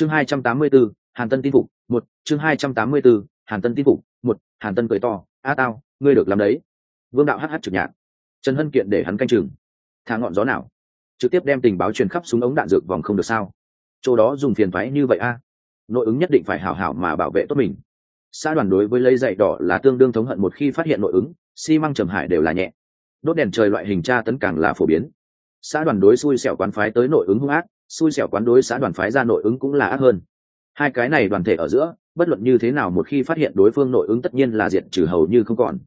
chương hai trăm tám mươi 284, hàn tân tin phục một chương hai trăm tám mươi 284, hàn tân tin phục một hàn tân cười to a tao ngươi được làm đấy. Vương đạo hh trực nhạc. Trần hân kiện để hắn canh chừng. Thả ngọn gió nào? Trực tiếp đem tình báo truyền khắp xuống ống đạn dược vòng không được sao? Chỗ đó dùng phiền thoái như vậy a? Nội ứng nhất định phải hảo hảo mà bảo vệ tốt mình. Xã đoàn đối với lấy dạy đỏ là tương đương thống hận một khi phát hiện nội ứng xi măng trầm hải đều là nhẹ. Đốt đèn trời loại hình tra tấn càng là phổ biến. Xã đoàn đối xui xẻo quán phái tới nội ứng hung ác xui xẻo quán đối xã đoàn phái ra nội ứng cũng là ác hơn. Hai cái này đoàn thể ở giữa, bất luận như thế nào một khi phát hiện đối phương nội ứng tất nhiên là diện trừ hầu như không còn.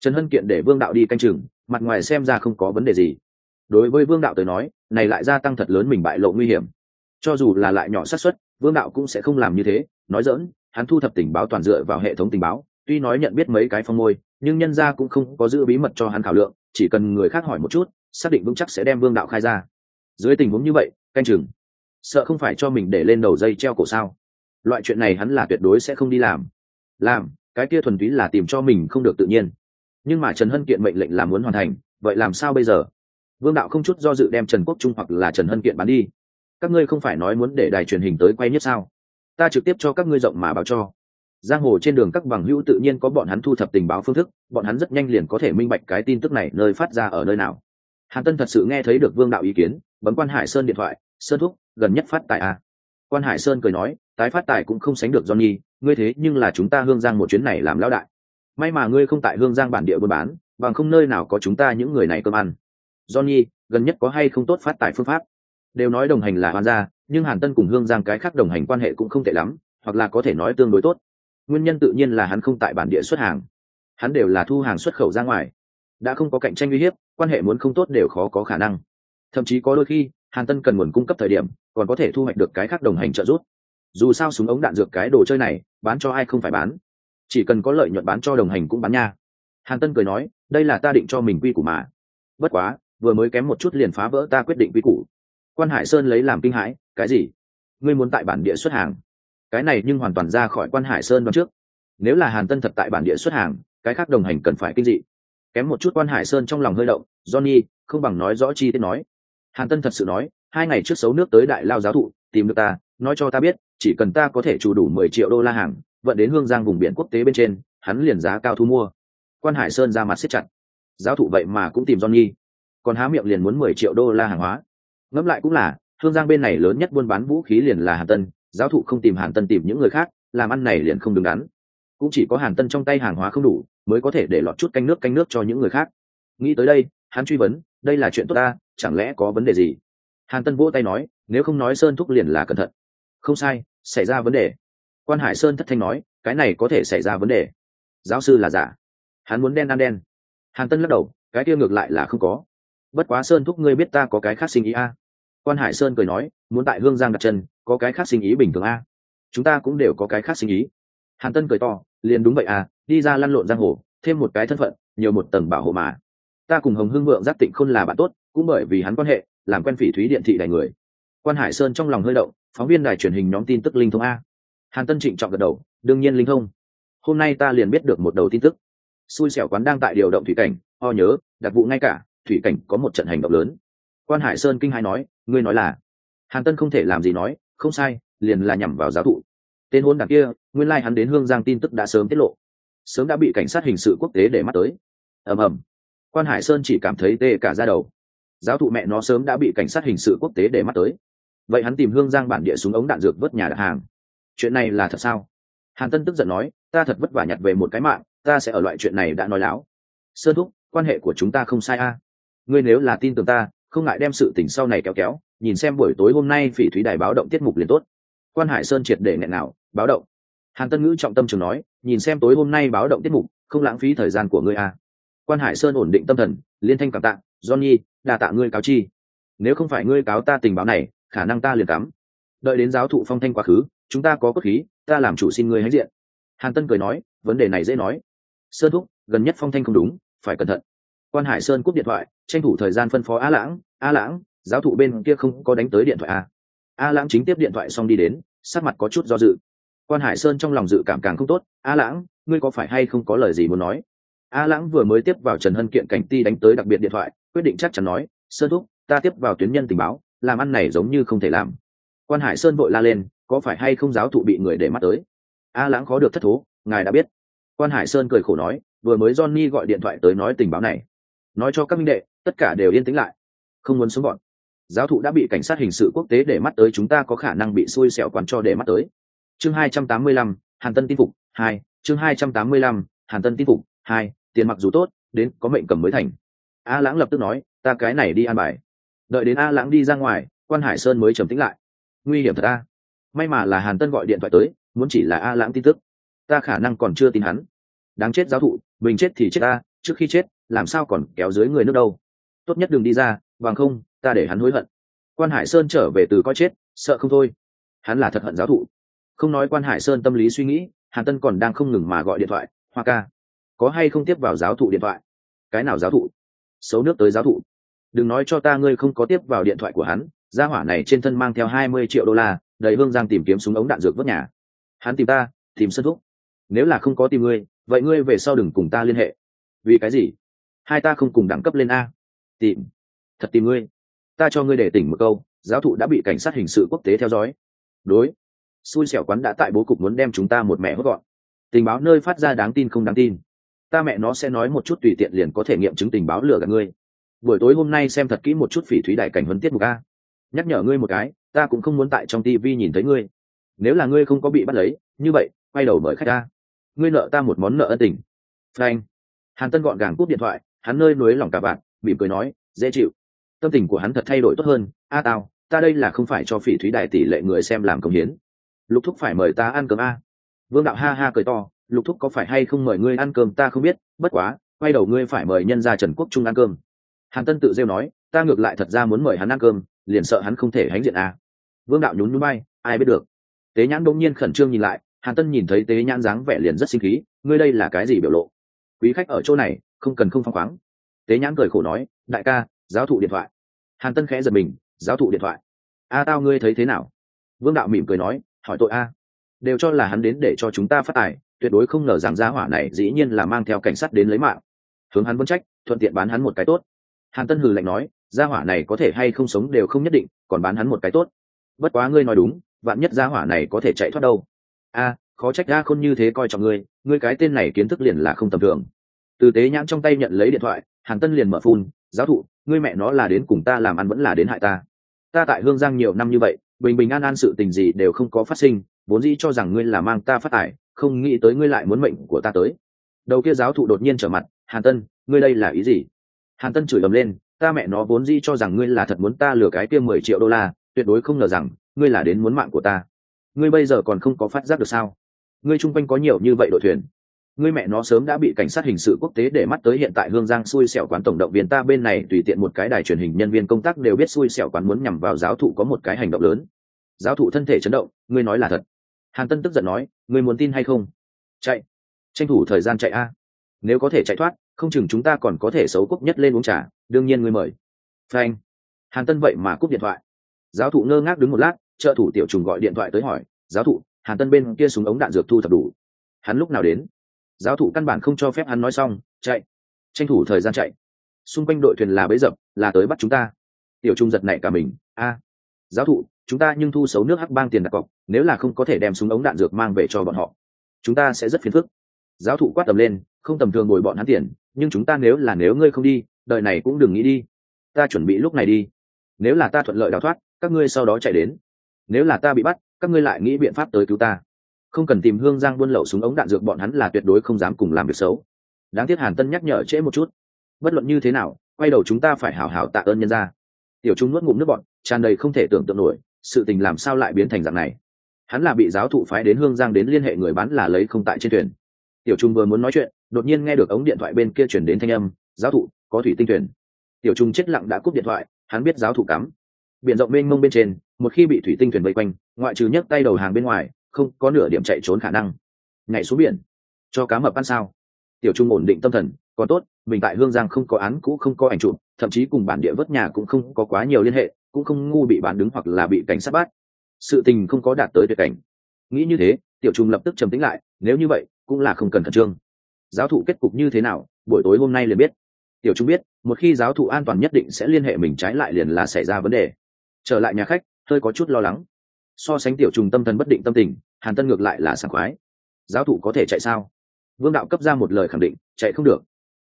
Trần hân kiện để vương đạo đi canh chừng, mặt ngoài xem ra không có vấn đề gì. Đối với vương đạo tới nói, này lại gia tăng thật lớn mình bại lộ nguy hiểm. Cho dù là lại nhỏ xác suất, vương đạo cũng sẽ không làm như thế, nói dỡn hắn thu thập tình báo toàn dựa vào hệ thống tình báo, tuy nói nhận biết mấy cái phong môi, nhưng nhân ra cũng không có giữ bí mật cho hắn khảo lượng, chỉ cần người khác hỏi một chút, xác định vững chắc sẽ đem vương đạo khai ra. Dưới tình huống như vậy canh chừng. Sợ không phải cho mình để lên đầu dây treo cổ sao? Loại chuyện này hắn là tuyệt đối sẽ không đi làm. Làm, cái kia thuần túy là tìm cho mình không được tự nhiên. Nhưng mà trần hân kiện mệnh lệnh là muốn hoàn thành, vậy làm sao bây giờ? Vương đạo không chút do dự đem trần quốc trung hoặc là trần hân kiện bán đi. Các ngươi không phải nói muốn để đài truyền hình tới quay nhất sao? Ta trực tiếp cho các ngươi rộng mà báo cho. Giang hồ trên đường các bằng hữu tự nhiên có bọn hắn thu thập tình báo phương thức, bọn hắn rất nhanh liền có thể minh bạch cái tin tức này nơi phát ra ở nơi nào. Hàn tân thật sự nghe thấy được vương đạo ý kiến, bấm quan hải sơn điện thoại sơn thúc, gần nhất phát tài à. quan hải sơn cười nói, tái phát tài cũng không sánh được johnny, ngươi thế nhưng là chúng ta hương giang một chuyến này làm lão đại. May mà ngươi không tại hương giang bản địa buôn bán, bằng không nơi nào có chúng ta những người này cơm ăn. Johnny, gần nhất có hay không tốt phát tài phương pháp? Đều nói đồng hành là hoan gia, nhưng hàn tân cùng hương giang cái khác đồng hành quan hệ cũng không tệ lắm, hoặc là có thể nói tương đối tốt. Nguyên nhân tự nhiên là hắn không tại bản địa xuất hàng. Hắn đều là thu hàng xuất khẩu ra ngoài. Đã không có cạnh tranh uy hiếp, quan hệ muốn không tốt đều khó có khả năng thậm chí có đôi khi, hàn tân cần nguồn cung cấp thời điểm, còn có thể thu hoạch được cái khác đồng hành trợ giúp. Dù sao súng ống đạn dược cái đồ chơi này, bán cho ai không phải bán. Chỉ cần có lợi nhuận bán cho đồng hành cũng bán nha. Hàn tân cười nói, đây là ta định cho mình quy củ mà. Bất quá, vừa mới kém một chút liền phá vỡ ta quyết định quy củ. Quan hải sơn lấy làm kinh hãi, cái gì? Ngươi muốn tại bản địa xuất hàng. Cái này nhưng hoàn toàn ra khỏi quan hải sơn đoán trước. Nếu là hàn tân thật tại bản địa xuất hàng, cái khác đồng hành cần phải kinh dị. Kém một chút quan hải sơn trong lòng hơi động, johnny, không bằng nói rõ chi tiết nói hàn tân thật sự nói, hai ngày trước xấu nước tới đại lao giáo thụ, tìm được ta, nói cho ta biết, chỉ cần ta có thể chủ đủ mười triệu đô la hàng, vận đến hương giang vùng biển quốc tế bên trên, hắn liền giá cao thu mua. Quan hải sơn ra mặt siết chặt. Giáo thụ vậy mà cũng tìm johnny, còn há miệng liền muốn mười triệu đô la hàng hóa. Ngẫm lại cũng là, hương giang bên này lớn nhất buôn bán vũ khí liền là hàn tân, giáo thụ không tìm hàn tân tìm những người khác, làm ăn này liền không đứng đắn. Cũng chỉ có hàn tân trong tay hàng hóa không đủ, mới có thể để lọt chút canh nước canh nước cho những người khác. Nghĩ tới đây, hắn truy vấn, đây là chuyện tốt ta chẳng lẽ có vấn đề gì? Hàn tân vỗ tay nói, nếu không nói sơn thúc liền là cẩn thận. Không sai, xảy ra vấn đề. Quan hải sơn thất thanh nói, cái này có thể xảy ra vấn đề. Giáo sư là giả. Hắn muốn đen ăn đen. Hàn tân lắc đầu, cái kia ngược lại là không có. Bất quá sơn thúc ngươi biết ta có cái khác sinh ý a? À? quan hải sơn cười nói, muốn tại hương giang đặt chân, có cái khác sinh ý bình thường a? À? chúng ta cũng đều có cái khác sinh ý. Hàn tân cười to, liền đúng vậy à đi ra lăn lộn giang hồ, thêm một cái thân phận, nhiều một tầng bảo hộ mà. Ta cùng hồng hưng vượng giáp tịnh khôn là bạn tốt cũng bởi vì hắn quan hệ, làm quen phỉ thúy điện thị đại người. Quan hải sơn trong lòng hơi động, phóng viên đài truyền hình nhóm tin tức linh thông a. Hàn tân trịnh chọn gật đầu, đương nhiên linh thông, hôm nay ta liền biết được một đầu tin tức. Xui xẻo quán đang tại điều động thủy cảnh, o nhớ, đặc vụ ngay cả, thủy cảnh có một trận hành động lớn. Quan hải sơn kinh hai nói, ngươi nói là? Hàn tân không thể làm gì nói, không sai, liền là nhằm vào giáo thụ. Tên hôn đảng kia, nguyên lai、like、hắn đến hương giang tin tức đã sớm tiết lộ. Sớm đã bị cảnh sát hình sự quốc tế để mắt tới. Ầm ầm. Quan hải sơn chỉ cảm thấy tê cả ra đầu giáo thụ mẹ nó sớm đã bị cảnh sát hình sự quốc tế để mắt tới. Vậy hắn tìm hương giang bản địa súng ống đạn dược vớt nhà đặt hàng. Chuyện này là thật sao? Hàn tân tức giận nói, ta thật vất vả nhặt về một cái mạng, ta sẽ ở loại chuyện này đã nói láo. Sơn thúc, quan hệ của chúng ta không sai a. Ngươi nếu là tin tưởng ta, không ngại đem sự tình sau này kéo kéo, nhìn xem buổi tối hôm nay phỉ thúy đài báo động tiết mục liền tốt. Quan hải sơn triệt để nghẹn nào báo động. Hàn tân ngữ trọng tâm trường nói, nhìn xem tối hôm nay báo động tiết mục, không lãng phí thời gian của ngươi a. Quan hải sơn ổn định tâm thần, liên thanh cảm tạ, johnny đa tạ ngươi cáo chi. Nếu không phải ngươi cáo ta tình báo này, khả năng ta liền cắm. Đợi đến giáo thụ phong thanh quá khứ, chúng ta có cốt khí, ta làm chủ xin ngươi hãnh diện. Hàn tân cười nói, vấn đề này dễ nói. Sơn thúc, gần nhất phong thanh không đúng, phải cẩn thận. Quan hải sơn cúp điện thoại, tranh thủ thời gian phân phó a lãng a lãng, giáo thụ bên kia không có đánh tới điện thoại a a lãng chính tiếp điện thoại xong đi đến, sắc mặt có chút do dự. Quan hải sơn trong lòng dự cảm càng không tốt, a lãng, ngươi có phải hay không có lời gì muốn nói? A lãng vừa mới tiếp vào trần hân kiện cảnh ti đánh tới đặc biệt điện thoại quyết định chắc chắn nói sơn thúc ta tiếp vào tuyến nhân tình báo làm ăn này giống như không thể làm. Quan hải sơn vội la lên có phải hay không giáo thụ bị người để mắt tới? A lãng khó được thất thố ngài đã biết. Quan hải sơn cười khổ nói vừa mới johnny gọi điện thoại tới nói tình báo này. Nói cho các minh đệ tất cả đều yên tĩnh lại. Không muốn sống bọn. Giáo thụ đã bị cảnh sát hình sự quốc tế để mắt tới chúng ta có khả năng bị xui xẻo quán cho để mắt tới. Chương 285, hàn tân tin phục hai. Chương 285, hàn tân tin phục hai tiền mặc dù tốt, đến có mệnh cầm mới thành. A lãng lập tức nói, ta cái này đi an bài. Đợi đến a lãng đi ra ngoài, quan hải sơn mới trầm tĩnh lại. Nguy hiểm thật a. May mà là hàn tân gọi điện thoại tới, muốn chỉ là a lãng tin tức. Ta khả năng còn chưa tin hắn. Đáng chết giáo thụ, mình chết thì chết ta, trước khi chết, làm sao còn kéo dưới người nước đâu. Tốt nhất đừng đi ra, bằng không, ta để hắn hối hận. Quan hải sơn trở về từ coi chết, sợ không thôi. Hắn là thật hận giáo thụ. Không nói quan hải sơn tâm lý suy nghĩ, hàn tân còn đang không ngừng mà gọi điện thoại, hoa ca có hay không tiếp vào giáo thụ điện thoại? Cái nào giáo thụ? Xấu nước tới giáo thụ. Đừng nói cho ta ngươi không có tiếp vào điện thoại của hắn, gia hỏa này trên thân mang theo hai mươi triệu đô la, đầy hương giang tìm kiếm súng ống đạn dược vớt nhà. Hắn tìm ta, tìm sân thúc. Nếu là không có tìm ngươi, vậy ngươi về sau đừng cùng ta liên hệ. Vì cái gì? Hai ta không cùng đẳng cấp lên a. Tìm. Thật tìm ngươi. Ta cho ngươi để tỉnh một câu, giáo thụ đã bị cảnh sát hình sự quốc tế theo dõi. Đối. Xui xẻo quán đã tại bố cục muốn đem chúng ta một mẹ hốt gọn. Tình báo nơi phát ra đáng tin không đáng tin ta mẹ nó sẽ nói một chút tùy tiện liền có thể nghiệm chứng tình báo lừa gạt ngươi. Buổi tối hôm nay xem thật kỹ một chút phỉ thúy đại cảnh huấn tiết mục a. Nhắc nhở ngươi một cái, ta cũng không muốn tại trong tivi nhìn thấy ngươi. Nếu là ngươi không có bị bắt lấy, như vậy, quay đầu mời khách ta ngươi nợ ta một món nợ ân tình. Frank hàn tân gọn gàng cúp điện thoại, hắn nơi nối lòng cả bạn, mỉm cười nói, dễ chịu. Tâm tình của hắn thật thay đổi tốt hơn. A tao, ta đây là không phải cho phỉ thúy đại tỷ lệ người xem làm công hiến. Lục thúc phải mời ta ăn cơm a. Vương đạo ha ha cười to lục thúc có phải hay không mời ngươi ăn cơm ta không biết, bất quá, quay đầu ngươi phải mời nhân gia trần quốc trung ăn cơm. Hàn tân tự rêu nói, ta ngược lại thật ra muốn mời hắn ăn cơm, liền sợ hắn không thể hãnh diện à? vương đạo nhún núi bay ai biết được. Tế nhãn đông nhiên khẩn trương nhìn lại, hàn tân nhìn thấy tế nhãn dáng vẻ liền rất sinh khí, ngươi đây là cái gì biểu lộ? Quý khách ở chỗ này, không cần không phăng khoáng. Tế nhãn cười khổ nói, đại ca, giáo thụ điện thoại. Hàn tân khẽ giật mình, giáo thụ điện thoại. A tao ngươi thấy thế nào? Vương đạo mỉm cười nói, hỏi tội a. Đều cho là hắn đến để cho chúng ta phát tài tuyệt đối không ngờ rằng gia hỏa này dĩ nhiên là mang theo cảnh sát đến lấy mạng. Hướng hắn vân trách, thuận tiện bán hắn một cái tốt. Hàn tân hừ lạnh nói, gia hỏa này có thể hay không sống đều không nhất định, còn bán hắn một cái tốt. Bất quá ngươi nói đúng, vạn nhất gia hỏa này có thể chạy thoát đâu. A, khó trách ra khôn như thế coi trọng ngươi ngươi cái tên này kiến thức liền là không tầm thường. Từ tế nhãn trong tay nhận lấy điện thoại, hàn tân liền mở phun, giáo thụ, ngươi mẹ nó là đến cùng ta làm ăn vẫn là đến hại ta. Ta tại hương giang nhiều năm như vậy, bình bình an an sự tình gì đều không có phát sinh, vốn dĩ cho rằng ngươi là mang ta phát tài không nghĩ tới ngươi lại muốn mệnh của ta tới. Đầu kia giáo thụ đột nhiên trở mặt, hàn tân, ngươi đây là ý gì? Hàn tân chửi ầm lên, ta mẹ nó vốn dĩ cho rằng ngươi là thật muốn ta lừa cái kia mười triệu đô la, tuyệt đối không ngờ rằng, ngươi là đến muốn mạng của ta. Ngươi bây giờ còn không có phát giác được sao? Ngươi chung quanh có nhiều như vậy đội thuyền. Ngươi mẹ nó sớm đã bị cảnh sát hình sự quốc tế để mắt tới, hiện tại hương giang xui xẻo quán tổng động viên ta bên này tùy tiện một cái đài truyền hình nhân viên công tác đều biết xui xẻo quán muốn nhằm vào giáo thụ có một cái hành động lớn. Giáo thụ thân thể chấn động, ngươi nói là thật hàn tân tức giận nói, ngươi muốn tin hay không? Chạy, tranh thủ thời gian chạy a. Nếu có thể chạy thoát, không chừng chúng ta còn có thể xấu cúc nhất lên uống trà, đương nhiên ngươi mời. Frank hàn tân vậy mà cúp điện thoại. Giáo thụ ngơ ngác đứng một lát, trợ thủ tiểu trùng gọi điện thoại tới hỏi, giáo thụ, hàn tân bên kia súng ống đạn dược thu thập đủ? Hắn lúc nào đến? Giáo thụ căn bản không cho phép hắn nói xong, chạy, tranh thủ thời gian chạy. Xung quanh đội thuyền là bấy dập, là tới bắt chúng ta. Tiểu trung giật nảy cả mình, a, giáo thụ chúng ta nhưng thu xấu nước hắc bang tiền đặt cọc, nếu là không có thể đem súng ống đạn dược mang về cho bọn họ, chúng ta sẽ rất phiền phức. Giáo thụ quát tầm lên, không tầm thường ngồi bọn hắn tiền, nhưng chúng ta nếu là nếu ngươi không đi, đời này cũng đừng nghĩ đi. Ta chuẩn bị lúc này đi. Nếu là ta thuận lợi đào thoát, các ngươi sau đó chạy đến. Nếu là ta bị bắt, các ngươi lại nghĩ biện pháp tới cứu ta. Không cần tìm hương giang buôn lậu súng ống đạn dược, bọn hắn là tuyệt đối không dám cùng làm việc xấu. Đáng tiếc hàn tân nhắc nhở trễ một chút. Bất luận như thế nào, quay đầu chúng ta phải hảo hảo tạ ơn nhân ra tiểu chúng nuốt ngụm nước bọn tràn đầy không thể tưởng tượng nổi sự tình làm sao lại biến thành dạng này? Hắn là bị giáo thụ phái đến hương giang đến liên hệ người bán là lấy không tại trên thuyền. Tiểu trung vừa muốn nói chuyện, đột nhiên nghe được ống điện thoại bên kia chuyển đến thanh âm, giáo thụ, có thủy tinh thuyền. Tiểu trung chết lặng đã cúp điện thoại, hắn biết giáo thụ cắm. Biển rộng mênh mông bên trên, một khi bị thủy tinh thuyền vây quanh, ngoại trừ nhấc tay đầu hàng bên ngoài, không có nửa điểm chạy trốn khả năng. Nhảy xuống biển, cho cá mập ăn sao? Tiểu trung ổn định tâm thần, còn tốt, mình tại hương giang không có án cũ, không có ảnh chụp, thậm chí cùng bản địa vớt nhà cũng không có quá nhiều liên hệ cũng không ngu bị bán đứng hoặc là bị cảnh sát bắt. Sự tình không có đạt tới tuyệt cảnh. Nghĩ như thế, tiểu trung lập tức trầm tĩnh lại, nếu như vậy, cũng là không cần khẩn trương. Giáo thụ kết cục như thế nào, buổi tối hôm nay liền biết. Tiểu trung biết, một khi giáo thụ an toàn nhất định sẽ liên hệ mình trái lại liền là xảy ra vấn đề. Trở lại nhà khách, hơi có chút lo lắng. So sánh tiểu trùng tâm thần bất định tâm tình, hàn tân ngược lại là sảng khoái. Giáo thụ có thể chạy sao? Vương đạo cấp ra một lời khẳng định, chạy không được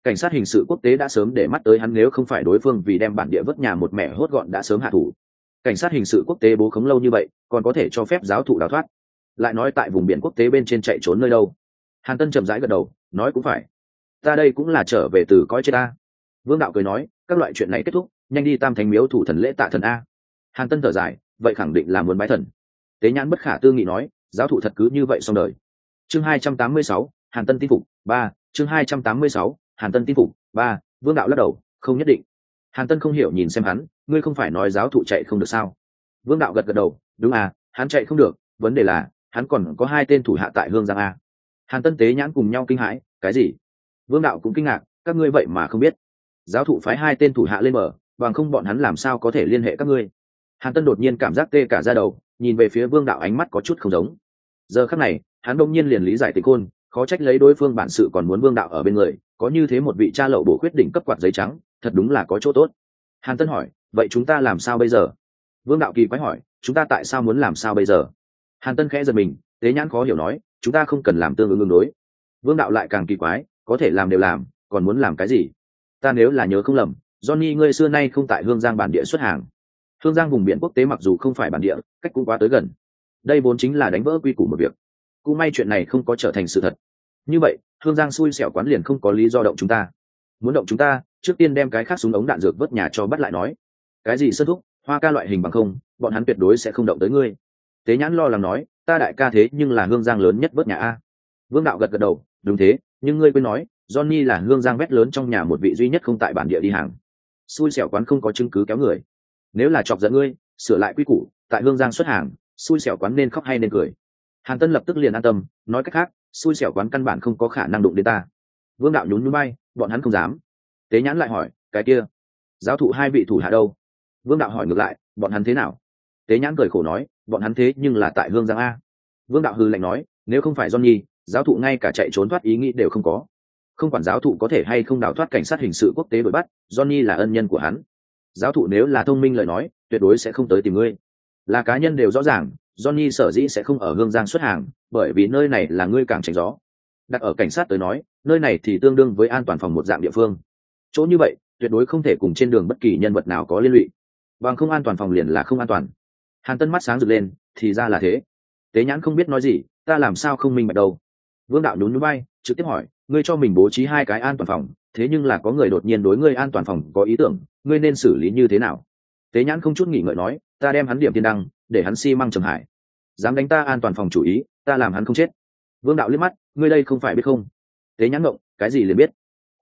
cảnh sát hình sự quốc tế đã sớm để mắt tới hắn nếu không phải đối phương vì đem bản địa vớt nhà một mẹ hốt gọn đã sớm hạ thủ. Cảnh sát hình sự quốc tế bố khống lâu như vậy, còn có thể cho phép giáo thụ đào thoát. Lại nói tại vùng biển quốc tế bên trên chạy trốn nơi đâu? Hàn tân chậm rãi gật đầu, nói cũng phải. Ta đây cũng là trở về từ coi chết ta. Vương đạo cười nói, các loại chuyện này kết thúc, nhanh đi tam thành miếu thủ thần lễ tạ thần a. Hàn tân thở dài, vậy khẳng định là muốn bái thần. Tế nhãn bất khả tư nghị nói, giáo thụ thật cứ như vậy xong đời. Chương hai trăm tám mươi sáu, hàn tân tin phục, ba, chương hai trăm tám mươi sáu hàn tân tin phục, ba, vương đạo lắc đầu, không nhất định. Hàn tân không hiểu nhìn xem hắn, ngươi không phải nói giáo thụ chạy không được sao? Vương đạo gật gật đầu, đúng à hắn chạy không được, vấn đề là, hắn còn có hai tên thủ hạ tại hương giang a. Hàn tân tế nhãn cùng nhau kinh hãi, cái gì? Vương đạo cũng kinh ngạc, các ngươi vậy mà không biết. Giáo thụ phái hai tên thủ hạ lên mở bằng không bọn hắn làm sao có thể liên hệ các ngươi? Hàn tân đột nhiên cảm giác tê cả ra đầu, nhìn về phía vương đạo ánh mắt có chút không giống. Giờ khắc này, hắn đông nhiên liền lý giải tịch côn khó trách lấy đối phương bản sự còn muốn vương đạo ở bên người, có như thế một vị cha lậu bổ quyết định cấp quạt giấy trắng, thật đúng là có chỗ tốt. Hàn tân hỏi, vậy chúng ta làm sao bây giờ? Vương đạo kỳ quái hỏi, chúng ta tại sao muốn làm sao bây giờ? Hàn tân khẽ giật mình, tế nhãn khó hiểu nói, chúng ta không cần làm tương ứng ứng đối. Vương đạo lại càng kỳ quái, có thể làm đều làm, còn muốn làm cái gì? Ta nếu là nhớ không lầm, johnny ngươi xưa nay không tại hương giang bản địa xuất hàng. Hương giang vùng biển quốc tế mặc dù không phải bản địa, cách cũng quá tới gần. Đây vốn chính là đánh vỡ quy củ một việc cũng may chuyện này không có trở thành sự thật. Như vậy hương giang xui xẻo quán liền không có lý do động chúng ta. Muốn động chúng ta, trước tiên đem cái khác súng ống đạn dược vớt nhà cho bắt lại nói. Cái gì sơ thúc, hoa ca loại hình bằng không, bọn hắn tuyệt đối sẽ không động tới ngươi. Tế nhãn lo lắng nói, ta đại ca thế nhưng là hương giang lớn nhất vớt nhà a. Vương đạo gật gật đầu, đúng thế, nhưng ngươi quên nói, johnny là hương giang vét lớn trong nhà một vị duy nhất không tại bản địa đi hàng. Xui xẻo quán không có chứng cứ kéo người. Nếu là chọc giận ngươi, sửa lại quy củ, tại hương giang xuất hàng, xui xẻo quán nên khóc hay nên cười hàn tân lập tức liền an tâm, nói cách khác, xui xẻo quán căn bản không có khả năng đụng đến ta. Vương đạo nhún núi bay bọn hắn không dám. Tế nhãn lại hỏi, cái kia, giáo thụ hai vị thủ hạ đâu? Vương đạo hỏi ngược lại, bọn hắn thế nào? Tế nhãn cười khổ nói, bọn hắn thế nhưng là tại hương giang a. Vương đạo hư lạnh nói, nếu không phải johnny giáo thụ ngay cả chạy trốn thoát ý nghĩ đều không có. Không quản giáo thụ có thể hay không đào thoát cảnh sát hình sự quốc tế đuổi bắt johnny là ân nhân của hắn. Giáo thụ nếu là thông minh lời nói, tuyệt đối sẽ không tới tìm ngươi. Là cá nhân đều rõ ràng johnny sở dĩ sẽ không ở hương giang xuất hàng, bởi vì nơi này là ngươi càng tránh gió. Đặt ở cảnh sát tới nói, nơi này thì tương đương với an toàn phòng một dạng địa phương. Chỗ như vậy, tuyệt đối không thể cùng trên đường bất kỳ nhân vật nào có liên lụy. Bằng không an toàn phòng liền là không an toàn. Hàn tân mắt sáng rực lên, thì ra là thế. Tế nhãn không biết nói gì, ta làm sao không minh bạch đâu. Vương đạo nhún núi bay trực tiếp hỏi, ngươi cho mình bố trí hai cái an toàn phòng, thế nhưng là có người đột nhiên đối ngươi an toàn phòng có ý tưởng, ngươi nên xử lý như thế nào? Tế nhãn không chút nghỉ ngợi nói, ta đem hắn điểm tiên đăng, để hắn xi、si、măng trầm hải. Dám đánh ta an toàn phòng chủ ý, ta làm hắn không chết. Vương đạo liếc mắt, ngươi đây không phải biết không? Tế nhãn ngộng, cái gì liền biết?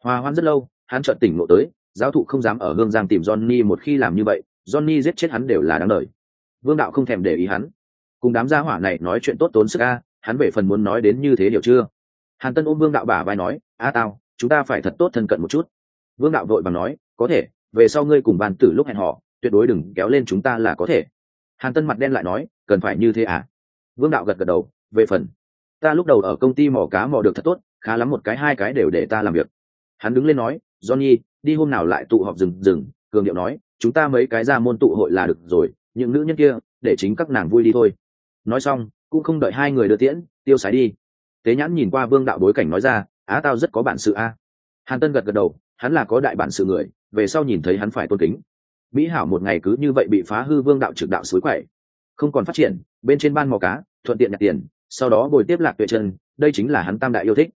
Hòa hoan rất lâu, hắn chợt tỉnh ngộ tới, giáo thụ không dám ở hương giang tìm johnny một khi làm như vậy, johnny giết chết hắn đều là đáng lời vương đạo không thèm để ý hắn. Cùng đám gia hỏa này nói chuyện tốt tốn sức a, hắn về phần muốn nói đến như thế hiểu chưa? Hàn tân ôm vương đạo bả vai nói, a tao, chúng ta phải thật tốt thân cận một chút. Vương đạo vội bằng nói, có thể, về sau ngươi cùng bàn tử lúc hẹn họ tuyệt đối đừng kéo lên chúng ta là có thể. Hàn tân mặt đen lại nói, cần phải như thế à? Vương đạo gật gật đầu, về phần. Ta lúc đầu ở công ty mỏ cá mỏ được thật tốt, khá lắm một cái, hai cái đều để ta làm việc. Hắn đứng lên nói, johnny, đi hôm nào lại tụ họp rừng rừng, cường điệu nói, chúng ta mấy cái ra môn tụ hội là được rồi, những nữ nhân kia, để chính các nàng vui đi thôi. Nói xong, cũng không đợi hai người đưa tiễn, tiêu sái đi. Tế nhãn nhìn qua vương đạo bối cảnh nói ra, á, tao rất có bản sự a. Hàn tân gật gật đầu, hắn là có đại bản sự người, về sau nhìn thấy hắn phải tôn kính mỹ hảo một ngày cứ như vậy bị phá hư vương đạo trực đạo suối quậy. Không còn phát triển, bên trên ban mò cá, thuận tiện nhặt tiền, sau đó bồi tiếp lạc tuệ chân đây chính là hắn tam đại yêu thích.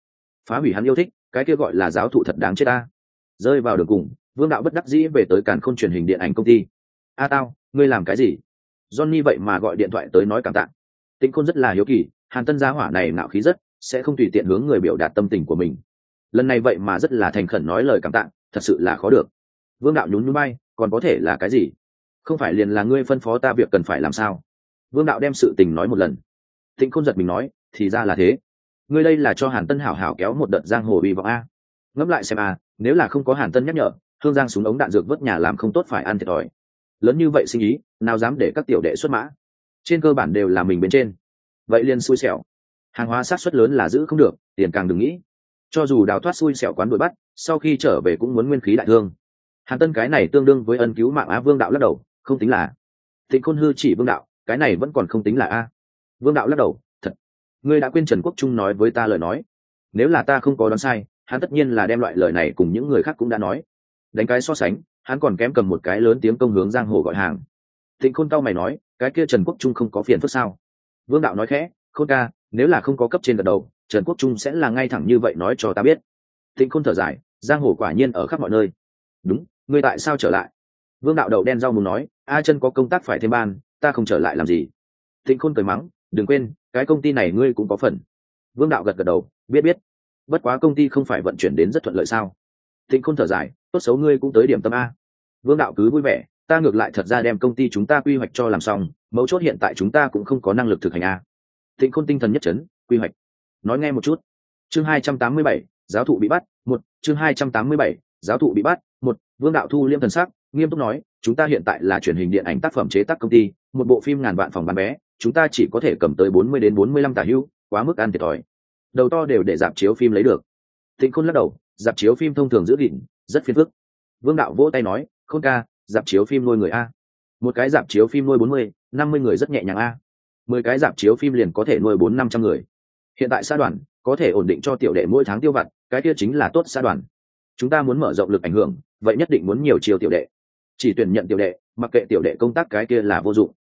Phá hủy hắn yêu thích, cái kia gọi là giáo thụ thật đáng chết ta. Rơi vào đường cùng, vương đạo bất đắc dĩ về tới càn khôn truyền hình điện ảnh công ty. A tao, ngươi làm cái gì? Johnny vậy mà gọi điện thoại tới nói cảm tạ. Tĩnh khôn rất là hiếu kỳ, hàn tân gia hỏa này nạo khí rất, sẽ không tùy tiện hướng người biểu đạt tâm tình của mình. Lần này vậy mà rất là thành khẩn nói lời cảm tạ, thật sự là khó được. Vương đạo nhún nhún bay còn có thể là cái gì? Không phải liền là ngươi phân phó ta việc cần phải làm sao? Vương đạo đem sự tình nói một lần. Thịnh khôn giật mình nói, thì ra là thế. Ngươi đây là cho hàn tân hảo hảo kéo một đợt giang hồ bị vọng a. Ngẫm lại xem a, nếu là không có hàn tân nhắc nhở, hương giang súng ống đạn dược vớt nhà làm không tốt phải ăn thiệt thòi. Lớn như vậy sinh ý, nào dám để các tiểu đệ xuất mã? Trên cơ bản đều là mình bên trên. Vậy liền xui xẻo. Hàng hóa sát xuất lớn là giữ không được, tiền càng đừng nghĩ. Cho dù đào thoát xui xẻo quán đuổi bắt, sau khi trở về cũng muốn nguyên khí đại thương hàn tân cái này tương đương với ân cứu mạng á vương đạo lắc đầu, không tính là thịnh khôn hư chỉ vương đạo, cái này vẫn còn không tính là a. Vương đạo lắc đầu, thật, ngươi đã quên trần quốc trung nói với ta lời nói. Nếu là ta không có đoán sai, hắn tất nhiên là đem loại lời này cùng những người khác cũng đã nói. Đánh cái so sánh, hắn còn kém cầm một cái lớn tiếng công hướng giang hồ gọi hàng. Thịnh khôn cao mày nói, cái kia trần quốc trung không có phiền phức sao? Vương đạo nói khẽ, khôn ca, nếu là không có cấp trên gật đầu, trần quốc trung sẽ là ngay thẳng như vậy nói cho ta biết. Thịnh khôn thở dài, giang hồ quả nhiên ở khắp mọi nơi. Đúng ngươi tại sao trở lại? Vương đạo đầu đen rau muốn nói, a chân có công tác phải thêm ban, ta không trở lại làm gì. Thịnh khôn cười mắng, đừng quên, cái công ty này ngươi cũng có phần. Vương đạo gật gật đầu, biết biết. Bất quá công ty không phải vận chuyển đến rất thuận lợi sao? Thịnh khôn thở dài, tốt xấu ngươi cũng tới điểm tâm a. Vương đạo cứ vui vẻ, ta ngược lại thật ra đem công ty chúng ta quy hoạch cho làm xong, mấu chốt hiện tại chúng ta cũng không có năng lực thực hành a. Thịnh khôn tinh thần nhất trấn quy hoạch. Nói nghe một chút. Chương hai trăm tám mươi bảy, giáo thụ bị bắt. Một, chương hai trăm tám mươi bảy giáo thụ bị bắt một vương đạo thu liêm thần sắc nghiêm túc nói chúng ta hiện tại là truyền hình điện ảnh tác phẩm chế tác công ty một bộ phim ngàn vạn phòng bán vé chúng ta chỉ có thể cầm tới bốn mươi đến bốn mươi lăm tả hưu, quá mức ăn thiệt thòi. Đầu to đều để dạp chiếu phim lấy được. Thịnh khôn lắc đầu dạp chiếu phim thông thường giữ gìn rất phiền phức. Vương đạo vỗ tay nói khôn ca dạp chiếu phim nuôi người a. Một cái dạp chiếu phim nuôi bốn mươi năm mươi người rất nhẹ nhàng a. Mười cái dạp chiếu phim liền có thể nuôi bốn năm trăm người. Hiện tại xã đoàn có thể ổn định cho tiểu đệ mỗi tháng tiêu vặt cái kia chính là tốt xã đoàn chúng ta muốn mở rộng lực ảnh hưởng, vậy nhất định muốn nhiều chiều tiểu đệ. Chỉ tuyển nhận tiểu đệ, mặc kệ tiểu đệ công tác cái kia là vô dụng.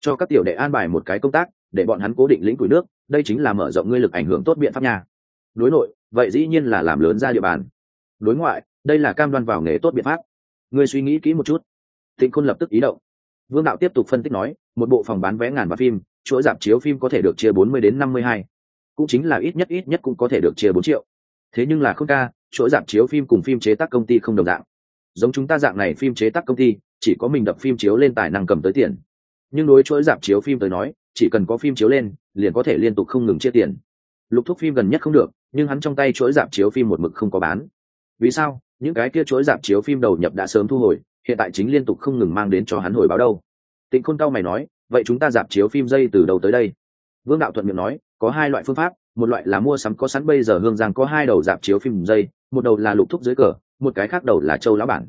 Cho các tiểu đệ an bài một cái công tác, để bọn hắn cố định lĩnh củi nước, đây chính là mở rộng ngươi lực ảnh hưởng tốt biện pháp nha. Đối nội, vậy dĩ nhiên là làm lớn ra địa bàn. Đối ngoại, đây là cam đoan vào nghề tốt biện pháp. Ngươi suy nghĩ kỹ một chút. Thịnh khôn lập tức ý động. Vương đạo tiếp tục phân tích nói, một bộ phòng bán vé ngàn và phim, chuỗi dạp chiếu phim có thể được chia bốn mươi đến năm mươi hai. Cũng chính là ít nhất ít nhất cũng có thể được chia bốn triệu thế nhưng là không ca chuỗi dạp chiếu phim cùng phim chế tác công ty không đồng dạng. Giống chúng ta dạng này phim chế tác công ty, chỉ có mình đập phim chiếu lên tài năng cầm tới tiền. Nhưng đối chuỗi dạp chiếu phim tới nói, chỉ cần có phim chiếu lên, liền có thể liên tục không ngừng chia tiền. Lục thúc phim gần nhất không được, nhưng hắn trong tay chuỗi dạp chiếu phim một mực không có bán. Vì sao? Những cái kia chuỗi dạp chiếu phim đầu nhập đã sớm thu hồi, hiện tại chính liên tục không ngừng mang đến cho hắn hồi báo đâu. Tịnh khôn cao mày nói, vậy chúng ta dạp chiếu phim dây từ đầu tới đây? Vương đạo thuận miệng nói, có hai loại phương pháp một loại là mua sắm có sẵn bây giờ hương giang có hai đầu dạp chiếu phim dây, một đầu là lục thúc dưới cờ, một cái khác đầu là châu lão bản.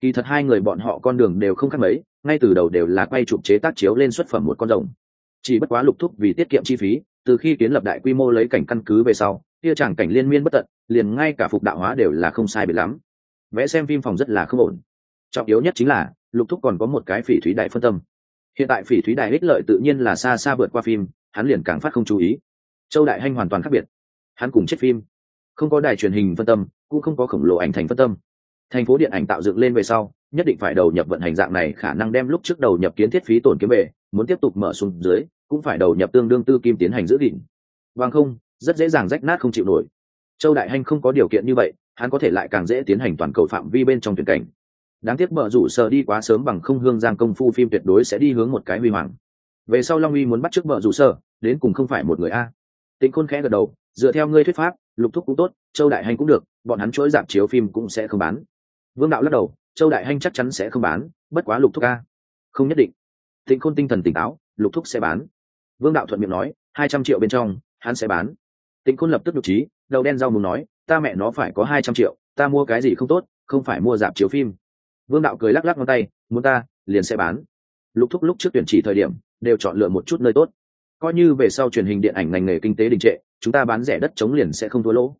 Kỳ thật hai người bọn họ con đường đều không khác mấy, ngay từ đầu đều là quay chụp chế tác chiếu lên xuất phẩm một con rồng. Chỉ bất quá lục thúc vì tiết kiệm chi phí, từ khi kiến lập đại quy mô lấy cảnh căn cứ về sau tia chẳng cảnh liên miên bất tận, liền ngay cả phục đạo hóa đều là không sai biệt lắm. Vẽ xem phim phòng rất là không ổn. Trọng yếu nhất chính là, lục thúc còn có một cái phỉ thúy đại phân tâm. Hiện tại phỉ thúy đại ích lợi tự nhiên là xa xa vượt qua phim, hắn liền càng phát không chú ý châu đại hanh hoàn toàn khác biệt. Hắn cùng chết phim, không có đài truyền hình phân tâm, cũng không có khổng lồ ảnh thành phân tâm. Thành phố điện ảnh tạo dựng lên về sau, nhất định phải đầu nhập vận hành dạng này, khả năng đem lúc trước đầu nhập kiến thiết phí tổn kiếm về, muốn tiếp tục mở xuống dưới, cũng phải đầu nhập tương đương tư kim tiến hành giữ gìn. Bằng không, rất dễ dàng rách nát không chịu nổi. Châu đại hanh không có điều kiện như vậy, hắn có thể lại càng dễ tiến hành toàn cầu phạm vi bên trong tuyển cảnh. Đáng tiếc mở rủ sờ đi quá sớm bằng không hương giang công phu phim tuyệt đối sẽ đi hướng một cái huy hoàng. Về sau long uy muốn bắt t r ư ớ c mở rủ sơ đến cùng không phải một người a tĩnh khôn khẽ gật đầu, dựa theo ngươi thuyết pháp, lục thúc cũng tốt, châu đại hành cũng được, bọn hắn chuỗi giảm chiếu phim cũng sẽ không bán. Vương đạo lắc đầu, châu đại hành chắc chắn sẽ không bán, bất quá lục thúc a. Không nhất định. Tĩnh khôn tinh thần tỉnh táo, lục thúc sẽ bán. Vương đạo thuận miệng nói, hai trăm triệu bên trong, hắn sẽ bán. Tĩnh khôn lập tức nhục trí, đầu đen rau mù nói, ta mẹ nó phải có hai trăm triệu, ta mua cái gì không tốt, không phải mua dạp chiếu phim. Vương đạo cười lắc lắc ngón tay, muốn ta, liền sẽ bán. Lục thúc lúc trước tuyển chỉ thời điểm, đều chọn lựa một chút nơi tốt coi như về sau truyền hình điện ảnh ngành nghề kinh tế đình trệ, chúng ta bán rẻ đất chống liền sẽ không thua lỗ.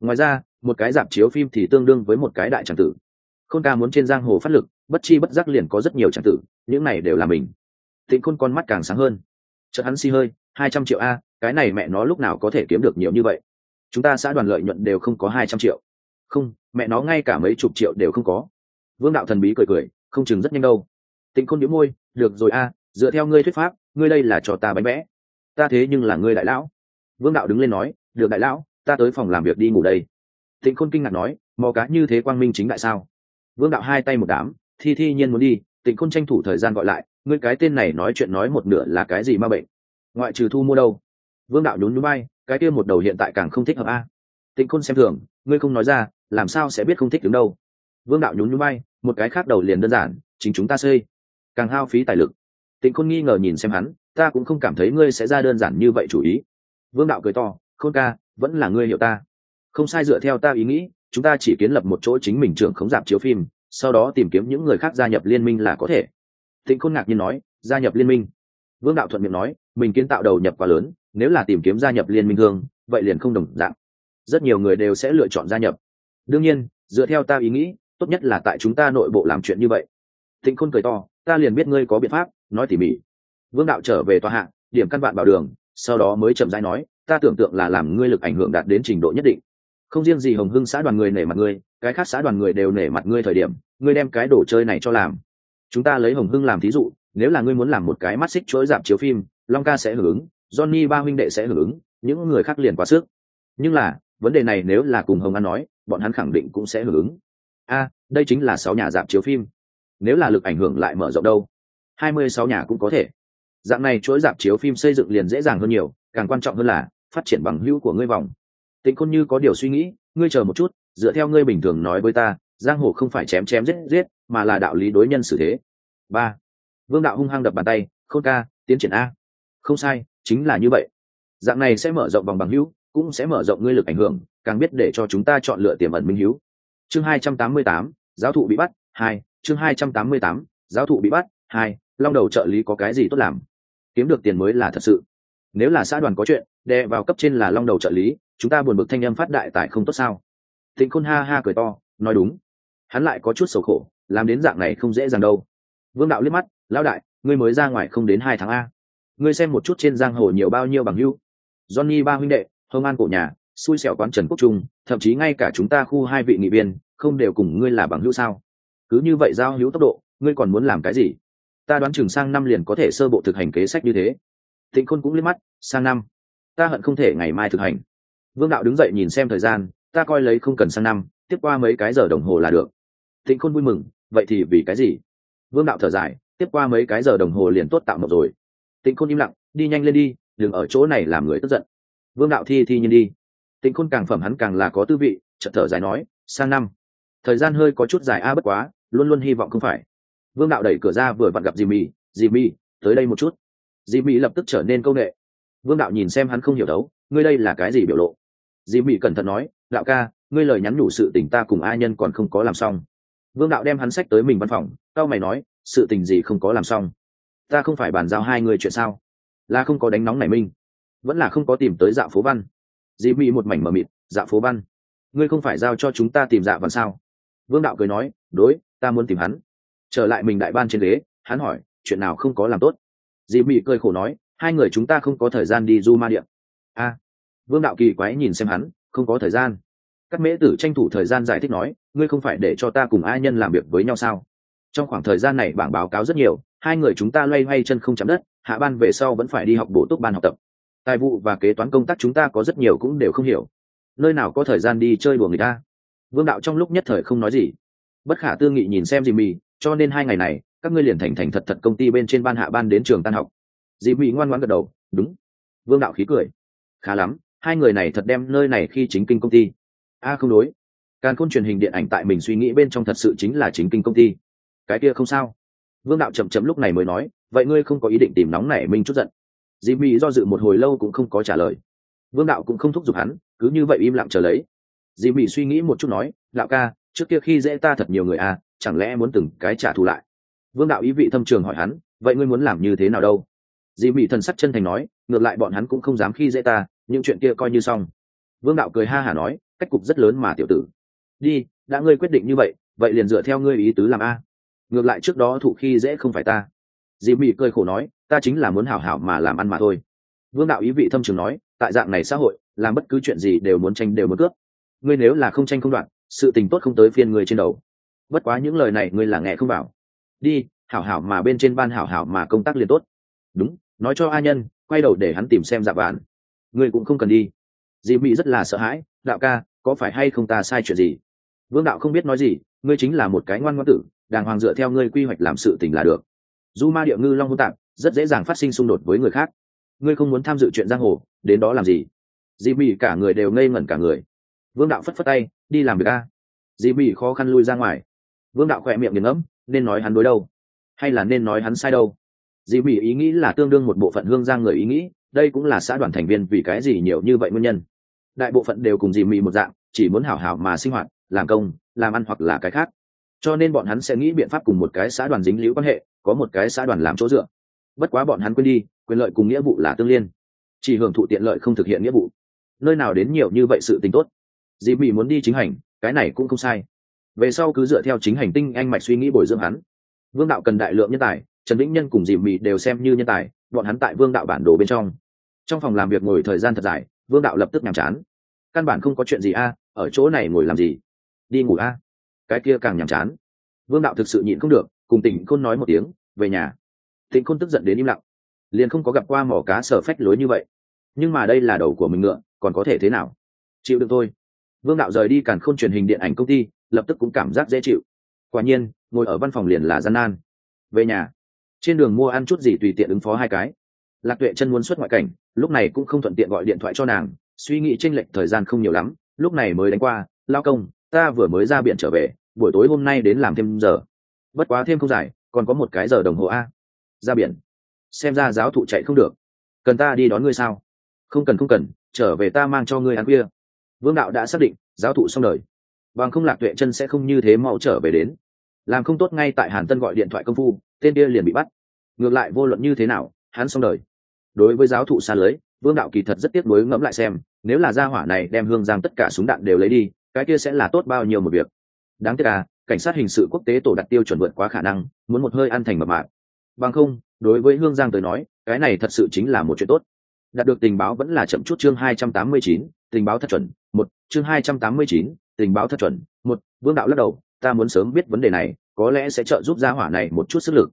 Ngoài ra, một cái dạp chiếu phim thì tương đương với một cái đại tràng tử. Khôn ca muốn trên giang hồ phát lực, bất chi bất giác liền có rất nhiều tràng tử, những này đều là mình. Thịnh khôn con mắt càng sáng hơn. Chợ hắn si hơi, hai trăm triệu a, cái này mẹ nó lúc nào có thể kiếm được nhiều như vậy? Chúng ta xã đoàn lợi nhuận đều không có hai trăm triệu. Không, mẹ nó ngay cả mấy chục triệu đều không có. Vương đạo thần bí cười cười, không chừng rất nhanh đâu. Tịnh khôn đĩu môi, được rồi a, dựa theo ngươi thuyết pháp, ngươi đây là cho ta bánh vẽ ta thế nhưng là ngươi đại lão. Vương đạo đứng lên nói, được đại lão, ta tới phòng làm việc đi ngủ đây. Tịnh khôn kinh ngạc nói, mò cá như thế quang minh chính đại sao? Vương đạo hai tay một đám, thi thi nhiên muốn đi tịnh khôn tranh thủ thời gian gọi lại, ngươi cái tên này nói chuyện nói một nửa là cái gì ma bệnh? Ngoại trừ thu mua đâu? Vương đạo nhún núi bay cái kia một đầu hiện tại càng không thích hợp a. Tịnh khôn xem thường, ngươi không nói ra, làm sao sẽ biết không thích đứng đâu? Vương đạo nhún núi bay một cái khác đầu liền đơn giản, chính chúng ta xây. Càng hao phí tài lực. Tịnh khôn nghi ngờ nhìn xem hắn ta cũng không cảm thấy ngươi sẽ ra đơn giản như vậy chủ ý. Vương đạo cười to, khôn ca, vẫn là ngươi hiểu ta. Không sai dựa theo ta ý nghĩ, chúng ta chỉ kiến lập một chỗ chính mình trưởng khống dạp chiếu phim, sau đó tìm kiếm những người khác gia nhập liên minh là có thể. Tịnh khôn ngạc nhiên nói, gia nhập liên minh? Vương đạo thuận miệng nói, mình kiến tạo đầu nhập quá lớn, nếu là tìm kiếm gia nhập liên minh hương vậy liền không đồng dạng. Rất nhiều người đều sẽ lựa chọn gia nhập. Đương nhiên, dựa theo ta ý nghĩ, tốt nhất là tại chúng ta nội bộ làm chuyện như vậy. Thịnh khôn cười to, ta liền biết ngươi có biện pháp, nói tỉ mỉ vương đạo trở về tòa hạng điểm căn bản bảo đường, sau đó mới chậm rãi nói, ta tưởng tượng là làm ngươi lực ảnh hưởng đạt đến trình độ nhất định. Không riêng gì hồng hưng xã đoàn người nể mặt ngươi, cái khác xã đoàn người đều nể mặt ngươi thời điểm, ngươi đem cái đồ chơi này cho làm. Chúng ta lấy hồng hưng làm thí dụ, nếu là ngươi muốn làm một cái mắt xích chuỗi dạp chiếu phim, long ca sẽ hưởng ứng, johnny ba huynh đệ sẽ hưởng ứng, những người khác liền quá sức. Nhưng là, vấn đề này nếu là cùng hồng an nói, bọn hắn khẳng định cũng sẽ hưởng ứng. A, đây chính là sáu nhà dạp chiếu phim. Nếu là lực ảnh hưởng lại mở rộng đâu? Hai mươi sáu nhà cũng có thể dạng này chuỗi dạp chiếu phim xây dựng liền dễ dàng hơn nhiều, càng quan trọng hơn là phát triển bằng hữu của ngươi vòng. Tịnh khôn như có điều suy nghĩ, ngươi chờ một chút, dựa theo ngươi bình thường nói với ta, giang hồ không phải chém chém giết giết, mà là đạo lý đối nhân xử thế. Ba. Vương đạo hung hăng đập bàn tay, khôn ca, tiến triển a. Không sai, chính là như vậy. Dạng này sẽ mở rộng vòng bằng hữu, cũng sẽ mở rộng ngươi lực ảnh hưởng, càng biết để cho chúng ta chọn lựa tiềm ẩn minh hữu. Chương hai trăm tám mươi tám, giáo thụ bị bắt, hai. Chương hai trăm tám mươi tám, giáo thụ bị bắt, hai. Long đầu trợ lý có cái gì tốt làm? Kiếm được tiền mới là thật sự. Nếu là xã đoàn có chuyện, đè vào cấp trên là long đầu trợ lý, chúng ta buồn bực thanh âm phát đại tại không tốt sao? Thịnh khôn ha ha cười to, nói đúng. Hắn lại có chút sầu khổ, làm đến dạng này không dễ dàng đâu. Vương đạo liếc mắt, lão đại, ngươi mới ra ngoài không đến hai tháng a. Ngươi xem một chút trên giang hồ nhiều bao nhiêu bằng hưu johnny ba huynh đệ hông an cổ nhà, xui xẻo quán trần quốc trung, thậm chí ngay cả chúng ta khu hai vị nghị viên, không đều cùng ngươi là bằng hữu sao? Cứ như vậy giao hữu tốc độ, ngươi còn muốn làm cái gì? Ta đoán chừng sang năm liền có thể sơ bộ thực hành kế sách như thế. Thịnh khôn cũng liếc mắt, sang năm. Ta hận không thể ngày mai thực hành. Vương đạo đứng dậy nhìn xem thời gian, ta coi lấy không cần sang năm, tiếp qua mấy cái giờ đồng hồ là được. Thịnh khôn vui mừng, vậy thì vì cái gì? Vương đạo thở dài, tiếp qua mấy cái giờ đồng hồ liền tốt tạo mộng rồi. Tịnh khôn im lặng, đi nhanh lên đi, đừng ở chỗ này làm người tức giận. Vương đạo thi thi nhiên đi. Tịnh khôn càng phẩm hắn càng là có tư vị, chợt thở dài nói, sang năm. Thời gian hơi có chút dài a, bất quá, luôn luôn hy vọng không phải vương đạo đẩy cửa ra vừa vặn gặp jimmy. Jimmy, tới đây một chút. Jimmy lập tức trở nên công nghệ. Vương đạo nhìn xem hắn không hiểu đấu, ngươi đây là cái gì biểu lộ? Jimmy cẩn thận nói, đạo ca, ngươi lời nhắn nhủ sự tình ta cùng ai nhân còn không có làm xong. Vương đạo đem hắn sách tới mình văn phòng cao mày nói, sự tình gì không có làm xong? Ta không phải bàn giao hai người chuyện sao? Là không có đánh nóng nảy minh vẫn là không có tìm tới dạ phố văn. Dì mị một mảnh mờ mịt dạ phố văn? Ngươi không phải giao cho chúng ta tìm dạ văn sao? Vương đạo cười nói, đối, ta muốn tìm hắn trở lại mình đại ban trên ghế, hắn hỏi, chuyện nào không có làm tốt? Dì mị cười khổ nói, hai người chúng ta không có thời gian đi du ma điện. A. Vương đạo kỳ quái nhìn xem hắn, không có thời gian. Các mễ tử tranh thủ thời gian giải thích nói, ngươi không phải để cho ta cùng ai nhân làm việc với nhau sao? Trong khoảng thời gian này bảng báo cáo rất nhiều, hai người chúng ta loay hoay chân không chạm đất, hạ ban về sau vẫn phải đi học bổ túc ban học tập. Tài vụ và kế toán công tác chúng ta có rất nhiều cũng đều không hiểu. Nơi nào có thời gian đi chơi đùa người ta? Vương đạo trong lúc nhất thời không nói gì. Bất khả tư nghị nhìn xem dì mì cho nên hai ngày này, các ngươi liền thành thành thật thật công ty bên trên ban hạ ban đến trường tan học. Dị mỹ ngoan ngoãn gật đầu, đúng. Vương đạo khí cười. Khá lắm, hai người này thật đem nơi này khi chính kinh công ty. A, không đối. Càn khôn truyền hình điện ảnh tại mình suy nghĩ bên trong thật sự chính là chính kinh công ty. Cái kia không sao. Vương đạo chậm chậm lúc này mới nói, vậy ngươi không có ý định tìm nóng này minh chút giận? Dị mỹ do dự một hồi lâu cũng không có trả lời. Vương đạo cũng không thúc giục hắn, cứ như vậy im lặng chờ lấy. Dị mỹ suy nghĩ một chút nói, đạo ca, trước kia khi dễ ta thật nhiều người à chẳng lẽ muốn từng cái trả thù lại? Vương đạo ý vị thâm trường hỏi hắn, vậy ngươi muốn làm như thế nào đâu? Dì mỹ thần sắc chân thành nói, ngược lại bọn hắn cũng không dám khi dễ ta, những chuyện kia coi như xong. Vương đạo cười ha hả nói, cách cục rất lớn mà tiểu tử. Đi, đã ngươi quyết định như vậy vậy liền dựa theo ngươi ý tứ làm a. Ngược lại trước đó thụ khi dễ không phải ta. Dì mỹ cười khổ nói, ta chính là muốn hảo hảo mà làm ăn mà thôi. Vương đạo ý vị thâm trường nói, tại dạng này xã hội, làm bất cứ chuyện gì đều muốn tranh đều muốn cướp. Ngươi nếu là không tranh không đoạn sự tình tốt không tới phiên người trên đầu bất quá những lời này ngươi là nghe không bảo đi, hảo hảo mà bên trên ban hảo hảo mà công tác liền tốt. Đúng, nói cho a nhân, quay đầu để hắn tìm xem dạ vạn. Ngươi cũng không cần đi. Dì mị rất là sợ hãi, đạo ca, có phải hay không ta sai chuyện gì? Vương đạo không biết nói gì, ngươi chính là một cái ngoan ngoan tử, đàng hoàng dựa theo ngươi quy hoạch làm sự tình là được. Du ma địa ngư long hôn tạp, rất dễ dàng phát sinh xung đột với người khác. Ngươi không muốn tham dự chuyện giang hồ, đến đó làm gì? Dì mị cả người đều ngây ngẩn cả người. Vương đạo phất phất tay, đi làm việc a. Dì mị khó khăn lui ra ngoài vương đạo khỏe miệng nghiền ngẫm, nên nói hắn đối đâu? Hay là nên nói hắn sai đâu? Dì mỹ ý nghĩ là tương đương một bộ phận hương giang người ý nghĩ, đây cũng là xã đoàn thành viên vì cái gì nhiều như vậy nguyên nhân. Đại bộ phận đều cùng dì mỹ một dạng, chỉ muốn hảo hảo mà sinh hoạt, làm công, làm ăn hoặc là cái khác. Cho nên bọn hắn sẽ nghĩ biện pháp cùng một cái xã đoàn dính liễu quan hệ, có một cái xã đoàn làm chỗ dựa. Bất quá bọn hắn quên đi, quyền lợi cùng nghĩa vụ là tương liên. Chỉ hưởng thụ tiện lợi không thực hiện nghĩa vụ. Nơi nào đến nhiều như vậy sự tình tốt? Dì mỹ muốn đi chính hành, cái này cũng không sai về sau cứ dựa theo chính hành tinh anh mạch suy nghĩ bồi dưỡng hắn. Vương đạo cần đại lượng nhân tài, trần vĩnh nhân cùng dì mị đều xem như nhân tài, bọn hắn tại vương đạo bản đồ bên trong. Trong phòng làm việc ngồi thời gian thật dài, vương đạo lập tức nhàm chán. Căn bản không có chuyện gì a, ở chỗ này ngồi làm gì? Đi ngủ a. Cái kia càng nhàm chán. Vương đạo thực sự nhịn không được, cùng tỉnh khôn nói một tiếng, về nhà. Tỉnh khôn tức giận đến im lặng. Liền không có gặp qua mỏ cá sở phách lối như vậy. Nhưng mà đây là đầu của mình ngựa, còn có thể thế nào? Chịu được thôi. Vương đạo rời đi càn khôn truyền hình điện ảnh công ty lập tức cũng cảm giác dễ chịu. Quả nhiên, ngồi ở văn phòng liền là gian nan. Về nhà, trên đường mua ăn chút gì tùy tiện ứng phó hai cái. Lạc tuệ chân muốn xuất ngoại cảnh, lúc này cũng không thuận tiện gọi điện thoại cho nàng, suy nghĩ tranh lệch thời gian không nhiều lắm, lúc này mới đánh qua, lao công, ta vừa mới ra biển trở về, buổi tối hôm nay đến làm thêm giờ. Bất quá thêm không dài, còn có một cái giờ đồng hồ a. Ra biển. Xem ra giáo thụ chạy không được. Cần ta đi đón ngươi sao? Không cần không cần, trở về ta mang cho ngươi ăn khuya. Vương đạo đã xác định, giáo thụ xong đời bằng không lạc tuệ chân sẽ không như thế mau trở về đến. Làm không tốt ngay tại hàn tân gọi điện thoại công phu, tên kia liền bị bắt. Ngược lại vô luận như thế nào, hắn xong đời. Đối với giáo thụ xa lưới, vương đạo kỳ thật rất tiếc nuối ngẫm lại xem, nếu là gia hỏa này đem hương giang tất cả súng đạn đều lấy đi, cái kia sẽ là tốt bao nhiêu một việc. Đáng tiếc à cảnh sát hình sự quốc tế tổ đặt tiêu chuẩn vượt quá khả năng, muốn một hơi ăn thành mập mạc bằng không, đối với hương giang tới nói, cái này thật sự chính là một chuyện tốt. Đạt được tình báo vẫn là chậm chút chương hai trăm tám mươi chín, tình báo thật chuẩn, một, chương hai trăm tám mươi chín tình báo thật chuẩn. Một, vương đạo lắc đầu, ta muốn sớm biết vấn đề này, có lẽ sẽ trợ giúp gia hỏa này một chút sức lực.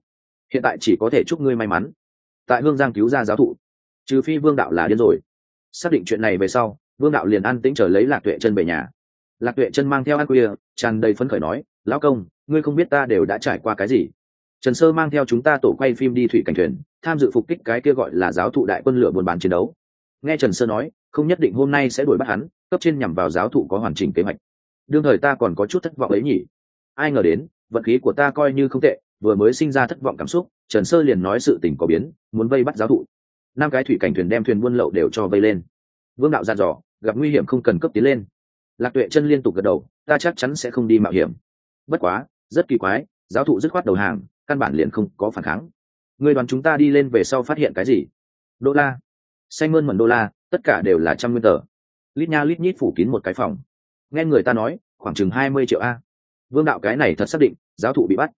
Hiện tại chỉ có thể chúc ngươi may mắn. Tại hương giang cứu ra giáo thụ. Trừ phi vương đạo là điên rồi. Xác định chuyện này về sau, vương đạo liền an tĩnh trở lấy lạc tuệ chân về nhà. Lạc tuệ chân mang theo ăn khuya, tràn đầy phấn khởi nói, lão công, ngươi không biết ta đều đã trải qua cái gì. Trần sơ mang theo chúng ta tổ quay phim đi thủy cảnh thuyền, tham dự phục kích cái kia gọi là giáo thụ đại quân lửa buôn bán chiến đấu. Nghe trần sơ nói, không nhất định hôm nay sẽ đuổi bắt hắn, cấp trên nhằm vào giáo thụ có hoàn chỉnh kế hoạch đương thời ta còn có chút thất vọng ấy nhỉ. Ai ngờ đến, vận khí của ta coi như không tệ, vừa mới sinh ra thất vọng cảm xúc, trần sơ liền nói sự tình có biến, muốn vây bắt giáo thụ. Năm cái thủy cảnh thuyền đem thuyền buôn lậu đều cho vây lên. Vương đạo dặn dò, gặp nguy hiểm không cần cấp tiến lên. Lạc tuệ chân liên tục gật đầu, ta chắc chắn sẽ không đi mạo hiểm. Bất quá, rất kỳ quái, giáo thụ dứt khoát đầu hàng, căn bản liền không có phản kháng. Người đoàn chúng ta đi lên về sau phát hiện cái gì? Đô la. Xanh mơn mận đô la, tất cả đều là trăm nguyên tờ. Lít nha lít nhít phủ kín một cái phòng nghe người ta nói, khoảng chừng hai mươi triệu a. Vương đạo cái này thật xác định, giáo thụ bị bắt.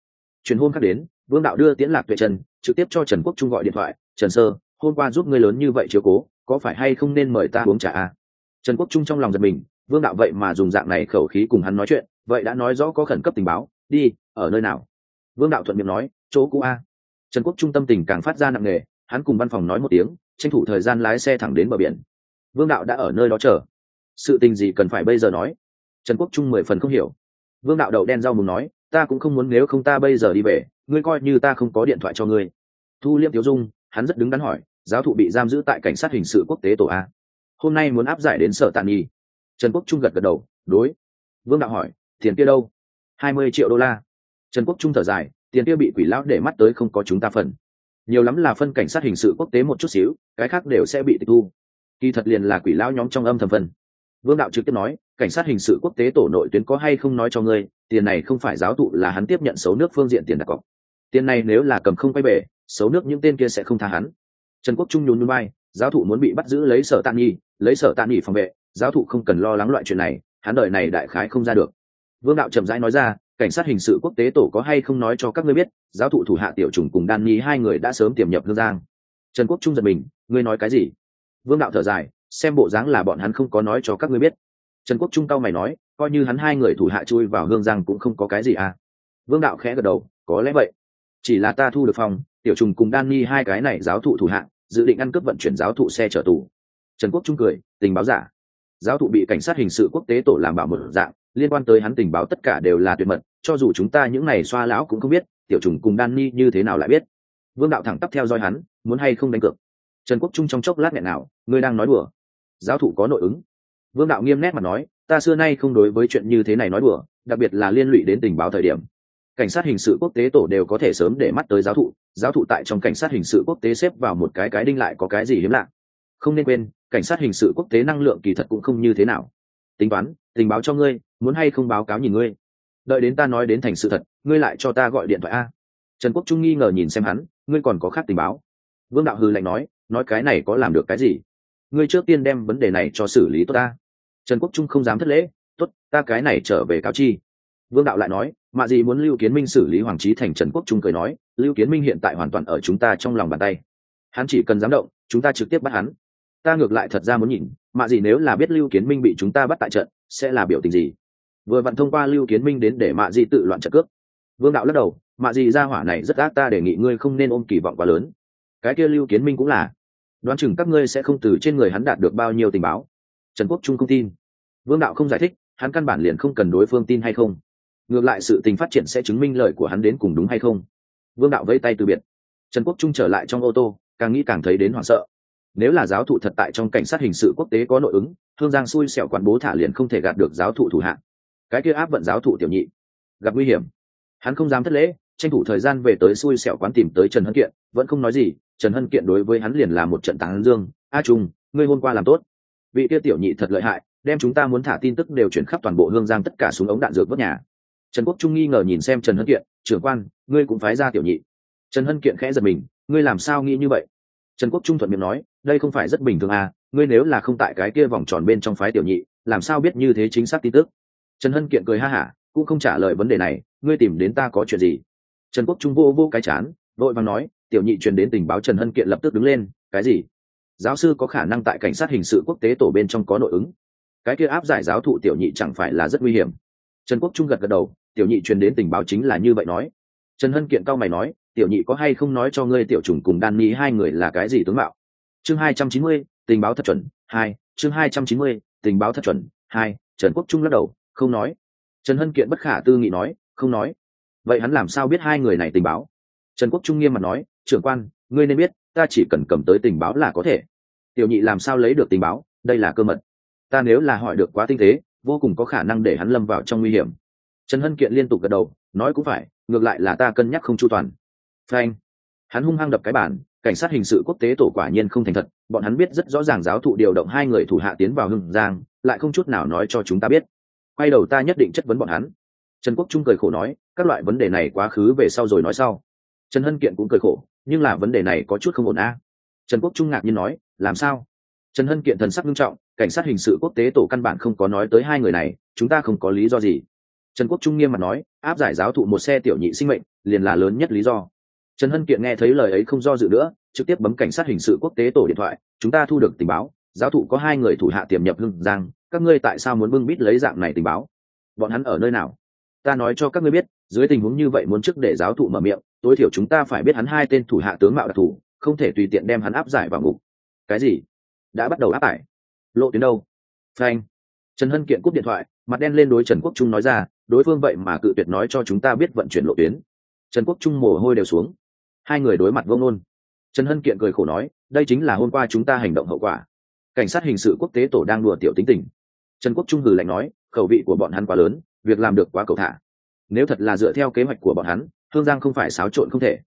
Truyền hôn khác đến, vương đạo đưa tiễn lạc tuệ trần, trực tiếp cho trần quốc trung gọi điện thoại, trần sơ, hôm qua giúp ngươi lớn như vậy chiếu cố, có phải hay không nên mời ta uống trà a? Trần quốc trung trong lòng giật mình, vương đạo vậy mà dùng dạng này khẩu khí cùng hắn nói chuyện, vậy đã nói rõ có khẩn cấp tình báo, đi, ở nơi nào? Vương đạo thuận miệng nói, chỗ cũ a. Trần quốc trung tâm tình càng phát ra nặng nề, hắn cùng văn phòng nói một tiếng, tranh thủ thời gian lái xe thẳng đến bờ biển. Vương đạo đã ở nơi đó chờ. Sự tình gì cần phải bây giờ nói? Trần quốc trung mười phần không hiểu. Vương đạo đậu đen rau mùng nói, ta cũng không muốn nếu không ta bây giờ đi về, ngươi coi như ta không có điện thoại cho ngươi. Thu liêm tiếu dung, hắn rất đứng đắn hỏi, giáo thụ bị giam giữ tại cảnh sát hình sự quốc tế tổ a. Hôm nay muốn áp giải đến sở tàn nghi. Trần quốc trung gật gật đầu, đối. Vương đạo hỏi, tiền kia đâu? Hai mươi triệu đô la. Trần quốc trung thở dài, tiền kia bị quỷ lão để mắt tới không có chúng ta phần. Nhiều lắm là phân cảnh sát hình sự quốc tế một chút xíu, cái khác đều sẽ bị tịch thu. Kỳ thật liền là quỷ lão nhóm trong âm thầm phân vương đạo trực tiếp nói cảnh sát hình sự quốc tế tổ nội tuyến có hay không nói cho ngươi, tiền này không phải giáo thụ là hắn tiếp nhận xấu nước phương diện tiền đặt cọc. Tiền này nếu là cầm không quay về, xấu nước những tên kia sẽ không tha hắn. Trần quốc trung nhún núi bay giáo thụ muốn bị bắt giữ lấy sở tạm nghi lấy sở tạm nghi phòng vệ, giáo thụ không cần lo lắng loại chuyện này, hắn đợi này đại khái không ra được. Vương đạo chậm rãi nói ra, cảnh sát hình sự quốc tế tổ có hay không nói cho các ngươi biết, giáo thụ thủ hạ tiểu trùng cùng đan Nghi hai người đã sớm tiềm nhập hương giang. Trần quốc trung giật mình, ngươi nói cái gì? Vương đạo thở dài, xem bộ dáng là bọn hắn không có nói cho các ngươi biết trần quốc trung cao mày nói, coi như hắn hai người thủ hạ chui vào hương giang cũng không có cái gì à. Vương đạo khẽ gật đầu, có lẽ vậy. Chỉ là ta thu được phòng, tiểu trùng cùng đan ni hai cái này giáo thụ thủ hạ, dự định ăn cướp vận chuyển giáo thụ xe chở tù. Trần quốc trung cười, tình báo giả. Giáo thụ bị cảnh sát hình sự quốc tế tổ làm bảo một dạng, liên quan tới hắn tình báo tất cả đều là tuyệt mật, cho dù chúng ta những này xoa lão cũng không biết, tiểu trùng cùng đan ni như thế nào lại biết. Vương đạo thẳng tắp theo dõi hắn, muốn hay không đánh cược. Trần quốc trung trong chốc lát nghẹn nào, ngươi đang nói đùa. Giáo thụ có nội ứng vương đạo nghiêm nét mà nói, ta xưa nay không đối với chuyện như thế này nói đùa, đặc biệt là liên lụy đến tình báo thời điểm. Cảnh sát hình sự quốc tế tổ đều có thể sớm để mắt tới giáo thụ giáo thụ tại trong cảnh sát hình sự quốc tế xếp vào một cái cái đinh lại có cái gì hiếm lạ. Không nên quên, cảnh sát hình sự quốc tế năng lượng kỳ thật cũng không như thế nào. Tính toán, tình báo cho ngươi, muốn hay không báo cáo nhìn ngươi. Đợi đến ta nói đến thành sự thật, ngươi lại cho ta gọi điện thoại a. Trần quốc trung nghi ngờ nhìn xem hắn, ngươi còn có khác tình báo? Vương đạo hư lạnh nói nói cái này có làm được cái gì? Ngươi trước tiên đem vấn đề này cho xử lý tốt ta trần quốc trung không dám thất lễ, tốt, ta cái này trở về cáo chi. Vương đạo lại nói, mạ gì muốn lưu kiến minh xử lý hoàng trí thành. Trần quốc trung cười nói, lưu kiến minh hiện tại hoàn toàn ở chúng ta trong lòng bàn tay. Hắn chỉ cần dám động, chúng ta trực tiếp bắt hắn. Ta ngược lại thật ra muốn nhìn, mạ gì nếu là biết lưu kiến minh bị chúng ta bắt tại trận, sẽ là biểu tình gì? Vừa vặn thông qua lưu kiến minh đến để mạ gì tự loạn trận cướp. Vương đạo lắc đầu, mạ gì ra hỏa này rất ác, ta đề nghị ngươi không nên ôm kỳ vọng quá lớn. Cái kia lưu kiến minh cũng là. Đoán chừng các ngươi sẽ không từ trên người hắn đạt được bao nhiêu tình báo trần quốc trung không tin. Vương đạo không giải thích, hắn căn bản liền không cần đối phương tin hay không. Ngược lại sự tình phát triển sẽ chứng minh lời của hắn đến cùng đúng hay không. Vương đạo vẫy tay từ biệt. Trần quốc trung trở lại trong ô tô, càng nghĩ càng thấy đến hoảng sợ. Nếu là giáo thụ thật tại trong cảnh sát hình sự quốc tế có nội ứng, thương giang xui xẻo quán bố thả liền không thể gạt được giáo thụ thủ hạng cái kia áp vận giáo thụ tiểu nhị, gặp nguy hiểm. Hắn không dám thất lễ, tranh thủ thời gian về tới xui xẻo quán tìm tới trần hân kiện, vẫn không nói gì, trần hân kiện đối với hắn liền là một trận tán dương. A trung, ngươi hôm qua làm tốt vị kia tiểu nhị thật lợi hại, đem chúng ta muốn thả tin tức đều chuyển khắp toàn bộ hương giang tất cả súng ống đạn dược vớt nhà. Trần quốc trung nghi ngờ nhìn xem trần hân kiện, trưởng quan, ngươi cũng phái ra tiểu nhị. Trần hân kiện khẽ giật mình, ngươi làm sao nghĩ như vậy? Trần quốc trung thuận miệng nói, đây không phải rất bình thường à ngươi nếu là không tại cái kia vòng tròn bên trong phái tiểu nhị, làm sao biết như thế chính xác tin tức? Trần hân kiện cười ha hả, cũng không trả lời vấn đề này, ngươi tìm đến ta có chuyện gì? Trần quốc trung vô vô cái chán, vội vàng nói, tiểu nhị truyền đến tình báo trần hân kiện lập tức đứng lên, cái gì? Giáo sư có khả năng tại cảnh sát hình sự quốc tế tổ bên trong có nội ứng. Cái kia áp giải giáo thụ tiểu nhị chẳng phải là rất nguy hiểm. Trần quốc trung gật gật đầu, tiểu nhị truyền đến tình báo chính là như vậy nói. Trần hân kiện cao mày nói, tiểu nhị có hay không nói cho ngươi tiểu trùng cùng đan ni hai người là cái gì tướng mạo? Chương hai trăm chín mươi, tình báo thật chuẩn, hai, chương hai trăm chín mươi, tình báo thật chuẩn, hai, trần quốc trung lắc đầu, không nói. Trần hân kiện bất khả tư nghị nói, không nói. Vậy hắn làm sao biết hai người này tình báo? Trần quốc trung nghiêm mặt nói, trưởng quan, ngươi nên biết ta chỉ cần cầm tới tình báo là có thể. Tiểu nhị làm sao lấy được tình báo? Đây là cơ mật. Ta nếu là hỏi được quá tinh tế, vô cùng có khả năng để hắn lâm vào trong nguy hiểm. Trần hân kiện liên tục gật đầu, nói cũng phải, ngược lại là ta cân nhắc không chu toàn. Frank hắn hung hăng đập cái bản cảnh sát hình sự quốc tế tổ quả nhiên không thành thật, bọn hắn biết rất rõ ràng giáo thụ điều động hai người thủ hạ tiến vào hưng giang, lại không chút nào nói cho chúng ta biết. Quay đầu ta nhất định chất vấn bọn hắn. Trần quốc trung cười khổ nói, các loại vấn đề này quá khứ về sau rồi nói sau. Trần hân kiện cũng cười khổ nhưng là vấn đề này có chút không ổn a. Trần quốc trung ngạc nhiên nói, làm sao? Trần hân kiện thần sắc nghiêm trọng, cảnh sát hình sự quốc tế tổ căn bản không có nói tới hai người này, chúng ta không có lý do gì. Trần quốc trung nghiêm mặt nói, áp giải giáo thụ một xe tiểu nhị sinh mệnh, liền là lớn nhất lý do. Trần hân kiện nghe thấy lời ấy không do dự nữa, trực tiếp bấm cảnh sát hình sự quốc tế tổ điện thoại, chúng ta thu được tình báo, giáo thụ có hai người thủ hạ tiềm nhập hưng giang, các ngươi tại sao muốn bưng bít lấy dạng này tình báo? Bọn hắn ở nơi nào? Ta nói cho các ngươi biết, dưới tình huống như vậy muốn trước để giáo thụ mở miệng, tối thiểu chúng ta phải biết hắn hai tên thủ hạ tướng mạo đặc thù, không thể tùy tiện đem hắn áp giải vào ngục. Cái gì? Đã bắt đầu áp tải. Lộ tuyến đâu? Frank trần hân kiện cúp điện thoại, mặt đen lên đối trần quốc trung nói ra, đối phương vậy mà cự tuyệt nói cho chúng ta biết vận chuyển lộ tuyến. Trần quốc trung mồ hôi đều xuống. Hai người đối mặt vông nôn. Trần hân kiện cười khổ nói, đây chính là hôm qua chúng ta hành động hậu quả. Cảnh sát hình sự quốc tế tổ đang đùa tiểu tính tình. Trần quốc trung hừ lạnh nói, khẩu vị của bọn hắn quá lớn việc làm được quá cầu thả. Nếu thật là dựa theo kế hoạch của bọn hắn hương giang không phải xáo trộn không thể.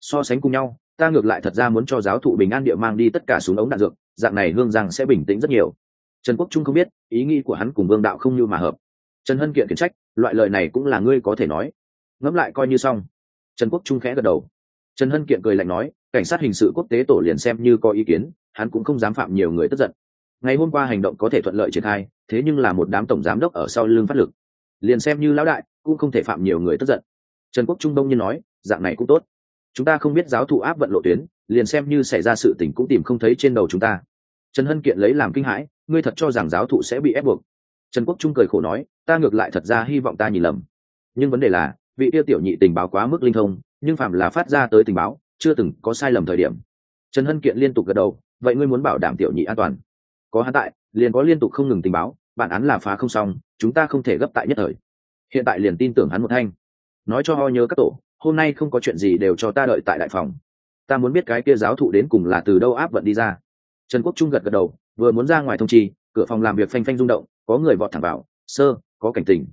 So sánh cùng nhau, ta ngược lại thật ra muốn cho giáo thụ bình an địa mang đi tất cả súng ống đạn dược, dạng này hương giang sẽ bình tĩnh rất nhiều. Trần quốc trung không biết, ý nghĩ của hắn cùng vương đạo không như mà hợp. Trần hân kiện khiển trách, loại lời này cũng là ngươi có thể nói. Ngẫm lại coi như xong. Trần quốc trung khẽ gật đầu. Trần hân kiện cười lạnh nói, cảnh sát hình sự quốc tế tổ liền xem như có ý kiến, hắn cũng không dám phạm nhiều người tức giận. Ngày hôm qua hành động có thể thuận lợi triển khai, thế nhưng là một đám tổng giám đốc ở sau lưng phát lực liền xem như lão đại, cũng không thể phạm nhiều người tức giận. Trần quốc trung đông như nói, dạng này cũng tốt. Chúng ta không biết giáo thụ áp vận lộ tuyến, liền xem như xảy ra sự tình cũng tìm không thấy trên đầu chúng ta. Trần hân kiện lấy làm kinh hãi, ngươi thật cho rằng giáo thụ sẽ bị ép buộc. Trần quốc trung cười khổ nói, ta ngược lại thật ra hy vọng ta nhìn lầm. Nhưng vấn đề là, vị yêu tiểu nhị tình báo quá mức linh thông, nhưng phạm là phát ra tới tình báo, chưa từng có sai lầm thời điểm. Trần hân kiện liên tục gật đầu, vậy ngươi muốn bảo đảm tiểu nhị an toàn. Có hắn tại, liền có liên tục không ngừng tình báo, bản án là phá không xong chúng ta không thể gấp tại nhất thời. Hiện tại liền tin tưởng hắn một thanh. Nói cho ho nhớ các tổ, hôm nay không có chuyện gì đều cho ta đợi tại đại phòng. Ta muốn biết cái kia giáo thụ đến cùng là từ đâu áp vận đi ra. Trần quốc trung gật gật đầu, vừa muốn ra ngoài thông chi, cửa phòng làm việc phanh phanh rung động, có người vọt thẳng vào. Sơ, có cảnh tình.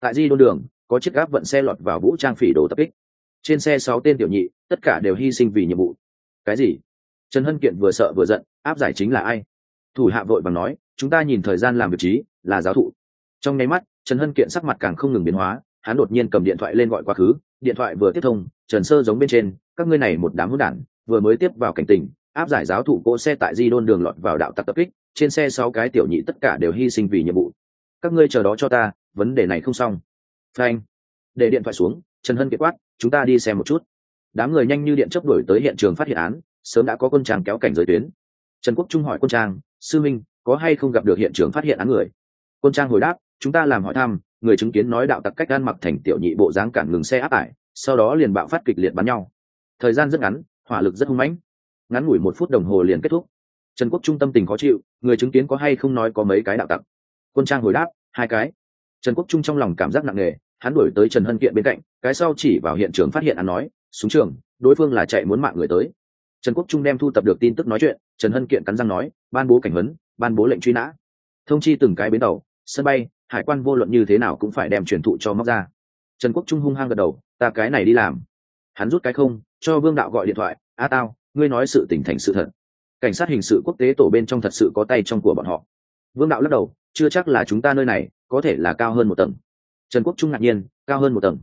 Tại di đôn đường, có chiếc áp vận xe lọt vào vũ trang phỉ đồ tập kích. Trên xe sáu tên tiểu nhị, tất cả đều hy sinh vì nhiệm vụ. Cái gì? Trần hân kiện vừa sợ vừa giận, áp giải chính là ai? Thủ hạ vội bằng nói, chúng ta nhìn thời gian làm việc trí là giáo thụ trong nháy mắt, trần hân kiện sắc mặt càng không ngừng biến hóa, hắn đột nhiên cầm điện thoại lên gọi quá khứ, điện thoại vừa tiếp thông, trần sơ giống bên trên, các ngươi này một đám hỗn đản, vừa mới tiếp vào cảnh tình áp giải giáo thủ cỗ xe tại di đôn đường lọt vào đạo tặc tập kích, trên xe sáu cái tiểu nhị tất cả đều hy sinh vì nhiệm vụ. Các ngươi chờ đó cho ta, vấn đề này không xong. Frank để điện thoại xuống, trần hân kiệt quát, chúng ta đi xem một chút. Đám người nhanh như điện chấp đổi tới hiện trường phát hiện án, sớm đã có quân trang kéo cảnh giới tuyến. Trần quốc trung hỏi quân trang, sư minh, có hay không gặp được hiện trường phát hiện án người? Quân trang hồi đáp chúng ta làm hỏi thăm, người chứng kiến nói đạo tặc cách ăn mặc thành tiểu nhị bộ dáng cản ngừng xe áp tải, sau đó liền bạo phát kịch liệt bắn nhau. Thời gian rất ngắn, hỏa lực rất hung mãnh. Ngắn ngủi một phút đồng hồ liền kết thúc. Trần quốc trung tâm tình khó chịu, người chứng kiến có hay không nói có mấy cái đạo tặc? Quân trang hồi đáp, hai cái. Trần quốc trung trong lòng cảm giác nặng nề, hắn đuổi tới trần hân kiện bên cạnh, cái sau chỉ vào hiện trường phát hiện hắn nói, súng trường, đối phương là chạy muốn mạng người tới. Trần quốc trung đem thu tập được tin tức nói chuyện, trần hân kiện cắn răng nói, ban bố cảnh vấn ban bố lệnh truy nã. Thông chi từng cái bến tàu, sân bay hải quan vô luận như thế nào cũng phải đem truyền thụ cho móc ra. Trần quốc trung hung hăng gật đầu, ta cái này đi làm. Hắn rút cái không, cho vương đạo gọi điện thoại, a tao, ngươi nói sự tỉnh thành sự thật. Cảnh sát hình sự quốc tế tổ bên trong thật sự có tay trong của bọn họ. Vương đạo lắc đầu, chưa chắc là chúng ta nơi này, có thể là cao hơn một tầng. Trần quốc trung ngạc nhiên, cao hơn một tầng.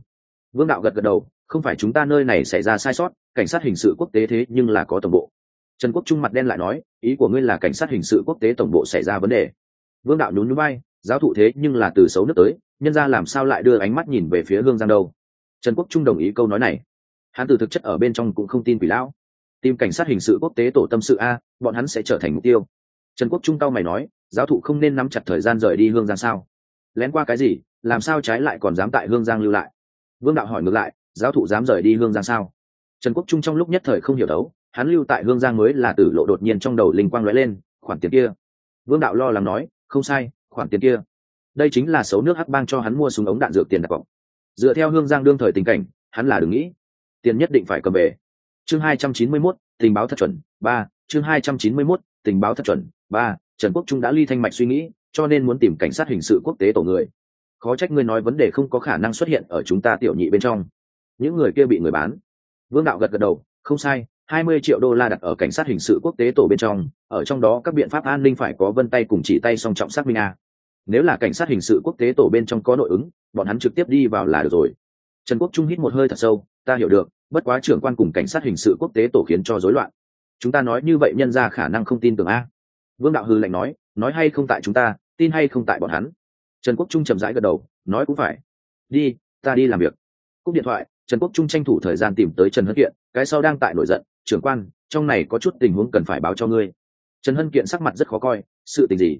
Vương đạo gật gật đầu, không phải chúng ta nơi này xảy ra sai sót, cảnh sát hình sự quốc tế thế nhưng là có tổng bộ. Trần quốc trung mặt đen lại nói, ý của ngươi là cảnh sát hình sự quốc tế tổng bộ xảy ra vấn đề. Vương đạo nhún nhún bay giáo thụ thế nhưng là từ xấu nước tới, nhân ra làm sao lại đưa ánh mắt nhìn về phía hương giang đâu? Trần quốc trung đồng ý câu nói này. Hắn từ thực chất ở bên trong cũng không tin quỷ lão. Tìm cảnh sát hình sự quốc tế tổ tâm sự a, bọn hắn sẽ trở thành mục tiêu. Trần quốc trung tao mày nói, giáo thụ không nên nắm chặt thời gian rời đi hương giang sao? Lén qua cái gì, làm sao trái lại còn dám tại hương giang lưu lại? Vương đạo hỏi ngược lại, giáo thụ dám rời đi hương giang sao? Trần quốc trung trong lúc nhất thời không hiểu đấu, hắn lưu tại hương giang mới là tử lộ đột nhiên trong đầu linh quang lóe lên, khoản tiền kia. Vương đạo lo lắng nói, không sai khoản tiền kia. Đây chính là xấu nước hắc bang cho hắn mua súng ống đạn dược tiền đặt cọc. Dựa theo hương giang đương thời tình cảnh hắn là đừng nghĩ. Tiền nhất định phải cầm về. Chương hai trăm chín mươi 291, tình báo thật chuẩn ba. Chương hai trăm chín mươi 291, tình báo thật chuẩn ba. Trần quốc trung đã ly thanh mạch suy nghĩ cho nên muốn tìm cảnh sát hình sự quốc tế tổ người. Khó trách ngươi nói vấn đề không có khả năng xuất hiện ở chúng ta tiểu nhị bên trong. Những người kia bị người bán. Vương đạo gật gật đầu không sai hai mươi triệu đô la đặt ở cảnh sát hình sự quốc tế tổ bên trong, ở trong đó các biện pháp an ninh phải có vân tay cùng chỉ tay song trọng xác minh a. Nếu là cảnh sát hình sự quốc tế tổ bên trong có nội ứng, bọn hắn trực tiếp đi vào là được rồi. Trần quốc trung hít một hơi thật sâu, ta hiểu được, bất quá trưởng quan cùng cảnh sát hình sự quốc tế tổ khiến cho rối loạn. Chúng ta nói như vậy nhân ra khả năng không tin tưởng a. Vương đạo hư lạnh nói nói hay không tại chúng ta, tin hay không tại bọn hắn? Trần quốc trung chậm rãi gật đầu, nói cũng phải. Đi, ta đi làm việc. Cúp điện thoại, trần quốc trung tranh thủ thời gian tìm tới trần hân kiện, cái sau đang tại nổi giận trưởng quan, trong này có chút tình huống cần phải báo cho ngươi. Trần hân kiện sắc mặt rất khó coi, sự tình gì?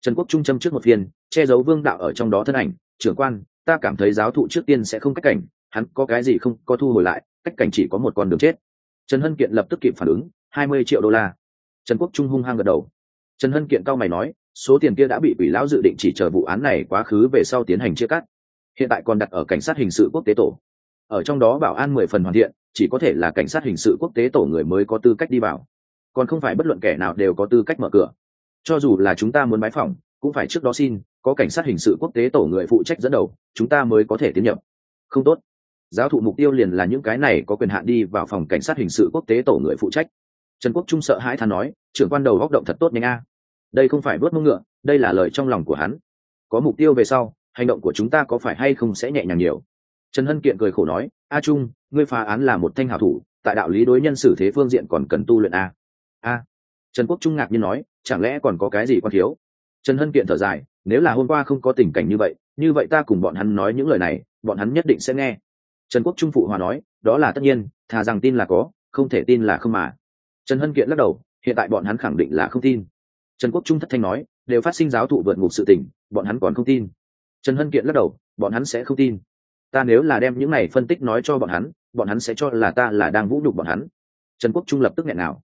Trần quốc trung châm trước một phiên, che giấu vương đạo ở trong đó thân ảnh, trưởng quan, ta cảm thấy giáo thụ trước tiên sẽ không cách cảnh, hắn có cái gì không có thu hồi lại, cách cảnh chỉ có một con đường chết. Trần hân kiện lập tức kịp phản ứng, hai mươi triệu đô la. Trần quốc trung hung hăng gật đầu. Trần hân kiện cao mày nói, số tiền kia đã bị quỷ lão dự định chỉ chờ vụ án này quá khứ về sau tiến hành chia cắt. Hiện tại còn đặt ở cảnh sát hình sự quốc tế tổ ở trong đó bảo an mười phần hoàn thiện, chỉ có thể là cảnh sát hình sự quốc tế tổ người mới có tư cách đi vào. Còn không phải bất luận kẻ nào đều có tư cách mở cửa. Cho dù là chúng ta muốn bái phỏng, cũng phải trước đó xin, có cảnh sát hình sự quốc tế tổ người phụ trách dẫn đầu, chúng ta mới có thể tiến nhập. Không tốt. Giáo thụ mục tiêu liền là những cái này có quyền hạn đi vào phòng cảnh sát hình sự quốc tế tổ người phụ trách. Trần quốc trung sợ hãi than nói, trưởng quan đầu góc động thật tốt nhanh a. Đây không phải vớt mông ngựa, đây là lời trong lòng của hắn. Có mục tiêu về sau, hành động của chúng ta có phải hay không sẽ nhẹ nhàng nhiều? Trần hân kiện cười khổ nói, a trung, ngươi phá án là một thanh hảo thủ, tại đạo lý đối nhân xử thế phương diện còn cần tu luyện a a. Trần quốc trung ngạc nhiên nói, chẳng lẽ còn có cái gì còn thiếu? Trần hân kiện thở dài, nếu là hôm qua không có tình cảnh như vậy như vậy ta cùng bọn hắn nói những lời này, bọn hắn nhất định sẽ nghe. Trần quốc trung phụ hòa nói, đó là tất nhiên, thà rằng tin là có, không thể tin là không mà. Trần hân kiện lắc đầu, hiện tại bọn hắn khẳng định là không tin. Trần quốc trung thất thanh nói, đều phát sinh giáo thụ vượt ngục sự tình, bọn hắn còn không tin. Trần hân kiện lắc đầu, bọn hắn sẽ không tin ta nếu là đem những này phân tích nói cho bọn hắn bọn hắn sẽ cho là ta là đang vũ đục bọn hắn. Trần quốc trung lập tức nghẹn nào.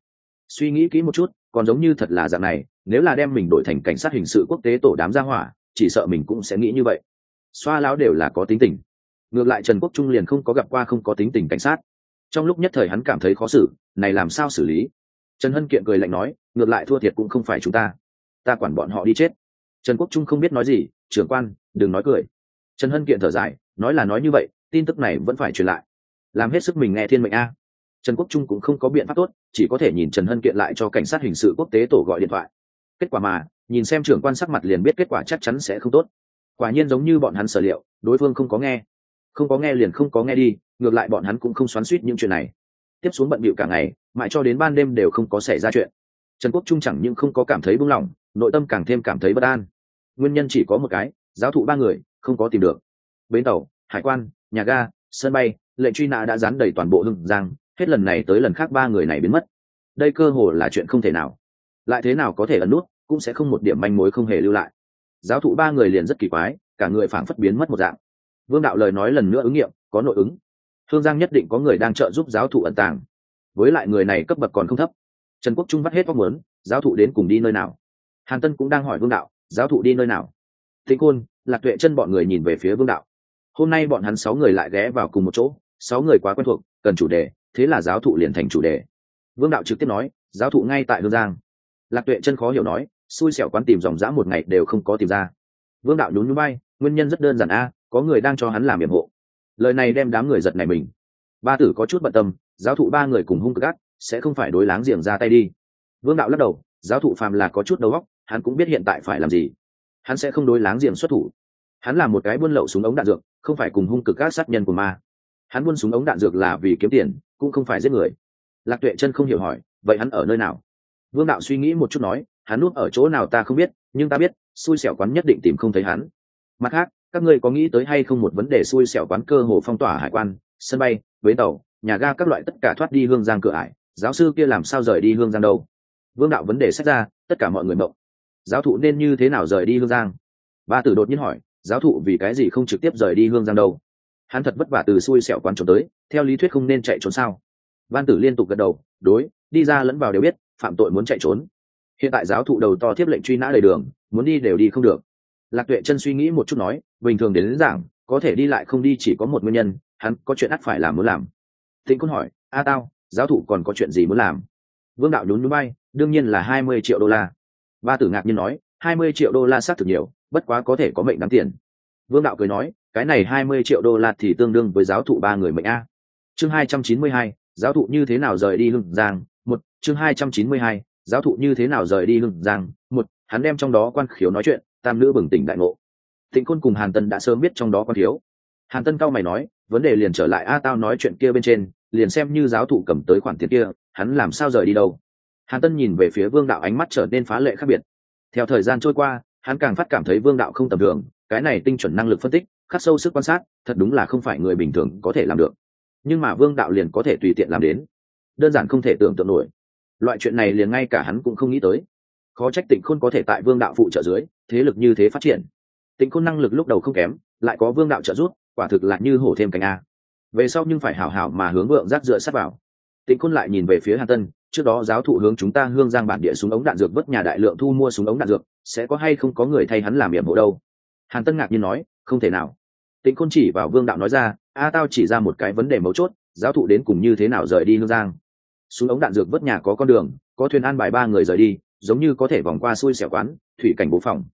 Suy nghĩ kỹ một chút, còn giống như thật là dạng này, nếu là đem mình đổi thành cảnh sát hình sự quốc tế tổ đám gia hỏa, chỉ sợ mình cũng sẽ nghĩ như vậy. Xoa lão đều là có tính tình. Ngược lại trần quốc trung liền không có gặp qua không có tính tình cảnh sát. Trong lúc nhất thời hắn cảm thấy khó xử, này làm sao xử lý? Trần hân kiện cười lạnh nói, ngược lại thua thiệt cũng không phải chúng ta. Ta quản bọn họ đi chết. Trần quốc trung không biết nói gì, trưởng quan, đừng nói cười. Trần hân kiện thở dài nói là nói như vậy, tin tức này vẫn phải truyền lại. Làm hết sức mình nghe thiên mệnh a. Trần quốc trung cũng không có biện pháp tốt, chỉ có thể nhìn trần hân kiện lại cho cảnh sát hình sự quốc tế tổ gọi điện thoại. Kết quả mà, nhìn xem trưởng quan sắc mặt liền biết kết quả chắc chắn sẽ không tốt. Quả nhiên giống như bọn hắn sở liệu, đối phương không có nghe. Không có nghe liền không có nghe đi, ngược lại bọn hắn cũng không xoắn suýt những chuyện này. Tiếp xuống bận bịu cả ngày, mãi cho đến ban đêm đều không có xảy ra chuyện. Trần quốc trung chẳng những không có cảm thấy buông lỏng, nội tâm càng thêm cảm thấy bất an. Nguyên nhân chỉ có một cái, giáo thụ ba người, không có tìm được bến tàu, hải quan, nhà ga, sân bay lệnh truy nã đã dán đầy toàn bộ hưng giang, hết lần này tới lần khác ba người này biến mất. Đây cơ hồ là chuyện không thể nào. Lại thế nào có thể ẩn nút, cũng sẽ không một điểm manh mối không hề lưu lại. Giáo thụ ba người liền rất kỳ quái, cả người phảng phất biến mất một dạng. Vương đạo lời nói lần nữa ứng nghiệm, có nội ứng. Hương giang nhất định có người đang trợ giúp giáo thụ ẩn tàng. Với lại người này cấp bậc còn không thấp. Trần quốc trung vắt hết vóc muốn, giáo thụ đến cùng đi nơi nào? Hàn tân cũng đang hỏi vương đạo, giáo thụ đi nơi nào? Thịnh côn, lạc tuệ chân bọn người nhìn về phía vương đạo hôm nay bọn hắn sáu người lại ghé vào cùng một chỗ, sáu người quá quen thuộc, cần chủ đề, thế là giáo thụ liền thành chủ đề. Vương đạo trực tiếp nói, giáo thụ ngay tại hương giang. Lạc tuệ chân khó hiểu nói, xui xẻo quán tìm dòng dã một ngày đều không có tìm ra. Vương đạo nhún nhún bay nguyên nhân rất đơn giản a, có người đang cho hắn làm nhiệm hộ lời này đem đám người giật này mình. Ba tử có chút bận tâm, giáo thụ ba người cùng hung cực gắt sẽ không phải đối láng giềng ra tay đi. Vương đạo lắc đầu, giáo thụ phàm là có chút đầu óc, hắn cũng biết hiện tại phải làm gì. Hắn sẽ không đối láng giềng xuất thủ hắn là một cái buôn lậu súng ống đạn dược, không phải cùng hung cực các sát nhân của ma. Hắn buôn súng ống đạn dược là vì kiếm tiền, cũng không phải giết người. Lạc tuệ chân không hiểu hỏi, vậy hắn ở nơi nào? Vương đạo suy nghĩ một chút nói, hắn núp ở chỗ nào ta không biết, nhưng ta biết, xui xẻo quán nhất định tìm không thấy hắn. Mặt khác, các ngươi có nghĩ tới hay không một vấn đề xui xẻo quán cơ hồ phong tỏa hải quan, sân bay, bến tàu, nhà ga các loại tất cả thoát đi hương giang cửa ải, giáo sư kia làm sao rời đi hương giang đâu? Vương đạo vấn đề xét ra, tất cả mọi người mộng. Giáo thụ nên như thế nào rời đi hương giang? Ba tử đột nhiên hỏi giáo thụ vì cái gì không trực tiếp rời đi hương giang đâu? Hắn thật vất vả từ xui xẻo quán trốn tới theo lý thuyết không nên chạy trốn sao? Văn tử liên tục gật đầu đối đi ra lẫn vào đều biết phạm tội muốn chạy trốn. Hiện tại giáo thụ đầu to thiếp lệnh truy nã đầy đường muốn đi đều đi không được. Lạc tuệ chân suy nghĩ một chút nói bình thường đến, đến giảng có thể đi lại không đi chỉ có một nguyên nhân hắn có chuyện ắt phải làm muốn làm. Thịnh quân hỏi a tao giáo thụ còn có chuyện gì muốn làm? Vương đạo nhún núi bay đương nhiên là hai mươi triệu đô la. Ba tử ngạc nhiên nói hai mươi triệu đô la xác thực nhiều bất quá có thể có mệnh đáng tiền. Vương đạo cười nói, cái này hai mươi triệu đô la thì tương đương với giáo thụ ba người mệnh a. Chương hai trăm chín mươi hai, giáo thụ như thế nào rời đi hưng giang? Một, chương hai trăm chín mươi hai, giáo thụ như thế nào rời đi hưng giang? Một, hắn đem trong đó quan khiếu nói chuyện, tam nữ bừng tỉnh đại ngộ. Thịnh côn cùng hàn tân đã sớm biết trong đó quan thiếu hàn tân cao mày nói, vấn đề liền trở lại a tao nói chuyện kia bên trên, liền xem như giáo thụ cầm tới khoản tiền kia, hắn làm sao rời đi đâu? Hàn tân nhìn về phía vương đạo ánh mắt trở nên phá lệ khác biệt. Theo thời gian trôi qua hắn càng phát cảm thấy vương đạo không tầm thường, cái này tinh chuẩn năng lực phân tích, khắc sâu sức quan sát, thật đúng là không phải người bình thường có thể làm được. Nhưng mà vương đạo liền có thể tùy tiện làm đến. Đơn giản không thể tưởng tượng nổi. Loại chuyện này liền ngay cả hắn cũng không nghĩ tới. Khó trách tịnh khôn có thể tại vương đạo phụ trợ dưới, thế lực như thế phát triển. Tịnh khôn năng lực lúc đầu không kém, lại có vương đạo trợ giúp, quả thực lại như hổ thêm cánh a. Về sau nhưng phải hảo hảo mà hướng vượng rác dựa sát vào. Tịnh khôn lại nhìn về phía hà tân trước đó giáo thụ hướng chúng ta hương giang bản địa súng ống đạn dược vất nhà đại lượng thu mua súng ống đạn dược, sẽ có hay không có người thay hắn làm nhiệm vụ đâu? Hàn tân ngạc nhiên nói, không thể nào. Tịnh khôn chỉ vào vương đạo nói ra, a tao chỉ ra một cái vấn đề mấu chốt, giáo thụ đến cùng như thế nào rời đi hương giang? Súng ống đạn dược vất nhà có con đường, có thuyền an bài ba người rời đi, giống như có thể vòng qua xuôi xẻo quán, thủy cảnh bố phòng.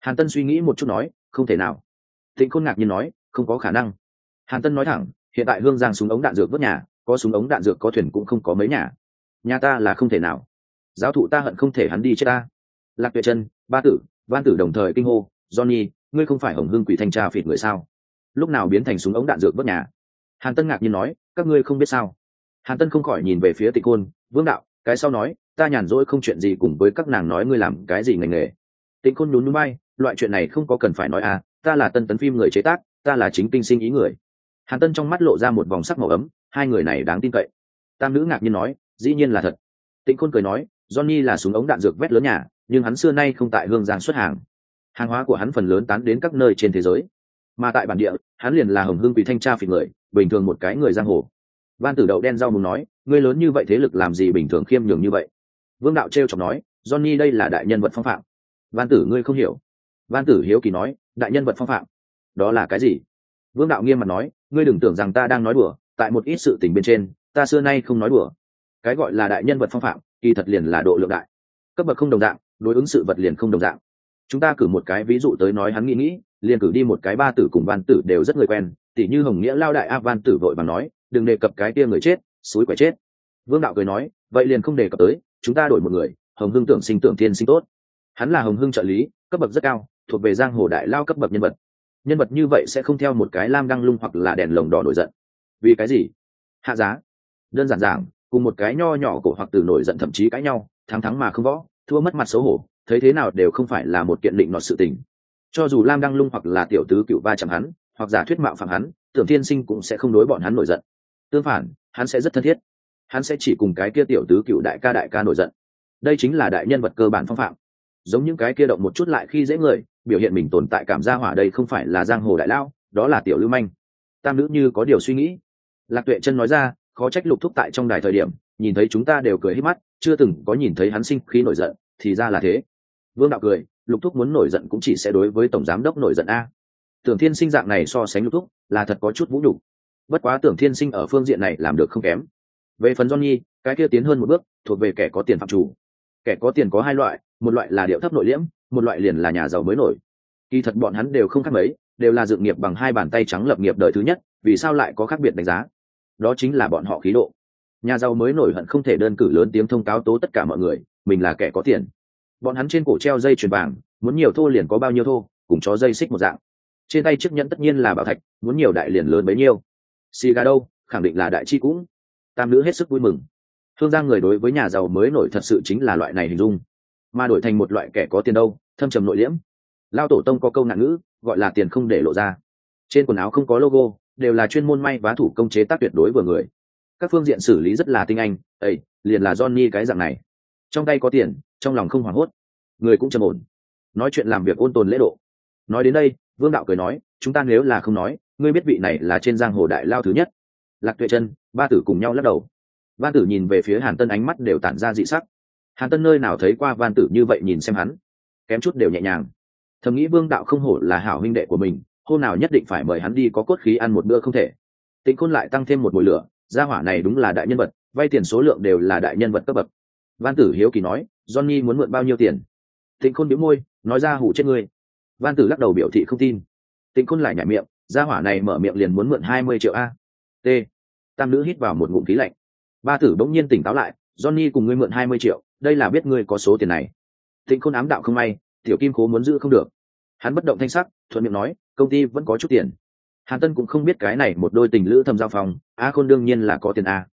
Hàn tân suy nghĩ một chút nói, không thể nào. Tịnh khôn ngạc nhiên nói, không có khả năng. Hàn tân nói thẳng, hiện tại hương giang súng ống đạn dược vớt nhà, có súng ống đạn dược có thuyền cũng không có mấy nhà nhà ta là không thể nào. Giáo thụ ta hận không thể hắn đi chết ta. Lạc tuệ chân ba tử van tử đồng thời kinh hô, johnny, ngươi không phải hồng hương quỷ thanh tra phịt người sao? Lúc nào biến thành súng ống đạn dược vớt nhà? Hàn tân ngạc nhiên nói, các ngươi không biết sao? Hàn tân không khỏi nhìn về phía tịch côn vương đạo, cái sau nói, ta nhàn rỗi không chuyện gì cùng với các nàng nói ngươi làm cái gì ngành nghề. Tịnh côn nhún núi bay loại chuyện này không có cần phải nói à ta là tân tấn phim người chế tác, ta là chính tinh sinh ý người. Hàn tân trong mắt lộ ra một vòng sắc màu ấm, hai người này đáng tin cậy. Tam nữ ngạc nhiên nói dĩ nhiên là thật. Tịnh khôn cười nói, johnny là súng ống đạn dược vét lớn nhà, nhưng hắn xưa nay không tại hương giang xuất hàng. Hàng hóa của hắn phần lớn tán đến các nơi trên thế giới. Mà tại bản địa, hắn liền là hồng hương vì thanh tra phỉ người, bình thường một cái người giang hồ. Van tử đậu đen rau mùng nói, ngươi lớn như vậy thế lực làm gì bình thường khiêm nhường như vậy? Vương đạo t r e o chọc nói, johnny đây là đại nhân vật phong phạm. Van tử, ngươi không hiểu. Van tử hiếu kỳ nói, đại nhân vật phong phạm? Đó là cái gì? Vương đạo nghiêm mặt nói, ngươi đừng tưởng rằng ta đang nói đùa, tại một ít sự tình bên trên, ta xưa nay không nói đùa cái gọi là đại nhân vật phong phạm, kỳ thật liền là độ lượng đại. Cấp bậc không đồng dạng, đối ứng sự vật liền không đồng dạng. Chúng ta cử một cái ví dụ tới nói hắn nghĩ nghĩ, liền cử đi một cái ba tử cùng văn tử đều rất người quen, tỉ như hồng nghĩa lao đại a văn tử vội và nói, đừng đề cập cái kia người chết, suối quẻ chết. Vương đạo cười nói, vậy liền không đề cập tới, chúng ta đổi một người, hồng hưng tưởng sinh tưởng thiên sinh tốt. Hắn là hồng hưng trợ lý, cấp bậc rất cao, thuộc về giang hồ đại lao cấp bậc nhân vật. Nhân vật như vậy sẽ không theo một cái lam đăng lung hoặc là đèn lồng đỏ nổi giận. Vì cái gì? Hạ giá. Đơn giản giảng cùng một cái nho nhỏ cổ hoặc từ nổi giận thậm chí cãi nhau, thắng thắng mà không võ, thua mất mặt xấu hổ, thấy thế nào đều không phải là một kiện định nọt sự tình. Cho dù lam đăng lung hoặc là tiểu tứ cựu ba chẳng hắn, hoặc giả thuyết mạo phạm hắn, tưởng thiên sinh cũng sẽ không đối bọn hắn nổi giận. Tương phản, hắn sẽ rất thân thiết. Hắn sẽ chỉ cùng cái kia tiểu tứ cựu đại ca đại ca nổi giận. Đây chính là đại nhân vật cơ bản phong phạm. Giống những cái kia động một chút lại khi dễ người, biểu hiện mình tồn tại cảm gia hỏa đây không phải là giang hồ đại lao, đó là tiểu lưu manh. Tam nữ như có điều suy nghĩ. Lạc tuệ chân nói ra khó trách lục thúc tại trong đài thời điểm, nhìn thấy chúng ta đều cười hết mắt, chưa từng có nhìn thấy hắn sinh khí nổi giận, thì ra là thế. Vương đạo cười, lục thúc muốn nổi giận cũng chỉ sẽ đối với tổng giám đốc nổi giận a. Tưởng thiên sinh dạng này so sánh lục thúc, là thật có chút vũ đủ bất quá tưởng thiên sinh ở phương diện này làm được không kém. Về phần johnny, cái kia tiến hơn một bước, thuộc về kẻ có tiền phạm chủ. Kẻ có tiền có hai loại, một loại là điệu thấp nội liễm, một loại liền là nhà giàu mới nổi. Kỳ thật bọn hắn đều không khác mấy, đều là dựng nghiệp bằng hai bàn tay trắng lập nghiệp đời thứ nhất, vì sao lại có khác biệt đánh giá? Đó chính là bọn họ khí độ. Nhà giàu mới nổi hận không thể đơn cử lớn tiếng thông cáo tố tất cả mọi người, mình là kẻ có tiền. Bọn hắn trên cổ treo dây chuyền vàng, muốn nhiều thô liền có bao nhiêu thô, cùng chó dây xích một dạng. Trên tay chiếc nhẫn tất nhiên là bảo thạch, muốn nhiều đại liền lớn bấy nhiêu. Xì gà đâu, khẳng định là đại chi cũng. Tam nữ hết sức vui mừng. Thương giang người đối với nhà giàu mới nổi thật sự chính là loại này hình dung. Mà đổi thành một loại kẻ có tiền đâu, thâm trầm nội liễm. Lao tổ tông có câu nạn ngữ, gọi là tiền không để lộ ra. Trên quần áo không có logo đều là chuyên môn may vá thủ công chế tác tuyệt đối vừa người. Các phương diện xử lý rất là tinh anh ấy liền là johnny cái dạng này. Trong tay có tiền, trong lòng không hoảng hốt. Người cũng trầm ổn. Nói chuyện làm việc ôn tồn lễ độ. Nói đến đây, vương đạo cười nói, chúng ta nếu là không nói, ngươi biết vị này là trên giang hồ đại lao thứ nhất. Lạc tuệ chân ba tử cùng nhau lắc đầu. Ba tử nhìn về phía hàn tân ánh mắt đều tản ra dị sắc. Hàn tân nơi nào thấy qua van tử như vậy nhìn xem hắn. Kém chút đều nhẹ nhàng. Thầm nghĩ vương đạo không hổ là hảo huynh đệ của mình hôm nào nhất định phải mời hắn đi có cốt khí ăn một bữa không thể. Tịnh khôn lại tăng thêm một mùi lửa, gia hỏa này đúng là đại nhân vật, vay tiền số lượng đều là đại nhân vật cấp bậc. Văn tử hiếu kỳ nói, johnny muốn mượn bao nhiêu tiền? Tịnh khôn biếu môi, nói ra hủ chết ngươi. Văn tử lắc đầu biểu thị không tin. Tịnh khôn lại nhảy miệng, gia hỏa này mở miệng liền muốn mượn hai mươi triệu a. T. Tam nữ hít vào một ngụm khí lạnh. Ba tử bỗng nhiên tỉnh táo lại, johnny cùng ngươi mượn hai mươi triệu, đây là biết ngươi có số tiền này. Tịnh khôn ám đạo không may, tiểu kim cố muốn giữ không được. Hắn bất động thanh sắc, thuận miệng nói công ty vẫn có chút tiền. Hàn tân cũng không biết cái này một đôi tình lữ thầm giao phòng a khôn đương nhiên là có tiền a.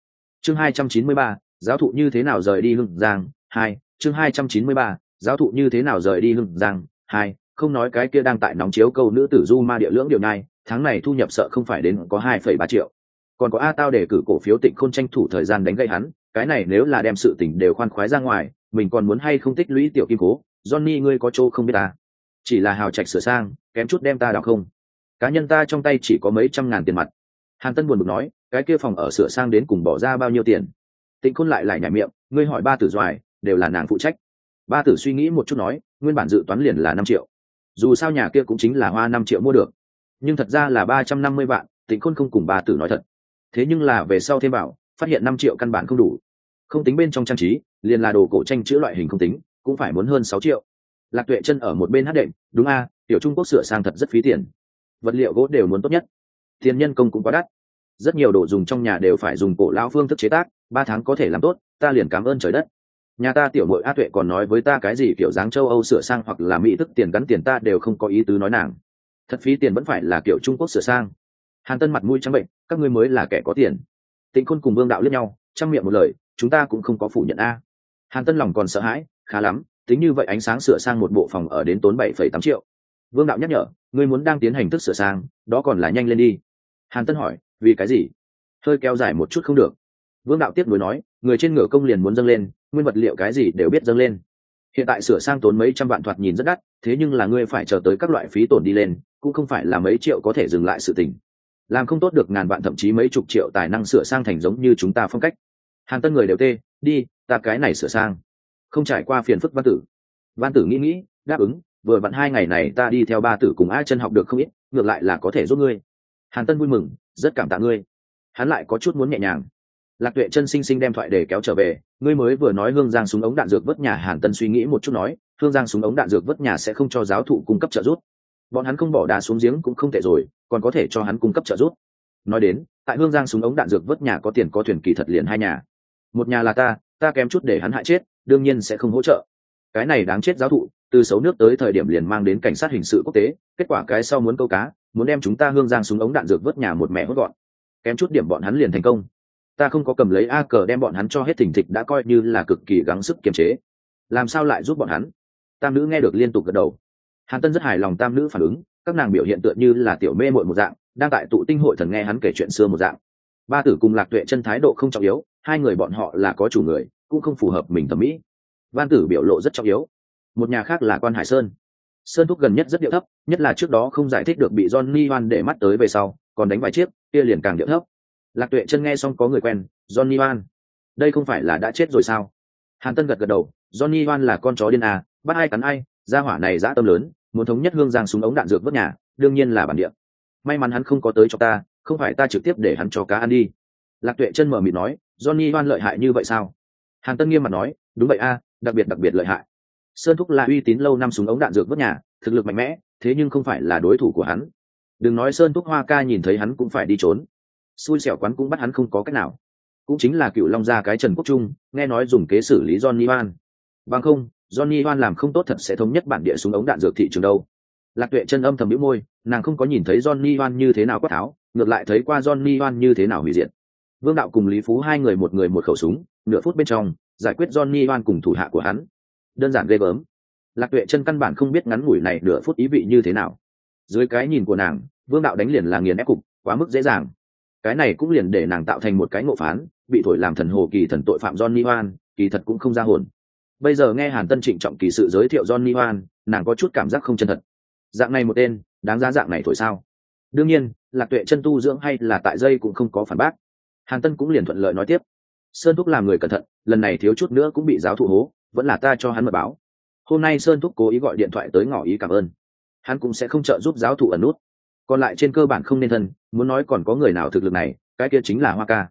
Chương hai trăm chín mươi ba, giáo thụ như thế nào rời đi hưng giang? Hai, chương hai trăm chín mươi ba, giáo thụ như thế nào rời đi hưng giang? Hai, không nói cái kia đang tại nóng chiếu câu nữ tử du ma địa lưỡng điều này tháng này thu nhập sợ không phải đến có hai phẩy ba triệu. Còn có a tao để cử cổ phiếu tịnh khôn tranh thủ thời gian đánh gây hắn, cái này nếu là đem sự tỉnh đều khoan khoái ra ngoài, mình còn muốn hay không tích lũy tiểu kim cố? Johnny, ngươi có chỗ không biết ta chỉ là hào trạch sửa sang kém chút đem ta đào không? Cá nhân ta trong tay chỉ có mấy trăm ngàn tiền mặt. Hàn tân buồn bực nói, cái kia phòng ở sửa sang đến cùng bỏ ra bao nhiêu tiền? Tịnh khôn lại lại nhảy miệng, ngươi hỏi ba tử doài, đều là nàng phụ trách. Ba tử suy nghĩ một chút nói, nguyên bản dự toán liền là năm triệu. Dù sao nhà kia cũng chính là hoa năm triệu mua được. Nhưng thật ra là ba trăm năm mươi vạn, tịnh khôn không cùng ba tử nói thật. Thế nhưng là về sau thêm bảo, phát hiện năm triệu căn bản không đủ. Không tính bên trong trang trí, liền là đồ cổ tranh chữ loại hình không tính, cũng phải muốn hơn sáu triệu. Lạc tuệ chân ở một bên hát đệm, đúng a tiểu trung quốc sửa sang thật rất phí tiền. Vật liệu gỗ đều muốn tốt nhất. Tiền nhân công cũng quá đắt. Rất nhiều đồ dùng trong nhà đều phải dùng cổ lão phương thức chế tác, ba tháng có thể làm tốt, ta liền cảm ơn trời đất. Nhà ta tiểu mội a tuệ còn nói với ta cái gì kiểu dáng châu âu sửa sang hoặc là mỹ thức tiền gắn tiền ta đều không có ý tứ nói nàng. Thật phí tiền vẫn phải là kiểu trung quốc sửa sang. Hàn tân mặt mũi trắng bệnh, các ngươi mới là kẻ có tiền. Tịnh khôn cùng vương đạo lướt nhau, chăm miệng một lời, chúng ta cũng không có phủ nhận a. Hàn tân lòng còn sợ hãi, khá lắm, tính như vậy ánh sáng sửa sang một bộ phòng ở đến tốn bảy phẩy tám triệu vương đạo nhắc nhở, ngươi muốn đang tiến hành thức sửa sang, đó còn là nhanh lên đi. Hàn tân hỏi, vì cái gì? Hơi kéo dài một chút không được. Vương đạo tiếp nối nói, người trên ngựa công liền muốn dâng lên, nguyên vật liệu cái gì đều biết dâng lên. Hiện tại sửa sang tốn mấy trăm vạn thoạt nhìn rất đắt, thế nhưng là ngươi phải chờ tới các loại phí tổn đi lên, cũng không phải là mấy triệu có thể dừng lại sự tình. Làm không tốt được ngàn vạn thậm chí mấy chục triệu tài năng sửa sang thành giống như chúng ta phong cách. Hàn tân người đều tê, đi, ta cái này sửa sang. Không trải qua phiền phức văn tử. Văn tử nghĩ nghĩ, đáp ứng vừa vặn hai ngày này ta đi theo ba tử cùng ai chân học được không ít, ngược lại là có thể giúp ngươi. Hàn tân vui mừng, rất cảm tạ ngươi. Hắn lại có chút muốn nhẹ nhàng. Lạc tuệ chân sinh sinh đem thoại để kéo trở về, ngươi mới vừa nói hương giang súng ống đạn dược vớt nhà, hàn tân suy nghĩ một chút nói, hương giang súng ống đạn dược vớt nhà sẽ không cho giáo thụ cung cấp trợ giúp. Bọn hắn không bỏ đá xuống giếng cũng không tệ rồi, còn có thể cho hắn cung cấp trợ giúp. Nói đến, tại hương giang súng ống đạn dược vớt nhà có tiền có thuyền kỳ thật liền hai nhà. Một nhà là ta ta kém chút để hắn hại chết, đương nhiên sẽ không hỗ trợ. Cái này đáng chết giáo thụ từ xấu nước tới thời điểm liền mang đến cảnh sát hình sự quốc tế, kết quả cái sau muốn câu cá, muốn đem chúng ta hương giang súng ống đạn dược vớt nhà một mẹ hốt gọn. Kém chút điểm bọn hắn liền thành công. Ta không có cầm lấy a cờ đem bọn hắn cho hết thỉnh thịch đã coi như là cực kỳ gắng sức kiềm chế. Làm sao lại giúp bọn hắn? Tam nữ nghe được liên tục gật đầu. Hàn tân rất hài lòng tam nữ phản ứng, các nàng biểu hiện tựa như là tiểu mê mội một dạng, đang tại tụ tinh hội thần nghe hắn kể chuyện xưa một dạng. Ba tử cùng lạc tuệ chân thái độ không trọng yếu, hai người bọn họ là có chủ người, cũng không phù hợp mình thẩm mỹ. Văn tử biểu lộ rất trọng yếu một nhà khác là quan hải sơn. Sơn thúc gần nhất rất điệu thấp, nhất là trước đó không giải thích được bị johnny hoan để mắt tới về sau, còn đánh vài chiếc, kia liền càng điệu thấp. Lạc tuệ chân nghe xong có người quen, johnny hoan đây không phải là đã chết rồi sao? Hàn tân gật gật đầu, johnny hoan là con chó điên à bắt ai cắn ai ra hỏa này dã tâm lớn, muốn thống nhất hương giang súng ống đạn dược vớt nhà, đương nhiên là bản địa. May mắn hắn không có tới cho ta, không phải ta trực tiếp để hắn cho cá ăn đi. Lạc tuệ chân mở mịt nói, johnny hoan lợi hại như vậy sao? Hàn tân nghiêm mặt nói, đúng vậy a, đặc biệt đặc biệt lợi hại sơn thúc là uy tín lâu năm súng ống đạn dược vớt nhà, thực lực mạnh mẽ, thế nhưng không phải là đối thủ của hắn. Đừng nói sơn thúc hoa ca nhìn thấy hắn cũng phải đi trốn. Xui xẻo quán cũng bắt hắn không có cách nào. Cũng chính là cựu long gia cái trần quốc trung, nghe nói dùng kế xử lý johnny hoan. Bằng không, johnny hoan làm không tốt thật sẽ thống nhất bản địa súng ống đạn dược thị trường đâu. Lạc tuệ chân âm thầm bĩu môi, nàng không có nhìn thấy johnny hoan như thế nào quát tháo, ngược lại thấy qua johnny hoan như thế nào hủy diệt. Vương đạo cùng lý phú hai người một người một khẩu súng, nửa phút bên trong, giải quyết johnny hoan cùng thủ hạ của hắn đơn giản ghê gớm. Lạc tuệ chân căn bản không biết ngắn ngủi này nửa phút ý vị như thế nào. Dưới cái nhìn của nàng, vương đạo đánh liền là nghiền ép cục, quá mức dễ dàng. Cái này cũng liền để nàng tạo thành một cái ngộ phán, bị thổi làm thần hồ kỳ thần tội phạm johnny hoan, kỳ thật cũng không ra hồn. Bây giờ nghe hàn tân trịnh trọng kỳ sự giới thiệu johnny hoan, nàng có chút cảm giác không chân thật. Dạng này một tên, đáng giá dạng này thổi sao? Đương nhiên, lạc tuệ chân tu dưỡng hay là tại dây cũng không có phản bác. Hàn tân cũng liền thuận lợi nói tiếp. Sơn thúc làm người cẩn thận, lần này thiếu chút nữa cũng bị giáo thụ hố vẫn là ta cho hắn mật báo. Hôm nay sơn thúc cố ý gọi điện thoại tới ngỏ ý cảm ơn. Hắn cũng sẽ không trợ giúp giáo thụ ẩn nút. Còn lại trên cơ bản không nên thân, muốn nói còn có người nào thực lực này, cái kia chính là hoa ca.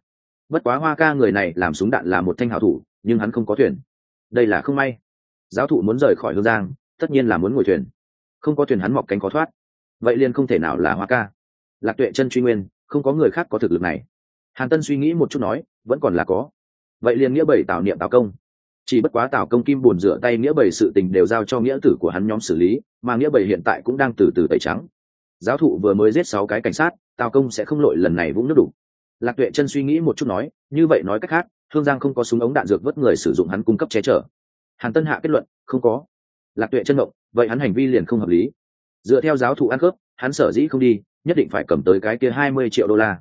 Bất quá hoa ca người này làm súng đạn là một thanh hảo thủ, nhưng hắn không có thuyền. Đây là không may. Giáo thụ muốn rời khỏi hương giang, tất nhiên là muốn ngồi thuyền. Không có thuyền hắn mọc cánh có thoát. Vậy liền không thể nào là hoa ca. Lạc tuệ chân truy nguyên, không có người khác có thực lực này. Hàn tân suy nghĩ một chút nói, vẫn còn là có. Vậy liền nghĩa bảy tạo niệm tạo công chỉ bất quá tào công kim buồn rửa tay nghĩa bảy sự tình đều giao cho nghĩa tử của hắn nhóm xử lý, mà nghĩa bảy hiện tại cũng đang từ từ tẩy trắng. Giáo thụ vừa mới giết sáu cái cảnh sát, tào công sẽ không lội lần này vũng nước đủ lạc tuệ chân suy nghĩ một chút nói, như vậy nói cách khác, thương giang không có súng ống đạn dược vớt người sử dụng hắn cung cấp che chở. Hàn tân hạ kết luận, không có. Lạc tuệ chân động vậy hắn hành vi liền không hợp lý. Dựa theo giáo thụ ăn cướp hắn sở dĩ không đi, nhất định phải cầm tới cái kia hai mươi triệu đô la.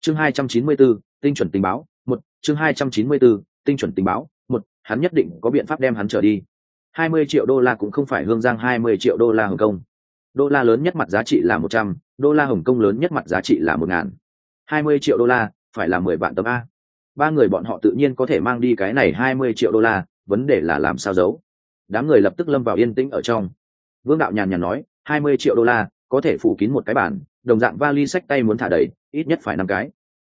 Chương hai trăm chín mươi bốn tinh chuẩn tình báo, một, chương hai trăm chín mươi bốn tinh chuẩn tình báo một, hắn nhất định có biện pháp đem hắn trở đi. Hai mươi triệu đô la cũng không phải hương giang hai mươi triệu đô la hồng kông. Đô la lớn nhất mặt giá trị là một trăm, đô la hồng kông lớn nhất mặt giá trị là một ngàn. Hai mươi triệu đô la phải là mười vạn tấm a. Ba người bọn họ tự nhiên có thể mang đi cái này hai mươi triệu đô la, vấn đề là làm sao giấu. Đám người lập tức lâm vào yên tĩnh ở trong. Vương đạo nhàn nhàn nói, hai mươi triệu đô la, có thể phủ kín một cái bản đồng dạng vali sách tay muốn thả đầy, ít nhất phải năm cái.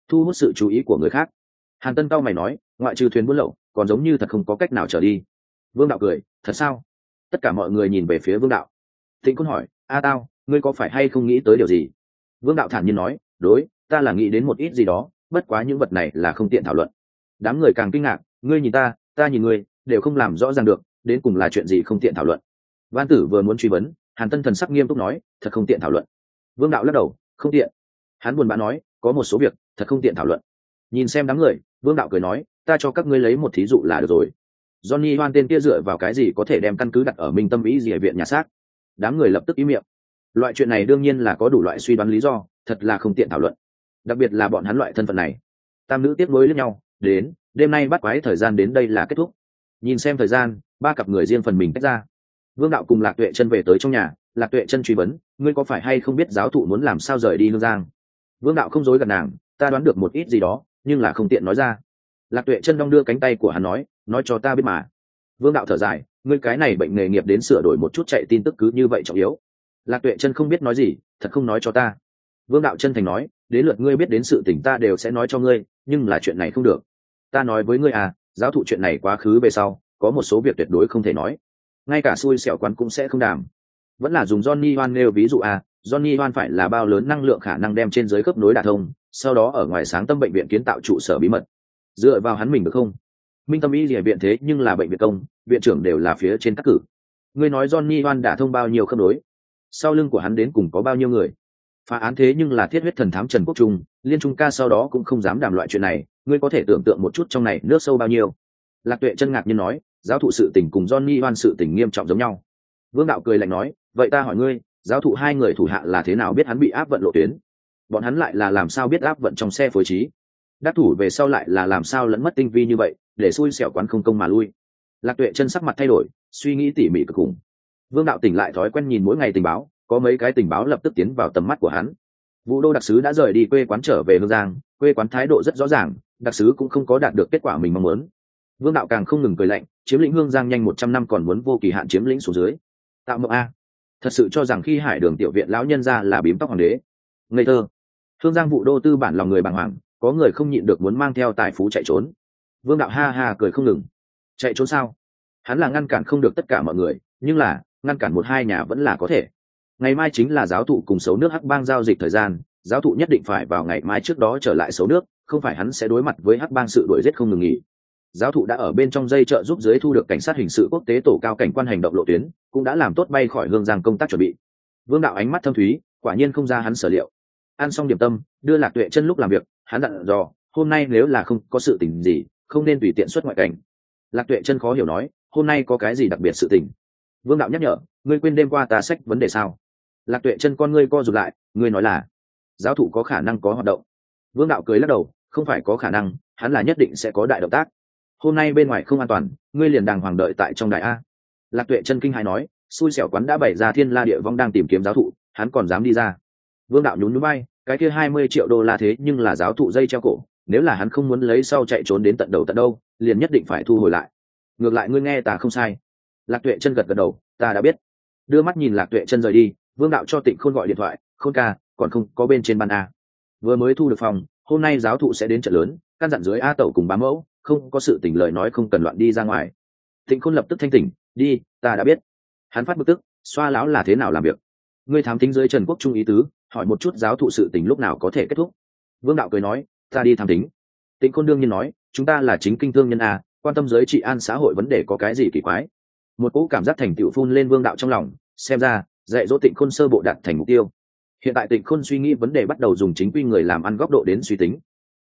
Thu hút sự chú ý của người khác. Hàn tân cao mày nói, ngoại trừ thuyền buôn lậu còn giống như thật không có cách nào trở đi. Vương đạo cười, thật sao? Tất cả mọi người nhìn về phía vương đạo. Thịnh côn hỏi, a tao, ngươi có phải hay không nghĩ tới điều gì? Vương đạo thản nhiên nói, đối, ta là nghĩ đến một ít gì đó, bất quá những vật này là không tiện thảo luận. Đám người càng kinh ngạc, ngươi nhìn ta ta nhìn ngươi, đều không làm rõ ràng được, đến cùng là chuyện gì không tiện thảo luận? Văn tử vừa muốn truy vấn, hàn tân thần sắc nghiêm túc nói, thật không tiện thảo luận. Vương đạo lắc đầu, không tiện. Hắn buồn bã nói, có một số việc, thật không tiện thảo luận. Nhìn xem đám người, vương đạo cười nói ta cho các ngươi lấy một thí dụ là được rồi. Johnny hoan tên kia dựa vào cái gì có thể đem căn cứ đặt ở minh tâm ý gì ở viện nhà xác? Đám người lập tức ý miệng. Loại chuyện này đương nhiên là có đủ loại suy đoán lý do, thật là không tiện thảo luận. Đặc biệt là bọn hắn loại thân phận này. Tam nữ tiếp nối lẫn nhau, đến, đêm nay bắt quái thời gian đến đây là kết thúc. Nhìn xem thời gian, ba cặp người riêng phần mình tách ra. Vương đạo cùng lạc tuệ chân về tới trong nhà, lạc tuệ chân truy vấn, ngươi có phải hay không biết giáo thụ muốn làm sao rời đi hương giang? Vương đạo không dối gần nàng, ta đoán được một ít gì đó, nhưng là không tiện nói ra lạc tuệ chân đong đưa cánh tay của hắn nói nói cho ta biết mà. Vương đạo thở dài, ngươi cái này bệnh nghề nghiệp đến sửa đổi một chút chạy tin tức cứ như vậy trọng yếu. Lạc tuệ chân không biết nói gì, thật không nói cho ta. Vương đạo chân thành nói, đến lượt ngươi biết đến sự tình ta đều sẽ nói cho ngươi, nhưng là chuyện này không được. Ta nói với ngươi à giáo thụ chuyện này quá khứ về sau, có một số việc tuyệt đối không thể nói. Ngay cả xui xẻo quán cũng sẽ không đàm. Vẫn là dùng johnny hoan nêu ví dụ à johnny hoan phải là bao lớn năng lượng khả năng đem trên giới khớp nối đả thông, sau đó ở ngoài sáng tâm bệnh viện kiến tạo trụ sở bí mật dựa vào hắn mình được không? Minh tâm y rỉa viện thế nhưng là bệnh viện công, viện trưởng đều là phía trên các cử. Ngươi nói johnny oan đã thông bao nhiêu khớp nối? Sau lưng của hắn đến cùng có bao nhiêu người? Phá án thế nhưng là thiết huyết thần thám trần quốc trung, liên trung ca sau đó cũng không dám đảm loại chuyện này, ngươi có thể tưởng tượng một chút trong này nước sâu bao nhiêu? Lạc tuệ chân ngạc nhiên nói, giáo thụ sự tình cùng johnny oan sự tình nghiêm trọng giống nhau. Vương đạo cười lạnh nói, vậy ta hỏi ngươi, giáo thụ hai người thủ hạ là thế nào biết hắn bị áp vận lộ tuyến? Bọn hắn lại là làm sao biết áp vận trong xe phối trí? Đắc thủ về sau lại là làm sao lẫn mất tinh vi như vậy, để xui xẻo quán không công mà lui. Lạc tuệ chân sắc mặt thay đổi, suy nghĩ tỉ mỉ cực khủng. Vương đạo tỉnh lại thói quen nhìn mỗi ngày tình báo, có mấy cái tình báo lập tức tiến vào tầm mắt của hắn. Vũ đô đặc sứ đã rời đi quê quán trở về hương giang, quê quán thái độ rất rõ ràng, đặc sứ cũng không có đạt được kết quả mình mong muốn. Vương đạo càng không ngừng cười lạnh, chiếm lĩnh hương giang nhanh một trăm năm còn muốn vô kỳ hạn chiếm lĩnh xuống dưới. Tạo mộng a. Thật sự cho rằng khi hải đường tiểu viện lão nhân ra là bím tóc hoàng đế. Ngây thơ. Hương giang vụ đô tư bản lòng người bàng hoàng có người không nhịn được muốn mang theo tài phú chạy trốn. Vương đạo ha ha cười không ngừng. Chạy trốn sao? Hắn là ngăn cản không được tất cả mọi người, nhưng là, ngăn cản một hai nhà vẫn là có thể. Ngày mai chính là giáo thụ cùng xấu nước hắc bang giao dịch thời gian, giáo thụ nhất định phải vào ngày mai trước đó trở lại xấu nước, không phải hắn sẽ đối mặt với hắc bang sự đuổi giết không ngừng nghỉ. Giáo thụ đã ở bên trong dây trợ giúp giới thu được cảnh sát hình sự quốc tế tổ cao cảnh quan hành động lộ tuyến, cũng đã làm tốt bay khỏi hương giang công tác chuẩn bị. Vương đạo ánh mắt thâm thúy, quả nhiên không ra hắn sở liệu. Ăn xong điểm tâm, đưa lạc tuệ chân lúc làm việc hắn dặn dò, hôm nay nếu là không có sự tình gì, không nên tùy tiện xuất ngoại cảnh. Lạc tuệ chân khó hiểu nói, hôm nay có cái gì đặc biệt sự tình? Vương đạo nhắc nhở, ngươi quên đêm qua ta sách vấn đề sao? Lạc tuệ chân con ngươi co rụt lại, ngươi nói là, giáo thụ có khả năng có hoạt động. Vương đạo cười lắc đầu, không phải có khả năng, hắn là nhất định sẽ có đại động tác. Hôm nay bên ngoài không an toàn, ngươi liền đàng hoàng đợi tại trong đại a. Lạc tuệ chân kinh hai nói, xui xẻo quán đã bày ra thiên la địa vong đang tìm kiếm giáo thụ, hắn còn dám đi ra. Vương đạo nhún núi bay cái kia hai mươi triệu đô la thế nhưng là giáo thụ dây treo cổ, nếu là hắn không muốn lấy sau chạy trốn đến tận đầu tận đâu, liền nhất định phải thu hồi lại. Ngược lại ngươi nghe ta không sai. Lạc tuệ chân gật gật đầu, ta đã biết. Đưa mắt nhìn lạc tuệ chân rời đi, vương đạo cho tịnh khôn gọi điện thoại, khôn ca, còn không có bên trên ban a à? vừa mới thu được phòng, hôm nay giáo thụ sẽ đến trận lớn, căn dặn dưới a tẩu cùng bám mẫu, không có sự tỉnh lời nói không cần loạn đi ra ngoài. Tịnh khôn lập tức thanh tỉnh, đi, ta đã biết. Hắn phát bực tức, xoa lão là thế nào làm việc? Ngươi thám tính dưới trần quốc trung ý tứ hỏi một chút giáo thụ sự tình lúc nào có thể kết thúc. Vương đạo cười nói, ta đi tham tính tịnh khôn đương nhiên nói, chúng ta là chính kinh thương nhân a quan tâm giới trị an xã hội vấn đề có cái gì kỳ quái? Một cỗ cảm giác thành tựu phun lên vương đạo trong lòng, xem ra, dạy dỗ tịnh khôn sơ bộ đạt thành mục tiêu. Hiện tại tịnh khôn suy nghĩ vấn đề bắt đầu dùng chính quy người làm ăn góc độ đến suy tính.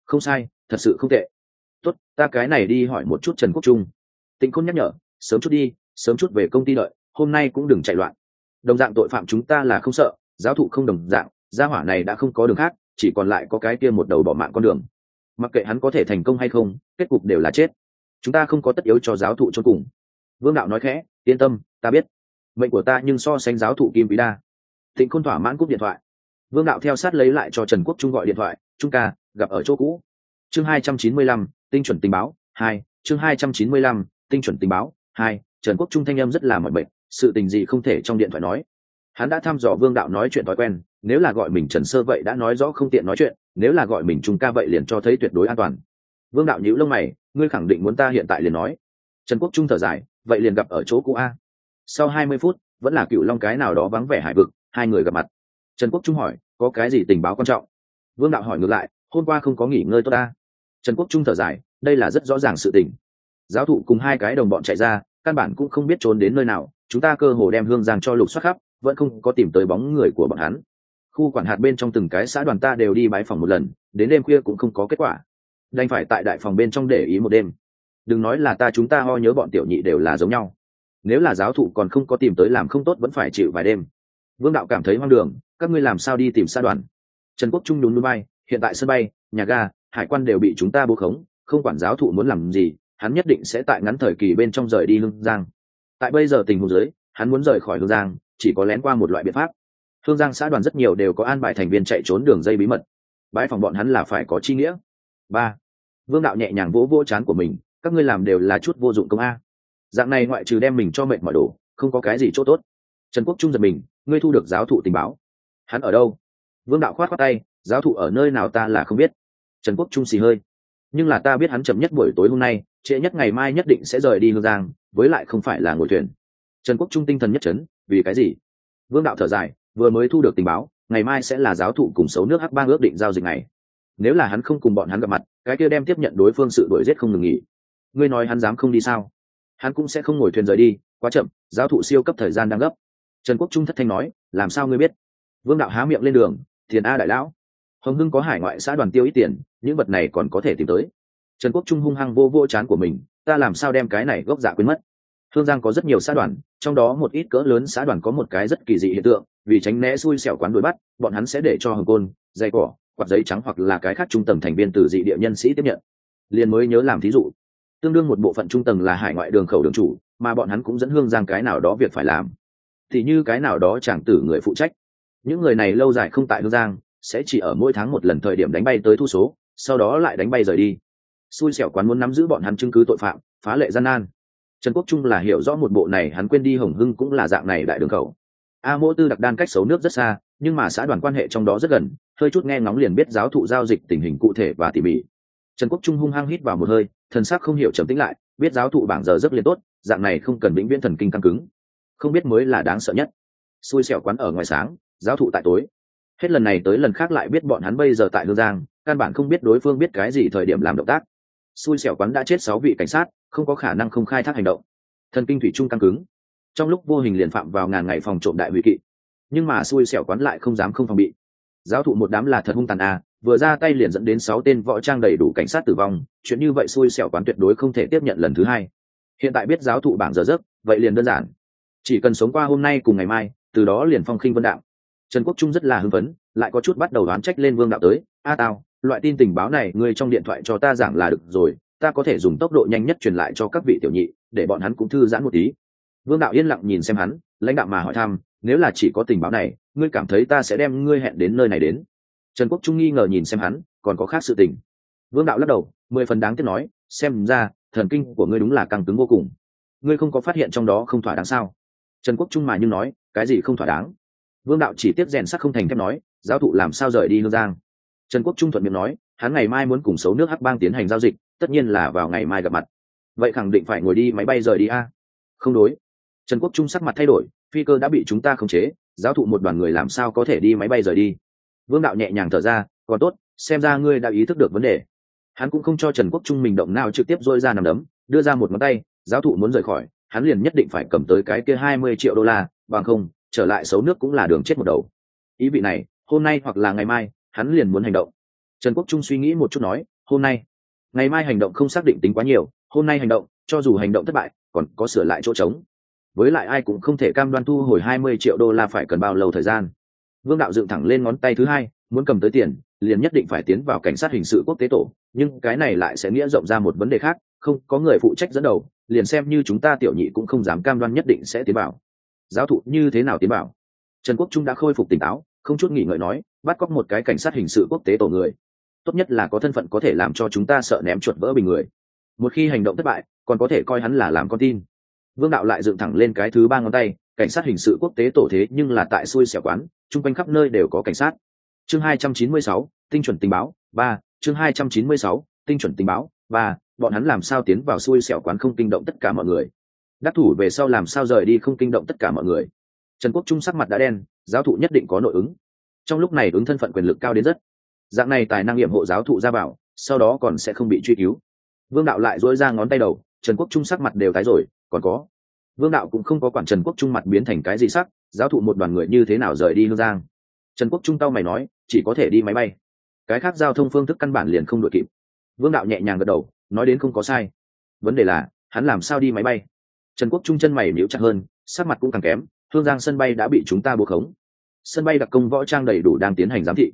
Không sai, thật sự không tệ. Tốt, ta cái này đi hỏi một chút trần quốc trung. Tịnh khôn nhắc nhở, sớm chút đi, sớm chút về công ty đợi, hôm nay cũng đừng chạy loạn. Đồng dạng tội phạm chúng ta là không sợ giáo thụ không đồng dạng, gia hỏa này đã không có đường khác, chỉ còn lại có cái kia một đầu bỏ mạng con đường. Mặc kệ hắn có thể thành công hay không, kết cục đều là chết. Chúng ta không có tất yếu cho giáo thụ cho cùng. Vương đạo nói khẽ, yên tâm, ta biết. Mệnh của ta nhưng so sánh giáo thụ kim quý đa. Thịnh khôn thỏa mãn cúp điện thoại. Vương đạo theo sát lấy lại cho trần quốc trung gọi điện thoại, trung ca, gặp ở chỗ cũ. Chương hai trăm chín mươi lăm, tinh chuẩn tình báo, hai, chương hai trăm chín mươi lăm, tinh chuẩn tình báo, hai, trần quốc trung thanh em rất là mọi bệnh sự tình gì không thể trong điện thoại nói hắn đã thăm dò vương đạo nói chuyện thói quen, nếu là gọi mình trần sơ vậy đã nói rõ không tiện nói chuyện, nếu là gọi mình trung ca vậy liền cho thấy tuyệt đối an toàn. Vương đạo nhíu lông mày, ngươi khẳng định muốn ta hiện tại liền nói. Trần quốc trung thở dài, vậy liền gặp ở chỗ cũ a. Sau hai mươi phút, vẫn là cựu long cái nào đó vắng vẻ hải vực, hai người gặp mặt. Trần quốc trung hỏi, có cái gì tình báo quan trọng? Vương đạo hỏi ngược lại, hôm qua không có nghỉ ngơi tốt ta. Trần quốc trung thở dài, đây là rất rõ ràng sự tình. Giáo thụ cùng hai cái đồng bọn chạy ra, căn bản cũng không biết trốn đến nơi nào, chúng ta cơ hồ đem hương giang cho lục soát khắp vẫn không có tìm tới bóng người của bọn hắn. Khu quản hạt bên trong từng cái xã đoàn ta đều đi bái phòng một lần, đến đêm khuya cũng không có kết quả. Đành phải tại đại phòng bên trong để ý một đêm. Đừng nói là ta chúng ta ho nhớ bọn tiểu nhị đều là giống nhau. Nếu là giáo thụ còn không có tìm tới làm không tốt vẫn phải chịu vài đêm. Vương đạo cảm thấy hoang đường, các ngươi làm sao đi tìm xa đoàn? Trần quốc trung đúng núi bay, hiện tại sân bay, nhà ga, hải quan đều bị chúng ta bố khống, không quản giáo thụ muốn làm gì, hắn nhất định sẽ tại ngắn thời kỳ bên trong rời đi hương giang. Tại bây giờ tình huống dưới, hắn muốn rời khỏi hương giang chỉ có lén qua một loại biện pháp. Hương giang xã đoàn rất nhiều đều có an bài thành viên chạy trốn đường dây bí mật. Bãi phòng bọn hắn là phải có chi nghĩa. Ba, vương đạo nhẹ nhàng vỗ vỗ chán của mình, các ngươi làm đều là chút vô dụng công a. Dạng này ngoại trừ đem mình cho mệt mọi đồ không có cái gì chỗ tốt. Trần quốc trung giật mình, ngươi thu được giáo thụ tình báo. Hắn ở đâu? Vương đạo khoát khoát tay, giáo thụ ở nơi nào ta là không biết. Trần quốc trung xì hơi. Nhưng là ta biết hắn chậm nhất buổi tối hôm nay, trễ nhất ngày mai nhất định sẽ rời đi hương giang, với lại không phải là ngồi thuyền trần quốc trung tinh thần nhất trấn, vì cái gì? Vương đạo thở dài, vừa mới thu được tình báo, ngày mai sẽ là giáo thụ cùng xấu nước hắc bang ước định giao dịch này nếu là hắn không cùng bọn hắn gặp mặt, cái kia đem tiếp nhận đối phương sự đuổi giết không ngừng nghỉ. Ngươi nói hắn dám không đi sao? Hắn cũng sẽ không ngồi thuyền rời đi, quá chậm, giáo thụ siêu cấp thời gian đang gấp. Trần quốc trung thất thanh nói, làm sao ngươi biết? Vương đạo há miệng lên đường, thiền a đại lão. Hồng hưng có hải ngoại xã đoàn tiêu ít tiền, những vật này còn có thể tìm tới. Trần quốc trung hung hăng vô vô chán của mình, ta làm sao đem cái này gốc giả quên mất? Hương giang có rất nhiều xã đoàn, trong đó một ít cỡ lớn xã đoàn có một cái rất kỳ dị hiện tượng, vì tránh né xui xẻo quán đuổi bắt, bọn hắn sẽ để cho hồng côn, dây cỏ, quạt giấy trắng hoặc là cái khác trung tầng thành viên từ dị địa nhân sĩ tiếp nhận. Liên mới nhớ làm thí dụ. Tương đương một bộ phận trung tầng là hải ngoại đường khẩu đường chủ, mà bọn hắn cũng dẫn hương giang cái nào đó việc phải làm. Thì như cái nào đó chẳng tử người phụ trách. Những người này lâu dài không tại hương giang, sẽ chỉ ở mỗi tháng một lần thời điểm đánh bay tới thu số, sau đó lại đánh bay rời đi. Xui xẻo quán muốn nắm giữ bọn hắn chứng cứ tội phạm, phá lệ gian nan trần quốc trung là hiểu rõ một bộ này, hắn quên đi hồng hưng cũng là dạng này đại đường khẩu. A mỗ tư đặc đan cách xấu nước rất xa, nhưng mà xã đoàn quan hệ trong đó rất gần, hơi chút nghe ngóng liền biết giáo thụ giao dịch tình hình cụ thể và tỉ mỉ. Trần quốc trung hung hăng hít vào một hơi, thần sắc không hiểu trầm tĩnh lại, biết giáo thụ bảng giờ rất liền tốt, dạng này không cần vĩnh viễn thần kinh căng cứng. Không biết mới là đáng sợ nhất. Xui xẻo quán ở ngoài sáng, giáo thụ tại tối. Hết lần này tới lần khác lại biết bọn hắn bây giờ tại hương giang, căn bản không biết đối phương biết cái gì thời điểm làm động tác. Xui xẻo quán đã chết sáu vị cảnh sát không có khả năng không khai thác hành động. Thần kinh thủy trung căng cứng. Trong lúc vô hình liền phạm vào ngàn ngày phòng trộm đại hủy kỵ. Nhưng mà xui xẻo quán lại không dám không phòng bị. Giáo thụ một đám là thật hung tàn à vừa ra tay liền dẫn đến sáu tên võ trang đầy đủ cảnh sát tử vong, chuyện như vậy xui xẻo quán tuyệt đối không thể tiếp nhận lần thứ hai. Hiện tại biết giáo thụ bảng giờ giấc, vậy liền đơn giản. Chỉ cần sống qua hôm nay cùng ngày mai, từ đó liền phong khinh vân đạo. Trần quốc trung rất là hưng phấn, lại có chút bắt đầu đoán trách lên vương đạo tới. A tao loại tin tình báo này, ngươi trong điện thoại cho ta giảng là được rồi ta có thể dùng tốc độ nhanh nhất truyền lại cho các vị tiểu nhị, để bọn hắn cũng thư giãn một tí. Vương đạo yên lặng nhìn xem hắn, lãnh đạo mà hỏi thăm, nếu là chỉ có tình báo này, ngươi cảm thấy ta sẽ đem ngươi hẹn đến nơi này đến? Trần quốc trung nghi ngờ nhìn xem hắn, còn có khác sự tình. Vương đạo lắc đầu, mười phần đáng tiếc nói, xem ra, thần kinh của ngươi đúng là căng cứng vô cùng. Ngươi không có phát hiện trong đó không thỏa đáng sao? Trần quốc trung mà nhưng nói, cái gì không thỏa đáng? Vương đạo chỉ tiếp rèn sắc không thành thép nói, giáo thụ làm sao rời đi hương giang? Trần quốc trung thuận miệng nói, hắn ngày mai muốn cùng xấu nước hắc bang tiến hành giao dịch tất nhiên là vào ngày mai gặp mặt. Vậy khẳng định phải ngồi đi máy bay rời đi a. Không đối. Trần quốc trung sắc mặt thay đổi, phi cơ đã bị chúng ta khống chế, giáo thụ một đoàn người làm sao có thể đi máy bay rời đi. Vương đạo nhẹ nhàng thở ra, còn tốt, xem ra ngươi đã ý thức được vấn đề. Hắn cũng không cho trần quốc trung mình động nào trực tiếp dôi ra nằm đấm, đưa ra một ngón tay, giáo thụ muốn rời khỏi, hắn liền nhất định phải cầm tới cái kia hai mươi triệu đô la, bằng không, trở lại xấu nước cũng là đường chết một đầu. Ý vị này, hôm nay hoặc là ngày mai, hắn liền muốn hành động. Trần quốc trung suy nghĩ một chút nói, hôm nay ngày mai hành động không xác định tính quá nhiều, hôm nay hành động, cho dù hành động thất bại, còn có sửa lại chỗ trống. Với lại ai cũng không thể cam đoan thu hồi hai mươi triệu đô la phải cần bao lâu thời gian. Vương đạo dựng thẳng lên ngón tay thứ hai, muốn cầm tới tiền, liền nhất định phải tiến vào cảnh sát hình sự quốc tế tổ, nhưng cái này lại sẽ nghĩa rộng ra một vấn đề khác, không có người phụ trách dẫn đầu, liền xem như chúng ta tiểu nhị cũng không dám cam đoan nhất định sẽ tiến bảo giáo thụ như thế nào tiến bảo trần quốc trung đã khôi phục tỉnh táo, không chút nghỉ ngợi nói, bắt cóc một cái cảnh sát hình sự quốc tế tổ người tốt nhất là có thân phận có thể làm cho chúng ta sợ ném chuột vỡ bình người. Một khi hành động thất bại còn có thể coi hắn là làm con tin. Vương đạo lại dựng thẳng lên cái thứ ba ngón tay cảnh sát hình sự quốc tế tổ thế nhưng là tại xui xẻo quán chung quanh khắp nơi đều có cảnh sát. Chương 296, tinh chuẩn tình báo ba chương 296, tinh chuẩn tình báo ba bọn hắn làm sao tiến vào xui xẻo quán không kinh động tất cả mọi người. Đắc thủ về sau làm sao rời đi không kinh động tất cả mọi người. Trần quốc trung sắc mặt đã đen giáo thụ nhất định có nội ứng. Trong lúc này ứng thân phận quyền lực cao đến rất dạng này tài năng nghiệm hộ giáo thụ ra bảo sau đó còn sẽ không bị truy cứu. Vương đạo lại dỗi ra ngón tay đầu, trần quốc trung sắc mặt đều tái rồi, còn có. Vương đạo cũng không có quản trần quốc trung mặt biến thành cái gì sắc, giáo thụ một đoàn người như thế nào rời đi hương giang. Trần quốc trung tao mày nói, chỉ có thể đi máy bay. Cái khác giao thông phương thức căn bản liền không đội kịp. Vương đạo nhẹ nhàng gật đầu, nói đến không có sai. Vấn đề là, hắn làm sao đi máy bay? Trần quốc trung chân mày níu chặt hơn, sắc mặt cũng càng kém, hương giang sân bay đã bị chúng ta buộc khống. Sân bay đặc công võ trang đầy đủ đang tiến hành giám thị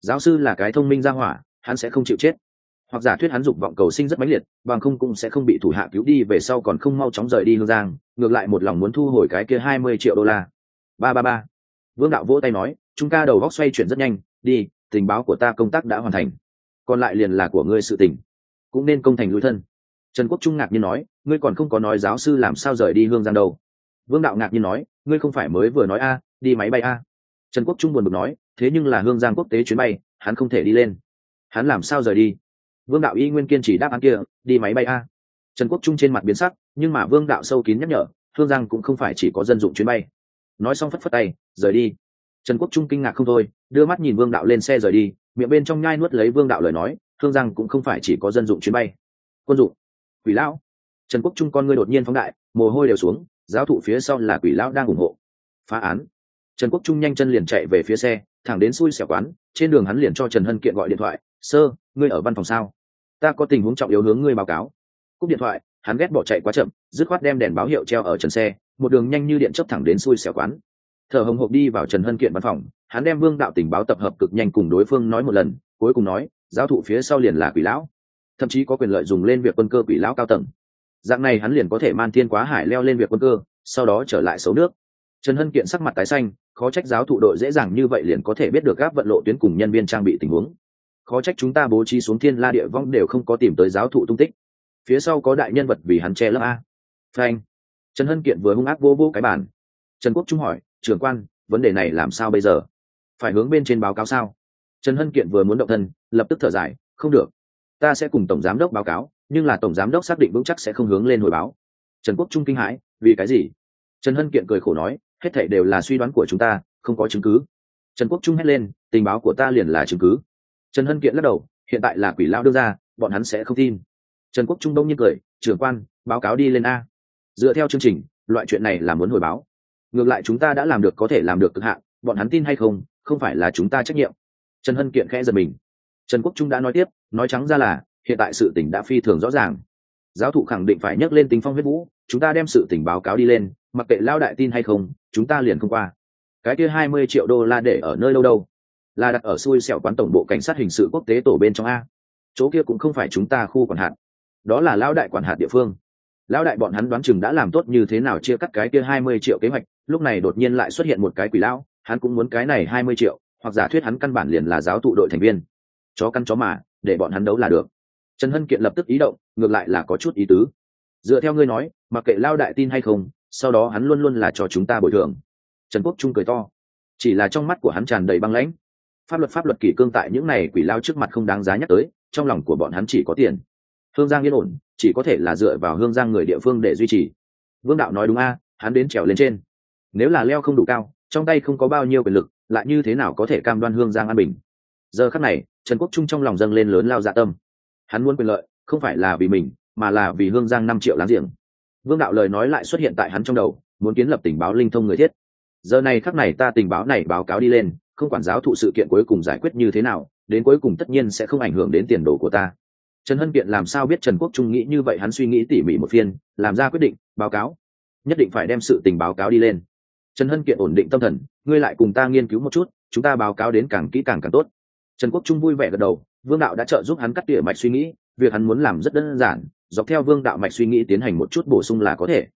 giáo sư là cái thông minh ra hỏa, hắn sẽ không chịu chết. Hoặc giả thuyết hắn dục vọng cầu sinh rất mãnh liệt, bằng không cũng sẽ không bị thủ hạ cứu đi, về sau còn không mau chóng rời đi hương giang, ngược lại một lòng muốn thu hồi cái kia hai mươi triệu đô la. Ba ba ba. Vương đạo vỗ tay nói, chúng ta đầu góc xoay chuyển rất nhanh, đi, tình báo của ta công tác đã hoàn thành. Còn lại liền là của ngươi sự tình. Cũng nên công thành lui thân. Trần quốc trung ngạc nhiên nói, ngươi còn không có nói giáo sư làm sao rời đi hương giang đâu. Vương đạo ngạc nhiên nói, ngươi không phải mới vừa nói a, đi máy bay a. Trần quốc trung buồn bực nói thế nhưng là hương giang quốc tế chuyến bay, hắn không thể đi lên. Hắn làm sao rời đi? Vương đạo y nguyên kiên chỉ đáp án kia, đi máy bay a. Trần quốc trung trên mặt biến sắc, nhưng mà vương đạo sâu kín nhắc nhở, hương giang cũng không phải chỉ có dân dụng chuyến bay. Nói xong phất phất tay, rời đi. Trần quốc trung kinh ngạc không thôi, đưa mắt nhìn vương đạo lên xe rời đi, miệng bên trong nhai nuốt lấy vương đạo lời nói, hương giang cũng không phải chỉ có dân dụng chuyến bay. Quân dụng. Quỷ lão. Trần quốc trung con ngươi đột nhiên phóng đại, mồ hôi đều xuống, giáo thụ phía sau là quỷ lão đang ủng hộ. Phá án. Trần quốc trung nhanh chân liền chạy về phía xe thẳng đến xui xẻo quán, trên đường hắn liền cho trần hân kiện gọi điện thoại, sơ, ngươi ở văn phòng sao? Ta có tình huống trọng yếu hướng ngươi báo cáo. Cúp điện thoại, hắn ghét bỏ chạy quá chậm, dứt khoát đem đèn báo hiệu treo ở trần xe, một đường nhanh như điện chấp thẳng đến xui xẻo quán. Thở hồng hộc đi vào trần hân kiện văn phòng, hắn đem vương đạo tình báo tập hợp cực nhanh cùng đối phương nói một lần, cuối cùng nói giáo thụ phía sau liền là quỷ lão. Thậm chí có quyền lợi dùng lên việc quân cơ quỷ lão cao tầng. Dạng này hắn liền có thể man thiên quá hải leo lên việc quân cơ, sau đó trở lại xấu nước. Trần hân kiện sắc mặt tái xanh khó trách giáo thụ đội dễ dàng như vậy liền có thể biết được gáp vận lộ tuyến cùng nhân viên trang bị tình huống. Khó trách chúng ta bố trí xuống thiên la địa vong đều không có tìm tới giáo thụ tung tích. Phía sau có đại nhân vật vì hắn che lớp a. Frank trần hân kiện vừa hung ác vô vô cái bản trần quốc trung hỏi, trưởng quan, vấn đề này làm sao bây giờ? Phải hướng bên trên báo cáo sao? Trần hân kiện vừa muốn động thân, lập tức thở dài, không được. Ta sẽ cùng tổng giám đốc báo cáo, nhưng là tổng giám đốc xác định vững chắc sẽ không hướng lên hồi báo. Trần quốc trung kinh hãi, vì cái gì? Trần hân kiện cười khổ nói hết thảy đều là suy đoán của chúng ta, không có chứng cứ. Trần quốc trung hét lên, tình báo của ta liền là chứng cứ. Trần hân kiện lắc đầu, hiện tại là quỷ lao đưa ra, bọn hắn sẽ không tin. Trần quốc trung đông nhiên cười, trưởng quan, báo cáo đi lên a. Dựa theo chương trình, loại chuyện này là muốn hồi báo. Ngược lại chúng ta đã làm được có thể làm được cực hạn, bọn hắn tin hay không không phải là chúng ta trách nhiệm. Trần hân kiện khẽ giật mình. Trần quốc trung đã nói tiếp, nói trắng ra là, hiện tại sự tình đã phi thường rõ ràng. Giáo thụ khẳng định phải nhắc lên tính phong huyết vũ, chúng ta đem sự tình báo cáo đi lên mặc kệ lao đại tin hay không, chúng ta liền không qua. Cái kia hai mươi triệu đô la để ở nơi đâu đâu? Là đặt ở xui xẻo quán tổng bộ cảnh sát hình sự quốc tế tổ bên trong a. Chỗ kia cũng không phải chúng ta khu quản hạt. Đó là lão đại quản hạt địa phương. Lão đại bọn hắn đoán chừng đã làm tốt như thế nào chia cắt cái kia hai mươi triệu kế hoạch, lúc này đột nhiên lại xuất hiện một cái quỷ lão, hắn cũng muốn cái này hai mươi triệu, hoặc giả thuyết hắn căn bản liền là giáo tụ đội thành viên. Chó căn chó mà, để bọn hắn đấu là được. Trần hân kiện lập tức ý động, ngược lại là có chút ý tứ. Dựa theo ngươi nói, mặc kệ lao đại tin hay không sau đó hắn luôn luôn là cho chúng ta bồi thường. Trần quốc trung cười to. Chỉ là trong mắt của hắn tràn đầy băng lãnh. Pháp luật pháp luật kỷ cương tại những này quỷ lao trước mặt không đáng giá nhắc tới, trong lòng của bọn hắn chỉ có tiền. Hương giang yên ổn, chỉ có thể là dựa vào hương giang người địa phương để duy trì. Vương đạo nói đúng a, hắn đến trèo lên trên. Nếu là leo không đủ cao, trong tay không có bao nhiêu quyền lực, lại như thế nào có thể cam đoan hương giang an bình? Giờ khắc này, trần quốc trung trong lòng dâng lên lớn lao dạ tâm. Hắn muốn quyền lợi, không phải là vì mình, mà là vì hương giang năm triệu láng giềng vương đạo lời nói lại xuất hiện tại hắn trong đầu, muốn kiến lập tình báo linh thông người thiết. Giờ này khắc này ta tình báo này báo cáo đi lên, không quản giáo thụ sự kiện cuối cùng giải quyết như thế nào, đến cuối cùng tất nhiên sẽ không ảnh hưởng đến tiền đồ của ta. Trần hân kiện làm sao biết trần quốc trung nghĩ như vậy hắn suy nghĩ tỉ mỉ một phiên, làm ra quyết định, báo cáo. Nhất định phải đem sự tình báo cáo đi lên. Trần hân kiện ổn định tâm thần, ngươi lại cùng ta nghiên cứu một chút, chúng ta báo cáo đến càng kỹ càng càng tốt. Trần quốc trung vui vẻ gật đầu, vương đạo đã trợ giúp hắn cắt tỉa mạch suy nghĩ, việc hắn muốn làm rất đơn giản dọc theo vương đạo mạch suy nghĩ tiến hành một chút bổ sung là có thể.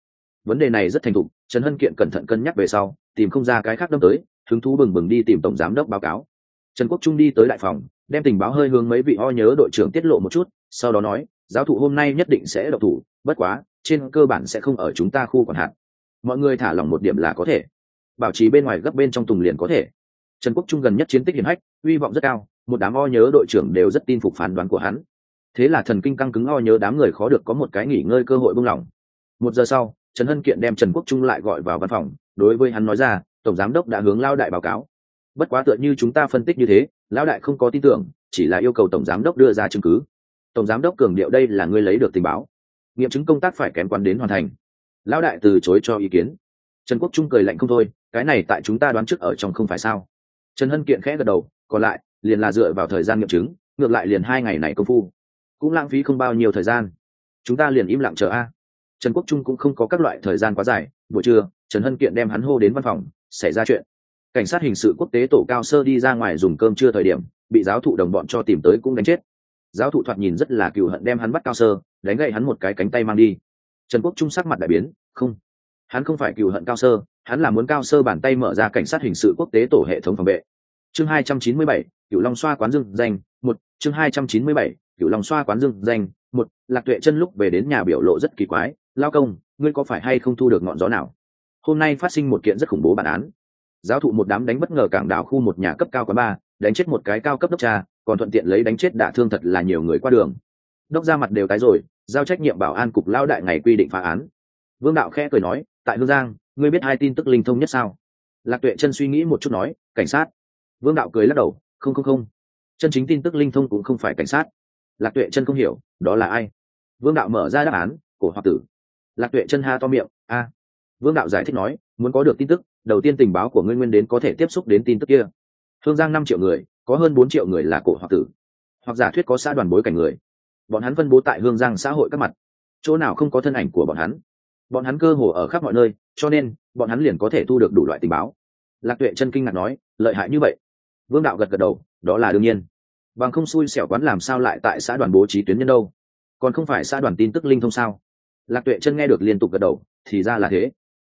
Vấn đề này rất thành thục, trần hân kiện cẩn thận cân nhắc về sau, tìm không ra cái khác đâm tới, hứng thú bừng bừng đi tìm tổng giám đốc báo cáo. Trần quốc trung đi tới đại phòng, đem tình báo hơi hướng mấy vị o nhớ đội trưởng tiết lộ một chút, sau đó nói, giáo thụ hôm nay nhất định sẽ độc thủ, bất quá, trên cơ bản sẽ không ở chúng ta khu còn hạn. Mọi người thả lỏng một điểm là có thể. Bảo trì bên ngoài gấp bên trong tùng liền có thể. Trần quốc trung gần nhất chiến tích hiển hách, hy vọng rất cao, một đám o nhớ đội trưởng đều rất tin phục phán đoán của hắn thế là thần kinh căng cứng o nhớ đám người khó được có một cái nghỉ ngơi cơ hội buông lỏng. Một giờ sau, trần hân kiện đem trần quốc trung lại gọi vào văn phòng, đối với hắn nói ra, tổng giám đốc đã hướng lao đại báo cáo. Bất quá tựa như chúng ta phân tích như thế lão đại không có tin tưởng, chỉ là yêu cầu tổng giám đốc đưa ra chứng cứ. Tổng giám đốc cường điệu đây là ngươi lấy được tình báo. Nghiệm chứng công tác phải kém quan đến hoàn thành. Lão đại từ chối cho ý kiến. Trần quốc trung cười lạnh không thôi, cái này tại chúng ta đoán trước ở trong không phải sao? Trần hân kiện khẽ gật đầu, còn lại, liền là dựa vào thời gian nghiệm chứng, ngược lại liền hai ngày này công phu cũng lãng phí không bao nhiêu thời gian. Chúng ta liền im lặng chờ a. Trần quốc trung cũng không có các loại thời gian quá dài buổi trưa trần hân kiện đem hắn hô đến văn phòng xảy ra chuyện. Cảnh sát hình sự quốc tế tổ cao sơ đi ra ngoài dùng cơm trưa thời điểm bị giáo thụ đồng bọn cho tìm tới cũng đánh chết. Giáo thụ thoạt nhìn rất là cựu hận đem hắn bắt cao sơ đánh gậy hắn một cái cánh tay mang đi. Trần quốc trung sắc mặt đại biến không hắn không phải cựu hận cao sơ hắn là muốn cao sơ bàn tay mở ra cảnh sát hình sự quốc tế tổ hệ thống phòng vệ. Chương 297, cựu long xoa quán dương danh một chương 297, cựu long xoa quán dương danh, một, lạc tuệ chân lúc về đến nhà biểu lộ rất kỳ quái, lao công, ngươi có phải hay không thu được ngọn gió nào? Hôm nay phát sinh một kiện rất khủng bố bản án. Giáo thụ một đám đánh bất ngờ cảng đảo khu một nhà cấp cao quá ba đánh chết một cái cao cấp đốc cha, còn thuận tiện lấy đánh chết đả thương thật là nhiều người qua đường. Đốc ra mặt đều tái rồi, giao trách nhiệm bảo an cục lao đại ngày quy định phá án. Vương đạo khẽ cười nói, tại hương giang, ngươi biết hai tin tức linh thông nhất sao? Lạc tuệ chân suy nghĩ một chút nói, cảnh sát. Vương đạo cười lắc đầu, không không không. Chân chính tin tức linh thông cũng không phải cảnh sát lạc tuệ chân không hiểu, đó là ai? Vương đạo mở ra đáp án của hoặc tử. Lạc tuệ chân ha to miệng, a. Vương đạo giải thích nói, muốn có được tin tức, đầu tiên tình báo của ngươi nguyên đến có thể tiếp xúc đến tin tức kia. Hương giang năm triệu người, có hơn bốn triệu người là cổ hoặc tử. Hoặc giả thuyết có xã đoàn bối cảnh người. Bọn hắn phân bố tại hương giang xã hội các mặt. Chỗ nào không có thân ảnh của bọn hắn. Bọn hắn cơ hồ ở khắp mọi nơi, cho nên, bọn hắn liền có thể thu được đủ loại tình báo. Lạc tuệ chân kinh ngạc nói, lợi hại như vậy. Vương đạo gật gật đầu, đó là đương nhiên bằng không xui xẻo quán làm sao lại tại xã đoàn bố trí tuyến nhân đâu? Còn không phải xã đoàn tin tức linh thông sao? Lạc tuệ chân nghe được liên tục gật đầu, thì ra là thế.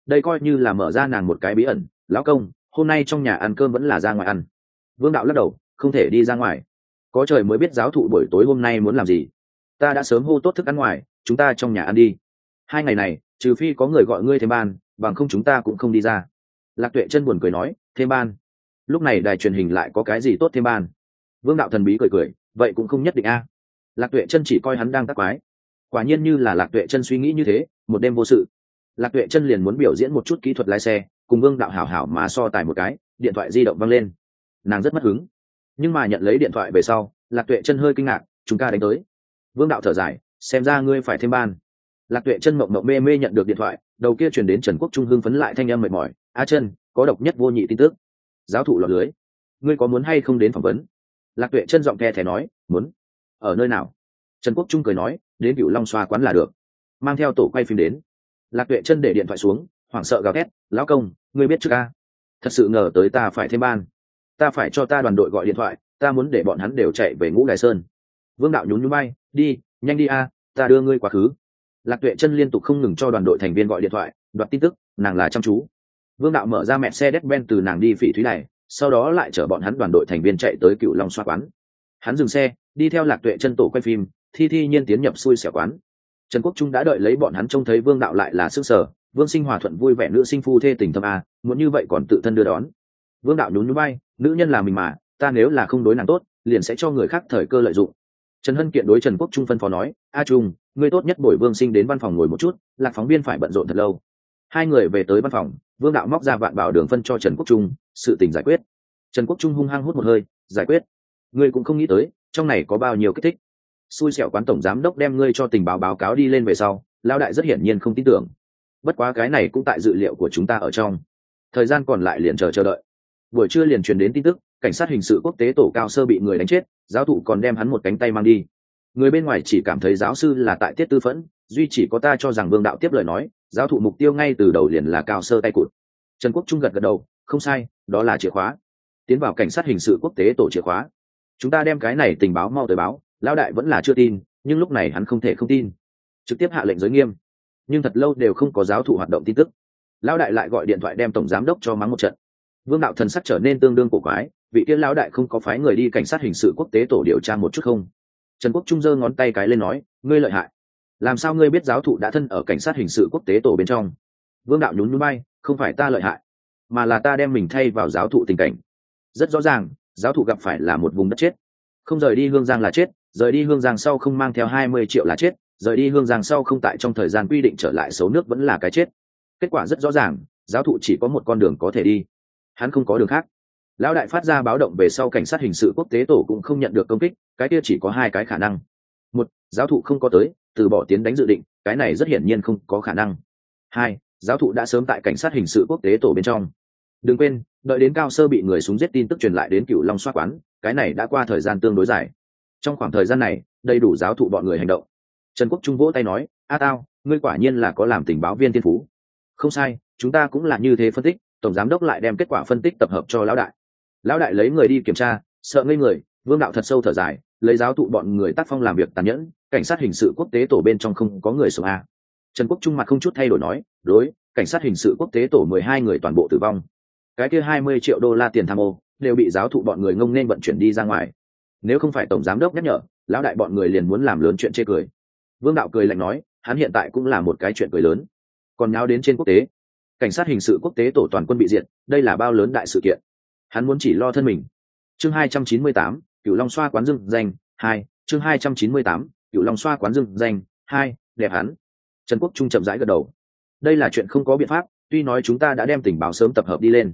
Đây coi như là mở ra nàng một cái bí ẩn. Lão công, hôm nay trong nhà ăn cơm vẫn là ra ngoài ăn. Vương đạo lắc đầu, không thể đi ra ngoài. Có trời mới biết giáo thụ buổi tối hôm nay muốn làm gì. Ta đã sớm hô tốt thức ăn ngoài, chúng ta trong nhà ăn đi. Hai ngày này, trừ phi có người gọi ngươi thêm ban, bằng không chúng ta cũng không đi ra. Lạc tuệ chân buồn cười nói, thêm ban? Lúc này đài truyền hình lại có cái gì tốt thêm ban? Vương đạo thần bí cười cười, vậy cũng không nhất định a. Lạc tuệ chân chỉ coi hắn đang tắc quái. Quả nhiên như là lạc tuệ chân suy nghĩ như thế, một đêm vô sự. Lạc tuệ chân liền muốn biểu diễn một chút kỹ thuật lái xe, cùng vương đạo hảo hảo mà so tài một cái, điện thoại di động văng lên. Nàng rất mất hứng. Nhưng mà nhận lấy điện thoại về sau, lạc tuệ chân hơi kinh ngạc, chúng ta đánh tới. Vương đạo thở dài, xem ra ngươi phải thêm ban. Lạc tuệ chân mộng mộng mê mê nhận được điện thoại, đầu kia chuyển đến trần quốc trung hưng phấn lại thanh em mệt mỏi, a chân, có độc nhất vô nhị tin tức. Giáo thụ lọt lưới, ngươi có muốn hay không đến phỏng vấn? Lạc tuệ chân giọng khe thẻ nói, muốn? Ở nơi nào? Trần quốc trung cười nói, đến cựu long xoa quán là được. Mang theo tổ quay phim đến. Lạc tuệ chân để điện thoại xuống, hoảng sợ gào thét, lão công, ngươi biết trước ca? Thật sự ngờ tới ta phải thêm ban. Ta phải cho ta đoàn đội gọi điện thoại, ta muốn để bọn hắn đều chạy về ngũ đài sơn. Vương đạo nhún nhún bay đi, nhanh đi a, ta đưa ngươi quá khứ. Lạc tuệ chân liên tục không ngừng cho đoàn đội thành viên gọi điện thoại, đoạt tin tức, nàng là chăm chú. Vương đạo mở ra mẹ xe đét ben từ nàng đi phỉ thúy này sau đó lại chở bọn hắn đoàn đội thành viên chạy tới cựu long xoa quán. Hắn dừng xe, đi theo lạc tuệ chân tổ quay phim, thi thi nhiên tiến nhập xui xẻo quán. Trần quốc trung đã đợi lấy bọn hắn trông thấy vương đạo lại là sức sở vương sinh hòa thuận vui vẻ nữ sinh phu thê tình thâm a, muốn như vậy còn tự thân đưa đón. Vương đạo nhún nhún bay nữ nhân là mình mà, ta nếu là không đối nàng tốt, liền sẽ cho người khác thời cơ lợi dụng. Trần hân kiện đối trần quốc trung phân phó nói, a trung, ngươi tốt nhất bồi vương sinh đến văn phòng ngồi một chút, lạc phóng viên phải bận rộn thật lâu hai người về tới văn phòng, vương đạo móc ra vạn bảo đường phân cho trần quốc trung, sự tình giải quyết. Trần quốc trung hung hăng hút một hơi, giải quyết. Ngươi cũng không nghĩ tới, trong này có bao nhiêu kích thích. Xui xẻo quán tổng giám đốc đem ngươi cho tình báo báo cáo đi lên về sau lao đại rất hiển nhiên không tin tưởng. Bất quá cái này cũng tại dự liệu của chúng ta ở trong. Thời gian còn lại liền chờ chờ đợi. Buổi trưa liền truyền đến tin tức, cảnh sát hình sự quốc tế tổ cao sơ bị người đánh chết, giáo thụ còn đem hắn một cánh tay mang đi. Người bên ngoài chỉ cảm thấy giáo sư là tại tiết tư phẫn, duy chỉ có ta cho rằng vương đạo tiếp lời nói giáo thụ mục tiêu ngay từ đầu liền là cao sơ tay cụt. Trần quốc trung gật gật đầu, không sai, đó là chìa khóa. Tiến vào cảnh sát hình sự quốc tế tổ chìa khóa. Chúng ta đem cái này tình báo mau tới báo, lão đại vẫn là chưa tin, nhưng lúc này hắn không thể không tin. Trực tiếp hạ lệnh giới nghiêm. Nhưng thật lâu đều không có giáo thụ hoạt động tin tức. Lão đại lại gọi điện thoại đem tổng giám đốc cho mắng một trận. Vương đạo thần sắc trở nên tương đương cổ quái, vị tiên lão đại không có phái người đi cảnh sát hình sự quốc tế tổ điều tra một chút không? Trần quốc trung giơ ngón tay cái lên nói, ngươi lợi hại làm sao ngươi biết giáo thụ đã thân ở cảnh sát hình sự quốc tế tổ bên trong? Vương đạo nhún núi bay không phải ta lợi hại, mà là ta đem mình thay vào giáo thụ tình cảnh. Rất rõ ràng, giáo thụ gặp phải là một vùng đất chết. Không rời đi hương giang là chết, rời đi hương giang sau không mang theo hai mươi triệu là chết, rời đi hương giang sau không tại trong thời gian quy định trở lại xấu nước vẫn là cái chết. Kết quả rất rõ ràng, giáo thụ chỉ có một con đường có thể đi. Hắn không có đường khác. Lão đại phát ra báo động về sau cảnh sát hình sự quốc tế tổ cũng không nhận được công kích, cái kia chỉ có hai cái khả năng. Một, giáo thụ không có tới từ bỏ tiến đánh dự định, cái này rất hiển nhiên không có khả năng. Hai, giáo thụ đã sớm tại cảnh sát hình sự quốc tế tổ bên trong. Đừng quên, đợi đến cao sơ bị người súng giết tin tức truyền lại đến cựu long xoát quán, cái này đã qua thời gian tương đối dài. Trong khoảng thời gian này, đầy đủ giáo thụ bọn người hành động. Trần quốc trung vỗ tay nói, a tao, ngươi quả nhiên là có làm tình báo viên tiên phú. Không sai, chúng ta cũng là như thế phân tích, tổng giám đốc lại đem kết quả phân tích tập hợp cho lão đại. Lão đại lấy người đi kiểm tra, sợ ngây người, vương đạo thật sâu thở dài lấy giáo thụ bọn người tác phong làm việc tàn nhẫn, cảnh sát hình sự quốc tế tổ bên trong không có người sống a trần quốc trung mặt không chút thay đổi nói, đối, cảnh sát hình sự quốc tế tổ mười hai người toàn bộ tử vong. Cái kia hai mươi triệu đô la tiền tham ô, đều bị giáo thụ bọn người ngông nên vận chuyển đi ra ngoài. Nếu không phải tổng giám đốc nhắc nhở, lão đại bọn người liền muốn làm lớn chuyện chê cười. Vương đạo cười lạnh nói, hắn hiện tại cũng là một cái chuyện cười lớn. Còn nháo đến trên quốc tế. Cảnh sát hình sự quốc tế tổ toàn quân bị diệt, đây là bao lớn đại sự kiện. Hắn muốn chỉ lo thân mình. Chương hai trăm chín mươi tám cựu long xoa quán dưng danh, hai, chương hai trăm chín mươi tám cựu long xoa quán dưng danh, hai, đẹp hắn. Trần quốc trung chậm rãi gật đầu. Đây là chuyện không có biện pháp, tuy nói chúng ta đã đem tình báo sớm tập hợp đi lên.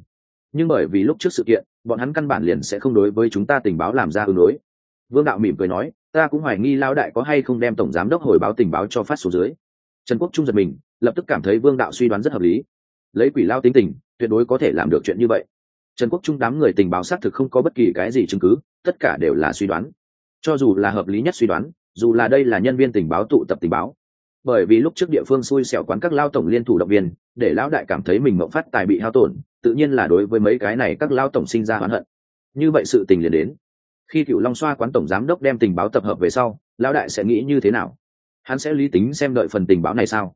Nhưng bởi vì lúc trước sự kiện, bọn hắn căn bản liền sẽ không đối với chúng ta tình báo làm ra ứng đối. Vương đạo mỉm cười nói, ta cũng hoài nghi lao đại có hay không đem tổng giám đốc hồi báo tình báo cho phát số dưới. Trần quốc trung giật mình, lập tức cảm thấy vương đạo suy đoán rất hợp lý. Lấy quỷ lao tính tình, tuyệt đối có thể làm được chuyện như vậy trần quốc trung đám người tình báo xác thực không có bất kỳ cái gì chứng cứ, tất cả đều là suy đoán. Cho dù là hợp lý nhất suy đoán, dù là đây là nhân viên tình báo tụ tập tình báo. Bởi vì lúc trước địa phương xui xẻo quán các lao tổng liên thủ động viên, để lão đại cảm thấy mình mộng phát tài bị hao tổn, tự nhiên là đối với mấy cái này các lao tổng sinh ra oán hận. Như vậy sự tình liền đến. Khi cựu long xoa quán tổng giám đốc đem tình báo tập hợp về sau, lão đại sẽ nghĩ như thế nào? Hắn sẽ lý tính xem đợi phần tình báo này sao?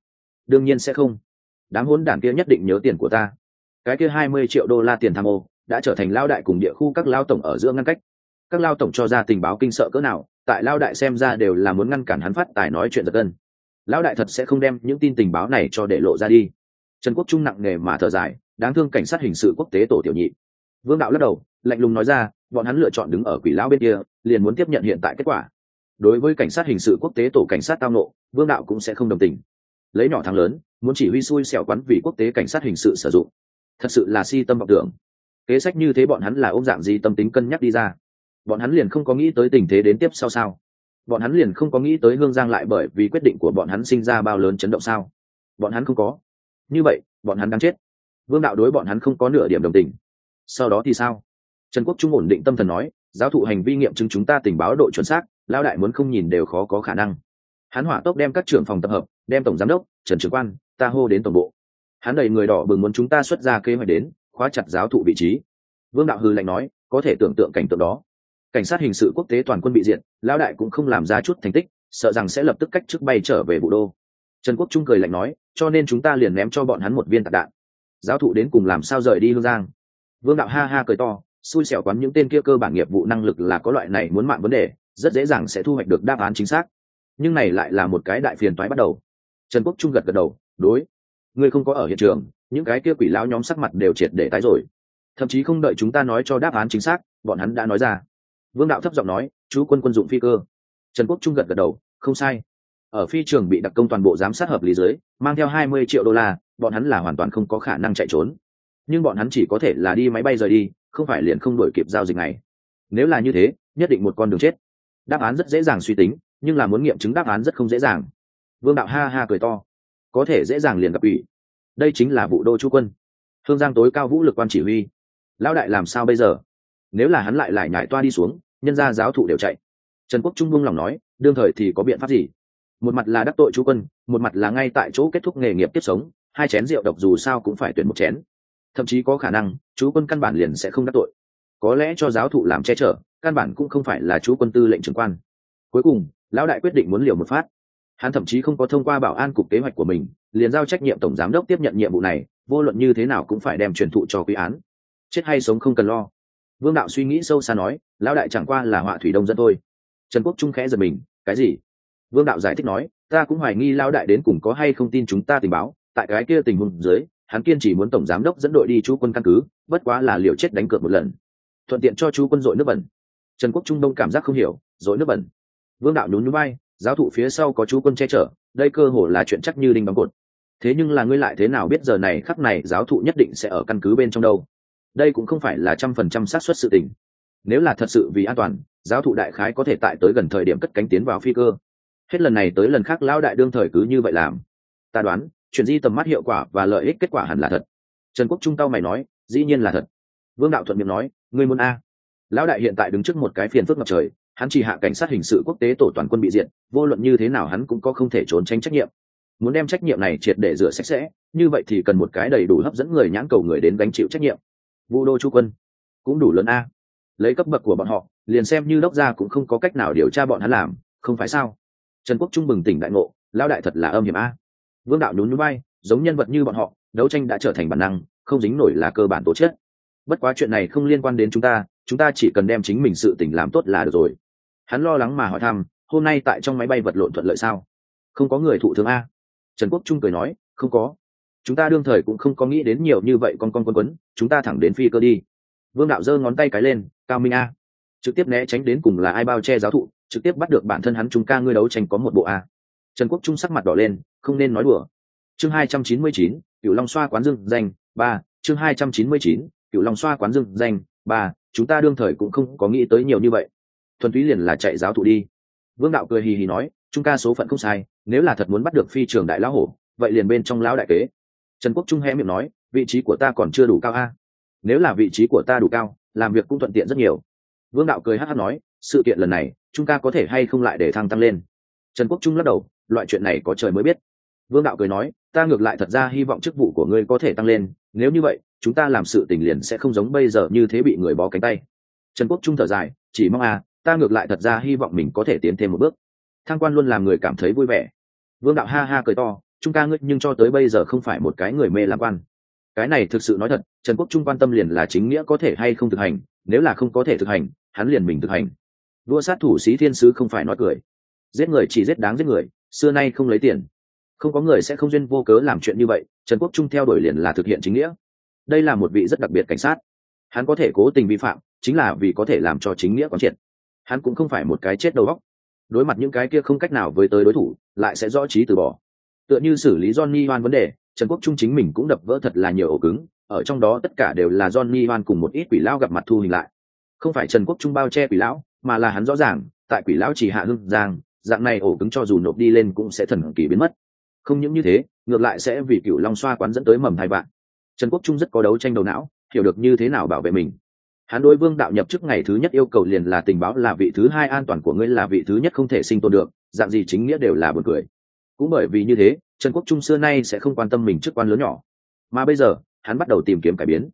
Đương nhiên sẽ không. Đám hỗn đản kia nhất định nhớ tiền của ta cái kia hai mươi triệu đô la tiền tham ô, đã trở thành lao đại cùng địa khu các lao tổng ở giữa ngăn cách. Các lao tổng cho ra tình báo kinh sợ cỡ nào, tại lao đại xem ra đều là muốn ngăn cản hắn phát tài nói chuyện giật gân. Lão đại thật sẽ không đem những tin tình báo này cho để lộ ra đi. Trần quốc trung nặng nề mà thở dài, đáng thương cảnh sát hình sự quốc tế tổ tiểu nhị. Vương đạo lắc đầu, lạnh lùng nói ra, bọn hắn lựa chọn đứng ở quỷ lão bên kia, liền muốn tiếp nhận hiện tại kết quả. Đối với cảnh sát hình sự quốc tế tổ cảnh sát tao nộ, vương đạo cũng sẽ không đồng tình. Lấy nhỏ thắng lớn, muốn chỉ huy xui xẻo quán vì quốc tế cảnh sát hình sự sử dụng thật sự là si tâm vọng tưởng. Kế sách như thế bọn hắn là ôm dạng gì tâm tính cân nhắc đi ra. Bọn hắn liền không có nghĩ tới tình thế đến tiếp sau sao? Bọn hắn liền không có nghĩ tới hương giang lại bởi vì quyết định của bọn hắn sinh ra bao lớn chấn động sao? Bọn hắn không có. Như vậy, bọn hắn đang chết. Vương đạo đối bọn hắn không có nửa điểm đồng tình. Sau đó thì sao? Trần quốc trung ổn định tâm thần nói, giáo thụ hành vi nghiệm chứng chúng ta tình báo độ chuẩn xác lao đại muốn không nhìn đều khó có khả năng. Hắn hỏa tốc đem các trưởng phòng tập hợp, đem tổng giám đốc, trần trưởng quan, ta hô đến tổng bộ hắn đầy người đỏ bừng muốn chúng ta xuất ra kế hoạch đến, khóa chặt giáo thụ vị trí. Vương đạo hư lạnh nói, có thể tưởng tượng cảnh tượng đó. Cảnh sát hình sự quốc tế toàn quân bị diện lão đại cũng không làm ra chút thành tích, sợ rằng sẽ lập tức cách chức bay trở về vụ đô. Trần quốc trung cười lạnh nói, cho nên chúng ta liền ném cho bọn hắn một viên tạc đạn. Giáo thụ đến cùng làm sao rời đi hương giang? Vương đạo ha ha cười to, xui xẻo quán những tên kia cơ bản nghiệp vụ năng lực là có loại này muốn mạng vấn đề, rất dễ dàng sẽ thu hoạch được đáp án chính xác. Nhưng này lại là một cái đại phiền toái bắt đầu. Trần quốc trung gật gật đầu, đối ngươi không có ở hiện trường, những cái kia quỷ lão nhóm sắc mặt đều triệt để tái rồi. Thậm chí không đợi chúng ta nói cho đáp án chính xác, bọn hắn đã nói ra. Vương đạo thấp giọng nói, chú quân quân dụng phi cơ. Trần quốc trung gật gật đầu, không sai. Ở phi trường bị đặc công toàn bộ giám sát hợp lý dưới, mang theo hai mươi triệu đô la, bọn hắn là hoàn toàn không có khả năng chạy trốn. Nhưng bọn hắn chỉ có thể là đi máy bay rời đi, không phải liền không đổi kịp giao dịch này. Nếu là như thế, nhất định một con đường chết. Đáp án rất dễ dàng suy tính, nhưng là muốn nghiệm chứng đáp án rất không dễ dàng. Vương đạo ha ha cười to có thể dễ dàng liền gặp ủy. Đây chính là vụ đô chú quân. Phương giang tối cao vũ lực quan chỉ huy. Lão đại làm sao bây giờ? Nếu là hắn lại lại nhảy toa đi xuống, nhân gia giáo thụ đều chạy. Trần quốc trung buông lòng nói, đương thời thì có biện pháp gì? Một mặt là đắc tội chú quân, một mặt là ngay tại chỗ kết thúc nghề nghiệp tiếp sống, hai chén rượu độc dù sao cũng phải tuyển một chén. Thậm chí có khả năng chú quân căn bản liền sẽ không đắc tội. Có lẽ cho giáo thụ làm che chở, căn bản cũng không phải là chú quân tư lệnh trưởng quan. Cuối cùng, lão đại quyết định muốn liều một phát hắn thậm chí không có thông qua bảo an cục kế hoạch của mình, liền giao trách nhiệm tổng giám đốc tiếp nhận nhiệm vụ này, vô luận như thế nào cũng phải đem truyền thụ cho quý án. Chết hay sống không cần lo. Vương đạo suy nghĩ sâu xa nói, lão đại chẳng qua là họa thủy đông dân thôi. Trần quốc trung khẽ giật mình, cái gì? Vương đạo giải thích nói, ta cũng hoài nghi lão đại đến cùng có hay không tin chúng ta tình báo, tại cái kia tình huống dưới, hắn kiên chỉ muốn tổng giám đốc dẫn đội đi chú quân căn cứ, bất quá là liều chết đánh cược một lần. Thuận tiện cho chú quân dội nước bẩn. Trần quốc trung đông cảm giác không hiểu, dội nước bẩn? Vương đạo nhún núi bay giáo thụ phía sau có chú quân che chở, đây cơ hồ là chuyện chắc như đinh bằng cột. Thế nhưng là ngươi lại thế nào biết giờ này khắc này giáo thụ nhất định sẽ ở căn cứ bên trong đâu? Đây cũng không phải là trăm phần trăm xác suất sự tình. Nếu là thật sự vì an toàn, giáo thụ đại khái có thể tại tới gần thời điểm cất cánh tiến vào phi cơ. Hết lần này tới lần khác lão đại đương thời cứ như vậy làm. Ta đoán chuyển di tầm mắt hiệu quả và lợi ích kết quả hẳn là thật. Trần quốc trung tao mày nói, dĩ nhiên là thật. Vương đạo thuận miệng nói, ngươi muốn a? Lão đại hiện tại đứng trước một cái phiền phức ngập trời hắn chỉ hạ cảnh sát hình sự quốc tế tổ toàn quân bị diện vô luận như thế nào hắn cũng có không thể trốn tránh trách nhiệm. Muốn đem trách nhiệm này triệt để rửa sạch sẽ, như vậy thì cần một cái đầy đủ hấp dẫn người nhãn cầu người đến gánh chịu trách nhiệm. Vu đô chu quân, cũng đủ lớn a. Lấy cấp bậc của bọn họ, liền xem như đốc gia cũng không có cách nào điều tra bọn hắn làm, không phải sao? Trần quốc trung bừng tỉnh đại ngộ lao đại thật là âm hiểm a. Vương đạo nhún nhún bay giống nhân vật như bọn họ, đấu tranh đã trở thành bản năng, không dính nổi là cơ bản tố chất. Bất quá chuyện này không liên quan đến chúng ta chúng ta chỉ cần đem chính mình sự tỉnh làm tốt là được rồi hắn lo lắng mà hỏi thăm, hôm nay tại trong máy bay vật lộn thuận lợi sao? Không có người thụ thương a. Trần quốc trung cười nói, không có. Chúng ta đương thời cũng không có nghĩ đến nhiều như vậy con con quân quấn, chúng ta thẳng đến phi cơ đi. Vương đạo giơ ngón tay cái lên, cao minh a. Trực tiếp né tránh đến cùng là ai bao che giáo thụ, trực tiếp bắt được bản thân hắn chúng ca ngươi đấu tranh có một bộ a. Trần quốc trung sắc mặt đỏ lên, không nên nói đùa. Chương hai trăm chín mươi chín cựu long xoa quán dương danh, ba. Chương hai trăm chín mươi chín cựu long xoa quán dương danh, ba. Chúng ta đương thời cũng không có nghĩ tới nhiều như vậy thuần túy liền là chạy giáo thụ đi. Vương đạo cười hì hì nói, chúng ca số phận không sai, nếu là thật muốn bắt được phi trường đại lão hổ, vậy liền bên trong lão đại kế. Trần quốc trung hé miệng nói, vị trí của ta còn chưa đủ cao a. Nếu là vị trí của ta đủ cao, làm việc cũng thuận tiện rất nhiều. Vương đạo cười hát hát nói, sự kiện lần này, chúng ta có thể hay không lại để thăng tăng lên? Trần quốc trung lắc đầu, loại chuyện này có trời mới biết. Vương đạo cười nói, ta ngược lại thật ra hy vọng chức vụ của ngươi có thể tăng lên, nếu như vậy, chúng ta làm sự tình liền sẽ không giống bây giờ như thế bị người bó cánh tay. Trần quốc trung thở dài, chỉ mong à ta ngược lại thật ra hy vọng mình có thể tiến thêm một bước. Thang quan luôn làm người cảm thấy vui vẻ. Vương đạo ha ha cười to, chúng ta ngươi nhưng cho tới bây giờ không phải một cái người mê làm quan. Cái này thực sự nói thật, trần quốc trung quan tâm liền là chính nghĩa có thể hay không thực hành, nếu là không có thể thực hành, hắn liền mình thực hành. Vua sát thủ sĩ thiên sứ không phải nói cười. Giết người chỉ giết đáng giết người, xưa nay không lấy tiền. Không có người sẽ không duyên vô cớ làm chuyện như vậy, trần quốc trung theo đuổi liền là thực hiện chính nghĩa. Đây là một vị rất đặc biệt cảnh sát. Hắn có thể cố tình vi phạm, chính là vì có thể làm cho chính nghĩa quán triệt hắn cũng không phải một cái chết đầu óc. Đối mặt những cái kia không cách nào với tới đối thủ, lại sẽ rõ trí từ bỏ. Tựa như xử lý johnny hoan vấn đề, trần quốc trung chính mình cũng đập vỡ thật là nhiều ổ cứng, ở trong đó tất cả đều là johnny hoan cùng một ít quỷ lão gặp mặt thu hình lại. Không phải trần quốc trung bao che quỷ lão, mà là hắn rõ ràng, tại quỷ lão chỉ hạ hưng giang, dạng này ổ cứng cho dù nộp đi lên cũng sẽ thần kỳ biến mất. Không những như thế, ngược lại sẽ vì cựu long xoa quán dẫn tới mầm thai vạn. Trần quốc trung rất có đấu tranh đầu não, hiểu được như thế nào bảo vệ mình hắn đối vương đạo nhập chức ngày thứ nhất yêu cầu liền là tình báo là vị thứ hai an toàn của ngươi là vị thứ nhất không thể sinh tồn được, dạng gì chính nghĩa đều là buồn cười. Cũng bởi vì như thế, trần quốc trung xưa nay sẽ không quan tâm mình chức quan lớn nhỏ. Mà bây giờ, hắn bắt đầu tìm kiếm cải biến.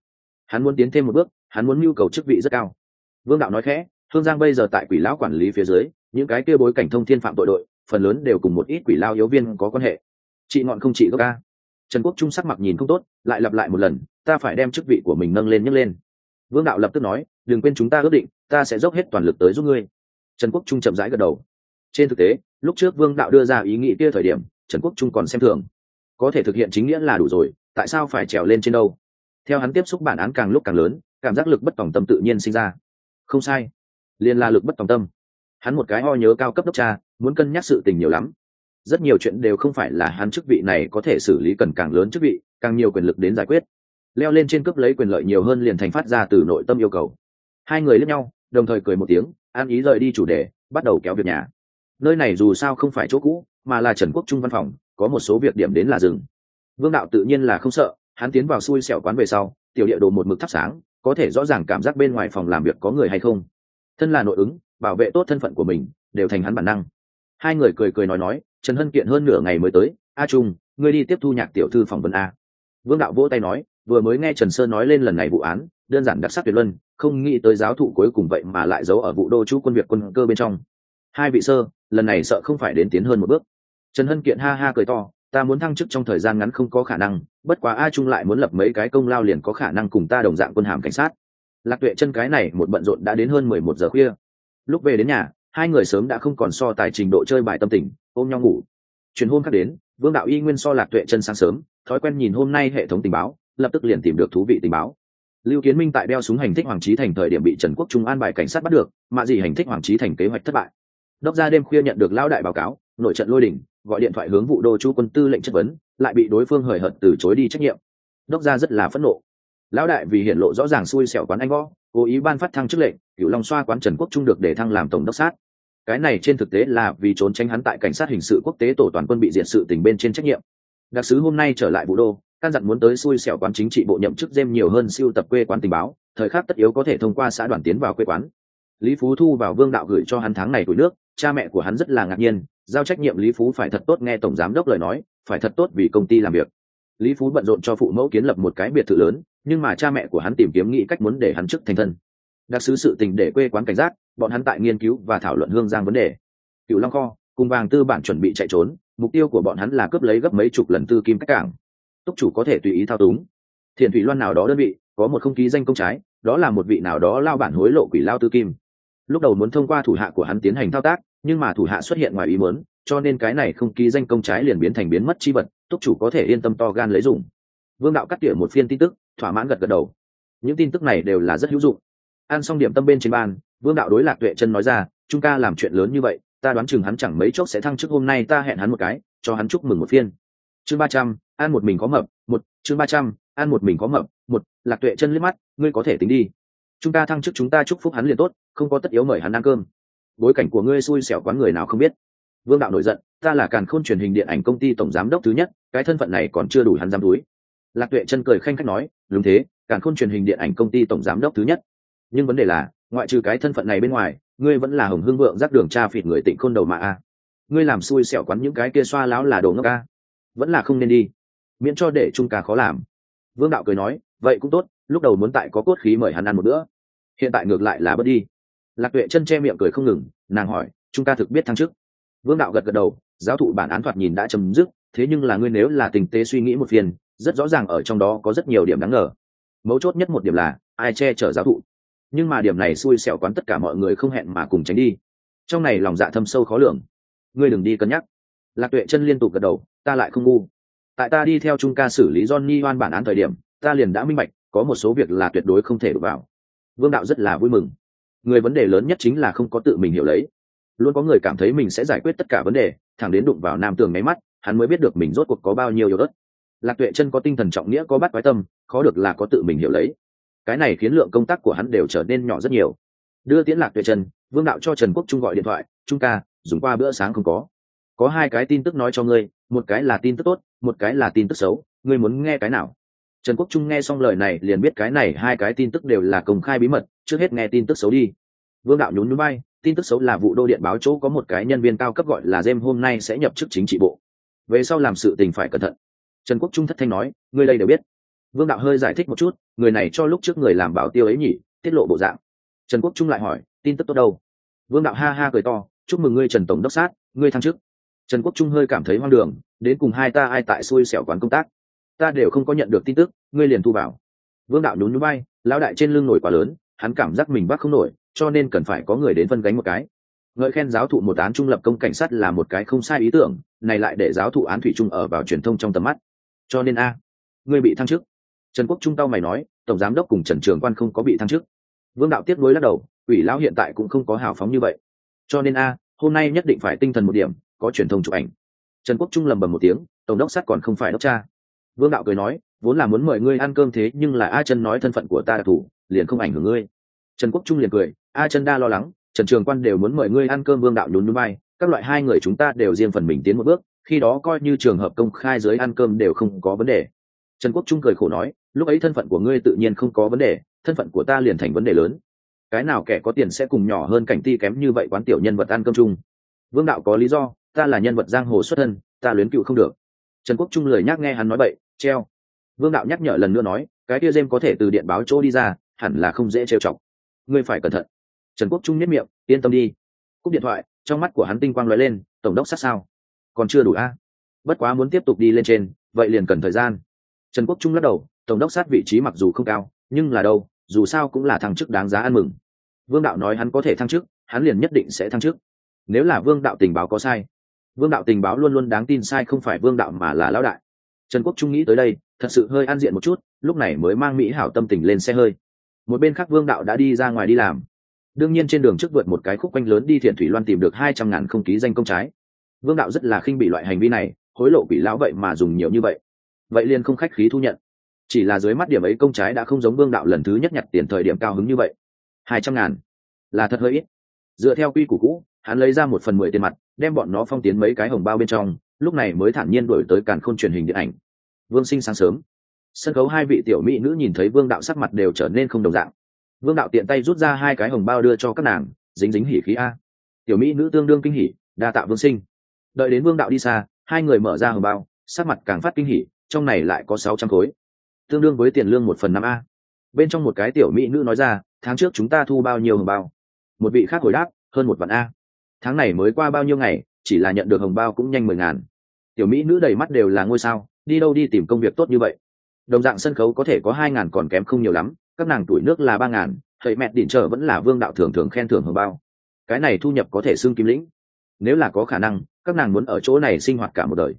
Hắn muốn tiến thêm một bước, hắn muốn nhu cầu chức vị rất cao. Vương đạo nói khẽ, hương giang bây giờ tại quỷ lão quản lý phía dưới, những cái kia bối cảnh thông thiên phạm tội đội, phần lớn đều cùng một ít quỷ lao yếu viên có quan hệ. Chị ngọn không chị gốc ca. Trần quốc trung sắc mặt nhìn không tốt, lại lặp lại một lần, ta phải đem chức vị của mình nâng lên nhấc lên vương đạo lập tức nói, đừng quên chúng ta ước định, ta sẽ dốc hết toàn lực tới giúp ngươi. Trần quốc trung chậm rãi gật đầu. Trên thực tế, lúc trước vương đạo đưa ra ý nghĩ kia thời điểm, trần quốc trung còn xem thường. Có thể thực hiện chính nghĩa là đủ rồi, tại sao phải trèo lên trên đâu? Theo hắn tiếp xúc bản án càng lúc càng lớn, cảm giác lực bất tòng tâm tự nhiên sinh ra. Không sai. Liên la lực bất tòng tâm. Hắn một cái ho nhớ cao cấp đốc cha, muốn cân nhắc sự tình nhiều lắm. Rất nhiều chuyện đều không phải là hắn chức vị này có thể xử lý cần càng lớn chức vị, càng nhiều quyền lực đến giải quyết leo lên trên cướp lấy quyền lợi nhiều hơn liền thành phát ra từ nội tâm yêu cầu. Hai người lẫn nhau, đồng thời cười một tiếng, an ý rời đi chủ đề, bắt đầu kéo việc nhà. Nơi này dù sao không phải chỗ cũ, mà là trần quốc trung văn phòng, có một số việc điểm đến là rừng vương đạo tự nhiên là không sợ, hắn tiến vào xui xẻo quán về sau, tiểu địa đồ một mực thắp sáng, có thể rõ ràng cảm giác bên ngoài phòng làm việc có người hay không. Thân là nội ứng, bảo vệ tốt thân phận của mình, đều thành hắn bản năng. Hai người cười cười nói nói, trần hân kiện hơn nửa ngày mới tới, a trung, ngươi đi tiếp thu nhạc tiểu thư phỏng vấn a. Vương đạo vỗ tay nói vừa mới nghe trần Sơ nói lên lần này vụ án, đơn giản đặc sắc tuyệt luân, không nghĩ tới giáo thụ cuối cùng vậy mà lại giấu ở vụ đô chú quân việc quân cơ bên trong. Hai vị sơ, lần này sợ không phải đến tiến hơn một bước. Trần hân kiện ha ha cười to, ta muốn thăng chức trong thời gian ngắn không có khả năng, bất quá a trung lại muốn lập mấy cái công lao liền có khả năng cùng ta đồng dạng quân hàm cảnh sát. Lạc tuệ chân cái này một bận rộn đã đến hơn mười một giờ khuya. Lúc về đến nhà, hai người sớm đã không còn so tài trình độ chơi bài tâm tình, ôm nhau ngủ. Chuyển hôm khác đến, vương đạo y nguyên so lạc tuệ chân sáng sớm, thói quen nhìn hôm nay hệ thống tình báo lập tức liền tìm được thú vị tình báo. Lưu kiến minh tại đeo súng hành thích hoàng trí thành thời điểm bị trần quốc trung an bài cảnh sát bắt được mà gì hành thích hoàng trí thành kế hoạch thất bại. Đốc ra đêm khuya nhận được lão đại báo cáo nội trận lôi đình, gọi điện thoại hướng vụ đô chú quân tư lệnh chất vấn lại bị đối phương hời hợt từ chối đi trách nhiệm. Đốc ra rất là phẫn nộ. Lão đại vì hiện lộ rõ ràng xui xẻo quán anh võ cố ý ban phát thăng chức lệnh cựu long xoa quán trần quốc trung được để thăng làm tổng đốc sát. Cái này trên thực tế là vì trốn tránh hắn tại cảnh sát hình sự quốc tế tổ toàn quân bị diện sự tình bên trên trách nhiệm. Đặc sứ hôm nay trở lại vũ đô căn dặn muốn tới xui xẻo quán chính trị bộ nhậm chức dêm nhiều hơn siêu tập quê quán tình báo, thời khắc tất yếu có thể thông qua xã đoàn tiến vào quê quán. Lý phú thu vào vương đạo gửi cho hắn tháng này tuổi nước, cha mẹ của hắn rất là ngạc nhiên, giao trách nhiệm lý phú phải thật tốt nghe tổng giám đốc lời nói, phải thật tốt vì công ty làm việc. Lý phú bận rộn cho phụ mẫu kiến lập một cái biệt thự lớn, nhưng mà cha mẹ của hắn tìm kiếm nghĩ cách muốn để hắn chức thành thân. Đặc sứ sự tình để quê quán cảnh giác, bọn hắn tại nghiên cứu và thảo luận hương giang vấn đề. Cựu long kho, cùng vàng tư bản chuẩn bị chạy trốn, mục tiêu của bọn hắn là cướp lấy gấp mấy chục lần tư kim cách cảng túc chủ có thể tùy ý thao túng. Thiện thủy loan nào đó đơn vị, có một không ký danh công trái, đó là một vị nào đó lao bản hối lộ quỷ lao tư kim. Lúc đầu muốn thông qua thủ hạ của hắn tiến hành thao tác, nhưng mà thủ hạ xuất hiện ngoài ý muốn, cho nên cái này không ký danh công trái liền biến thành biến mất chi vật, túc chủ có thể yên tâm to gan lấy dùng. Vương đạo cắt tỉa một phiên tin tức, thỏa mãn gật gật đầu. Những tin tức này đều là rất hữu dụng. Ăn xong điểm tâm bên trên ban vương đạo đối lạc tuệ chân nói ra, chúng ta làm chuyện lớn như vậy, ta đoán chừng hắn chẳng mấy chốc sẽ thăng chức, hôm nay ta hẹn hắn một cái, cho hắn chúc mừng một phiên. Chương ba trăm ăn một mình có mập, một, chương ba trăm ăn một mình có mập, một, lạc tuệ chân liếc mắt, ngươi có thể tính đi. Chúng ta thăng chức chúng ta chúc phúc hắn liền tốt, không có tất yếu mời hắn ăn cơm. Bối cảnh của ngươi xui xẻo quán người nào không biết. Vương đạo nổi giận, ta là càn khôn truyền hình điện ảnh công ty tổng giám đốc thứ nhất, cái thân phận này còn chưa đủ hắn dám túi. Lạc tuệ chân cười khanh khách nói, đúng thế, càn khôn truyền hình điện ảnh công ty tổng giám đốc thứ nhất. Nhưng vấn đề là, ngoại trừ cái thân phận này bên ngoài, ngươi vẫn là hồng hưng vượng dắt đường cha phịt người tịnh khôn đầu mà a. Ngươi làm xui xẻo quán những cái kia xoa láo là đồ ngốc a. Vẫn là không nên đi miễn cho để trung ca khó làm. Vương đạo cười nói, vậy cũng tốt, lúc đầu muốn tại có cốt khí mời hắn ăn một bữa. Hiện tại ngược lại là bớt đi. Lạc tuệ chân che miệng cười không ngừng, nàng hỏi, chúng ta thực biết thăng chức. Vương đạo gật gật đầu, giáo thụ bản án thoạt nhìn đã chấm dứt, thế nhưng là ngươi nếu là tình tế suy nghĩ một phiền, rất rõ ràng ở trong đó có rất nhiều điểm đáng ngờ. Mấu chốt nhất một điểm là, ai che chở giáo thụ? Nhưng mà điểm này xui xẻo quán tất cả mọi người không hẹn mà cùng tránh đi. Trong này lòng dạ thâm sâu khó lường. Ngươi đừng đi cân nhắc. Lạc tuệ chân liên tục gật đầu, ta lại không ngu tại ta đi theo trung ca xử lý johnny oan bản án thời điểm, ta liền đã minh bạch, có một số việc là tuyệt đối không thể đụng vào. Vương đạo rất là vui mừng. Người vấn đề lớn nhất chính là không có tự mình hiểu lấy. Luôn có người cảm thấy mình sẽ giải quyết tất cả vấn đề, thẳng đến đụng vào nam tường máy mắt, hắn mới biết được mình rốt cuộc có bao nhiêu yếu đất lạc tuệ chân có tinh thần trọng nghĩa, có bắt quái tâm, khó được là có tự mình hiểu lấy. Cái này khiến lượng công tác của hắn đều trở nên nhỏ rất nhiều. Đưa tiễn lạc tuệ chân, vương đạo cho trần quốc trung gọi điện thoại, trung ca, dùng qua bữa sáng không có có hai cái tin tức nói cho ngươi, một cái là tin tức tốt, một cái là tin tức xấu. Ngươi muốn nghe cái nào? Trần quốc trung nghe xong lời này liền biết cái này hai cái tin tức đều là công khai bí mật, trước hết nghe tin tức xấu đi. Vương đạo nhún núi bay tin tức xấu là vụ đô điện báo chỗ có một cái nhân viên cao cấp gọi là jem hôm nay sẽ nhập chức chính trị bộ. Về sau làm sự tình phải cẩn thận. Trần quốc trung thất thanh nói, ngươi đây đều biết. Vương đạo hơi giải thích một chút, người này cho lúc trước người làm bảo tiêu ấy nhỉ, tiết lộ bộ dạng. Trần quốc trung lại hỏi, tin tức tốt đâu? Vương đạo ha ha cười to, chúc mừng ngươi trần tổng đốc sát, ngươi thăng chức trần quốc trung hơi cảm thấy hoang đường, đến cùng hai ta ai tại xui xẻo quán công tác? Ta đều không có nhận được tin tức, ngươi liền thu vào. Vương đạo nhún núi bay lão đại trên lưng nổi quá lớn, hắn cảm giác mình bắt không nổi, cho nên cần phải có người đến phân gánh một cái. Ngợi khen giáo thụ một án trung lập công cảnh sát là một cái không sai ý tưởng, này lại để giáo thụ án thủy trung ở vào truyền thông trong tầm mắt. Cho nên a, ngươi bị thăng chức. Trần quốc trung tao mày nói, tổng giám đốc cùng trần trường quan không có bị thăng chức. Vương đạo tiếp nối lắc đầu, ủy lão hiện tại cũng không có hào phóng như vậy. Cho nên a, hôm nay nhất định phải tinh thần một điểm có truyền thông chụp ảnh. Trần quốc trung lầm bầm một tiếng, tổng đốc sắt còn không phải đốc cha. Vương đạo cười nói, vốn là muốn mời ngươi ăn cơm thế nhưng là a chân nói thân phận của ta đặc thù, liền không ảnh hưởng ngươi. Trần quốc trung liền cười, a chân đa lo lắng, trần trường quan đều muốn mời ngươi ăn cơm vương đạo nhún núi bay các loại hai người chúng ta đều riêng phần mình tiến một bước, khi đó coi như trường hợp công khai dưới ăn cơm đều không có vấn đề. Trần quốc trung cười khổ nói, lúc ấy thân phận của ngươi tự nhiên không có vấn đề, thân phận của ta liền thành vấn đề lớn. Cái nào kẻ có tiền sẽ cùng nhỏ hơn cảnh ti kém như vậy quán tiểu nhân vật ăn cơm chung? Vương đạo có lý do ta là nhân vật giang hồ xuất thân, ta luyến cựu không được. Trần quốc trung lời nhắc nghe hắn nói bậy, treo. Vương đạo nhắc nhở lần nữa nói, cái kia dêm có thể từ điện báo chỗ đi ra, hẳn là không dễ trêu chọc. Ngươi phải cẩn thận. Trần quốc trung nhất miệng, yên tâm đi. Cúp điện thoại, trong mắt của hắn tinh quang lóe lên, tổng đốc sát sao. Còn chưa đủ a. Bất quá muốn tiếp tục đi lên trên, vậy liền cần thời gian. Trần quốc trung lắc đầu, tổng đốc sát vị trí mặc dù không cao, nhưng là đâu, dù sao cũng là thăng chức đáng giá ăn mừng. Vương đạo nói hắn có thể thăng chức, hắn liền nhất định sẽ thăng chức. Nếu là vương đạo tình báo có sai vương đạo tình báo luôn luôn đáng tin sai không phải vương đạo mà là lão đại. Trần quốc trung nghĩ tới đây, thật sự hơi an diện một chút, lúc này mới mang mỹ hảo tâm tình lên xe hơi. Một bên khác vương đạo đã đi ra ngoài đi làm. Đương nhiên trên đường trước vượt một cái khúc quanh lớn đi thiện thủy loan tìm được hai trăm ngàn không ký danh công trái. Vương đạo rất là khinh bị loại hành vi này, hối lộ quỷ lão vậy mà dùng nhiều như vậy. Vậy liền không khách khí thu nhận. Chỉ là dưới mắt điểm ấy công trái đã không giống vương đạo lần thứ nhất nhặt tiền thời điểm cao hứng như vậy. Hai trăm ngàn là thật hơi ít. Dựa theo quy củ cũ, hắn lấy ra một phần mười tiền mặt đem bọn nó phong tiến mấy cái hồng bao bên trong, lúc này mới thản nhiên đổi tới càn khôn truyền hình điện ảnh. Vương sinh sáng sớm. Sân khấu hai vị tiểu mỹ nữ nhìn thấy vương đạo sắc mặt đều trở nên không đồng dạng. Vương đạo tiện tay rút ra hai cái hồng bao đưa cho các nàng, dính dính hỉ khí a. Tiểu mỹ nữ tương đương kinh hỉ, đa tạ vương sinh. Đợi đến vương đạo đi xa, hai người mở ra hồng bao, sắc mặt càng phát kinh hỉ, trong này lại có sáu trăm khối. Tương đương với tiền lương một phần năm a. Bên trong một cái tiểu mỹ nữ nói ra, tháng trước chúng ta thu bao nhiêu hồng bao? Một vị khác hồi đáp, hơn một vạn a tháng này mới qua bao nhiêu ngày, chỉ là nhận được hồng bao cũng nhanh mười ngàn. Tiểu mỹ nữ đầy mắt đều là ngôi sao, đi đâu đi tìm công việc tốt như vậy. Đồng dạng sân khấu có thể có hai ngàn còn kém không nhiều lắm, các nàng tuổi nước là ba ngàn, thầy mẹ đỉnh trở vẫn là vương đạo thường thường khen thưởng hồng bao. Cái này thu nhập có thể xưng kim lĩnh. Nếu là có khả năng, các nàng muốn ở chỗ này sinh hoạt cả một đời.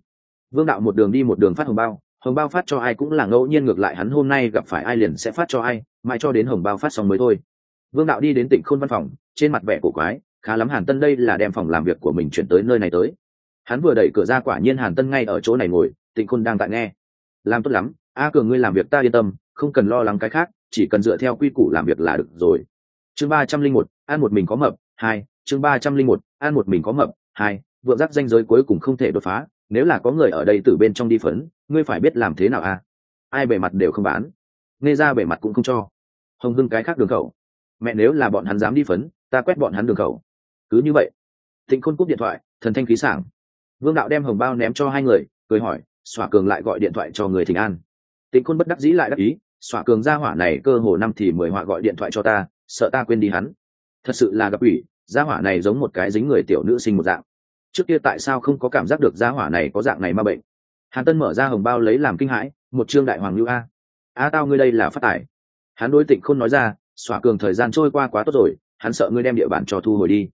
Vương đạo một đường đi một đường phát hồng bao hồng bao phát cho ai cũng là ngẫu nhiên ngược lại hắn hôm nay gặp phải ai liền sẽ phát cho ai, mãi cho đến hồng bao phát xong mới thôi. Vương đạo đi đến tỉnh khôn văn phòng, trên mặt vẻ cổ quái khá lắm hàn tân đây là đem phòng làm việc của mình chuyển tới nơi này tới. Hắn vừa đẩy cửa ra quả nhiên hàn tân ngay ở chỗ này ngồi, tịnh khôn đang tại nghe. Làm tốt lắm, a cường ngươi làm việc ta yên tâm, không cần lo lắng cái khác, chỉ cần dựa theo quy củ làm việc là được rồi. Chương ba trăm linh một, ăn một mình có mập, hai, chương ba trăm linh một, ăn một mình có mập, hai, vượng giác danh giới cuối cùng không thể đột phá, nếu là có người ở đây từ bên trong đi phấn, ngươi phải biết làm thế nào a ai bề mặt đều không bán. Nghe ra bề mặt cũng không cho. Hồng hưng cái khác đường khẩu. Mẹ nếu là bọn hắn dám đi phấn, ta quét bọn hắn đường khẩu cứ như vậy. Thịnh khôn cúp điện thoại, thần thanh khí sảng. Vương đạo đem hồng bao ném cho hai người, cười hỏi, xỏa cường lại gọi điện thoại cho người thịnh an. Tịnh khôn bất đắc dĩ lại đắc ý, xỏa cường gia hỏa này cơ hồ năm thì mười họa gọi điện thoại cho ta, sợ ta quên đi hắn. Thật sự là gặp ủy gia hỏa này giống một cái dính người tiểu nữ sinh một dạng. Trước kia tại sao không có cảm giác được gia hỏa này có dạng này ma bệnh? Hàn tân mở ra hồng bao lấy làm kinh hãi, một trương đại hoàng lưu a. A tao ngươi đây là phát tải hắn đối tịnh khôn nói ra, xỏa cường thời gian trôi qua quá tốt rồi, hắn sợ ngươi đem địa bàn cho thu hồi đi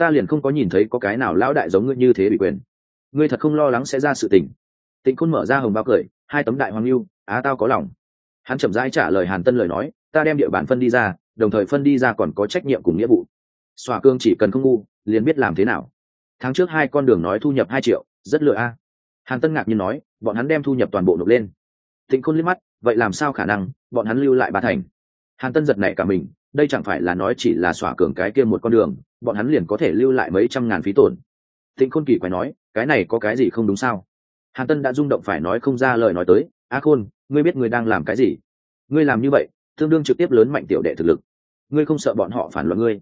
ta liền không có nhìn thấy có cái nào lão đại giống ngươi như thế bị quyền. Ngươi thật không lo lắng sẽ ra sự tình. Tịnh khôn mở ra hồng bao cười, hai tấm đại hoàng lưu, á tao có lòng. Hắn chậm rãi trả lời hàn tân lời nói, ta đem địa bàn phân đi ra, đồng thời phân đi ra còn có trách nhiệm cùng nghĩa vụ. Xòa cương chỉ cần không ngu, liền biết làm thế nào. Tháng trước hai con đường nói thu nhập hai triệu, rất lựa a. Hàn tân ngạc nhiên nói, bọn hắn đem thu nhập toàn bộ nộp lên. Tịnh khôn liếc mắt, vậy làm sao khả năng, bọn hắn lưu lại ba thành? Hàn tân giật nảy cả mình, đây chẳng phải là nói chỉ là xỏa cường cái kia một con đường bọn hắn liền có thể lưu lại mấy trăm ngàn phí tổn. Tịnh khôn kỳ quái nói, cái này có cái gì không đúng sao? Hàn tân đã rung động phải nói không ra lời nói tới, a khôn, ngươi biết ngươi đang làm cái gì? Ngươi làm như vậy, tương đương trực tiếp lớn mạnh tiểu đệ thực lực. Ngươi không sợ bọn họ phản loạn ngươi?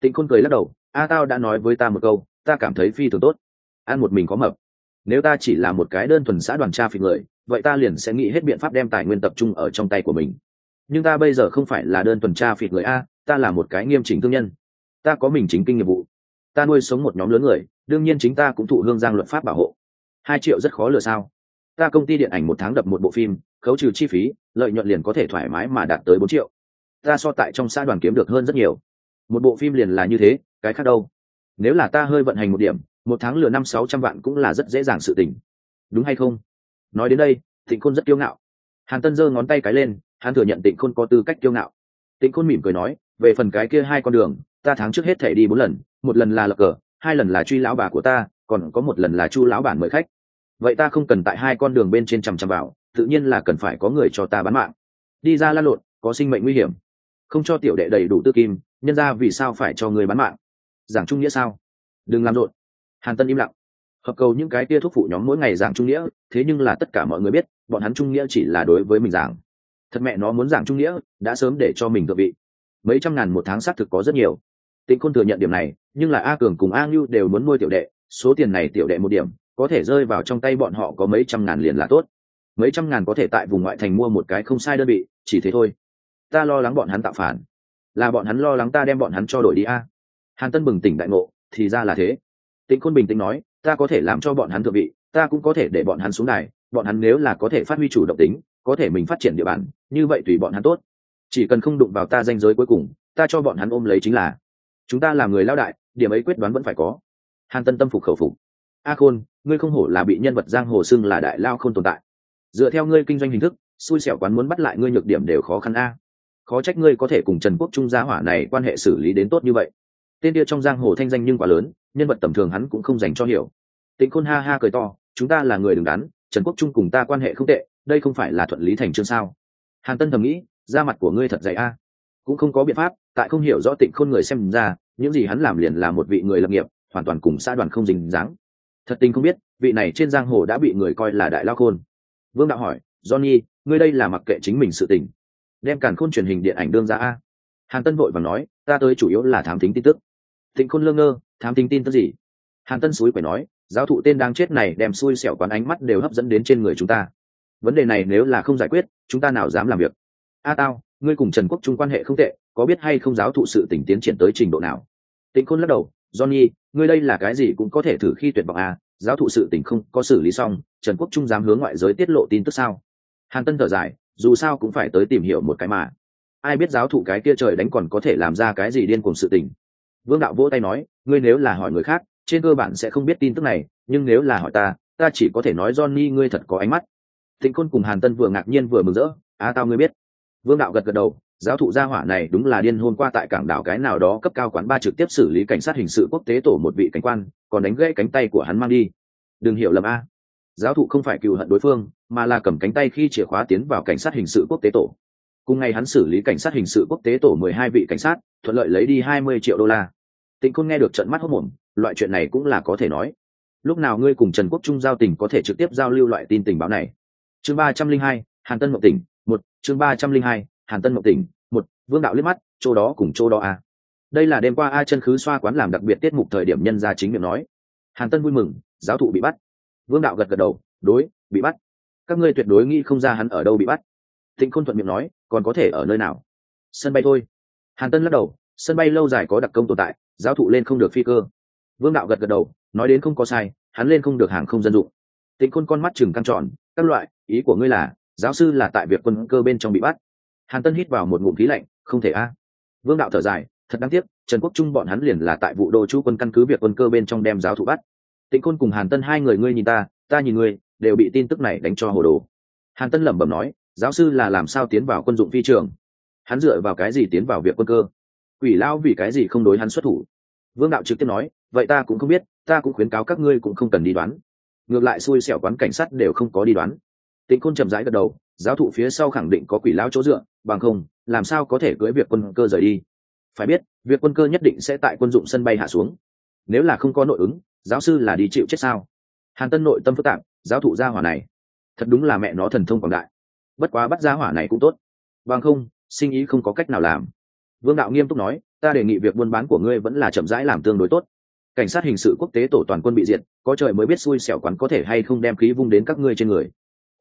Tịnh khôn cười lắc đầu, a tao đã nói với ta một câu, ta cảm thấy phi thường tốt. Ăn một mình có mập. Nếu ta chỉ là một cái đơn thuần xã đoàn tra phi người, vậy ta liền sẽ nghĩ hết biện pháp đem tài nguyên tập trung ở trong tay của mình. Nhưng ta bây giờ không phải là đơn thuần tra phịt người a, ta là một cái nghiêm chỉnh thương nhân ta có mình chính kinh nghiệp vụ. Ta nuôi sống một nhóm lớn người, đương nhiên chính ta cũng thụ hương giang luật pháp bảo hộ. Hai triệu rất khó lừa sao? Ta công ty điện ảnh một tháng đập một bộ phim, khấu trừ chi phí, lợi nhuận liền có thể thoải mái mà đạt tới bốn triệu. Ta so tại trong xã đoàn kiếm được hơn rất nhiều. Một bộ phim liền là như thế, cái khác đâu? Nếu là ta hơi vận hành một điểm, một tháng lừa năm sáu trăm vạn cũng là rất dễ dàng sự tình. Đúng hay không? Nói đến đây, Tịnh khôn rất kiêu ngạo. Hàn tân giơ ngón tay cái lên, hắn thừa nhận tịnh khôn có tư cách kiêu ngạo. Tịnh khôn mỉm cười nói, về phần cái kia hai con đường ta tháng trước hết thể đi bốn lần, một lần là lập cờ, hai lần là truy lão bà của ta, còn có một lần là chu lão bản mời khách. Vậy ta không cần tại hai con đường bên trên chằm chằm vào, tự nhiên là cần phải có người cho ta bán mạng. Đi ra lan lộn, có sinh mệnh nguy hiểm. Không cho tiểu đệ đầy đủ tư kim, nhân ra vì sao phải cho người bán mạng? Giảng trung nghĩa sao? Đừng làm rộn hàn tân im lặng. Hợp cầu những cái kia thuốc phụ nhóm mỗi ngày giảng trung nghĩa, thế nhưng là tất cả mọi người biết, bọn hắn trung nghĩa chỉ là đối với mình giảng. Thật mẹ nó muốn giảng trung nghĩa, đã sớm để cho mình thượng vị. Mấy trăm ngàn một tháng xác thực có rất nhiều tịnh khôn thừa nhận điểm này, nhưng là a cường cùng a ngưu đều muốn nuôi tiểu đệ, số tiền này tiểu đệ một điểm, có thể rơi vào trong tay bọn họ có mấy trăm ngàn liền là tốt. Mấy trăm ngàn có thể tại vùng ngoại thành mua một cái không sai đơn vị, chỉ thế thôi. Ta lo lắng bọn hắn tạo phản. Là bọn hắn lo lắng ta đem bọn hắn cho đổi đi a. Hàn tân bừng tỉnh đại ngộ, thì ra là thế. Tịnh khôn bình tĩnh nói, ta có thể làm cho bọn hắn thượng vị, ta cũng có thể để bọn hắn xuống đài, bọn hắn nếu là có thể phát huy chủ động tính, có thể mình phát triển địa bàn, như vậy tùy bọn hắn tốt. Chỉ cần không đụng vào ta danh giới cuối cùng, ta cho bọn hắn ôm lấy chính là chúng ta là người lao đại, điểm ấy quyết đoán vẫn phải có. Hàn tân tâm phục khẩu phục. A khôn, ngươi không hổ là bị nhân vật giang hồ xưng là đại lao không tồn tại. Dựa theo ngươi kinh doanh hình thức, xui xẻo quán muốn bắt lại ngươi nhược điểm đều khó khăn a. Khó trách ngươi có thể cùng trần quốc trung gia hỏa này quan hệ xử lý đến tốt như vậy. Tên kia trong giang hồ thanh danh nhưng quá lớn, nhân vật tầm thường hắn cũng không dành cho hiểu. Tịnh khôn ha ha cười to, chúng ta là người đứng đắn, trần quốc trung cùng ta quan hệ không tệ, đây không phải là thuận lý thành chương sao? Hàn tân thầm nghĩ, da mặt của ngươi thật dày a cũng không có biện pháp, tại không hiểu rõ tịnh khôn người xem ra, những gì hắn làm liền là một vị người lập nghiệp, hoàn toàn cùng xã đoàn không dính dáng. Thật tình không biết, vị này trên giang hồ đã bị người coi là đại lao khôn. Vương đạo hỏi, johnny, ngươi đây là mặc kệ chính mình sự tình. Đem càn khôn truyền hình điện ảnh đương ra a? Hàn tân vội và nói, ta tới chủ yếu là thám tính tin tức. Tịnh khôn lương ngơ, thám tính tin tức gì? Hàn tân suối phải nói, giáo thụ tên đang chết này đem xui xẻo quán ánh mắt đều hấp dẫn đến trên người chúng ta. Vấn đề này nếu là không giải quyết, chúng ta nào dám làm việc? A tao ngươi cùng trần quốc trung quan hệ không tệ, có biết hay không giáo thụ sự tỉnh tiến triển tới trình độ nào? Tịnh khôn lắc đầu, johnny, ngươi đây là cái gì cũng có thể thử khi tuyệt vọng à? giáo thụ sự tỉnh không có xử lý xong, trần quốc trung dám hướng ngoại giới tiết lộ tin tức sao? Hàn tân thở dài, dù sao cũng phải tới tìm hiểu một cái mà. Ai biết giáo thụ cái kia trời đánh còn có thể làm ra cái gì điên cùng sự tình? Vương đạo vỗ tay nói, ngươi nếu là hỏi người khác, trên cơ bản sẽ không biết tin tức này, nhưng nếu là hỏi ta ta chỉ có thể nói, johnny, ngươi thật có ánh mắt. Thịnh khôn cùng hàn tân vừa ngạc nhiên vừa mừng rỡ À tao ngươi biết vương đạo gật gật đầu, giáo thụ gia hỏa này đúng là điên hôm qua tại cảng đảo cái nào đó cấp cao quán ba trực tiếp xử lý cảnh sát hình sự quốc tế tổ một vị cảnh quan, còn đánh gãy cánh tay của hắn mang đi. Đừng hiểu lầm a. Giáo thụ không phải cựu hận đối phương, mà là cầm cánh tay khi chìa khóa tiến vào cảnh sát hình sự quốc tế tổ. Cùng ngày hắn xử lý cảnh sát hình sự quốc tế tổ mười hai vị cảnh sát, thuận lợi lấy đi hai mươi triệu đô la. Tịnh khôn nghe được trận mắt hốc mồm, loại chuyện này cũng là có thể nói. Lúc nào ngươi cùng trần quốc trung giao tình có thể trực tiếp giao lưu loại tin tình báo này? Chương ba trăm linh hai, hàn tân mộng tỉnh một, chương ba trăm linh hai, hàn tân mộng tỉnh. Một, vương đạo liếc mắt, chỗ đó cùng chỗ đó a đây là đêm qua a chân khứ xoa quán làm đặc biệt tiết mục thời điểm nhân gia chính miệng nói. Hàn tân vui mừng, giáo thụ bị bắt. Vương đạo gật gật đầu, đối, bị bắt. Các ngươi tuyệt đối nghĩ không ra hắn ở đâu bị bắt. Thịnh khôn thuận miệng nói, còn có thể ở nơi nào? Sân bay thôi. Hàn tân lắc đầu, sân bay lâu dài có đặc công tồn tại, giáo thụ lên không được phi cơ. Vương đạo gật gật đầu, nói đến không có sai, hắn lên không được hàng không dân dụng. Tịnh khôn con mắt chừng căng tròn, các loại, ý của ngươi là giáo sư là tại việc quân cơ bên trong bị bắt. Hàn tân hít vào một ngụm khí lạnh, không thể a. Vương đạo thở dài, thật đáng tiếc, trần quốc trung bọn hắn liền là tại vụ đô chú quân căn cứ việc quân cơ bên trong đem giáo thụ bắt. Tịnh Côn cùng hàn tân hai người ngươi nhìn ta ta nhìn ngươi, đều bị tin tức này đánh cho hồ đồ. Hàn tân lẩm bẩm nói, giáo sư là làm sao tiến vào quân dụng phi trường? Hắn dựa vào cái gì tiến vào việc quân cơ? Quỷ lão vì cái gì không đối hắn xuất thủ? Vương đạo trực tiếp nói, vậy ta cũng không biết, ta cũng khuyến cáo các ngươi cũng không cần đi đoán. Ngược lại xui xẻo quán cảnh sát đều không có đi đoán tịnh côn chậm rãi gật đầu, giáo thụ phía sau khẳng định có quỷ lão chỗ dựa, bằng không, làm sao có thể cưỡi việc quân cơ rời đi? Phải biết, việc quân cơ nhất định sẽ tại quân dụng sân bay hạ xuống. Nếu là không có nội ứng, giáo sư là đi chịu chết sao? Hàn tân nội tâm phức tạp, giáo thụ gia hỏa này, thật đúng là mẹ nó thần thông quảng đại. Bất quá bắt gia hỏa này cũng tốt. Bằng không, sinh ý không có cách nào làm. Vương đạo nghiêm túc nói, ta đề nghị việc buôn bán của ngươi vẫn là chậm rãi làm tương đối tốt. Cảnh sát hình sự quốc tế tổ toàn quân bị diệt, có trời mới biết xui xẻo quán có thể hay không đem khí vung đến các ngươi trên người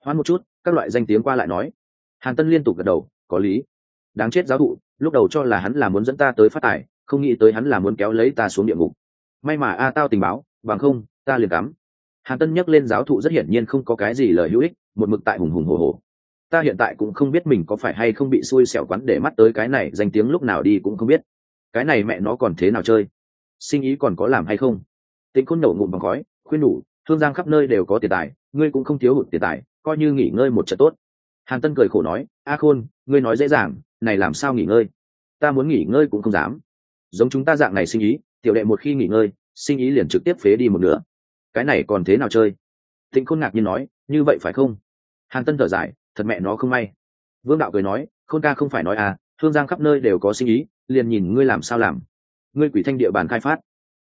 hoãn một chút các loại danh tiếng qua lại nói. Hàn tân liên tục gật đầu có lý. Đáng chết giáo thụ lúc đầu cho là hắn là muốn dẫn ta tới phát tài không nghĩ tới hắn là muốn kéo lấy ta xuống địa ngục. May mà a tao tình báo bằng không ta liền cắm. Hàn tân nhắc lên giáo thụ rất hiển nhiên không có cái gì lời hữu ích một mực tại hùng hùng hồ hồ. Ta hiện tại cũng không biết mình có phải hay không bị xui xẻo quắn để mắt tới cái này danh tiếng lúc nào đi cũng không biết. Cái này mẹ nó còn thế nào chơi? Sinh ý còn có làm hay không? Tịnh khôn nổ ngụm bằng khói khuyên đủ, thương giang khắp nơi đều có tiền tài ngươi cũng không thiếu hụt tiền tài coi như nghỉ ngơi một trận tốt. Hàn tân cười khổ nói, a khôn, ngươi nói dễ dàng, này làm sao nghỉ ngơi? Ta muốn nghỉ ngơi cũng không dám. Giống chúng ta dạng này sinh ý, tiểu đệ một khi nghỉ ngơi, sinh ý liền trực tiếp phế đi một nửa. Cái này còn thế nào chơi? Thịnh khôn ngạc nhiên nói, như vậy phải không? Hàn tân thở dài, thật mẹ nó không may. Vương đạo cười nói, khôn ca không phải nói à thương giang khắp nơi đều có sinh ý, liền nhìn ngươi làm sao làm. Ngươi quỷ thanh địa bàn khai phát.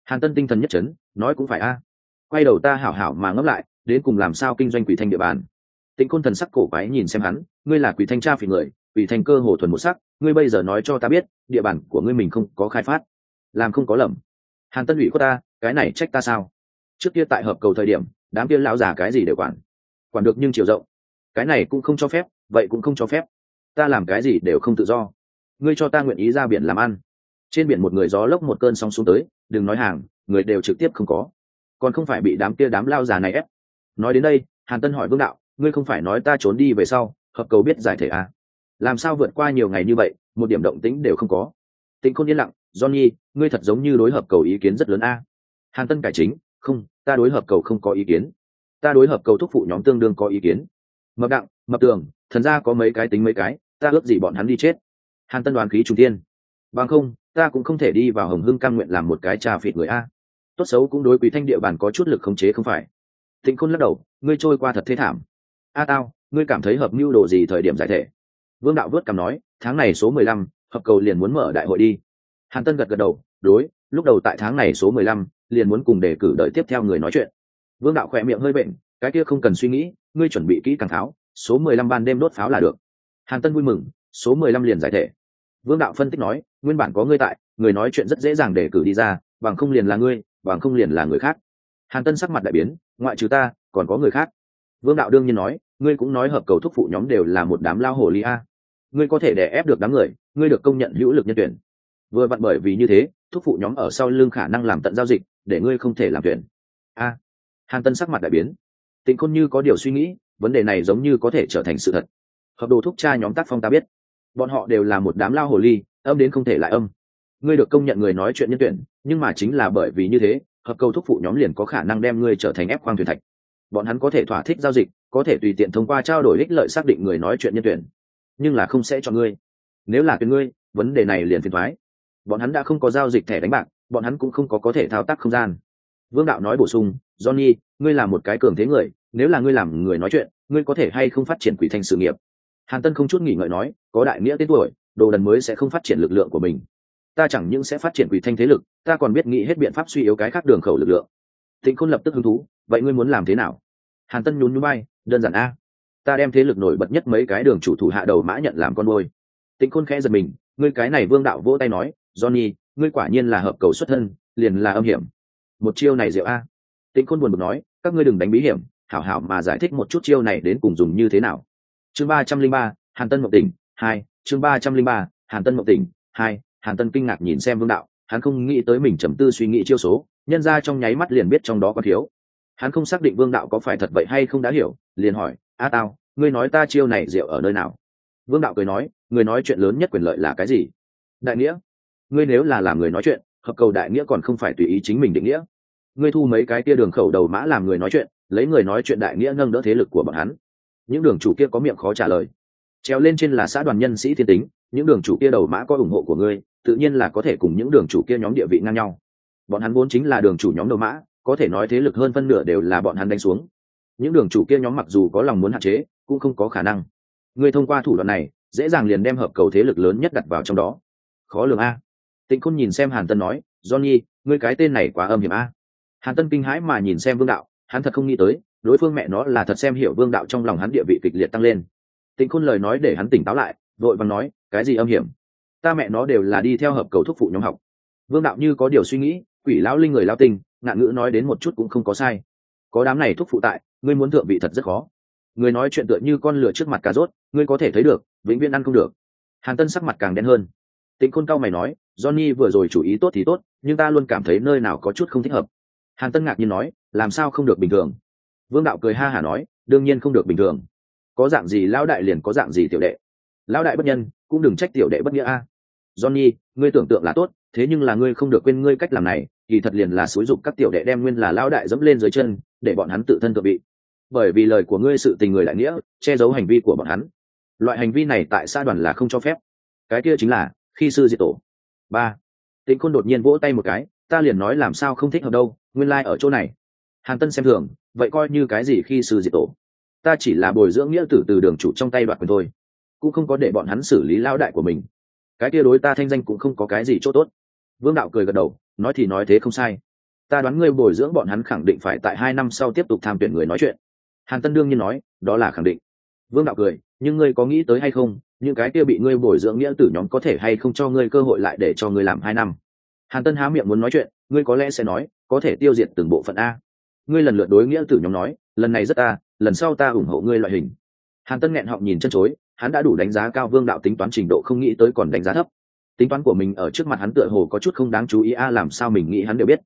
Hàn tân tinh thần nhất trấn nói cũng phải a. Quay đầu ta hảo hảo mà ngẫm lại, đến cùng làm sao kinh doanh quỷ thanh địa bàn? Tịnh khôn thần sắc cổ quái nhìn xem hắn, ngươi là quỷ thanh tra phỉ người, quỷ thanh cơ hồ thuần một sắc, ngươi bây giờ nói cho ta biết, địa bàn của ngươi mình không có khai phát, làm không có lầm. Hàn tân ủy có ta, cái này trách ta sao? Trước kia tại hợp cầu thời điểm, đám kia lão già cái gì đều quản. Quản được nhưng chiều rộng. Cái này cũng không cho phép, vậy cũng không cho phép. Ta làm cái gì đều không tự do. Ngươi cho ta nguyện ý ra biển làm ăn. Trên biển một người gió lốc một cơn sóng xuống tới, đừng nói hàng, người đều trực tiếp không có. Còn không phải bị đám kia đám lao già này ép. Nói đến đây, hàn tân hỏi vương đạo ngươi không phải nói ta trốn đi về sau, hợp cầu biết giải thể à? làm sao vượt qua nhiều ngày như vậy, một điểm động tĩnh đều không có. Tĩnh không yên lặng, johnny, ngươi thật giống như đối hợp cầu ý kiến rất lớn a. Hàn tân cải chính, không, ta đối hợp cầu không có ý kiến. Ta đối hợp cầu thúc phụ nhóm tương đương có ý kiến. Mập đặng, mập tường, thần ra có mấy cái tính mấy cái, ta ước gì bọn hắn đi chết. Hàn tân đoàn khí trung tiên bằng không, ta cũng không thể đi vào hồng hưng căn nguyện làm một cái trà phịt người a. Tốt xấu cũng đối quý thanh địa bàn có chút lực khống chế không phải. Thịnh khôn lắc đầu, ngươi trôi qua thật thế thảm a tao, ngươi cảm thấy hợp mưu đồ gì thời điểm giải thể? Vương đạo vớt cảm nói, tháng này số mười lăm, hợp cầu liền muốn mở đại hội đi. Hàn tân gật gật đầu, đối, lúc đầu tại tháng này số mười lăm, liền muốn cùng đề cử đợi tiếp theo người nói chuyện. Vương đạo khỏe miệng hơi bệnh, cái kia không cần suy nghĩ, ngươi chuẩn bị kỹ càng tháo, số mười lăm ban đêm đốt pháo là được. Hàn tân vui mừng, số mười lăm liền giải thể. Vương đạo phân tích nói, nguyên bản có ngươi tại, người nói chuyện rất dễ dàng để cử đi ra, bằng không liền là ngươi, bằng không liền là người khác. Hàn tân sắc mặt đại biến, ngoại trừ ta, còn có người khác. Vương đạo đương nhiên nói ngươi cũng nói hợp cầu thúc phụ nhóm đều là một đám lao hồ ly a. Ngươi có thể đè ép được đám người, ngươi được công nhận hữu lực nhân tuyển. Vừa vặn bởi vì như thế, thúc phụ nhóm ở sau lưng khả năng làm tận giao dịch, để ngươi không thể làm tuyển. A. Hàn tân sắc mặt đại biến. Tịnh khôn như có điều suy nghĩ, vấn đề này giống như có thể trở thành sự thật. Hợp đồ thúc cha nhóm tác phong ta biết. Bọn họ đều là một đám lao hồ ly, âm đến không thể lại âm. Ngươi được công nhận người nói chuyện nhân tuyển, nhưng mà chính là bởi vì như thế, hợp cầu thúc phụ nhóm liền có khả năng đem ngươi trở thành ép khoang thuyền thạch. Bọn hắn có thể thỏa thích giao dịch có thể tùy tiện thông qua trao đổi ích lợi xác định người nói chuyện nhân tuyển. Nhưng là không sẽ cho ngươi. Nếu là tuyển ngươi, vấn đề này liền phiền thoái. Bọn hắn đã không có giao dịch thẻ đánh bạc, bọn hắn cũng không có có thể thao tác không gian. Vương đạo nói bổ sung, johnny, ngươi là một cái cường thế người, nếu là ngươi làm người nói chuyện, ngươi có thể hay không phát triển quỷ thành sự nghiệp? Hàn tân không chút nghỉ ngợi nói, có đại nghĩa tên tuổi, đồ đần mới sẽ không phát triển lực lượng của mình. Ta chẳng những sẽ phát triển quỷ thanh thế lực, ta còn biết nghĩ hết biện pháp suy yếu cái khác đường khẩu lực lượng. Thịnh khôn lập tức hứng thú, vậy ngươi muốn làm thế nào? Hàn tân nhún nhún bay đơn giản a. Ta đem thế lực nổi bật nhất mấy cái đường chủ thủ hạ đầu mã nhận làm con môi tĩnh khôn khẽ giật mình, ngươi cái này vương đạo vỗ tay nói, johnny, ngươi quả nhiên là hợp cầu xuất thân, liền là âm hiểm. Một chiêu này diệu a. Tĩnh khôn buồn bực nói, các ngươi đừng đánh bí hiểm, hảo hảo mà giải thích một chút chiêu này đến cùng dùng như thế nào. Chương ba trăm linh ba, hàn tân mộng tỉnh, hai, chương ba trăm linh ba, hàn tân mộng tỉnh, hai, hàn tân kinh ngạc nhìn xem vương đạo, hắn không nghĩ tới mình trầm tư suy nghĩ chiêu số, nhân ra trong nháy mắt liền biết trong đó có thiếu. Hắn không xác định vương đạo có phải thật vậy hay không đã hiểu liền hỏi, a tao, ngươi nói ta chiêu này rượu ở nơi nào? Vương đạo cười nói, người nói chuyện lớn nhất quyền lợi là cái gì? Đại nghĩa. Ngươi nếu là làm người nói chuyện, hợp cầu đại nghĩa còn không phải tùy ý chính mình định nghĩa. Ngươi thu mấy cái kia đường khẩu đầu mã làm người nói chuyện, lấy người nói chuyện đại nghĩa nâng đỡ thế lực của bọn hắn. Những đường chủ kia có miệng khó trả lời. Treo lên trên là xã đoàn nhân sĩ thiên tính, những đường chủ kia đầu mã có ủng hộ của ngươi, tự nhiên là có thể cùng những đường chủ kia nhóm địa vị ngang nhau. Bọn hắn vốn chính là đường chủ nhóm đầu mã, có thể nói thế lực hơn phân nửa đều là bọn hắn đánh xuống những đường chủ kia nhóm mặc dù có lòng muốn hạn chế, cũng không có khả năng. Người thông qua thủ đoạn này, dễ dàng liền đem hợp cầu thế lực lớn nhất đặt vào trong đó. Khó lường a. Tịnh khôn nhìn xem hàn tân nói, johnny, ngươi cái tên này quá âm hiểm a. Hàn tân kinh hãi mà nhìn xem vương đạo, hắn thật không nghĩ tới, đối phương mẹ nó là thật xem hiểu vương đạo trong lòng hắn địa vị kịch liệt tăng lên. Tịnh khôn lời nói để hắn tỉnh táo lại, vội vàng nói, cái gì âm hiểm? Ta mẹ nó đều là đi theo hợp cầu thúc phụ nhóm học. Vương đạo như có điều suy nghĩ, quỷ lão linh người lao tình ngạn ngữ nói đến một chút cũng không có sai. Có đám này thúc phụ tại ngươi muốn thượng vị thật rất khó. Người nói chuyện tựa như con lửa trước mặt cà rốt, ngươi có thể thấy được, vĩnh viễn ăn không được. Hàn tân sắc mặt càng đen hơn. Tịnh khôn cao mày nói, johnny vừa rồi chủ ý tốt thì tốt, nhưng ta luôn cảm thấy nơi nào có chút không thích hợp. Hàn tân ngạc nhiên nói, làm sao không được bình thường? Vương đạo cười ha hả nói, đương nhiên không được bình thường. Có dạng gì lão đại liền có dạng gì tiểu đệ. Lão đại bất nhân, cũng đừng trách tiểu đệ bất nghĩa a. Johnny, ngươi tưởng tượng là tốt, thế nhưng là ngươi không được quên ngươi cách làm này, kỳ thật liền là xúi dục các tiểu đệ đem nguyên là lão đại dẫm lên dưới chân, để bọn hắn tự thân tự bị bởi vì lời của ngươi sự tình người đại nghĩa, che giấu hành vi của bọn hắn. Loại hành vi này tại xã đoàn là không cho phép. Cái kia chính là, khi sư diệt tổ. Ba. Tĩnh khôn đột nhiên vỗ tay một cái, ta liền nói làm sao không thích hợp đâu, nguyên lai、like、ở chỗ này. Hàn tân xem thường, vậy coi như cái gì khi sư diệt tổ? Ta chỉ là bồi dưỡng nghĩa tử từ đường chủ trong tay đoạt quyền thôi. Cũng không có để bọn hắn xử lý lao đại của mình. Cái kia đối ta thanh danh cũng không có cái gì chỗ tốt. Vương đạo cười gật đầu, nói thì nói thế không sai. Ta đoán ngươi bồi dưỡng bọn hắn khẳng định phải tại hai năm sau tiếp tục tham tuyển người nói chuyện hàn tân đương nhiên nói, đó là khẳng định. Vương đạo cười, nhưng ngươi có nghĩ tới hay không, những cái kia bị ngươi bồi dưỡng nghĩa tử nhóm có thể hay không cho ngươi cơ hội lại để cho ngươi làm hai năm? Hàn tân há miệng muốn nói chuyện, ngươi có lẽ sẽ nói, có thể tiêu diệt từng bộ phận a. Ngươi lần lượt đối nghĩa tử nhóm nói, lần này rất ta, lần sau ta ủng hộ ngươi loại hình. Hàn tân nghẹn họng nhìn chân chối, hắn đã đủ đánh giá cao vương đạo tính toán trình độ không nghĩ tới còn đánh giá thấp. Tính toán của mình ở trước mặt hắn tựa hồ có chút không đáng chú ý a, làm sao mình nghĩ hắn đều biết.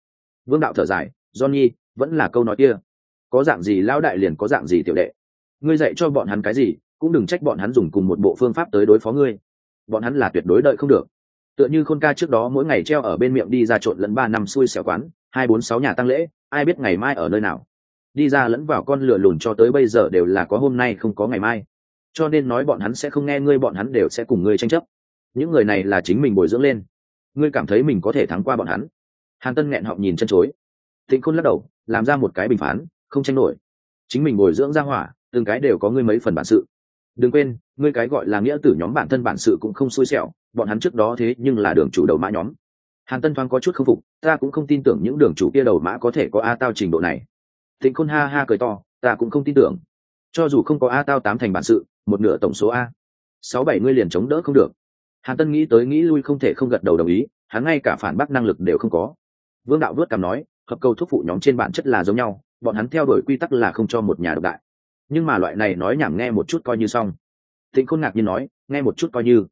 Vương đạo thở dài, johnny, vẫn là câu nói kia có dạng gì lão đại liền có dạng gì tiểu đệ. Ngươi dạy cho bọn hắn cái gì, cũng đừng trách bọn hắn dùng cùng một bộ phương pháp tới đối phó ngươi. Bọn hắn là tuyệt đối đợi không được. Tựa như khôn ca trước đó mỗi ngày treo ở bên miệng đi ra trộn lẫn ba năm xui xẻo quán, hai bốn sáu nhà tăng lễ, ai biết ngày mai ở nơi nào. Đi ra lẫn vào con lửa lùn cho tới bây giờ đều là có hôm nay không có ngày mai. Cho nên nói bọn hắn sẽ không nghe ngươi, bọn hắn đều sẽ cùng ngươi tranh chấp. Những người này là chính mình bồi dưỡng lên. Ngươi cảm thấy mình có thể thắng qua bọn hắn. Hàn tân nghẹn họng nhìn chân chối. Thịnh khôn lắc đầu, làm ra một cái bình phán không tranh nổi. Chính mình bồi dưỡng ra hỏa, từng cái đều có ngươi mấy phần bản sự. Đừng quên, ngươi cái gọi là nghĩa tử nhóm bản thân bản sự cũng không xui xẻo, bọn hắn trước đó thế nhưng là đường chủ đầu mã nhóm. Hàn tân thoáng có chút k phục, ta cũng không tin tưởng những đường chủ kia đầu mã có thể có a tao trình độ này. Thịnh khôn ha ha cười to, ta cũng không tin tưởng. Cho dù không có a tao tám thành bản sự, một nửa tổng số a. Sáu bảy ngươi liền chống đỡ không được. Hàn tân nghĩ tới nghĩ lui không thể không gật đầu đồng ý, hắn ngay cả phản bác năng lực đều không có. Vương đạo vớt cảm nói, hợp câu thuốc phụ nhóm trên bản chất là giống nhau bọn hắn theo đuổi quy tắc là không cho một nhà độc đại. Nhưng mà loại này nói nhảm nghe một chút coi như xong. Thịnh khôn ngạc nhiên nói, nghe một chút coi như.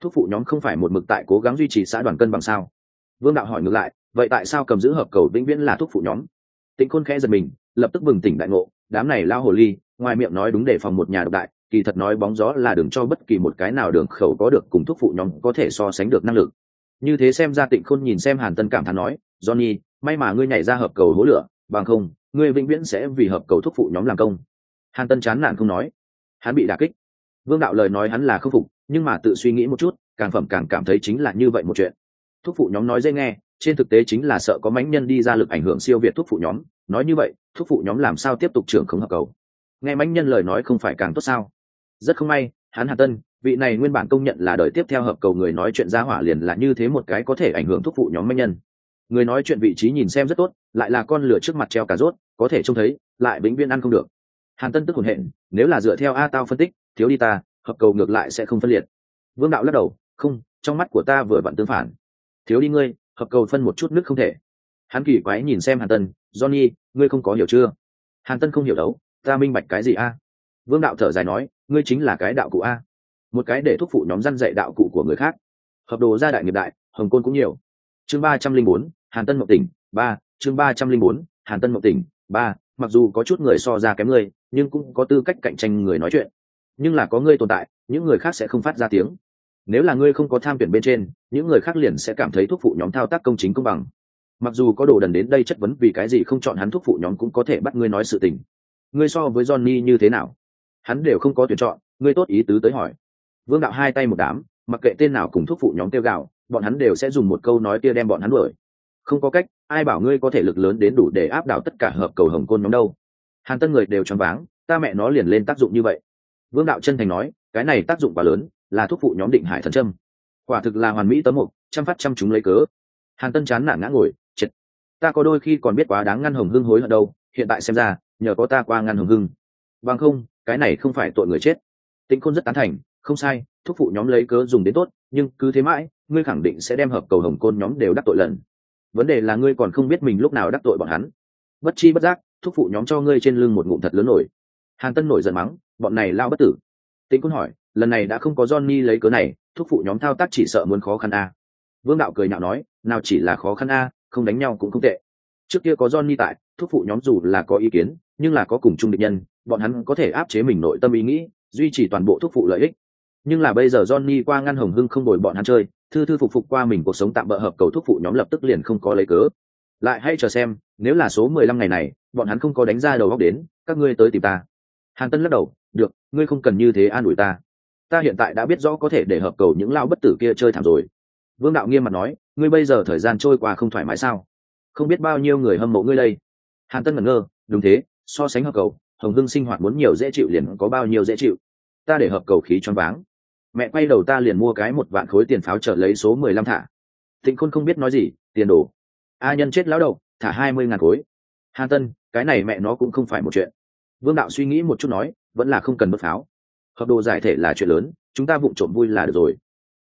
Thuốc phụ nhóm không phải một mực tại cố gắng duy trì xã đoàn cân bằng sao? Vương đạo hỏi ngược lại, vậy tại sao cầm giữ hợp cầu vĩnh viễn là thuốc phụ nhóm? Tịnh khôn khẽ giật mình, lập tức bừng tỉnh đại ngộ, đám này lao hồ ly, ngoài miệng nói đúng để phòng một nhà độc đại, kỳ thật nói bóng gió là đừng cho bất kỳ một cái nào đường khẩu có được cùng thuốc phụ nhóm có thể so sánh được năng lực. Như thế xem ra tịnh khôn nhìn xem hàn tân cảm thán nói, johnny, may mà ngươi nhảy ra hợp cầu hố lửa, bằng không ngươi vĩnh viễn sẽ vì hợp cầu thúc phụ nhóm làm công. Hàn tân chán nản không nói. Hắn bị đả kích. Vương đạo lời nói hắn là khâm phục, nhưng mà tự suy nghĩ một chút, càng phẩm càng cảm thấy chính là như vậy một chuyện. Thúc phụ nhóm nói dễ nghe, trên thực tế chính là sợ có mãnh nhân đi ra lực ảnh hưởng siêu việt thúc phụ nhóm. Nói như vậy, thúc phụ nhóm làm sao tiếp tục trưởng không hợp cầu? Nghe mãnh nhân lời nói không phải càng tốt sao? Rất không may, hắn hà tân, vị này nguyên bản công nhận là đời tiếp theo hợp cầu người nói chuyện ra hỏa liền là như thế một cái có thể ảnh hưởng thúc phụ nhóm mãnh nhân người nói chuyện vị trí nhìn xem rất tốt, lại là con lửa trước mặt treo cà rốt, có thể trông thấy, lại vĩnh viên ăn không được. Hàn tân tức hồn hện, nếu là dựa theo a tao phân tích, thiếu đi ta, hợp cầu ngược lại sẽ không phân liệt. Vương đạo lắc đầu, không, trong mắt của ta vừa vặn tương phản. Thiếu đi ngươi, hợp cầu phân một chút nước không thể. Hắn kỳ quái nhìn xem hàn tân, johnny, ngươi không có hiểu chưa? Hàn tân không hiểu đấu, ta minh bạch cái gì a? Vương đạo thở dài nói, ngươi chính là cái đạo cụ a. Một cái để thúc phụ nhóm răn dạy đạo cụ của người khác. Hợp đồ gia đại nghiệp đại, hồng côn cũng nhiều. Chương ba trăm linh bốn hàn tân Mộc tỉnh, ba, chương ba trăm linh bốn, hàn tân Mộc tỉnh, ba, mặc dù có chút người so ra kém ngươi, nhưng cũng có tư cách cạnh tranh người nói chuyện. Nhưng là có ngươi tồn tại, những người khác sẽ không phát ra tiếng. Nếu là ngươi không có tham tuyển bên trên, những người khác liền sẽ cảm thấy thuốc phụ nhóm thao tác công chính công bằng. Mặc dù có đồ đần đến đây chất vấn vì cái gì không chọn hắn thuốc phụ nhóm cũng có thể bắt ngươi nói sự tình. Ngươi so với johnny như thế nào? Hắn đều không có tuyển chọn, ngươi tốt ý tứ tới hỏi. Vương đạo hai tay một đám, mặc kệ tên nào cùng thuốc phụ nhóm tiêu gạo bọn hắn đều sẽ dùng một câu nói kia đem bọn hắn đuổi không có cách, ai bảo ngươi có thể lực lớn đến đủ để áp đảo tất cả hợp cầu hồng côn nhóm đâu. Hàn tân người đều choáng váng, ta mẹ nó liền lên tác dụng như vậy. Vương đạo chân thành nói, cái này tác dụng quá lớn, là thuốc phụ nhóm định hải thần trâm quả thực là hoàn mỹ tấm mục chăm phát chăm chúng lấy cớ. Hàn tân chán nản ngã ngồi triệt ta có đôi khi còn biết quá đáng ngăn hồng hưng hối hận đâu, hiện tại xem ra, nhờ có ta qua ngăn hồng hưng. Bằng không, cái này không phải tội người chết. Tĩnh khôn rất tán thành, không sai, thuốc phụ nhóm lấy cớ dùng đến tốt, nhưng cứ thế mãi, ngươi khẳng định sẽ đem hợp cầu hồng côn nhóm đều đắc tội lần vấn đề là ngươi còn không biết mình lúc nào đắc tội bọn hắn. Bất chi bất giác, thúc phụ nhóm cho ngươi trên lưng một ngụm thật lớn nổi. Hàn tân nổi giận mắng, bọn này lao bất tử. Tĩnh Quân hỏi, lần này đã không có johnny lấy cớ này, thúc phụ nhóm thao tác chỉ sợ muốn khó khăn a. Vương đạo cười nhạo nói, nào chỉ là khó khăn a, không đánh nhau cũng không tệ. Trước kia có johnny tại, thúc phụ nhóm dù là có ý kiến, nhưng là có cùng chung định nhân, bọn hắn có thể áp chế mình nội tâm ý nghĩ, duy trì toàn bộ thúc phụ lợi ích. Nhưng là bây giờ johnny qua ngăn hồng hưng không đổi bọn hắn chơi thư thư phục phục qua mình cuộc sống tạm bỡ hợp cầu thuốc phụ nhóm lập tức liền không có lấy cớ. Lại hay chờ xem, nếu là số mười lăm ngày này, bọn hắn không có đánh ra đầu góc đến, các ngươi tới tìm ta. Hàn tân lắc đầu, được, ngươi không cần như thế an ủi ta. Ta hiện tại đã biết rõ có thể để hợp cầu những lao bất tử kia chơi thảm rồi. Vương đạo nghiêm mặt nói, ngươi bây giờ thời gian trôi qua không thoải mái sao? Không biết bao nhiêu người hâm mộ ngươi đây. Hàn tân ngẩn ngơ, đúng thế, so sánh hợp cầu, hồng hưng sinh hoạt muốn nhiều dễ chịu liền có bao nhiêu dễ chịu. Ta để hợp cầu khí choáng váng mẹ quay đầu ta liền mua cái một vạn khối tiền pháo trở lấy số mười lăm thả. Thịnh khôn không biết nói gì, tiền đồ a nhân chết lão đầu, thả hai mươi ngàn khối. Hàn tân, cái này mẹ nó cũng không phải một chuyện. Vương đạo suy nghĩ một chút nói, vẫn là không cần mất pháo. Hợp đồ giải thể là chuyện lớn, chúng ta vụng trộm vui là được rồi.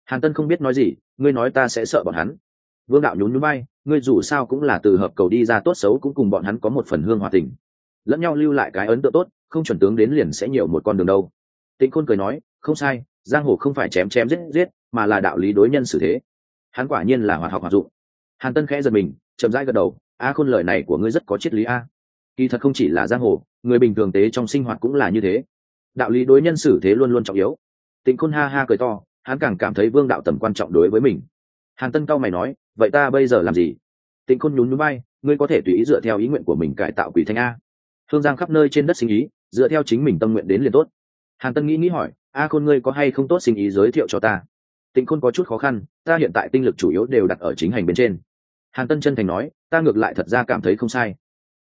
Hàn tân không biết nói gì, ngươi nói ta sẽ sợ bọn hắn. Vương đạo nhún nhún bay ngươi dù sao cũng là từ hợp cầu đi ra tốt xấu cũng cùng bọn hắn có một phần hương hòa tình. Lẫn nhau lưu lại cái ấn tượng tốt, không chuẩn tướng đến liền sẽ nhiều một con đường đâu. Tịnh khôn cười nói, không sai giang hồ không phải chém chém giết giết, mà là đạo lý đối nhân xử thế. Hắn quả nhiên là hoạt học hoạt dụng. Hàn tân khẽ giật mình, chậm rãi gật đầu, a khôn lời này của ngươi rất có triết lý a. Kỳ thật không chỉ là giang hồ, người bình thường tế trong sinh hoạt cũng là như thế. Đạo lý đối nhân xử thế luôn luôn trọng yếu. Tịnh khôn ha ha cười to, hắn càng cảm thấy vương đạo tầm quan trọng đối với mình. Hàn tân cao mày nói, vậy ta bây giờ làm gì? Tịnh khôn nhún núi bay ngươi có thể tùy ý dựa theo ý nguyện của mình cải tạo quỷ thanh a. Phương giang khắp nơi trên đất sinh ý, dựa theo chính mình tâm nguyện đến liền tốt. Hàn tân nghĩ nghĩ hỏi a khôn ngươi có hay không tốt sinh ý giới thiệu cho ta? Tịnh khôn có chút khó khăn, ta hiện tại tinh lực chủ yếu đều đặt ở chính hành bên trên. Hàn tân chân thành nói, ta ngược lại thật ra cảm thấy không sai.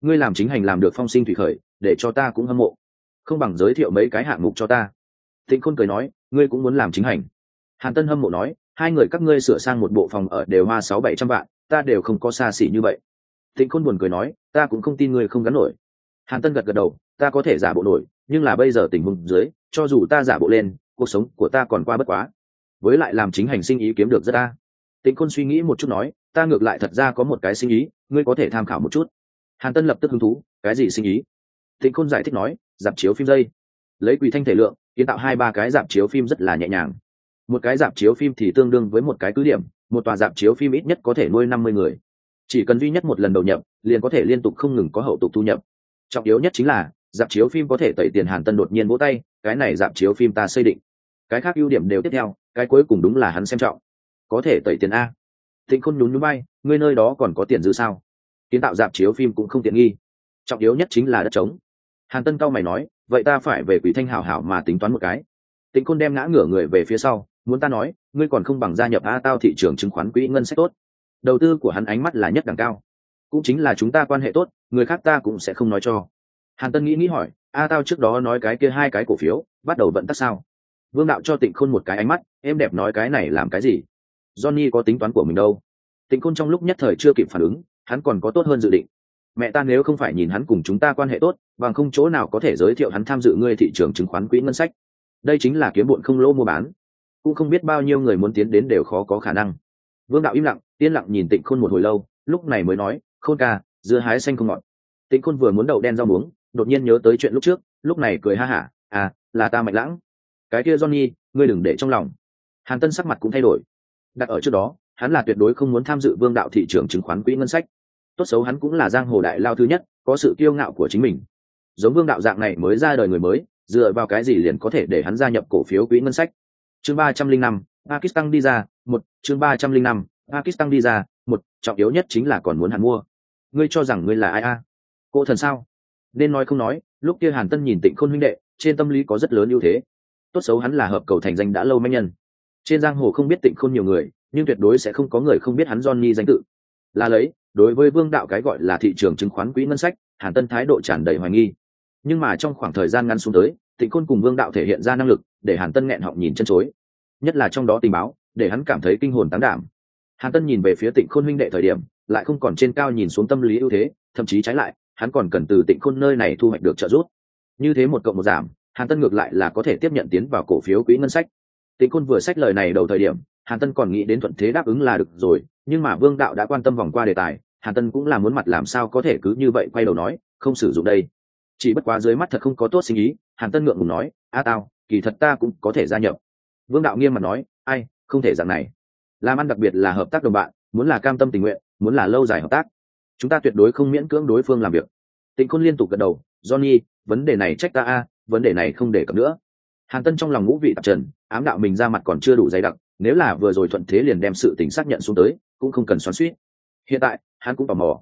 Ngươi làm chính hành làm được phong sinh thủy khởi, để cho ta cũng hâm mộ. Không bằng giới thiệu mấy cái hạng mục cho ta. Tịnh khôn cười nói, ngươi cũng muốn làm chính hành. Hàn tân hâm mộ nói, hai người các ngươi sửa sang một bộ phòng ở đều hoa sáu bảy trăm vạn, ta đều không có xa xỉ như vậy. Tịnh khôn buồn cười nói, ta cũng không tin ngươi không gắn nổi. Hàn tân gật gật đầu, ta có thể giả bộ nổi nhưng là bây giờ tình huống dưới, cho dù ta giả bộ lên, cuộc sống của ta còn qua bất quá. Với lại làm chính hành sinh ý kiếm được rất ta tịnh khôn suy nghĩ một chút nói, ta ngược lại thật ra có một cái sinh ý, ngươi có thể tham khảo một chút. Hàn tân lập tức hứng thú, cái gì sinh ý? Tịnh khôn giải thích nói, dạp chiếu phim dây. Lấy quỳ thanh thể lượng, kiến tạo hai ba cái dạp chiếu phim rất là nhẹ nhàng. Một cái dạp chiếu phim thì tương đương với một cái cứ điểm, một tòa dạp chiếu phim ít nhất có thể nuôi năm mươi người. Chỉ cần duy nhất một lần đầu nhập, liền có thể liên tục không ngừng có hậu tục thu nhập. Trọng yếu nhất chính là dạp chiếu phim có thể tẩy tiền hàn tân đột nhiên vỗ tay, cái này dạp chiếu phim ta xây định. Cái khác ưu điểm đều tiếp theo, cái cuối cùng đúng là hắn xem trọng. Có thể tẩy tiền a. Thịnh khôn nhún núi bay ngươi nơi đó còn có tiền dư sao? Kiến tạo dạp chiếu phim cũng không tiện nghi. Trọng yếu nhất chính là đất trống. Hàn tân cao mày nói, vậy ta phải về quỷ thanh hảo hảo mà tính toán một cái. Tịnh khôn đem ngã ngửa người về phía sau, muốn ta nói, ngươi còn không bằng gia nhập a tao thị trường chứng khoán quỹ ngân sách tốt. Đầu tư của hắn ánh mắt là nhất đẳng cao. Cũng chính là chúng ta quan hệ tốt, người khác ta cũng sẽ không nói cho hàn tân nghĩ nghĩ hỏi, a tao trước đó nói cái kia hai cái cổ phiếu, bắt đầu vận tắc sao? Vương đạo cho tịnh khôn một cái ánh mắt, em đẹp nói cái này làm cái gì? Johnny có tính toán của mình đâu. Tịnh khôn trong lúc nhất thời chưa kịp phản ứng, hắn còn có tốt hơn dự định. Mẹ ta nếu không phải nhìn hắn cùng chúng ta quan hệ tốt, bằng không chỗ nào có thể giới thiệu hắn tham dự ngươi thị trường chứng khoán quỹ ngân sách. Đây chính là kiếm bụn không lỗ mua bán. Cũng không biết bao nhiêu người muốn tiến đến đều khó có khả năng. Vương đạo im lặng, yên lặng nhìn tịnh khôn một hồi lâu, lúc này mới nói, khôn ca, dưa hái xanh không ngọt. Tịnh khôn vừa muốn đậu đen rau muống đột nhiên nhớ tới chuyện lúc trước, lúc này cười ha hả à là ta mạnh lãng. Cái kia johnny, ngươi đừng để trong lòng. Hàn tân sắc mặt cũng thay đổi. Đặt ở trước đó, hắn là tuyệt đối không muốn tham dự vương đạo thị trường chứng khoán quỹ ngân sách. Tốt xấu hắn cũng là giang hồ đại lao thứ nhất, có sự kiêu ngạo của chính mình. Giống vương đạo dạng này mới ra đời người mới, dựa vào cái gì liền có thể để hắn gia nhập cổ phiếu quỹ ngân sách? Chương ba trăm linh năm, pakistan đi ra, một, chương ba trăm linh năm, pakistan đi ra, một, trọng yếu nhất chính là còn muốn hắn mua. Ngươi cho rằng ngươi là ai a? À? cô thần sao? Nên nói không nói, lúc kia hàn tân nhìn tịnh khôn huynh đệ, trên tâm lý có rất lớn ưu thế. Tốt xấu hắn là hợp cầu thành danh đã lâu manh nhân. Trên giang hồ không biết tịnh khôn nhiều người, nhưng tuyệt đối sẽ không có người không biết hắn johnny danh tự. Là lấy, đối với vương đạo cái gọi là thị trường chứng khoán quỹ ngân sách, hàn tân thái độ tràn đầy hoài nghi. Nhưng mà trong khoảng thời gian ngắn xuống tới, tịnh khôn cùng vương đạo thể hiện ra năng lực, để hàn tân nghẹn họng nhìn chân chối. Nhất là trong đó tình báo, để hắn cảm thấy kinh hồn tán đảm. Hàn tân nhìn về phía tịnh khôn huynh đệ thời điểm, lại không còn trên cao nhìn xuống tâm lý ưu thế, thậm chí trái lại hắn còn cần từ tịnh khôn nơi này thu hoạch được trợ giúp. Như thế một cộng một giảm, hàn tân ngược lại là có thể tiếp nhận tiến vào cổ phiếu quỹ ngân sách. Tịnh khôn vừa sách lời này đầu thời điểm, hàn tân còn nghĩ đến thuận thế đáp ứng là được rồi, nhưng mà vương đạo đã quan tâm vòng qua đề tài, hàn tân cũng là muốn mặt làm sao có thể cứ như vậy quay đầu nói, không sử dụng đây. Chỉ bất quá dưới mắt thật không có tốt sinh ý, hàn tân ngượng ngùng nói, a tao, kỳ thật ta cũng có thể gia nhập. Vương đạo nghiêm mặt nói, ai, không thể dạng này. Làm ăn đặc biệt là hợp tác đồng bạn, muốn là cam tâm tình nguyện, muốn là lâu dài hợp tác chúng ta tuyệt đối không miễn cưỡng đối phương làm việc. Tịnh khôn liên tục gật đầu, johnny, vấn đề này trách ta a, vấn đề này không để cập nữa. Hàn tân trong lòng ngũ vị tạp trần, ám đạo mình ra mặt còn chưa đủ dày đặc, nếu là vừa rồi thuận thế liền đem sự tình xác nhận xuống tới, cũng không cần xoắn suýt. Hiện tại, hắn cũng tò mò.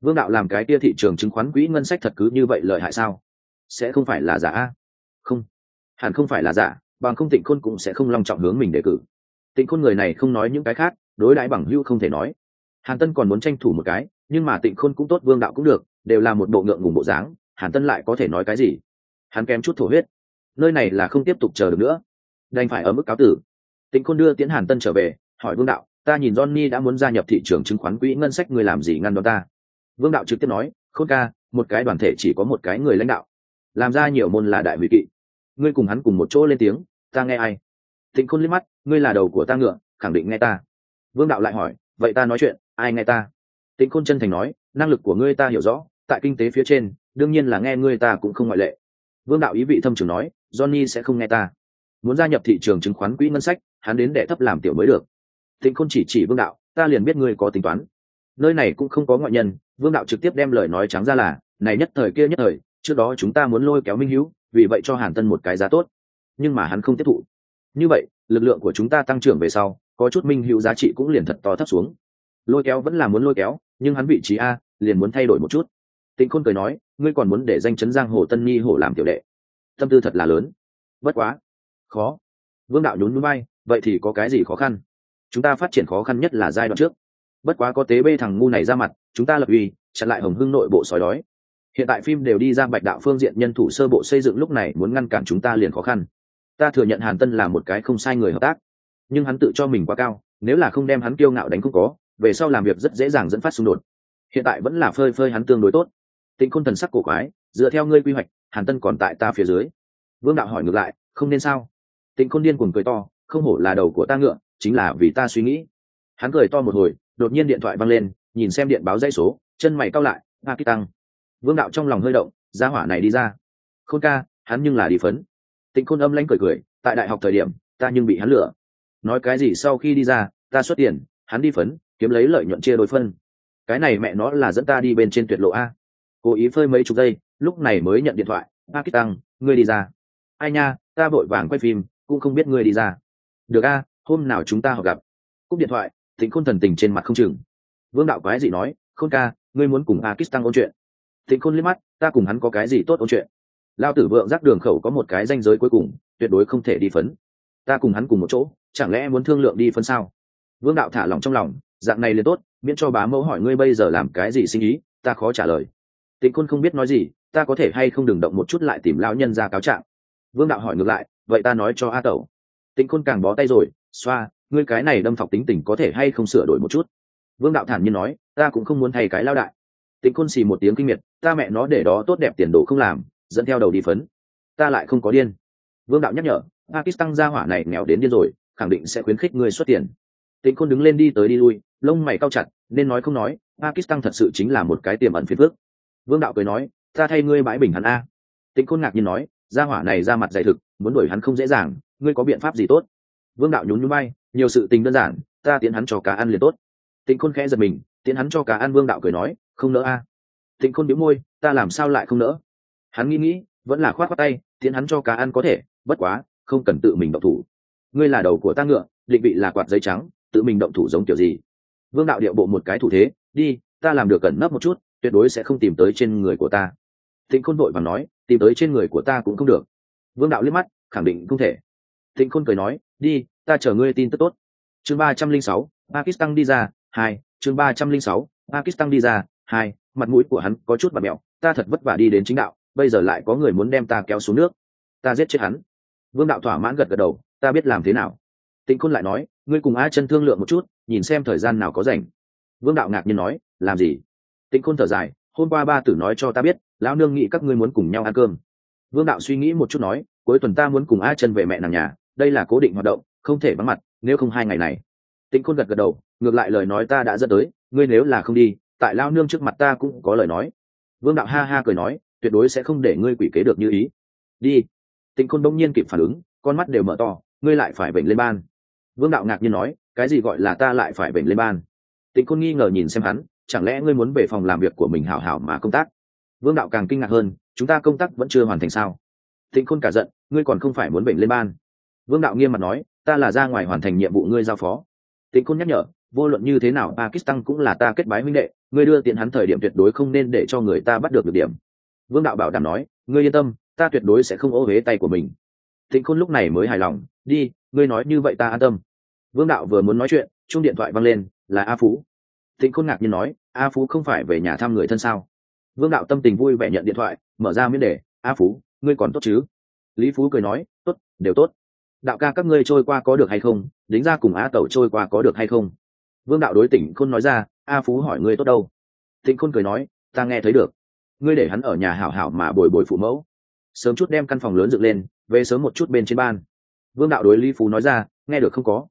Vương đạo làm cái tia thị trường chứng khoán quỹ ngân sách thật cứ như vậy lợi hại sao? Sẽ không phải là giả a? Không. Hẳn không phải là giả, bằng không tịnh khôn cũng sẽ không long trọng hướng mình đề cử. Tịnh khôn người này không nói những cái khác, đối đãi bằng hữu không thể nói. Hàn tân còn muốn tranh thủ một cái nhưng mà tịnh khôn cũng tốt, vương đạo cũng được, đều là một bộ ngượng ngùng bộ dáng, hàn tân lại có thể nói cái gì? Hắn kém chút thổ huyết. Nơi này là không tiếp tục chờ được nữa. Đành phải ở mức cáo tử. Tịnh khôn đưa tiến hàn tân trở về, hỏi vương đạo, ta nhìn johnny đã muốn gia nhập thị trường chứng khoán quỹ ngân sách người làm gì ngăn đó ta? Vương đạo trực tiếp nói, khôn ca, một cái đoàn thể chỉ có một cái người lãnh đạo. Làm ra nhiều môn là đại vị kỵ. Ngươi cùng hắn cùng một chỗ lên tiếng, ta nghe ai? Tịnh khôn liếc mắt, ngươi là đầu của ta ngựa, khẳng định nghe ta. Vương đạo lại hỏi, vậy ta nói chuyện, ai nghe ta? Tịnh khôn chân thành nói, năng lực của ngươi ta hiểu rõ, tại kinh tế phía trên, đương nhiên là nghe ngươi ta cũng không ngoại lệ. Vương đạo ý vị thâm trường nói, johnny sẽ không nghe ta. Muốn gia nhập thị trường chứng khoán quỹ ngân sách, hắn đến để thấp làm tiểu mới được. Tịnh khôn chỉ chỉ vương đạo, ta liền biết ngươi có tính toán. Nơi này cũng không có ngoại nhân, vương đạo trực tiếp đem lời nói trắng ra là, này nhất thời kia nhất thời, trước đó chúng ta muốn lôi kéo minh hữu vì vậy cho hàn tân một cái giá tốt. Nhưng mà hắn không tiếp thụ. Như vậy, lực lượng của chúng ta tăng trưởng về sau, có chút minh hữu giá trị cũng liền thật to thấp xuống lôi kéo vẫn là muốn lôi kéo, nhưng hắn vị trí a, liền muốn thay đổi một chút. Tịnh khôn cười nói, ngươi còn muốn để danh chấn giang hồ tân nhi hổ làm tiểu đệ. Tâm tư thật là lớn. Bất quá. Khó. Vương đạo nhún núi bay, vậy thì có cái gì khó khăn? Chúng ta phát triển khó khăn nhất là giai đoạn trước. Bất quá có tế bê thằng ngu này ra mặt, chúng ta lập uy, chặn lại hồng hưng nội bộ sói đói. Hiện tại phim đều đi ra bạch đạo phương diện nhân thủ sơ bộ xây dựng lúc này muốn ngăn cản chúng ta liền khó khăn. Ta thừa nhận hàn tân là một cái không sai người hợp tác, nhưng hắn tự cho mình quá cao, nếu là không đem hắn kiêu ngạo đánh không có về sau làm việc rất dễ dàng dẫn phát xung đột. Hiện tại vẫn là phơi phơi hắn tương đối tốt. Tịnh khôn thần sắc cổ quái, dựa theo ngươi quy hoạch, hàn tân còn tại ta phía dưới. Vương đạo hỏi ngược lại, không nên sao? Tịnh khôn điên cuồng cười to, không hổ là đầu của ta ngựa, chính là vì ta suy nghĩ. Hắn cười to một hồi, đột nhiên điện thoại văng lên, nhìn xem điện báo dây số, chân mày cao lại, a kích tăng. Vương đạo trong lòng hơi động ra hỏa này đi ra. Khôn ca, hắn nhưng là đi phấn. Tịnh khôn âm lãnh cười cười, tại đại học thời điểm, ta nhưng bị hắn lừa. Nói cái gì sau khi đi ra, ta xuất tiền, hắn đi phấn kiếm lấy lợi nhuận chia đôi phân. Cái này mẹ nó là dẫn ta đi bên trên tuyệt lộ a. Cố ý phơi mấy chục giây, lúc này mới nhận điện thoại. A kích tăng, ngươi đi ra. Ai nha, ta vội vàng quay phim, cũng không biết ngươi đi ra. Được a, hôm nào chúng ta họp gặp. Cúp điện thoại, thịnh khôn thần tình trên mặt không chừng. Vương đạo quái gì nói, khôn ca, ngươi muốn cùng a kích tăng ôn chuyện? Thịnh khôn liếc mắt, ta cùng hắn có cái gì tốt ôn chuyện? Lao tử vượng giác đường khẩu có một cái danh giới cuối cùng, tuyệt đối không thể đi phấn. Ta cùng hắn cùng một chỗ, chẳng lẽ muốn thương lượng đi phấn sao? Vương đạo thả lòng trong lòng dạng này liền tốt, miễn cho bá mẫu hỏi ngươi bây giờ làm cái gì sinh ý, ta khó trả lời. Tịnh khôn không biết nói gì, ta có thể hay không đừng động một chút lại tìm lão nhân ra cáo trạng. Vương đạo hỏi ngược lại, vậy ta nói cho a tẩu. Tịnh khôn càng bó tay rồi, xoa, ngươi cái này đâm thọc tính tình có thể hay không sửa đổi một chút? Vương đạo thản nhiên nói, ta cũng không muốn thay cái lao đại. Tịnh khôn xì một tiếng kinh miệt, ta mẹ nó để đó tốt đẹp tiền đồ không làm, dẫn theo đầu đi phấn. Ta lại không có điên. Vương đạo nhắc nhở, pakistan gia hỏa này nghèo đến điên rồi, khẳng định sẽ khuyến khích ngươi xuất tiền tịnh khôn đứng lên đi tới đi lui, lông mày cao chặt, nên nói không nói, pakistan thật sự chính là một cái tiềm ẩn phiền phước vương đạo cười nói, ta thay ngươi bãi bình hắn a. Tịnh khôn ngạc nhiên nói, gia hỏa này ra mặt dạy thực, muốn đuổi hắn không dễ dàng, ngươi có biện pháp gì tốt? Vương đạo nhún nhún bay nhiều sự tình đơn giản, ta tiến hắn cho cá ăn liền tốt. Tịnh khôn khẽ giật mình tiến hắn cho cá ăn? Vương đạo cười nói, không nỡ a. Tịnh khôn biếu môi, ta làm sao lại không nỡ? Hắn nghĩ nghĩ, vẫn là khoát khoát tay tiến hắn cho cá ăn có thể, bất quá, không cần tự mình động thủ. Ngươi là đầu của ta ngựa, định vị là quạt giấy trắng tự mình động thủ giống kiểu gì. Vương đạo điệu bộ một cái thủ thế, đi, ta làm được cẩn nấp một chút, tuyệt đối sẽ không tìm tới trên người của ta. Thịnh khôn vội và nói, tìm tới trên người của ta cũng không được. Vương đạo liếc mắt, khẳng định không thể. Thịnh khôn cười nói, đi, ta chờ ngươi tin tức tốt. Chương ba trăm linh sáu, pakistan đi ra, hai, chương ba trăm linh sáu, pakistan đi ra, hai, mặt mũi của hắn có chút mặt mẹo, ta thật vất vả đi đến chính đạo, bây giờ lại có người muốn đem ta kéo xuống nước. Ta giết chết hắn. Vương đạo thỏa mãn gật gật đầu, ta biết làm thế nào. Tịnh khôn lại nói ngươi cùng a chân thương lượng một chút, nhìn xem thời gian nào có rảnh. Vương đạo ngạc nhiên nói, làm gì? Tịnh khôn thở dài, hôm qua ba tử nói cho ta biết, lão nương nghĩ các ngươi muốn cùng nhau ăn cơm. Vương đạo suy nghĩ một chút nói, cuối tuần ta muốn cùng a chân về mẹ nàng nhà, đây là cố định hoạt động, không thể vắng mặt, nếu không hai ngày này. Tịnh khôn gật gật đầu, ngược lại lời nói ta đã dẫn tới, ngươi nếu là không đi, tại lao nương trước mặt ta cũng có lời nói. Vương đạo ha ha cười nói, tuyệt đối sẽ không để ngươi quỷ kế được như ý. Đi. Tịnh khôn đông nhiên kịp phản ứng, con mắt đều mở to, ngươi lại phải bệnh lên ban vương đạo ngạc nhiên nói, cái gì gọi là ta lại phải bệnh lên ban? Tịnh Côn nghi ngờ nhìn xem hắn, chẳng lẽ ngươi muốn về phòng làm việc của mình hảo hảo mà công tác? Vương đạo càng kinh ngạc hơn, chúng ta công tác vẫn chưa hoàn thành sao? Tịnh Côn cả giận, ngươi còn không phải muốn bệnh lên ban. Vương đạo nghiêm mặt nói, ta là ra ngoài hoàn thành nhiệm vụ ngươi giao phó. Tịnh Côn nhắc nhở, vô luận như thế nào, pakistan cũng là ta kết bái huynh đệ, ngươi đưa tiện hắn thời điểm tuyệt đối không nên để cho người ta bắt được được điểm. Vương đạo bảo đảm nói, ngươi yên tâm, ta tuyệt đối sẽ không ô huế tay của mình. Tịnh khôn lúc này mới hài lòng, đi ngươi nói như vậy ta an tâm. Vương đạo vừa muốn nói chuyện chung điện thoại văng lên, là a phú. Tịnh khôn ngạc nhiên nói, a phú không phải về nhà thăm người thân sao? Vương đạo tâm tình vui vẻ nhận điện thoại, mở ra miễn đề, a phú, ngươi còn tốt chứ? Lý phú cười nói, tốt, đều tốt. Đạo ca các ngươi trôi qua có được hay không? Đính ra cùng a tẩu trôi qua có được hay không? Vương đạo đối tỉnh khôn nói ra, a phú hỏi ngươi tốt đâu? Tịnh khôn cười nói, ta nghe thấy được. Ngươi để hắn ở nhà hảo hảo mà bồi bồi phụ mẫu. Sớm chút đem căn phòng lớn dựng lên, về sớm một chút bên trên ban vương đạo đối lý phú nói ra, nghe được không có.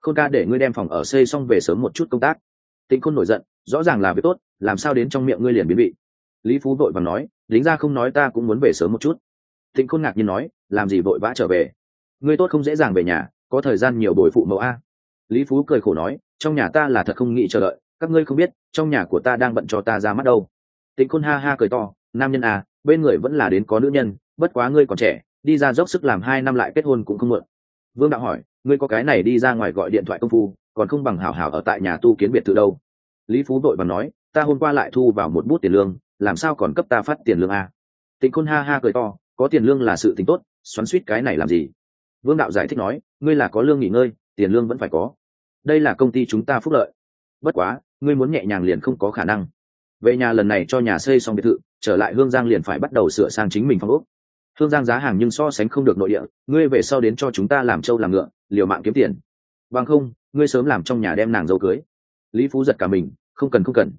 Khôn ca để ngươi đem phòng ở xây xong về sớm một chút công tác. Tịnh khôn nổi giận, rõ ràng là việc tốt, làm sao đến trong miệng ngươi liền biến vị. lý phú vội và nói lính ra không nói ta cũng muốn về sớm một chút. Tịnh khôn ngạc nhiên nói, làm gì vội vã trở về? Ngươi tốt không dễ dàng về nhà, có thời gian nhiều bồi phụ mẫu a. Lý phú cười khổ nói, trong nhà ta là thật không nghĩ chờ đợi, các ngươi không biết, trong nhà của ta đang bận cho ta ra mắt đâu. Tịnh khôn ha ha cười to, nam nhân à bên người vẫn là đến có nữ nhân, bất quá ngươi còn trẻ đi ra dốc sức làm hai năm lại kết hôn cũng không mượn vương đạo hỏi, ngươi có cái này đi ra ngoài gọi điện thoại công phu, còn không bằng hảo hảo ở tại nhà tu kiến biệt thự đâu? Lý phú đội và nói, ta hôm qua lại thu vào một bút tiền lương, làm sao còn cấp ta phát tiền lương à? tịnh khôn ha ha cười to, có tiền lương là sự tính tốt, xoắn suýt cái này làm gì? Vương đạo giải thích nói, ngươi là có lương nghỉ ngơi, tiền lương vẫn phải có. Đây là công ty chúng ta phúc lợi. Bất quá, ngươi muốn nhẹ nhàng liền không có khả năng. Về nhà lần này cho nhà xây xong biệt thự, trở lại hương giang liền phải bắt đầu sửa sang chính mình phong ốc hương giang giá hàng nhưng so sánh không được nội địa, ngươi về sau đến cho chúng ta làm trâu làm ngựa, liều mạng kiếm tiền. Bằng không, ngươi sớm làm trong nhà đem nàng dâu cưới. Lý phú giật cả mình, không cần không cần.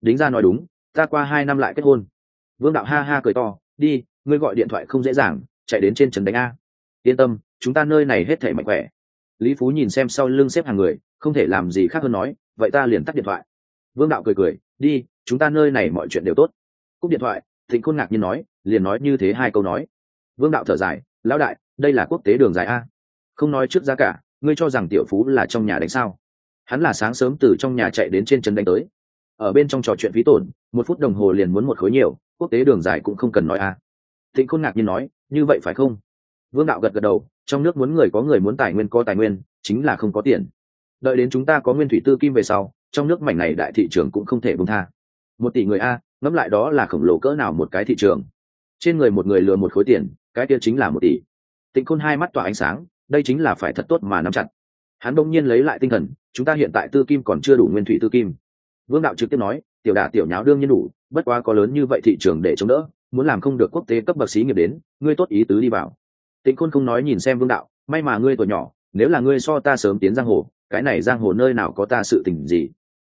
Đính ra nói đúng, ta qua hai năm lại kết hôn. Vương đạo ha ha cười to, đi, ngươi gọi điện thoại không dễ dàng, chạy đến trên trấn đánh a. Yên tâm, chúng ta nơi này hết thể mạnh khỏe. Lý phú nhìn xem sau lưng xếp hàng người, không thể làm gì khác hơn nói, vậy ta liền tắt điện thoại. Vương đạo cười cười, đi, chúng ta nơi này mọi chuyện đều tốt. Cúp điện thoại, thịnh khôn ngạc nhiên nói, liền nói như thế hai câu nói vương đạo thở dài, lão đại, đây là quốc tế đường dài a. Không nói trước giá cả, ngươi cho rằng tiểu phú là trong nhà đánh sao? Hắn là sáng sớm từ trong nhà chạy đến trên chân đánh tới. Ở bên trong trò chuyện phí tổn, một phút đồng hồ liền muốn một khối nhiều, quốc tế đường dài cũng không cần nói a. Thịnh khôn ngạc nhiên nói, như vậy phải không? Vương đạo gật gật đầu, trong nước muốn người có người muốn tài nguyên có tài nguyên, chính là không có tiền. Đợi đến chúng ta có nguyên thủy tư kim về sau, trong nước mảnh này đại thị trường cũng không thể bung tha. Một tỷ người a, ngẫm lại đó là khổng lồ cỡ nào một cái thị trường? Trên người một người lừa một khối tiền cái kia chính là một tỷ. Tịnh khôn hai mắt tỏa ánh sáng, đây chính là phải thật tốt mà nắm chặt. Hắn đông nhiên lấy lại tinh thần, chúng ta hiện tại tư kim còn chưa đủ nguyên thủy tư kim. Vương đạo trực tiếp nói, tiểu đả tiểu nháo đương nhiên đủ, bất quá có lớn như vậy thị trường để chống đỡ, muốn làm không được quốc tế cấp bậc sĩ nghiệp đến, ngươi tốt ý tứ đi vào. Tịnh khôn không nói nhìn xem vương đạo, may mà ngươi tuổi nhỏ, nếu là ngươi so ta sớm tiến giang hồ, cái này giang hồ nơi nào có ta sự tình gì?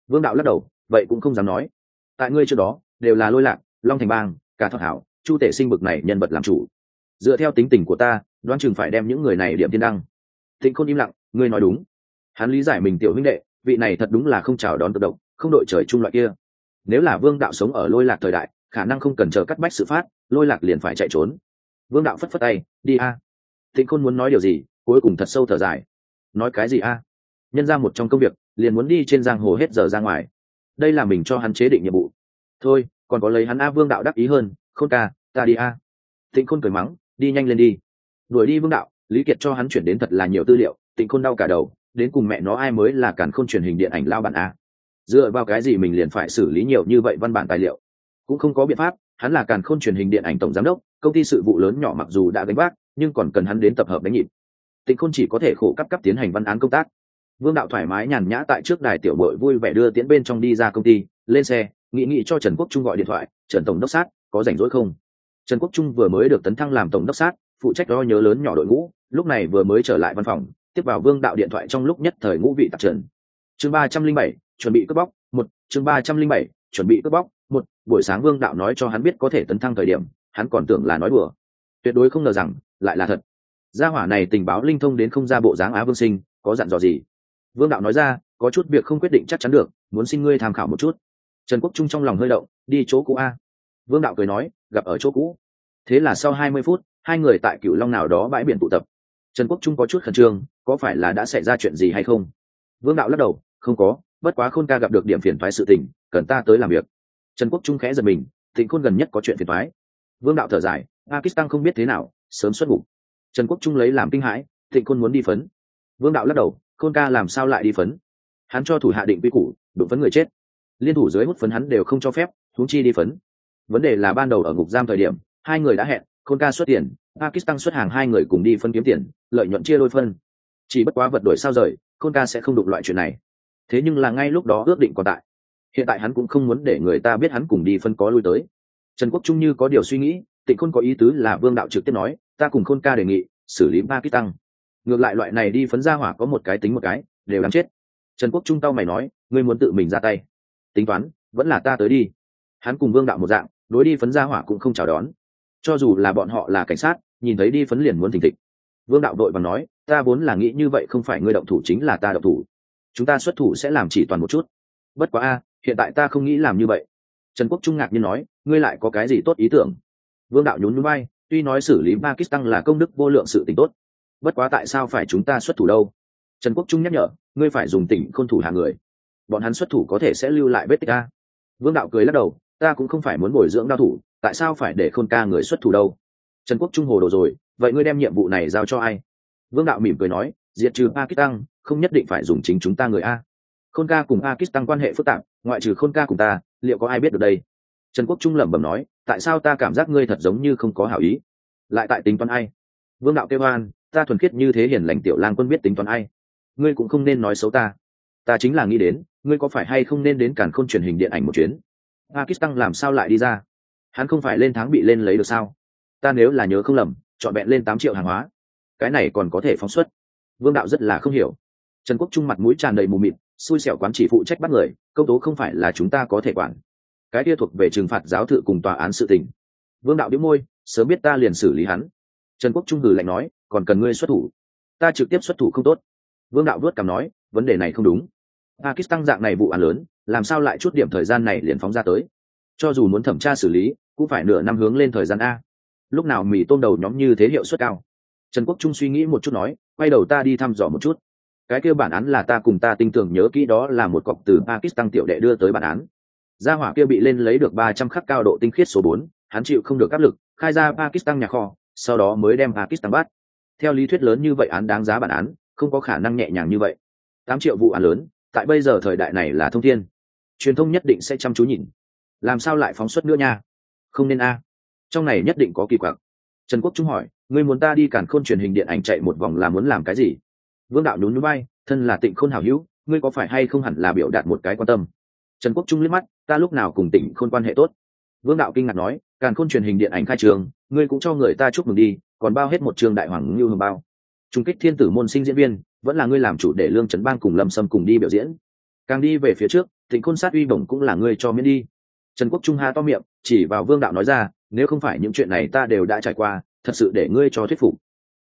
Vương đạo lắc đầu, vậy cũng không dám nói. Tại ngươi trước đó, đều là lôi lạc, long thành bang, cả thọ hảo, chu tể sinh bực này nhân vật làm chủ dựa theo tính tình của ta, đoán chừng phải đem những người này điểm tiên đăng. Thịnh khôn im lặng, ngươi nói đúng. Hắn lý giải mình tiểu huynh đệ, vị này thật đúng là không chào đón tự động, không đội trời chung loại kia. Nếu là vương đạo sống ở lôi lạc thời đại, khả năng không cần chờ cắt bách sự phát, lôi lạc liền phải chạy trốn. Vương đạo phất phất tay, đi a. Thịnh khôn muốn nói điều gì, cuối cùng thật sâu thở dài. Nói cái gì a? Nhân ra một trong công việc, liền muốn đi trên giang hồ hết giờ ra ngoài. Đây là mình cho hắn chế định nhiệm vụ. Thôi, còn có lấy hắn a vương đạo đắc ý hơn, khôn ca, ta đi a. Thịnh khôn cười mắng đi nhanh lên đi. Đuổi đi vương đạo, lý kiệt cho hắn chuyển đến thật là nhiều tư liệu, tịnh khôn đau cả đầu, đến cùng mẹ nó ai mới là càn khôn truyền hình điện ảnh lao bản a. Dựa vào cái gì mình liền phải xử lý nhiều như vậy văn bản tài liệu? Cũng không có biện pháp, hắn là càn khôn truyền hình điện ảnh tổng giám đốc, công ty sự vụ lớn nhỏ mặc dù đã gánh vác, nhưng còn cần hắn đến tập hợp đánh nhịp. Tịnh khôn chỉ có thể khổ cấp cấp tiến hành văn án công tác. Vương đạo thoải mái nhàn nhã tại trước đài tiểu bội vui vẻ đưa tiễn bên trong đi ra công ty, lên xe, nghị nghị cho trần quốc trung gọi điện thoại, trần tổng đốc sát, có rảnh rỗi không? Trần quốc trung vừa mới được tấn thăng làm tổng đốc sát, phụ trách đo nhớ lớn nhỏ đội ngũ, lúc này vừa mới trở lại văn phòng, tiếp vào vương đạo điện thoại trong lúc nhất thời ngũ vị tạp trần. Chương ba trăm linh bảy, chuẩn bị cướp bóc, một, chương ba trăm linh bảy, chuẩn bị cướp bóc, một, buổi sáng vương đạo nói cho hắn biết có thể tấn thăng thời điểm, hắn còn tưởng là nói đùa. Tuyệt đối không ngờ rằng, lại là thật. Gia hỏa này tình báo linh thông đến không ra bộ dáng á vương sinh, có dặn dò gì? Vương đạo nói ra, có chút việc không quyết định chắc chắn được, muốn xin ngươi tham khảo một chút. Trần quốc trung trong lòng hơi động, đi chỗ cũ a vương đạo cười nói, gặp ở chỗ cũ. Thế là sau hai mươi phút, hai người tại cựu long nào đó bãi biển tụ tập. Trần quốc trung có chút khẩn trương, có phải là đã xảy ra chuyện gì hay không? Vương đạo lắc đầu, không có, bất quá khôn ca gặp được điểm phiền thoái sự tình, cần ta tới làm việc. Trần quốc trung khẽ giật mình, thịnh khôn gần nhất có chuyện phiền thoái vương đạo thở dài, pakistan không biết thế nào, sớm xuất ngục. Trần quốc trung lấy làm kinh hãi, thịnh khôn muốn đi phấn. Vương đạo lắc đầu, khôn ca làm sao lại đi phấn? Hắn cho thủ hạ định quy củ, đụng phấn người chết. Liên thủ dưới hút phấn hắn đều không cho phép, huống chi đi phấn vấn đề là ban đầu ở ngục giam thời điểm, hai người đã hẹn, khôn ca xuất tiền, pakistan xuất hàng hai người cùng đi phân kiếm tiền, lợi nhuận chia đôi phân. Chỉ bất quá vật đổi sao rời, khôn ca sẽ không đụng loại chuyện này. Thế nhưng là ngay lúc đó ước định còn tại. Hiện tại hắn cũng không muốn để người ta biết hắn cùng đi phân có lui tới. Trần quốc trung như có điều suy nghĩ, tịnh khôn có ý tứ là vương đạo trực tiếp nói, ta cùng khôn ca đề nghị xử lý pakistan. Ngược lại loại này đi phấn ra hỏa có một cái tính một cái, đều đáng chết. Trần quốc trung tao mày nói, ngươi muốn tự mình ra tay. Tính toán, vẫn là ta tới đi. Hắn cùng vương đạo một dạng đối đi phấn gia hỏa cũng không chào đón. Cho dù là bọn họ là cảnh sát, nhìn thấy đi phấn liền muốn thình thịch. Vương đạo đội và nói, ta vốn là nghĩ như vậy, không phải ngươi động thủ chính là ta động thủ. Chúng ta xuất thủ sẽ làm chỉ toàn một chút. Bất quá a, hiện tại ta không nghĩ làm như vậy. Trần quốc trung ngạc nhiên nói, ngươi lại có cái gì tốt ý tưởng? Vương đạo nhún núi bay tuy nói xử lý pakistan là công đức vô lượng sự t tốt, bất quá tại sao phải chúng ta xuất thủ đâu? Trần quốc trung nhắc nhở, ngươi phải dùng tỉnh khôn thủ hàng người. Bọn hắn xuất thủ có thể sẽ lưu lại vết tích a. Vương đạo cười lắc đầu ta cũng không phải muốn bồi dưỡng đao thủ, tại sao phải để khôn ca người xuất thủ đâu? Trần quốc trung hồ đồ rồi, vậy ngươi đem nhiệm vụ này giao cho ai? Vương đạo mỉm cười nói, diệt trừ pakistan, không nhất định phải dùng chính chúng ta người a. Khôn ca cùng pakistan quan hệ phức tạp, ngoại trừ khôn ca cùng ta, liệu có ai biết được đây? Trần quốc trung lẩm bẩm nói, tại sao ta cảm giác ngươi thật giống như không có hảo ý? Lại tại tính toán ai? Vương đạo kêu an, ta thuần khiết như thế hiền lành tiểu lang quân biết tính toán ai? Ngươi cũng không nên nói xấu ta. Ta chính là nghĩ đến, ngươi có phải hay không nên đến cản khôn truyền hình điện ảnh một chuyến? Pakistan làm sao lại đi ra? Hắn không phải lên tháng bị lên lấy được sao? Ta nếu là nhớ không lầm chọn vẹn lên tám triệu hàng hóa. Cái này còn có thể phóng xuất. Vương đạo rất là không hiểu. Trần quốc trung mặt mũi tràn đầy mù mịt, xui xẻo quán chỉ phụ trách bắt người công tố không phải là chúng ta có thể quản. Cái kia thuộc về trừng phạt giáo thự cùng tòa án sự tình. Vương đạo đĩu môi, sớm biết ta liền xử lý hắn. Trần quốc trung hừ lạnh nói, còn cần ngươi xuất thủ. Ta trực tiếp xuất thủ không tốt. Vương đạo vuốt cằm nói, vấn đề này không đúng. Pakistan dạng này vụ án lớn làm sao lại chút điểm thời gian này liền phóng ra tới? Cho dù muốn thẩm tra xử lý, cũng phải nửa năm hướng lên thời gian a. Lúc nào mì tôm đầu nhóm như thế hiệu suất cao? Trần quốc trung suy nghĩ một chút nói, quay đầu ta đi thăm dò một chút. Cái kia bản án là ta cùng ta tin tưởng nhớ kỹ đó là một cọc từ pakistan tiểu đệ đưa tới bản án. Gia hỏa kia bị lên lấy được ba trăm khắc cao độ tinh khiết số bốn, hắn chịu không được áp lực, khai ra pakistan nhà kho, sau đó mới đem pakistan bắt. Theo lý thuyết lớn như vậy án đáng giá bản án, không có khả năng nhẹ nhàng như vậy. Tám triệu vụ án lớn, tại bây giờ thời đại này là thông thiên truyền thông nhất định sẽ chăm chú nhìn. Làm sao lại phóng xuất nữa nha? Không nên a. Trong này nhất định có kỳ quặc. Trần quốc trung hỏi, ngươi muốn ta đi cản khôn truyền hình điện ảnh chạy một vòng là muốn làm cái gì? Vương đạo nhún núi bay thân là tịnh khôn hảo hữu, ngươi có phải hay không hẳn là biểu đạt một cái quan tâm? Trần quốc trung liếc mắt, ta lúc nào cùng tỉnh khôn quan hệ tốt? Vương đạo kinh ngạc nói, càn khôn truyền hình điện ảnh khai trường, ngươi cũng cho người ta chúc mừng đi, còn bao hết một trường đại hoàng như hồng bao. Trung kích thiên tử môn sinh diễn viên, vẫn là ngươi làm chủ để lương trấn bang cùng lâm sâm cùng đi biểu diễn. Càng đi về phía trước tịnh khôn sát uy bổng cũng là ngươi cho miễn đi. Trần quốc trung ha to miệng, chỉ vào vương đạo nói ra, nếu không phải những chuyện này ta đều đã trải qua, thật sự để ngươi cho thuyết phục.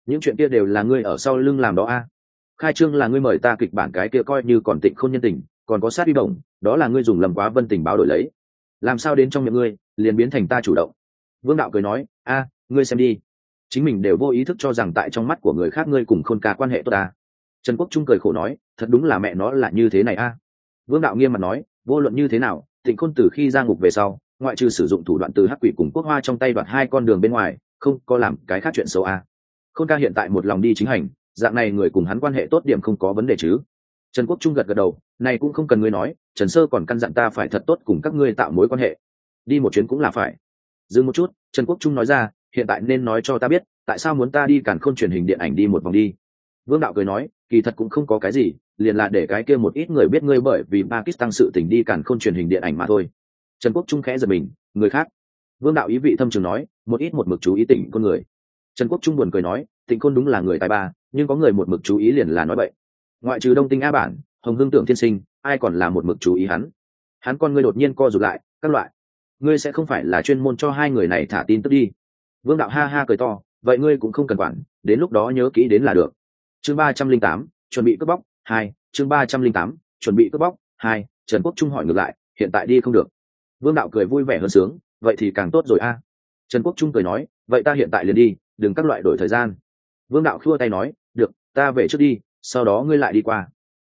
Những chuyện kia đều là ngươi ở sau lưng làm đó a. Khai trương là ngươi mời ta kịch bản cái kia coi như còn tịnh không nhân tình, còn có sát uy bổng, đó là ngươi dùng lầm quá vân tình báo đổi lấy. Làm sao đến trong miệng ngươi, liền biến thành ta chủ động. Vương đạo cười nói, a, ngươi xem đi. Chính mình đều vô ý thức cho rằng tại trong mắt của người khác ngươi cùng khôn ca quan hệ tốt ta. Trần quốc trung cười khổ nói, thật đúng là mẹ nó là như thế này a vương đạo nghiêm mặt nói, vô luận như thế nào tịnh khôn từ khi ra ngục về sau, ngoại trừ sử dụng thủ đoạn từ hắc quỷ cùng quốc hoa trong tay đoạt hai con đường bên ngoài, không có làm cái khác chuyện xấu à? khôn ca hiện tại một lòng đi chính hành, dạng này người cùng hắn quan hệ tốt điểm không có vấn đề chứ. Trần quốc trung gật gật đầu, này cũng không cần ngươi nói, trần sơ còn căn dặn ta phải thật tốt cùng các ngươi tạo mối quan hệ. Đi một chuyến cũng là phải. Dừng một chút, trần quốc trung nói ra, hiện tại nên nói cho ta biết, tại sao muốn ta đi càn khôn truyền hình điện ảnh đi một vòng đi vương đạo cười nói, kỳ thật cũng không có cái gì, liền là để cái kia một ít người biết ngươi bởi vì pakistan sự tình đi cản khôn truyền hình điện ảnh mà thôi. Trần quốc trung khẽ giật mình, người khác. Vương đạo ý vị thâm trường nói, một ít một mực chú ý tỉnh con người. Trần quốc trung buồn cười nói, tỉnh côn đúng là người tài ba, nhưng có người một mực chú ý liền là nói vậy ngoại trừ đông tinh a bản, hồng hương tượng thiên sinh, ai còn là một mực chú ý hắn? Hắn con ngươi đột nhiên co rụt lại, các loại. Ngươi sẽ không phải là chuyên môn cho hai người này thả tin tức đi. Vương đạo ha ha cười to, vậy ngươi cũng không cần quản, đến lúc đó nhớ kỹ đến là được chương ba trăm linh tám, chuẩn bị cướp bóc, hai, chương ba trăm linh tám, chuẩn bị cướp bóc, hai, trần quốc trung hỏi ngược lại, hiện tại đi không được. Vương đạo cười vui vẻ hơn sướng, vậy thì càng tốt rồi a. Trần quốc trung cười nói, vậy ta hiện tại liền đi, đừng các loại đổi thời gian. Vương đạo khua tay nói, được, ta về trước đi, sau đó ngươi lại đi qua.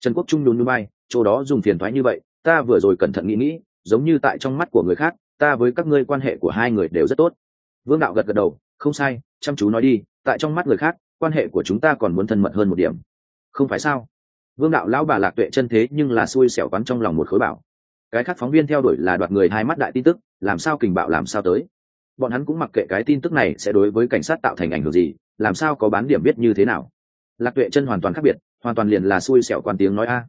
Trần quốc trung nhún núi bay chỗ đó dùng phiền thoái như vậy, ta vừa rồi cẩn thận nghĩ nghĩ, giống như tại trong mắt của người khác, ta với các ngươi quan hệ của hai người đều rất tốt. Vương đạo gật gật đầu, không sai, chăm chú nói đi, tại trong mắt người khác quan hệ của chúng ta còn muốn thân mật hơn một điểm. Không phải sao? Vương đạo lão bà lạc tuệ chân thế nhưng là xui xẻo quắn trong lòng một khối bảo. Cái khác phóng viên theo đuổi là đoạt người hai mắt đại tin tức, làm sao kình bạo làm sao tới. Bọn hắn cũng mặc kệ cái tin tức này sẽ đối với cảnh sát tạo thành ảnh hưởng gì, làm sao có bán điểm biết như thế nào. Lạc tuệ chân hoàn toàn khác biệt, hoàn toàn liền là xui xẻo quan tiếng nói a.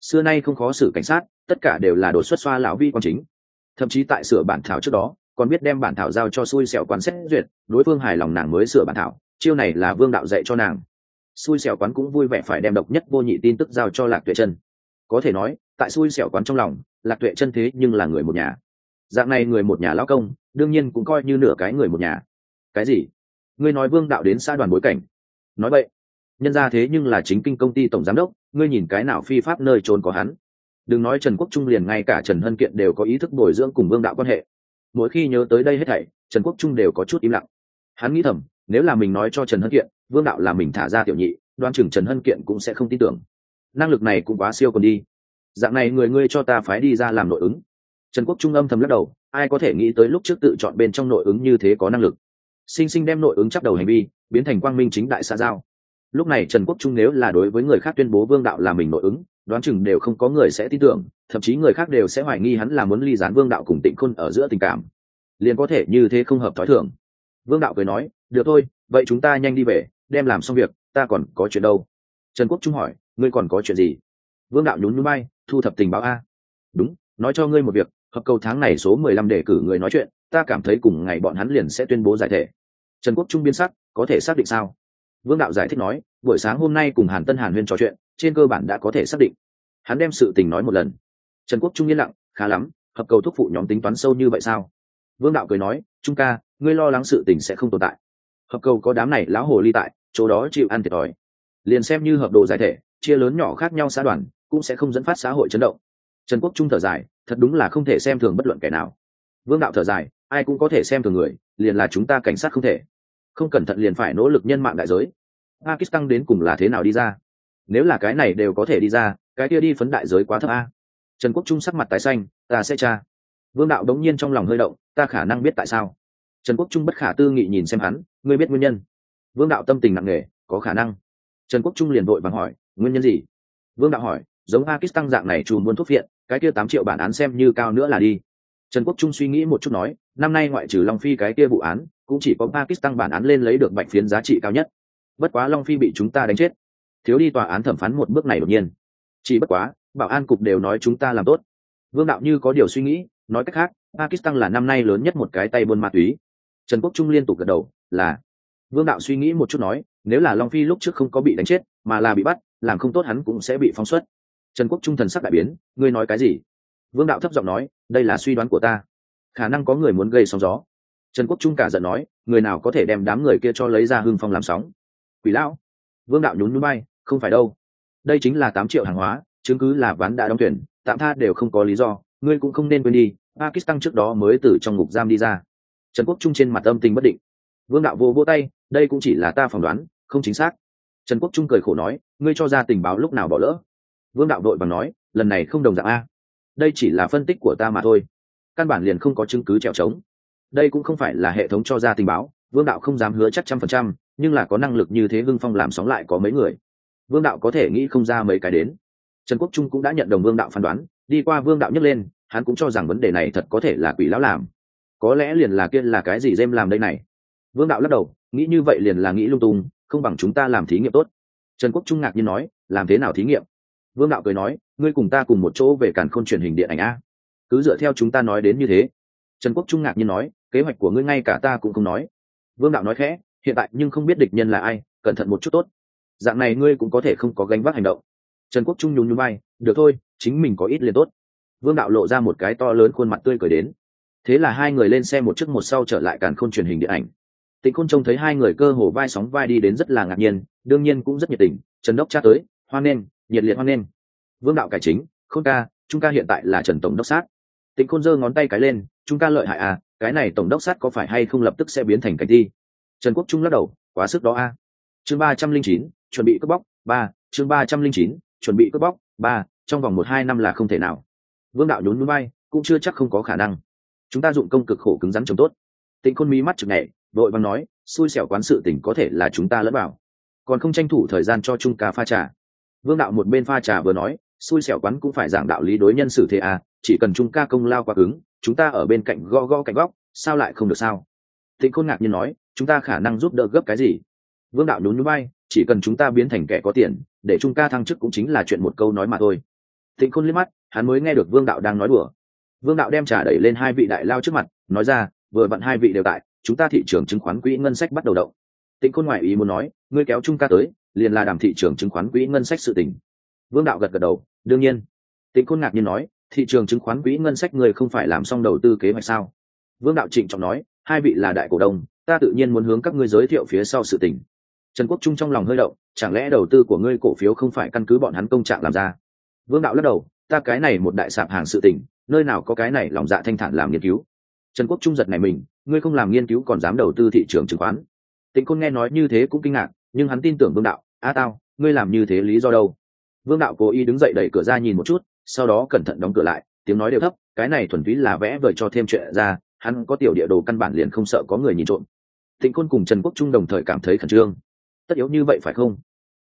Xưa nay không khó xử cảnh sát, tất cả đều là đột xuất xoa lão vi quan chính. Thậm chí tại sửa bản thảo trước đó, còn biết đem bản thảo giao cho xui xẻo quan xét duyệt, đối phương hài lòng nàng mới sửa bản thảo chiêu này là vương đạo dạy cho nàng. Xui xẻo quán cũng vui vẻ phải đem độc nhất vô nhị tin tức giao cho lạc tuệ chân. Có thể nói, tại xui xẻo quán trong lòng, lạc tuệ chân thế nhưng là người một nhà. Dạng này người một nhà lão công, đương nhiên cũng coi như nửa cái người một nhà. Cái gì? Ngươi nói vương đạo đến xã đoàn bối cảnh. Nói vậy, nhân ra thế nhưng là chính kinh công ty tổng giám đốc, ngươi nhìn cái nào phi pháp nơi trốn có hắn? Đừng nói trần quốc trung liền ngay cả trần hân kiện đều có ý thức bồi dưỡng cùng vương đạo quan hệ. Mỗi khi nhớ tới đây hết thảy, trần quốc trung đều có chút im lặng. Hắn nghĩ thầm nếu là mình nói cho trần hân kiện, vương đạo là mình thả ra tiểu nhị đoan chừng trần hân kiện cũng sẽ không tin tưởng. Năng lực này cũng quá siêu còn đi. Dạng này người ngươi cho ta phái đi ra làm nội ứng. Trần quốc trung âm thầm lắc đầu, ai có thể nghĩ tới lúc trước tự chọn bên trong nội ứng như thế có năng lực. Sinh sinh đem nội ứng chắc đầu hành vi, biến thành quang minh chính đại xã giao. Lúc này trần quốc trung nếu là đối với người khác tuyên bố vương đạo là mình nội ứng, đoán chừng đều không có người sẽ tin tưởng, thậm chí người khác đều sẽ hoài nghi hắn là muốn ly gián vương đạo cùng tịnh khôn ở giữa tình cảm. Liền có thể như thế không hợp thói thường. Vương đạo cười nói được thôi, vậy chúng ta nhanh đi về, đem làm xong việc, ta còn có chuyện đâu? Trần quốc trung hỏi, ngươi còn có chuyện gì? Vương đạo nhún nhún bay thu thập tình báo a. Đúng, nói cho ngươi một việc, hợp cầu tháng này số mười lăm đề cử người nói chuyện, ta cảm thấy cùng ngày bọn hắn liền sẽ tuyên bố giải thể. Trần quốc trung biên sắc, có thể xác định sao? Vương đạo giải thích nói, buổi sáng hôm nay cùng hàn tân hàn huyên trò chuyện, trên cơ bản đã có thể xác định. Hắn đem sự tình nói một lần. Trần quốc trung yên lặng, khá lắm, hợp cầu thúc phụ nhóm tính toán sâu như vậy sao? Vương đạo cười nói, trung ca, ngươi lo lắng sự tình sẽ không tồn tại hợp cầu có đám này lão hồ ly tại, chỗ đó chịu ăn thiệt thòi. Liền xem như hợp đồ giải thể, chia lớn nhỏ khác nhau xã đoàn, cũng sẽ không dẫn phát xã hội chấn động. Trần quốc trung thở dài, thật đúng là không thể xem thường bất luận kẻ nào. Vương đạo thở dài, ai cũng có thể xem thường người, liền là chúng ta cảnh sát không thể. Không cẩn thận liền phải nỗ lực nhân mạng đại giới. Pakistan đến cùng là thế nào đi ra? Nếu là cái này đều có thể đi ra, cái kia đi phấn đại giới quá thấp a. Trần quốc trung sắc mặt tái xanh, ta sẽ tra. Vương đạo đống nhiên trong lòng hơi động, ta khả năng biết tại sao. Trần quốc trung bất khả tư nghị nhìn xem hắn ngươi biết nguyên nhân. Vương đạo tâm tình nặng nề, có khả năng. Trần quốc trung liền vội vàng hỏi, nguyên nhân gì? Vương đạo hỏi, giống pakistan dạng này trùm buôn thuốc viện, cái kia tám triệu bản án xem như cao nữa là đi. Trần quốc trung suy nghĩ một chút nói, năm nay ngoại trừ long phi cái kia vụ án, cũng chỉ có pakistan bản án lên lấy được bạch phiến giá trị cao nhất. Bất quá long phi bị chúng ta đánh chết. Thiếu đi tòa án thẩm phán một bước này đột nhiên. Chỉ bất quá, bảo an cục đều nói chúng ta làm tốt. Vương đạo như có điều suy nghĩ, nói cách khác, pakistan là năm nay lớn nhất một cái tay buôn ma túy. Trần quốc trung liên tục gật đầu là, vương đạo suy nghĩ một chút nói, nếu là long phi lúc trước không có bị đánh chết, mà là bị bắt, làm không tốt hắn cũng sẽ bị phóng xuất. Trần quốc trung thần sắc đại biến, ngươi nói cái gì? Vương đạo thấp giọng nói, đây là suy đoán của ta. Khả năng có người muốn gây sóng gió. Trần quốc trung cả giận nói, người nào có thể đem đám người kia cho lấy ra hưng phong làm sóng? Quỷ lão. Vương đạo nhún núi bay không phải đâu. Đây chính là tám triệu hàng hóa, chứng cứ là ván đã đóng tuyển, tạm tha đều không có lý do, ngươi cũng không nên quên đi, pakistan trước đó mới từ trong ngục giam đi ra. Trần quốc trung trên mặt âm tình bất định vương đạo vô vô tay, đây cũng chỉ là ta phỏng đoán, không chính xác. Trần quốc trung cười khổ nói, ngươi cho ra tình báo lúc nào bỏ lỡ? Vương đạo đội bằng nói, lần này không đồng dạng a. Đây chỉ là phân tích của ta mà thôi. Căn bản liền không có chứng cứ trèo trống. Đây cũng không phải là hệ thống cho ra tình báo, vương đạo không dám hứa chắc trăm phần trăm, nhưng là có năng lực như thế hưng phong làm sóng lại có mấy người. Vương đạo có thể nghĩ không ra mấy cái đến. Trần quốc trung cũng đã nhận đồng vương đạo phán đoán, đi qua vương đạo nhấc lên, hắn cũng cho rằng vấn đề này thật có thể là quỷ lão làm. Có lẽ liền là kia là cái gì dêm làm đây này? Vương đạo lắc đầu, nghĩ như vậy liền là nghĩ lung tung, không bằng chúng ta làm thí nghiệm tốt. Trần quốc trung ngạc nhiên nói, làm thế nào thí nghiệm? Vương đạo cười nói, ngươi cùng ta cùng một chỗ về cản khôn truyền hình điện ảnh a. Cứ dựa theo chúng ta nói đến như thế. Trần quốc trung ngạc nhiên nói, kế hoạch của ngươi ngay cả ta cũng không nói. Vương đạo nói khẽ, hiện tại nhưng không biết địch nhân là ai, cẩn thận một chút tốt. Dạng này ngươi cũng có thể không có gánh vác hành động. Trần quốc trung nhún nhún bay được thôi, chính mình có ít liền tốt. Vương đạo lộ ra một cái to lớn khuôn mặt tươi cười đến. Thế là hai người lên xe một chiếc một sau trở lại càn khôn truyền hình điện ảnh tịnh khôn trông thấy hai người cơ hồ vai sóng vai đi đến rất là ngạc nhiên, đương nhiên cũng rất nhiệt tình. Trần đốc cha tới, hoan nghênh, nhiệt liệt hoan nghênh. Vương đạo cải chính, khôn ca, chúng ca hiện tại là trần tổng đốc sát. Tịnh khôn giơ ngón tay cái lên, chúng ca lợi hại à cái này tổng đốc sát có phải hay không lập tức sẽ biến thành cảnh thi? Trần quốc trung lắc đầu, quá sức đó a à. chương ba trăm linh chín, chuẩn bị cướp bóc, ba, chương ba trăm linh chín, chuẩn bị cướp bóc, ba, trong vòng một hai năm là không thể nào. Vương đạo nhún núi bay, cũng chưa chắc không có khả năng. Chúng ta dụng công cực khổ cứng rắn trồng tốt. Tịnh khôn mí mắt chực nhảy vội vàng nói, xui xẻo quán sự tình có thể là chúng ta lẫn vào. Còn không tranh thủ thời gian cho trung ca pha trà. Vương đạo một bên pha trà vừa nói, xui xẻo quán cũng phải giảng đạo lý đối nhân xử thế à chỉ cần trung ca công lao quá cứng, chúng ta ở bên cạnh go go cạnh góc, sao lại không được sao? Tịnh khôn ngạc nhiên nói, chúng ta khả năng giúp đỡ gấp cái gì? Vương đạo nhún núi bay chỉ cần chúng ta biến thành kẻ có tiền, để trung ca thăng chức cũng chính là chuyện một câu nói mà thôi. Tịnh khôn liếc mắt, hắn mới nghe được vương đạo đang nói đùa. Vương đạo đem trà đẩy lên hai vị đại lao trước mặt, nói ra, vừa vặn hai vị đều tại chúng ta thị trường chứng khoán quỹ ngân sách bắt đầu động. Tịnh khôn ngoại ý muốn nói, ngươi kéo trung ca tới, liền là đàm thị trường chứng khoán quỹ ngân sách sự tình. Vương đạo gật gật đầu, đương nhiên. Tịnh khôn ngạc nhiên nói, thị trường chứng khoán quỹ ngân sách người không phải làm xong đầu tư kế hoạch sao? Vương đạo trịnh trọng nói, hai vị là đại cổ đông, ta tự nhiên muốn hướng các ngươi giới thiệu phía sau sự tình. Trần quốc trung trong lòng hơi động, chẳng lẽ đầu tư của ngươi cổ phiếu không phải căn cứ bọn hắn công trạng làm ra? Vương đạo lắc đầu, ta cái này một đại sạp hàng sự tình, nơi nào có cái này lòng dạ thanh thản làm nghiên cứu? Trần quốc trung giật này mình, ngươi không làm nghiên cứu còn dám đầu tư thị trường chứng khoán. Tịnh Côn nghe nói như thế cũng kinh ngạc, nhưng hắn tin tưởng vương đạo, a tao, ngươi làm như thế lý do đâu? Vương đạo cố ý đứng dậy đẩy cửa ra nhìn một chút, sau đó cẩn thận đóng cửa lại, tiếng nói đều thấp, cái này thuần túy là vẽ vời cho thêm chuyện ra, hắn có tiểu địa đồ căn bản liền không sợ có người nhìn trộm. Tịnh Côn cùng trần quốc trung đồng thời cảm thấy khẩn trương. Tất yếu như vậy phải không?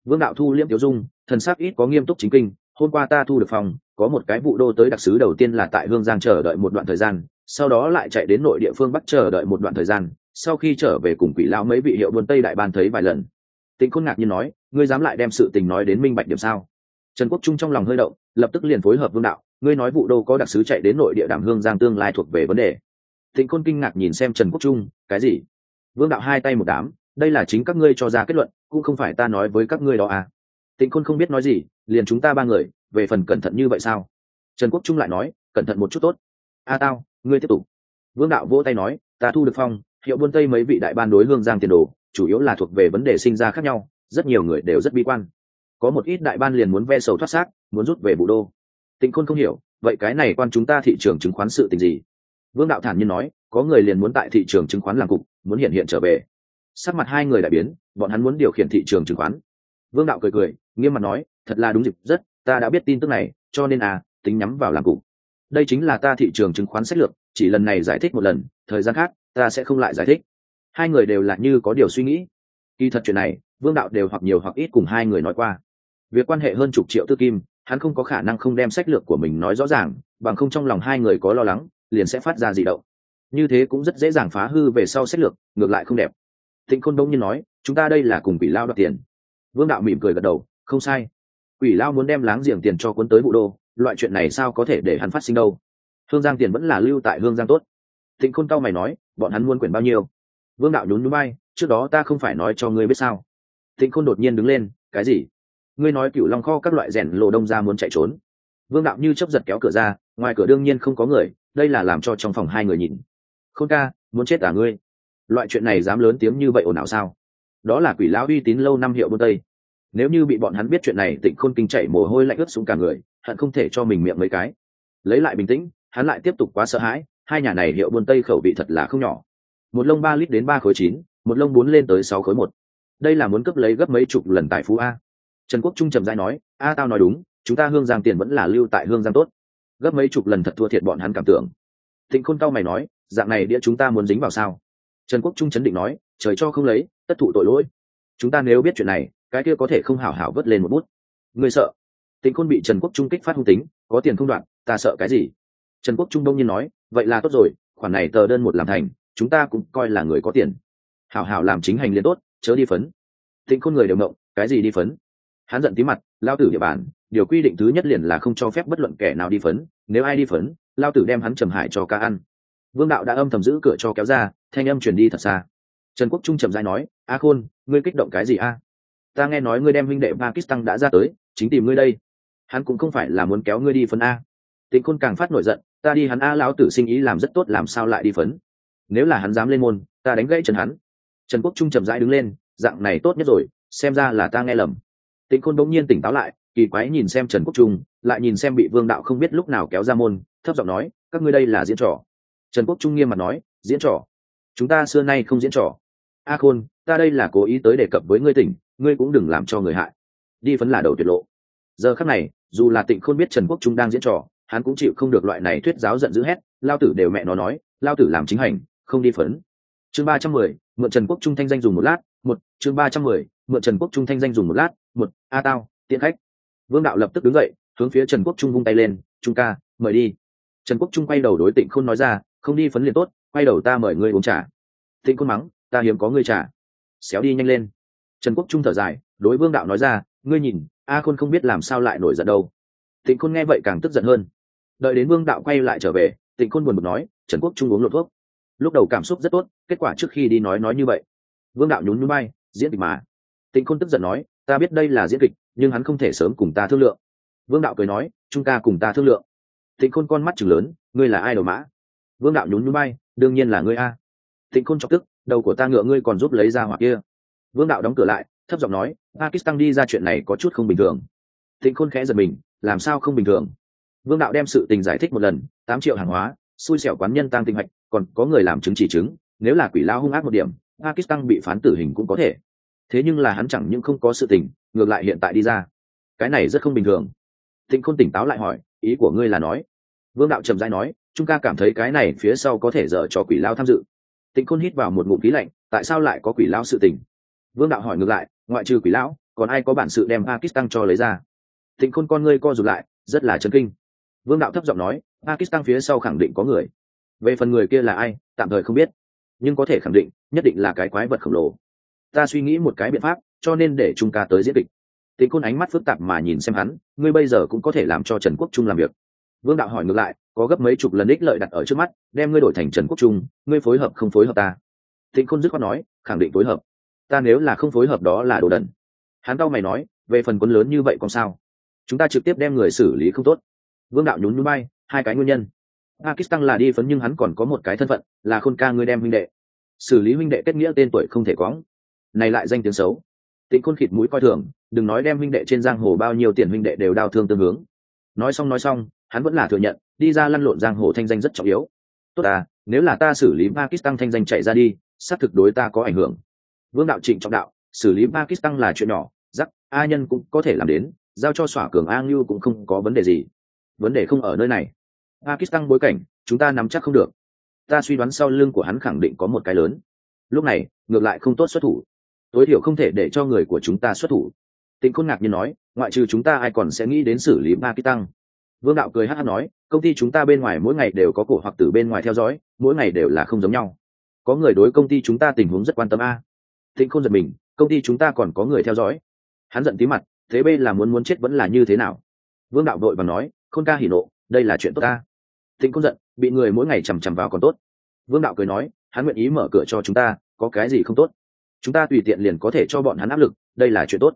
Vương đạo thu liêm tiểu dung, thần sắc ít có nghiêm túc chính kinh, hôm qua ta thu được phòng, có một cái vụ đô tới đặc sứ đầu tiên là tại hương giang chờ đợi một đoạn thời gian sau đó lại chạy đến nội địa phương bắc chờ đợi một đoạn thời gian, sau khi trở về cùng quỷ lão mấy vị hiệu buôn tây đại ban thấy vài lần. Tịnh khôn ngạc nhiên nói, ngươi dám lại đem sự tình nói đến minh bạch điểm sao? Trần quốc trung trong lòng hơi động, lập tức liền phối hợp vương đạo, ngươi nói vụ đô có đặc sứ chạy đến nội địa đảm hương giang tương lai thuộc về vấn đề. Tịnh khôn kinh ngạc nhìn xem trần quốc trung, cái gì? Vương đạo hai tay một đám, đây là chính các ngươi cho ra kết luận, cũng không phải ta nói với các ngươi đó à? Tịnh khôn không biết nói gì, liền chúng ta ba người, về phần cẩn thận như vậy sao? Trần quốc trung lại nói, cẩn thận một chút tốt. A tao ngươi tiếp tục. Vương đạo vỗ tay nói, ta thu được phong, hiệu buôn tây mấy vị đại ban đối hương giang tiền đồ, chủ yếu là thuộc về vấn đề sinh ra khác nhau, rất nhiều người đều rất bi quan. Có một ít đại ban liền muốn ve sầu thoát xác, muốn rút về bù đô. Tịnh khôn không hiểu, vậy cái này quan chúng ta thị trường chứng khoán sự tình gì? Vương đạo thản nhiên nói, có người liền muốn tại thị trường chứng khoán làm cục, muốn hiện hiện trở về. Sắc mặt hai người đại biến, bọn hắn muốn điều khiển thị trường chứng khoán. Vương đạo cười cười, nghiêm mặt nói, thật là đúng dịp, rất, ta đã biết tin tức này, cho nên à tính nhắm vào làm cục đây chính là ta thị trường chứng khoán sách lược, chỉ lần này giải thích một lần, thời gian khác, ta sẽ không lại giải thích. Hai người đều là như có điều suy nghĩ. Kỳ thật chuyện này, vương đạo đều hoặc nhiều hoặc ít cùng hai người nói qua. Việc quan hệ hơn chục triệu tư kim, hắn không có khả năng không đem sách lược của mình nói rõ ràng, bằng không trong lòng hai người có lo lắng, liền sẽ phát ra gì động. Như thế cũng rất dễ dàng phá hư về sau sách lược, ngược lại không đẹp. Thịnh khôn đông nhiên nói, chúng ta đây là cùng quỷ lao đoạt tiền. Vương đạo mỉm cười gật đầu, không sai. Quỷ lao muốn đem láng giềng tiền cho cuốn tới vụ đô loại chuyện này sao có thể để hắn phát sinh đâu? Hương giang tiền vẫn là lưu tại hương giang tốt. Thịnh khôn cao mày nói, bọn hắn muốn quyển bao nhiêu? Vương đạo nhún núi bay trước đó ta không phải nói cho ngươi biết sao? Thịnh khôn đột nhiên đứng lên, cái gì? Ngươi nói cựu long kho các loại rèn lộ đông ra muốn chạy trốn. Vương đạo như chấp giật kéo cửa ra, ngoài cửa đương nhiên không có người, đây là làm cho trong phòng hai người nhìn. Khôn ca, muốn chết à ngươi? Loại chuyện này dám lớn tiếng như vậy ồn ào sao? Đó là quỷ lão uy tín lâu năm hiệu buôn tây. Nếu như bị bọn hắn biết chuyện này tịnh khôn kinh chạy mồ hôi lạnh ướt xuống cả người hận không thể cho mình miệng mấy cái. Lấy lại bình tĩnh, hắn lại tiếp tục quá sợ hãi, hai nhà này hiệu buôn tây khẩu vị thật là không nhỏ. Một lông ba lít đến ba khối chín, một lông bốn lên tới sáu khối một. Đây là muốn cấp lấy gấp mấy chục lần tại phú a. Trần quốc trung trầm dai nói, a, tao nói đúng, chúng ta hương giang tiền vẫn là lưu tại hương giang tốt. Gấp mấy chục lần thật thua thiệt bọn hắn cảm tưởng. Thịnh khôn cao mày nói, dạng này đĩa chúng ta muốn dính vào sao? Trần quốc trung chấn định nói, trời cho không lấy, tất thụ tội lỗi. Chúng ta nếu biết chuyện này, cái kia có thể không hảo hảo vớt lên một bút. Người sợ? Tịnh khôn bị trần quốc trung kích phát hung tính, có tiền không đoạn, ta sợ cái gì? Trần quốc trung đông nhiên nói, vậy là tốt rồi, khoản này tờ đơn một làm thành, chúng ta cũng coi là người có tiền. Hảo hảo làm chính hành liền tốt, chớ đi phấn. Tịnh khôn người đều mộng cái gì đi phấn? Hắn giận tí mặt, lao tử địa bàn, điều quy định thứ nhất liền là không cho phép bất luận kẻ nào đi phấn, nếu ai đi phấn, lao tử đem hắn trầm hại cho ca ăn. Vương đạo đã âm thầm giữ cửa cho kéo ra, thanh âm truyền đi thật xa. Trần quốc trung trầm dai nói, a khôn, ngươi kích động cái gì a? Ta nghe nói ngươi đem huynh đệ pakistan đã ra tới, chính tìm ngươi đây hắn cũng không phải là muốn kéo ngươi đi phấn a. Tịnh khôn càng phát nổi giận, ta đi hắn a lão tử sinh ý làm rất tốt, làm sao lại đi phấn? Nếu là hắn dám lên môn, ta đánh gãy trần hắn. Trần quốc trung chậm rãi đứng lên, dạng này tốt nhất rồi, xem ra là ta nghe lầm. Tịnh khôn bỗng nhiên tỉnh táo lại, kỳ quái nhìn xem trần quốc trung, lại nhìn xem bị vương đạo không biết lúc nào kéo ra môn, thấp giọng nói, các ngươi đây là diễn trò. Trần quốc trung nghiêm mặt nói, diễn trò. Chúng ta xưa nay không diễn trò. A khôn, ta đây là cố ý tới đề cập với ngươi tỉnh, ngươi cũng đừng làm cho người hại. Đi phấn là đầu tuyệt lộ giờ khắc này, dù là tịnh khôn biết trần quốc trung đang diễn trò, hắn cũng chịu không được loại này thuyết giáo giận dữ hét, lao tử đều mẹ nó nói, lao tử làm chính hành, không đi phấn. Chương ba trăm mười, mượn trần quốc trung thanh danh dùng một lát, một, chương ba trăm mười, mượn trần quốc trung thanh danh dùng một lát, một, a tao, tiện khách. Vương đạo lập tức đứng dậy, hướng phía trần quốc trung vung tay lên, trung ca, mời đi. Trần quốc trung quay đầu đối tịnh khôn nói ra, không đi phấn liền tốt, quay đầu ta mời ngươi uống trà. Tịnh khôn mắng, ta hiếm có ngươi trà. Xéo đi nhanh lên. Trần quốc trung thở dài, đối vương đạo nói ra, ngươi nhìn a khôn không biết làm sao lại nổi giận đâu. Tịnh khôn nghe vậy càng tức giận hơn. Đợi đến vương đạo quay lại trở về, tịnh khôn buồn bực nói, trần quốc trung uống lộ thuốc. Lúc đầu cảm xúc rất tốt, kết quả trước khi đi nói nói như vậy. Vương đạo nhún nhún bay diễn kịch mà. Tịnh khôn tức giận nói, ta biết đây là diễn kịch, nhưng hắn không thể sớm cùng ta thương lượng. Vương đạo cười nói, chúng ta cùng ta thương lượng. Tịnh khôn con mắt chừng lớn, ngươi là ai đầu mã? Vương đạo nhún nhún bay đương nhiên là ngươi a. Tịnh khôn chọc tức, đầu của ta ngựa ngươi còn giúp lấy ra hoặc kia. Vương đạo đóng cửa lại thấp giọng nói, pakistan đi ra chuyện này có chút không bình thường. Tịnh khôn khẽ giật mình, làm sao không bình thường? Vương đạo đem sự tình giải thích một lần, tám triệu hàng hóa, xui xẻo quán nhân tăng tinh hạch còn có người làm chứng chỉ chứng, nếu là quỷ lao hung ác một điểm, pakistan bị phán tử hình cũng có thể. Thế nhưng là hắn chẳng những không có sự tình, ngược lại hiện tại đi ra. Cái này rất không bình thường. Tịnh khôn tỉnh táo lại hỏi, ý của ngươi là nói? Vương đạo trầm dai nói, chúng ta cảm thấy cái này phía sau có thể dở cho quỷ lao tham dự. Tịnh khôn hít vào một ngụm khí lạnh, tại sao lại có quỷ lao sự tình? Vương đạo hỏi ngược lại ngoại trừ quỷ lão, còn ai có bản sự đem pakistan cho lấy ra? Tịnh khôn con ngươi co rụt lại, rất là chấn kinh. Vương đạo thấp giọng nói, pakistan phía sau khẳng định có người. Về phần người kia là ai, tạm thời không biết. Nhưng có thể khẳng định, nhất định là cái quái vật khổng lồ. Ta suy nghĩ một cái biện pháp, cho nên để trung ca tới diễn kịch. Tịnh khôn ánh mắt phức tạp mà nhìn xem hắn, ngươi bây giờ cũng có thể làm cho trần quốc trung làm việc. Vương đạo hỏi ngược lại, có gấp mấy chục lần ích lợi đặt ở trước mắt, đem ngươi đổi thành trần quốc trung, ngươi phối hợp không phối hợp ta? Tịnh khôn dứt khoát nói, khẳng định phối hợp ta nếu là không phối hợp đó là đồ đần. Hắn tao mày nói, về phần quân lớn như vậy còn sao? Chúng ta trực tiếp đem người xử lý không tốt. Vương đạo nhún núi bay hai cái nguyên nhân. Pakistan là đi phấn nhưng hắn còn có một cái thân phận, là khôn ca ngươi đem huynh đệ. Xử lý huynh đệ kết nghĩa tên tuổi không thể quõng. Này lại danh tiếng xấu. Tịnh khôn khịt mũi coi thường, đừng nói đem huynh đệ trên giang hồ bao nhiêu tiền huynh đệ đều đau thương tương hướng. Nói xong nói xong, hắn vẫn là thừa nhận, đi ra lăn lộn giang hồ thanh danh rất trọng yếu. Tốt à nếu là ta xử lý pakistan thanh danh chạy ra đi, xác thực đối ta có ảnh hưởng vương đạo trịnh trọng đạo, xử lý pakistan là chuyện nhỏ giắc a nhân cũng có thể làm đến, giao cho xỏa cường a ngưu cũng không có vấn đề gì. Vấn đề không ở nơi này. Pakistan bối cảnh, chúng ta nắm chắc không được. Ta suy đoán sau lưng của hắn khẳng định có một cái lớn. Lúc này, ngược lại không tốt xuất thủ. Tối thiểu không thể để cho người của chúng ta xuất thủ. Tịnh khôn ngạc nhiên nói, ngoại trừ chúng ta ai còn sẽ nghĩ đến xử lý pakistan? Vương đạo cười hát hát nói, công ty chúng ta bên ngoài mỗi ngày đều có cổ hoặc từ bên ngoài theo dõi, mỗi ngày đều là không giống nhau. Có người đối công ty chúng ta tình huống rất quan tâm a tịnh khôn giật mình, công ty chúng ta còn có người theo dõi. Hắn giận tí mặt, thế bê là muốn muốn chết vẫn là như thế nào? Vương đạo đội và nói, khôn ca hỉ nộ, đây là chuyện tốt ta. Tịnh khôn giận, bị người mỗi ngày chằm chằm vào còn tốt. Vương đạo cười nói, hắn nguyện ý mở cửa cho chúng ta, có cái gì không tốt? Chúng ta tùy tiện liền có thể cho bọn hắn áp lực, đây là chuyện tốt.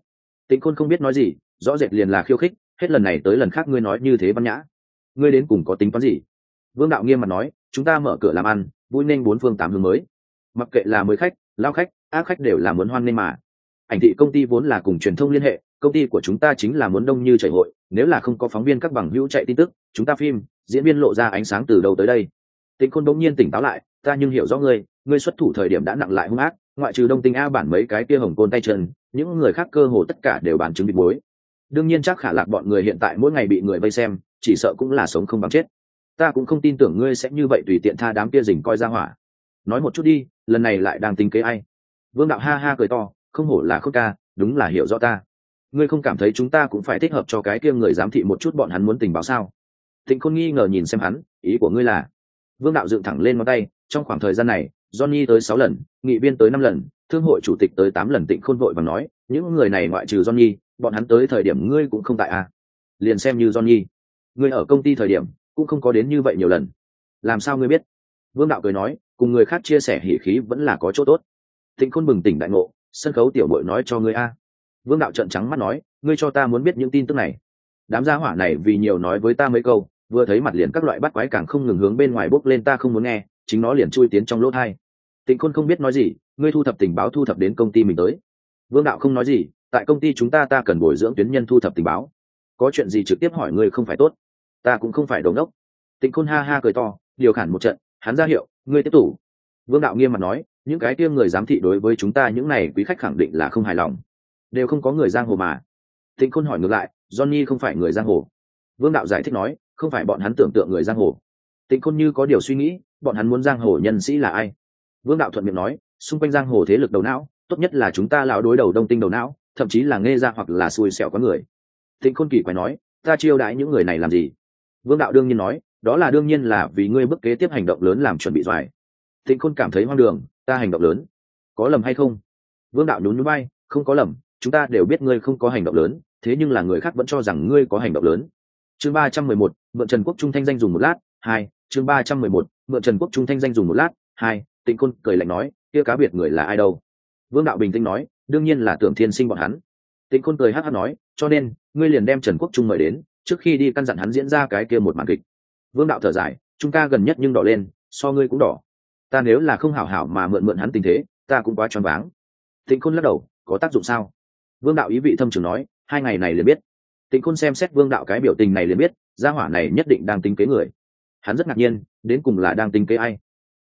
Tịnh khôn không biết nói gì, rõ rệt liền là khiêu khích, hết lần này tới lần khác ngươi nói như thế văn nhã. Ngươi đến cùng có tính toán gì? Vương đạo nghiêm mặt nói, chúng ta mở cửa làm ăn, vui nên bốn phương tám hướng mới. Mặc kệ là mới khách, lao khách ác khách đều là muốn hoan nên mà. Ảnh thị công ty vốn là cùng truyền thông liên hệ, công ty của chúng ta chính là muốn đông như chảy hội, nếu là không có phóng viên các bằng hữu chạy tin tức, chúng ta phim, diễn viên lộ ra ánh sáng từ đầu tới đây. Tịnh khôn bỗng nhiên tỉnh táo lại, ta nhưng hiểu rõ ngươi ngươi xuất thủ thời điểm đã nặng lại hung ác, ngoại trừ đông tinh a bản mấy cái kia hồng côn tay chân, những người khác cơ hồ tất cả đều bàn chứng bị bối. Đương nhiên chắc khả lạc bọn người hiện tại mỗi ngày bị người vây xem, chỉ sợ cũng là sống không bằng chết. Ta cũng không tin tưởng ngươi sẽ như vậy tùy tiện tha đám kia rình coi ra hỏa. Nói một chút đi, lần này lại đang tính kế ai? Vương đạo ha ha cười to, không hổ là khôn ca, đúng là hiểu rõ ta. Ngươi không cảm thấy chúng ta cũng phải thích hợp cho cái kia người giám thị một chút bọn hắn muốn tình báo sao? Thịnh khôn nghi ngờ nhìn xem hắn, ý của ngươi là? Vương đạo dựng thẳng lên ngón tay, trong khoảng thời gian này, johnny tới sáu lần, nghị viên tới năm lần, thương hội chủ tịch tới tám lần tịnh khôn vội và nói, những người này ngoại trừ johnny, bọn hắn tới thời điểm ngươi cũng không tại à? Liền xem như johnny, ngươi ở công ty thời điểm, cũng không có đến như vậy nhiều lần. Làm sao ngươi biết? Vương đạo cười nói, cùng người khác chia sẻ hỉ khí vẫn là có chỗ tốt tịnh khôn bừng tỉnh đại ngộ, sân khấu tiểu bội nói cho ngươi a. Vương đạo trận trắng mắt nói, ngươi cho ta muốn biết những tin tức này. Đám gia hỏa này vì nhiều nói với ta mấy câu, vừa thấy mặt liền các loại bắt quái càng không ngừng hướng bên ngoài bốc lên ta không muốn nghe, chính nó liền chui tiến trong lỗ thai. Tịnh khôn không biết nói gì, ngươi thu thập tình báo thu thập đến công ty mình tới. Vương đạo không nói gì, tại công ty chúng ta ta cần bồi dưỡng tuyến nhân thu thập tình báo. Có chuyện gì trực tiếp hỏi ngươi không phải tốt. Ta cũng không phải đồ đốc. Tịnh khôn ha ha cười to, điều khản một trận, hắn ra hiệu, ngươi tiếp tục. Vương đạo nghiêm mặt nói những cái kia người giám thị đối với chúng ta những này quý khách khẳng định là không hài lòng. Đều không có người giang hồ mà. Tịnh khôn hỏi ngược lại, johnny không phải người giang hồ. Vương đạo giải thích nói, không phải bọn hắn tưởng tượng người giang hồ. Tịnh khôn như có điều suy nghĩ, bọn hắn muốn giang hồ nhân sĩ là ai? Vương đạo thuận miệng nói, xung quanh giang hồ thế lực đầu não, tốt nhất là chúng ta lão đối đầu đông tinh đầu não, thậm chí là nghe ra hoặc là xui xẻo có người. Tịnh khôn kỳ quái nói, ta chiêu đãi những người này làm gì? Vương đạo đương nhiên nói, đó là đương nhiên là vì ngươi bức kế tiếp hành động lớn làm chuẩn bị doài. Tịnh khôn cảm thấy hoang đường ta hành động lớn. Có lầm hay không? Vương đạo nhún núi bay không có lầm, chúng ta đều biết ngươi không có hành động lớn, thế nhưng là người khác vẫn cho rằng ngươi có hành động lớn. Chương ba trăm mười một, mượn trần quốc trung thanh danh dùng một lát, hai, chương ba trăm mười một, mượn trần quốc trung thanh danh dùng một lát, hai, tịnh côn cười lạnh nói, kia cá biệt người là ai đâu? Vương đạo bình tĩnh nói, đương nhiên là tưởng thiên sinh bọn hắn. Tịnh côn cười hát hát nói, cho nên, ngươi liền đem trần quốc trung mời đến, trước khi đi căn dặn hắn diễn ra cái kia một màn kịch. Vương đạo thở dài, chúng ta gần nhất nhưng đỏ lên, so ngươi cũng đỏ ta nếu là không hảo hảo mà mượn mượn hắn tình thế, ta cũng quá choáng váng. Tịnh khôn lắc đầu, có tác dụng sao? Vương đạo ý vị thâm trường nói, hai ngày này liền biết. Tịnh khôn xem xét vương đạo cái biểu tình này liền biết, gia hỏa này nhất định đang tính kế người. Hắn rất ngạc nhiên, đến cùng là đang tính kế ai?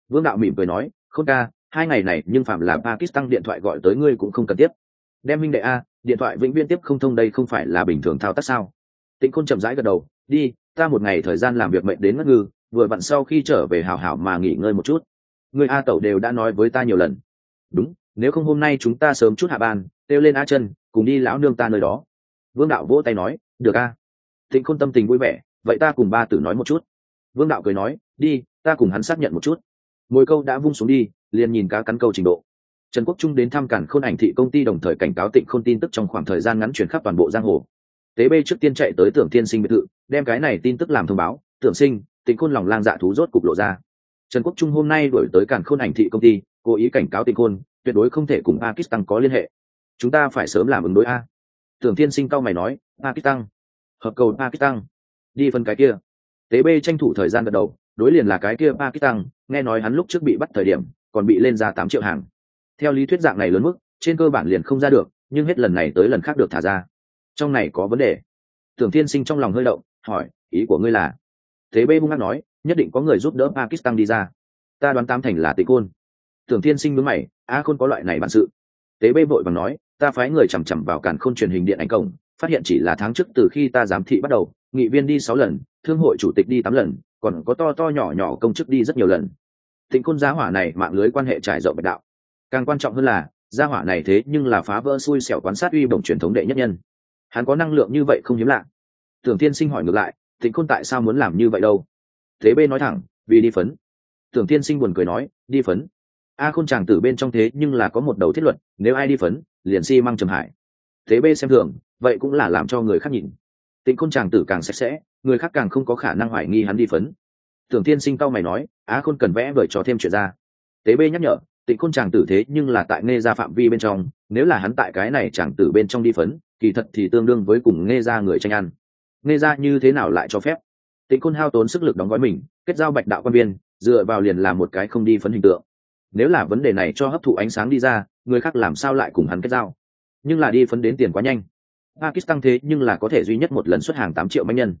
Vương đạo mỉm cười nói không ca, hai ngày này nhưng phạm là pakistan điện thoại gọi tới ngươi cũng không cần tiếp. Đem minh đệ a, điện thoại vĩnh viễn tiếp không thông đây không phải là bình thường thao tác sao? Tịnh khôn chậm rãi gật đầu, đi, ta một ngày thời gian làm việc mệnh đến ngất ngư, vừa vặn sau khi trở về hảo hảo mà nghỉ ngơi một chút người a tẩu đều đã nói với ta nhiều lần. Đúng, nếu không hôm nay chúng ta sớm chút hạ ban, kêu lên a chân cùng đi lão nương ta nơi đó. Vương đạo vỗ tay nói, được a. Thịnh khôn tâm tình vui vẻ, vậy ta cùng ba tử nói một chút. Vương đạo cười nói, đi, ta cùng hắn xác nhận một chút. Mồi câu đã vung xuống đi, liền nhìn cá cắn câu trình độ. Trần quốc trung đến thăm cản khôn ảnh thị công ty đồng thời cảnh cáo tịnh khôn tin tức trong khoảng thời gian ngắn chuyển khắp toàn bộ giang hồ. Tế bê trước tiên chạy tới tưởng tiên sinh biệt thự, đem cái này tin tức làm thông báo. Tưởng sinh tịnh khôn lòng lang dạ thú rốt cục lộ ra trần quốc trung hôm nay đổi tới cản khôn ảnh thị công ty, cố ý cảnh cáo Tinh khôn, tuyệt đối không thể cùng pakistan có liên hệ. Chúng ta phải sớm làm ứng đối a. Tưởng Thiên sinh cao mày nói, pakistan. Hợp cầu pakistan. Đi phân cái kia. Tế b tranh thủ thời gian gật đầu, đối liền là cái kia pakistan, nghe nói hắn lúc trước bị bắt thời điểm, còn bị lên ra tám triệu hàng. Theo lý thuyết dạng này lớn mức, trên cơ bản liền không ra được, nhưng hết lần này tới lần khác được thả ra. Trong này có vấn đề. Tưởng thiên sinh trong lòng hơi động, hỏi, ý của ngươi là? Thế bê hung hát nói nhất định có người giúp đỡ pakistan đi ra. Ta đoán tam thành là tịch côn tưởng thiên sinh mướn mày, a khôn có loại này bản sự. Tế bê vội bằng nói, ta phái người chằm chằm vào cản khôn truyền hình điện ảnh cổng, phát hiện chỉ là tháng trước từ khi ta giám thị bắt đầu, nghị viên đi sáu lần, thương hội chủ tịch đi tám lần, còn có to to nhỏ nhỏ công chức đi rất nhiều lần. Tịnh khôn giá hỏa này mạng lưới quan hệ trải rộng bạch đạo. Càng quan trọng hơn là, gia hỏa này thế nhưng là phá vỡ xui xẻo quan sát uy bổng truyền thống đệ nhất nhân. Hắn có năng lượng như vậy không hiếm lạ. Tưởng tiên sinh hỏi ngược lại, tịnh khôn tại sao muốn làm như vậy đâu? Thế Bê nói thẳng, vì đi phấn. Tưởng tiên sinh buồn cười nói, đi phấn. A khôn chàng tử bên trong thế nhưng là có một đầu thiết luật, nếu ai đi phấn, liền si măng trầm hải. Thế Bê xem thường, vậy cũng là làm cho người khác nhìn. Tịnh khôn chàng tử càng sạch sẽ, người khác càng không có khả năng hoài nghi hắn đi phấn. Tưởng tiên sinh cao mày nói á khôn cần vẽ vời trò thêm chuyện ra. Tế Bê nhắc nhở, tịnh khôn chàng tử thế nhưng là tại nghe ra phạm vi bên trong, nếu là hắn tại cái này chàng tử bên trong đi phấn, kỳ thật thì tương đương với cùng nghe ra người tranh ăn. Nghe ra như thế nào lại cho phép? Tịnh khôn hao tốn sức lực đóng gói mình, kết giao bạch đạo quan viên, dựa vào liền làm một cái không đi phấn hình tượng. Nếu là vấn đề này cho hấp thụ ánh sáng đi ra, người khác làm sao lại cùng hắn kết giao? Nhưng là đi phấn đến tiền quá nhanh. Pakistan thế nhưng là có thể duy nhất một lần xuất hàng tám triệu manh nhân.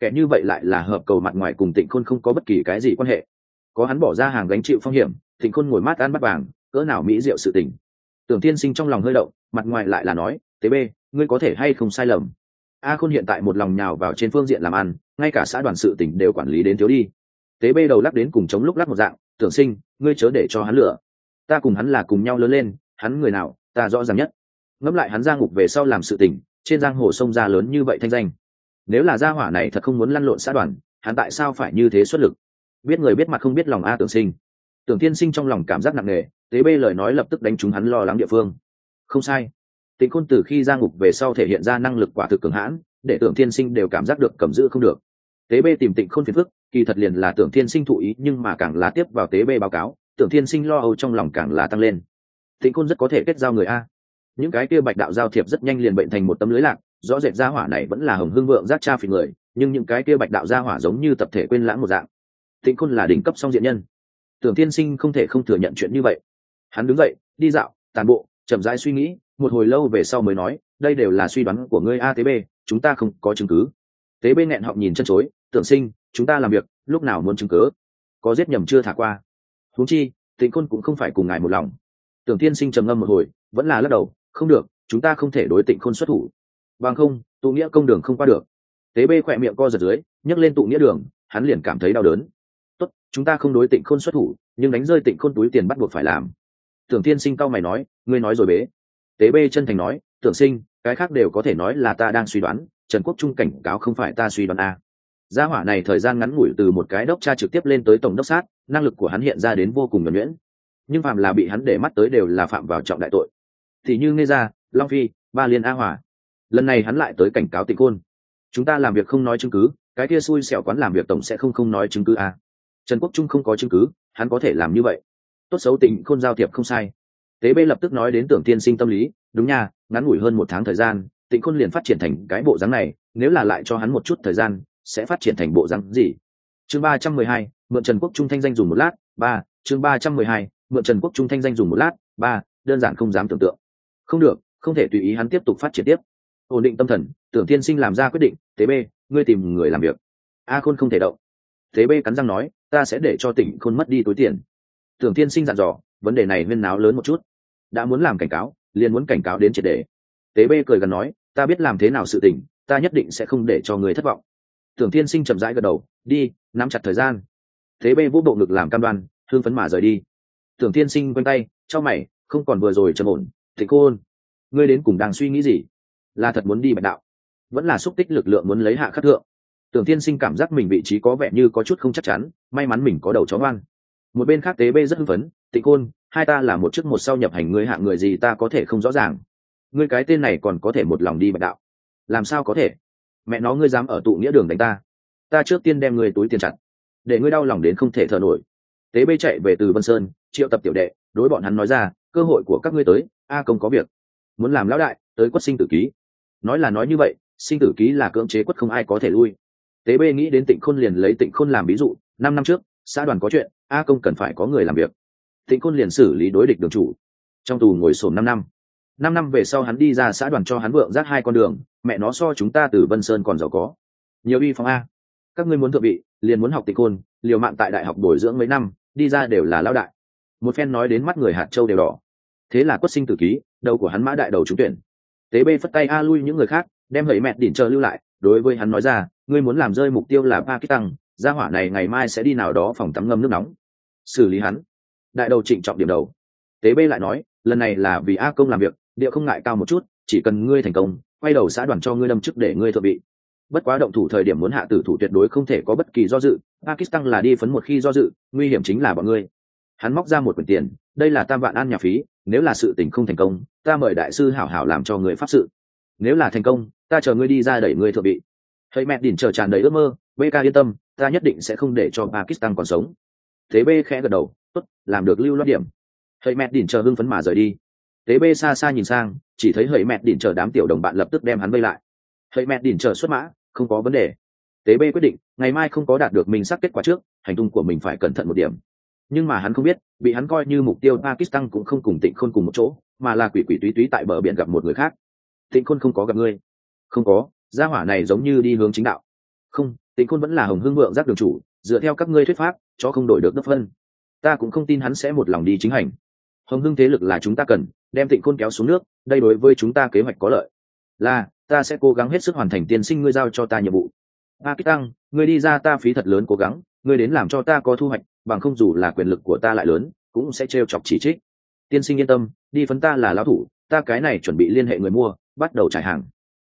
Kẻ như vậy lại là hợp cầu mặt ngoài cùng tịnh khôn không có bất kỳ cái gì quan hệ. Có hắn bỏ ra hàng gánh chịu phong hiểm, tịnh khôn ngồi mát ăn bắt vàng, cỡ nào mỹ diệu sự tình. Tưởng tiên sinh trong lòng hơi động, mặt ngoài lại là nói, tế b ngươi có thể hay không sai lầm? A khôn hiện tại một lòng nhào vào trên phương diện làm ăn, ngay cả xã đoàn sự tỉnh đều quản lý đến thiếu đi. Tế bê đầu lắc đến cùng chống lúc lắc một dạng, tưởng sinh, ngươi chớ để cho hắn lựa ta cùng hắn là cùng nhau lớn lên, hắn người nào, ta rõ ràng nhất. Ngẫm lại hắn ra ngục về sau làm sự tình trên giang hồ sông ra lớn như vậy thanh danh. Nếu là gia hỏa này thật không muốn lăn lộn xã đoàn, hắn tại sao phải như thế xuất lực? Biết người biết mặt không biết lòng a tưởng sinh. Tưởng tiên sinh trong lòng cảm giác nặng nề, tế bê lời nói lập tức đánh trúng hắn lo lắng địa phương. Không sai tịnh khôn từ khi ra ngục về sau thể hiện ra năng lực quả thực cường hãn, để tưởng Thiên sinh đều cảm giác được cầm giữ không được. Tế bê tìm tịnh khôn phiền phức, kỳ thật liền là tưởng Thiên sinh thụ ý, nhưng mà càng lá tiếp vào tế bê báo cáo, tưởng Thiên sinh lo âu trong lòng càng là tăng lên. Tịnh khôn rất có thể kết giao người a. Những cái kia bạch đạo giao thiệp rất nhanh liền bệnh thành một tấm lưới lạc, rõ rệt gia hỏa này vẫn là hồng hương vượng giác cha phì người, nhưng những cái kia bạch đạo gia hỏa giống như tập thể quên lãng một dạng. Tịnh khôn là đỉnh cấp song diện nhân. Tưởng Thiên sinh không thể không thừa nhận chuyện như vậy. Hắn đứng dậy, đi dạo tàn bộ, chậm rãi suy nghĩ một hồi lâu về sau mới nói, đây đều là suy đoán của ngươi atb chúng ta không có chứng cứ. Tế bên nghẹn họng nhìn chân chối, tưởng sinh, chúng ta làm việc, lúc nào muốn chứng cứ? Có giết nhầm chưa thả qua? Huống chi, tịnh khôn cũng không phải cùng ngài một lòng. Tưởng tiên sinh trầm ngâm một hồi, vẫn là lắc đầu, không được, chúng ta không thể đối tịnh khôn xuất thủ. Bằng không, tụ nghĩa công đường không qua được. Tế bê khỏe miệng co giật dưới, nhấc lên tụ nghĩa đường, hắn liền cảm thấy đau đớn. Tốt, chúng ta không đối tịnh khôn xuất thủ, nhưng đánh rơi tịnh khôn túi tiền bắt buộc phải làm. Tưởng tiên sinh cao mày nói, ngươi nói rồi bế tế bê chân thành nói tưởng sinh cái khác đều có thể nói là ta đang suy đoán trần quốc trung cảnh cáo không phải ta suy đoán a gia hỏa này thời gian ngắn ngủi từ một cái đốc tra trực tiếp lên tới tổng đốc sát năng lực của hắn hiện ra đến vô cùng nhuẩn nhuyễn. Nhưng phạm là bị hắn để mắt tới đều là phạm vào trọng đại tội. Thì như nghe ra long phi ba liên a hỏa, lần này hắn lại tới cảnh cáo tịch côn chúng ta làm việc không nói chứng cứ cái kia xui xẻo quán làm việc tổng sẽ không không nói chứng cứ a trần quốc trung không có chứng cứ hắn có thể làm như vậy. Tốt xấu tịnh khôn giao thiệp không sai tế bê lập tức nói đến tưởng tiên sinh tâm lý đúng nha ngắn ngủi hơn một tháng thời gian tịnh khôn liền phát triển thành cái bộ dáng này nếu là lại cho hắn một chút thời gian sẽ phát triển thành bộ dáng gì? Chương ba trăm mười hai mượn trần quốc trung thanh danh dùng một lát ba chương ba trăm mười hai mượn trần quốc trung thanh danh dùng một lát ba đơn giản không dám tưởng tượng. Không được không thể tùy ý hắn tiếp tục phát triển tiếp. Ổn định tâm thần tưởng tiên sinh làm ra quyết định tế Bê, ngươi tìm người làm việc. A khôn không thể động. Tế Bê cắn răng nói ta sẽ để cho tỉnh khôn mất đi túi tiền. Tưởng tiên sinh dặn dò vấn đề này huyên náo lớn một chút đã muốn làm cảnh cáo, liền muốn cảnh cáo đến triệt đề. Tế Bê cười gần nói, ta biết làm thế nào sự tình, ta nhất định sẽ không để cho người thất vọng. Tưởng tiên sinh chậm rãi gật đầu, đi, nắm chặt thời gian. Tế Bê vũ bộ ngực làm cam đoan thương phấn mà rời đi. Tưởng tiên sinh quanh tay cho mày, không còn vừa rồi trầm ổn thì cô ôn, ngươi đến cùng đang suy nghĩ gì? Là thật muốn đi bạch đạo, vẫn là xúc tích lực lượng muốn lấy hạ khắc thượng. Tưởng tiên sinh cảm giác mình vị trí có vẻ như có chút không chắc chắn, may mắn mình có đầu chó ngoan một bên khác tế bê rất hưng phấn, tịnh côn hai ta là một chức một sau nhập hành ngươi hạng người gì ta có thể không rõ ràng. Ngươi cái tên này còn có thể một lòng đi bạch đạo. Làm sao có thể? Mẹ nó ngươi dám ở tụ nghĩa đường đánh ta. Ta trước tiên đem ngươi túi tiền chặt, để ngươi đau lòng đến không thể thở nổi. Tế bê chạy về từ vân sơn, triệu tập tiểu đệ, đối bọn hắn nói ra, cơ hội của các ngươi tới, a công có việc. Muốn làm lão đại, tới quất sinh tử ký. Nói là nói như vậy, sinh tử ký là cưỡng chế quất không ai có thể lui. Tế bê nghĩ đến tịnh khôn liền lấy tịnh khôn làm ví dụ, năm năm trước, xã đoàn có chuyện a công cần phải có người làm việc. Tịnh Côn liền xử lý đối địch đường chủ. Trong tù ngồi sổm năm năm. Năm năm về sau hắn đi ra xã đoàn cho hắn vượng rác hai con đường mẹ nó so chúng ta từ vân sơn còn giàu có. Nhiều y phong a. Các ngươi muốn thượng vị liền muốn học tịnh Côn, liều mạng tại đại học bồi dưỡng mấy năm đi ra đều là lao đại. Một phen nói đến mắt người hạt châu đều đỏ. Thế là quất sinh tử ký đầu của hắn mã đại đầu trúng tuyển. Tế bê phất tay a lui những người khác đem hẩy mẹ đỉnh chờ lưu lại đối với hắn nói ra ngươi muốn làm rơi mục tiêu là pakistan gia hỏa này ngày mai sẽ đi nào đó phòng tắm ngâm nước nóng xử lý hắn. Đại đầu trịnh trọng điểm đầu. Tế bê lại nói, lần này là vì a công làm việc, địa không ngại cao một chút, chỉ cần ngươi thành công, quay đầu xã đoàn cho ngươi lâm chức để ngươi thợ bị bất quá động thủ thời điểm muốn hạ tử thủ tuyệt đối không thể có bất kỳ do dự, pakistan là đi phấn một khi do dự, nguy hiểm chính là bọn ngươi. Hắn móc ra một quyển tiền, đây là tam vạn an nhà phí, nếu là sự tình không thành công, ta mời đại sư hảo hảo làm cho người pháp sự. Nếu là thành công, ta chờ ngươi đi ra đẩy ngươi thợ bị thấy mẹ đỉnh chờ tràn đầy ước mơ bk yên tâm, ta nhất định sẽ không để cho pakistan còn sống. Tế b khẽ gật đầu, tốt, làm được lưu loát điểm. Thấy mẹ đỉnh chờ hưng phấn mà rời đi. Tế b xa xa nhìn sang, chỉ thấy hầy mẹ đỉnh chờ đám tiểu đồng bạn lập tức đem hắn vây lại. Hầy mẹ đỉnh chờ xuất mã, không có vấn đề. Tế b quyết định, ngày mai không có đạt được mình xác kết quả trước, hành tung của mình phải cẩn thận một điểm. Nhưng mà hắn không biết, bị hắn coi như mục tiêu pakistan cũng không cùng tịnh khôn cùng một chỗ, mà là quỷ quỷ túy túy tại bờ biển gặp một người khác. Tịnh khôn không có gặp ngươi. Không có, gia hỏa này giống như đi hướng chính đạo. Không, tịnh khôn vẫn là hồng hương vượng giác đường chủ, dựa theo các ngươi thuyết pháp cho không đổi được đất phân. Ta cũng không tin hắn sẽ một lòng đi chính hành. Hồng hưng thế lực là chúng ta cần, đem tịnh khôn kéo xuống nước, đây đối với chúng ta kế hoạch có lợi. Là, ta sẽ cố gắng hết sức hoàn thành tiên sinh ngươi giao cho ta nhiệm vụ. A kích tăng, ngươi đi ra ta phí thật lớn cố gắng, ngươi đến làm cho ta có thu hoạch, bằng không dù là quyền lực của ta lại lớn, cũng sẽ trêu chọc chỉ trích. Tiên sinh yên tâm, đi phấn ta là lão thủ, ta cái này chuẩn bị liên hệ người mua, bắt đầu trải hàng.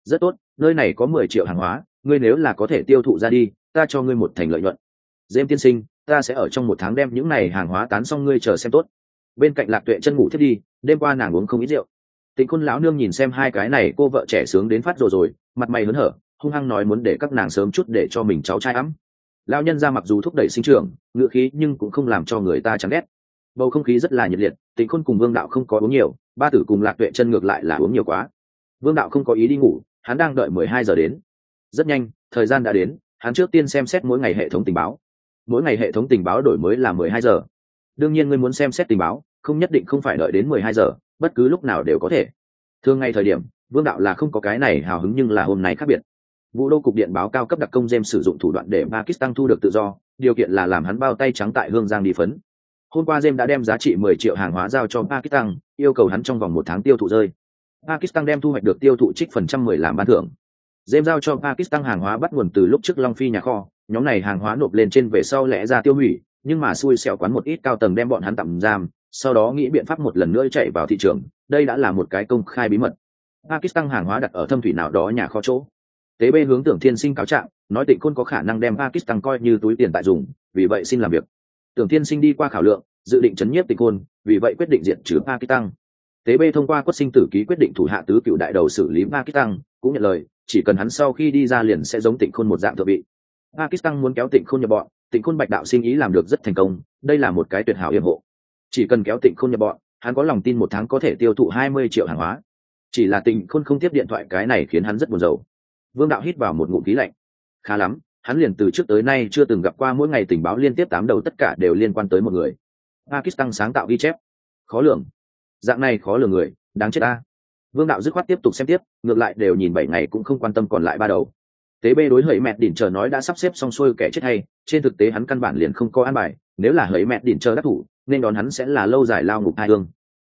Rất tốt, nơi này có mười triệu hàng hóa, ngươi nếu là có thể tiêu thụ ra đi, ta cho ngươi một thành lợi nhuận. Dêm tiên sinh ta sẽ ở trong một tháng đem những này hàng hóa tán xong ngươi chờ xem tốt. Bên cạnh lạc tuệ chân ngủ thiết đi, đêm qua nàng uống không ít rượu. Tịnh khôn lão nương nhìn xem hai cái này cô vợ trẻ sướng đến phát rồi rồi, mặt mày hớn hở, hung hăng nói muốn để các nàng sớm chút để cho mình cháu trai ấm. Lao nhân ra mặc dù thúc đẩy sinh trưởng, ngựa khí nhưng cũng không làm cho người ta chán ghét. Bầu không khí rất là nhiệt liệt, tịnh khôn cùng vương đạo không có uống nhiều, ba tử cùng lạc tuệ chân ngược lại là uống nhiều quá. Vương đạo không có ý đi ngủ, hắn đang đợi mười hai giờ đến. Rất nhanh, thời gian đã đến, hắn trước tiên xem xét mỗi ngày hệ thống tình báo mỗi ngày hệ thống tình báo đổi mới là mười hai giờ. Đương nhiên ngươi muốn xem xét tình báo, không nhất định không phải đợi đến mười hai giờ, bất cứ lúc nào đều có thể. Thường ngày thời điểm, vương đạo là không có cái này hào hứng nhưng là hôm nay khác biệt. Vụ đô cục điện báo cao cấp đặc công jem sử dụng thủ đoạn để pakistan thu được tự do, điều kiện là làm hắn bao tay trắng tại hương giang đi phấn. Hôm qua jem đã đem giá trị mười triệu hàng hóa giao cho pakistan, yêu cầu hắn trong vòng một tháng tiêu thụ rơi. Pakistan đem thu hoạch được tiêu thụ trích phần trăm mười làm ban thưởng. Jem giao cho pakistan hàng hóa bắt nguồn từ lúc trước long phi nhà kho nhóm này hàng hóa nộp lên trên về sau lẽ ra tiêu hủy, nhưng mà xui xẻo quán một ít cao tầng đem bọn hắn tạm giam, sau đó nghĩ biện pháp một lần nữa chạy vào thị trường, đây đã là một cái công khai bí mật. Pakistan hàng hóa đặt ở thâm thủy nào đó nhà kho chỗ. Tế bê hướng tưởng thiên sinh cáo trạng, nói tịnh khôn có khả năng đem pakistan coi như túi tiền tại dùng, vì vậy xin làm việc. Tưởng thiên sinh đi qua khảo lượng, dự định chấn nhiếp tịnh khôn, vì vậy quyết định diện trừ pakistan. Tế bê thông qua quất sinh tử ký quyết định thủ hạ tứ cựu đại đầu xử lý pakistan, cũng nhận lời, chỉ cần hắn sau khi đi ra liền sẽ giống tịnh khôn một dạng thợ bị pakistan muốn kéo tịnh khôn nhập bọn, tịnh khôn bạch đạo sinh ý làm được rất thành công, đây là một cái tuyệt hảo hiểm hộ. Chỉ cần kéo tịnh khôn nhập bọn, hắn có lòng tin một tháng có thể tiêu thụ hai mươi triệu hàng hóa. Chỉ là tịnh khôn không tiếp điện thoại cái này khiến hắn rất buồn rầu. Vương đạo hít vào một ngụm khí lạnh. Khá lắm, hắn liền từ trước tới nay chưa từng gặp qua mỗi ngày tình báo liên tiếp tám đầu tất cả đều liên quan tới một người. Pakistan sáng tạo ghi chép. Khó lường. Dạng này khó lường người, đáng chết ta. Vương đạo dứt khoát tiếp tục xem tiếp, ngược lại đều nhìn bảy ngày cũng không quan tâm còn lại ba đầu tế bê đối hỡi mẹ đỉnh chờ nói đã sắp xếp xong xuôi kẻ chết hay, trên thực tế hắn căn bản liền không có an bài, nếu là hỡi mẹ đỉnh chờ đắc thủ, nên đón hắn sẽ là lâu dài lao ngục hai thương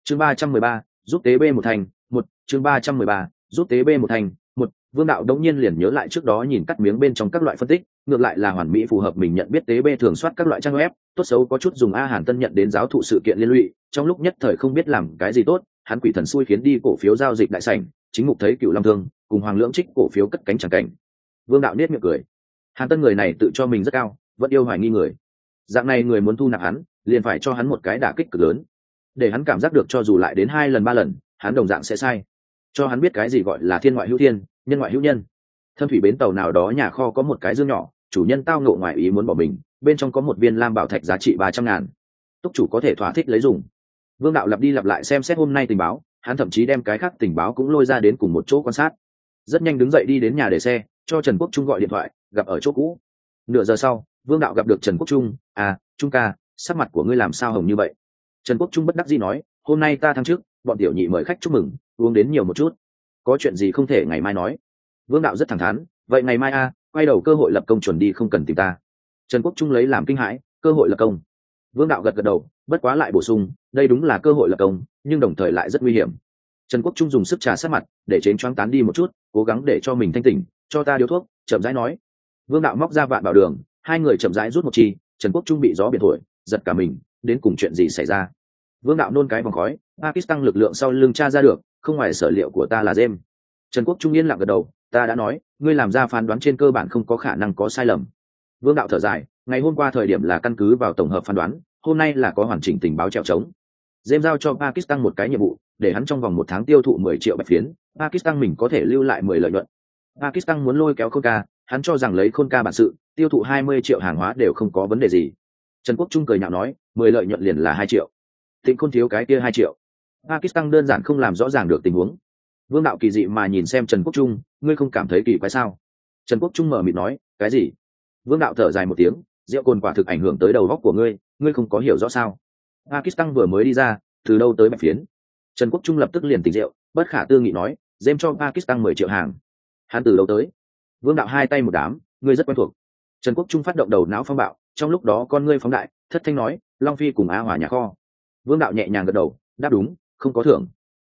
chương ba trăm mười ba, giúp tế bê một thành, một, chương ba trăm mười ba, giúp tế bê một thành, một, vương đạo đống nhiên liền nhớ lại trước đó nhìn cắt miếng bên trong các loại phân tích, ngược lại là hoàn mỹ phù hợp mình nhận biết tế bê thường soát các loại trang web, tốt xấu có chút dùng a hàn tân nhận đến giáo thụ sự kiện liên lụy, trong lúc nhất thời không biết làm cái gì tốt, hắn quỷ thần xui khiến đi cổ phiếu giao dịch đại sảnh, chính mục thấy cựu long thương, cùng hoàng lưỡng trích cổ phiếu cất cánh chẳng cảnh vương đạo nết miệng cười. Hàn tân người này tự cho mình rất cao, vẫn yêu hoài nghi người. Dạng này người muốn thu nạp hắn, liền phải cho hắn một cái đả kích cực lớn. Để hắn cảm giác được cho dù lại đến hai lần, ba lần, hắn đồng dạng sẽ sai. Cho hắn biết cái gì gọi là thiên ngoại hữu thiên, nhân ngoại hữu nhân. Thâm thủy bến tàu nào đó nhà kho có một cái dương nhỏ, chủ nhân tao ngộ ngoài ý muốn bỏ mình, bên trong có một viên lam bảo thạch giá trị ba trăm ngàn. Túc chủ có thể thỏa thích lấy dùng. Vương đạo lặp đi lặp lại xem xét hôm nay tình báo, hắn thậm chí đem cái khác tình báo cũng lôi ra đến cùng một chỗ quan sát. Rất nhanh đứng dậy đi đến nhà để xe cho trần quốc trung gọi điện thoại, gặp ở chỗ cũ. Nửa giờ sau, vương đạo gặp được trần quốc trung à trung ca, sắc mặt của ngươi làm sao hồng như vậy? Trần quốc trung bất đắc dĩ nói, hôm nay ta thăng trước bọn tiểu nhị mời khách chúc mừng, uống đến nhiều một chút. Có chuyện gì không thể ngày mai nói. Vương đạo rất thẳng thắn, vậy ngày mai a quay đầu cơ hội lập công chuẩn đi không cần tìm ta. Trần quốc trung lấy làm kinh hãi, cơ hội lập công. Vương đạo gật gật đầu, bất quá lại bổ sung, đây đúng là cơ hội lập công, nhưng đồng thời lại rất nguy hiểm. Trần quốc trung dùng sức trà sát mặt, để chến choáng tán đi một chút, cố gắng để cho mình thanh tỉnh cho ta điếu thuốc, chậm rãi nói. Vương đạo móc ra vạn bảo đường, hai người chậm rãi rút một chi, trần quốc trung bị gió biển thổi, giật cả mình, đến cùng chuyện gì xảy ra? Vương đạo nôn cái vòng khói, pakistan lực lượng sau lưng cha ra được, không ngoài sở liệu của ta là dêm. trần quốc trung yên lặng gật đầu, ta đã nói, ngươi làm ra phán đoán trên cơ bản không có khả năng có sai lầm. Vương đạo thở dài, ngày hôm qua thời điểm là căn cứ vào tổng hợp phán đoán, hôm nay là có hoàn chỉnh tình báo trèo trống. Dêm giao cho pakistan một cái nhiệm vụ, để hắn trong vòng một tháng tiêu thụ mười triệu bạch phiến. Pakistan mình có thể lưu lại mười lợi nhuận pakistan muốn lôi kéo khôn ca, hắn cho rằng lấy khôn ca bản sự, tiêu thụ hai mươi triệu hàng hóa đều không có vấn đề gì. Trần quốc trung cười nhạo nói, mười lợi nhuận liền là hai triệu. Tịnh khôn thiếu cái kia hai triệu. Pakistan đơn giản không làm rõ ràng được tình huống. Vương đạo kỳ dị mà nhìn xem trần quốc trung, ngươi không cảm thấy kỳ quái sao? Trần quốc trung mở mịt nói, cái gì? Vương đạo thở dài một tiếng, rượu cồn quả thực ảnh hưởng tới đầu góc của ngươi ngươi không có hiểu rõ sao? Pakistan vừa mới đi ra, từ đâu tới bạch phiến? Trần quốc trung lập tức liền tỉnh rượu, bất khả tư nghị nói, dêm cho pakistan mười triệu hàng hắn từ đầu tới? Vương đạo hai tay một đám, ngươi rất quen thuộc. Trần quốc trung phát động đầu não phong bạo, trong lúc đó con ngươi phóng đại, thất thanh nói, long phi cùng a hòa nhà kho. Vương đạo nhẹ nhàng gật đầu, đáp đúng, không có thưởng.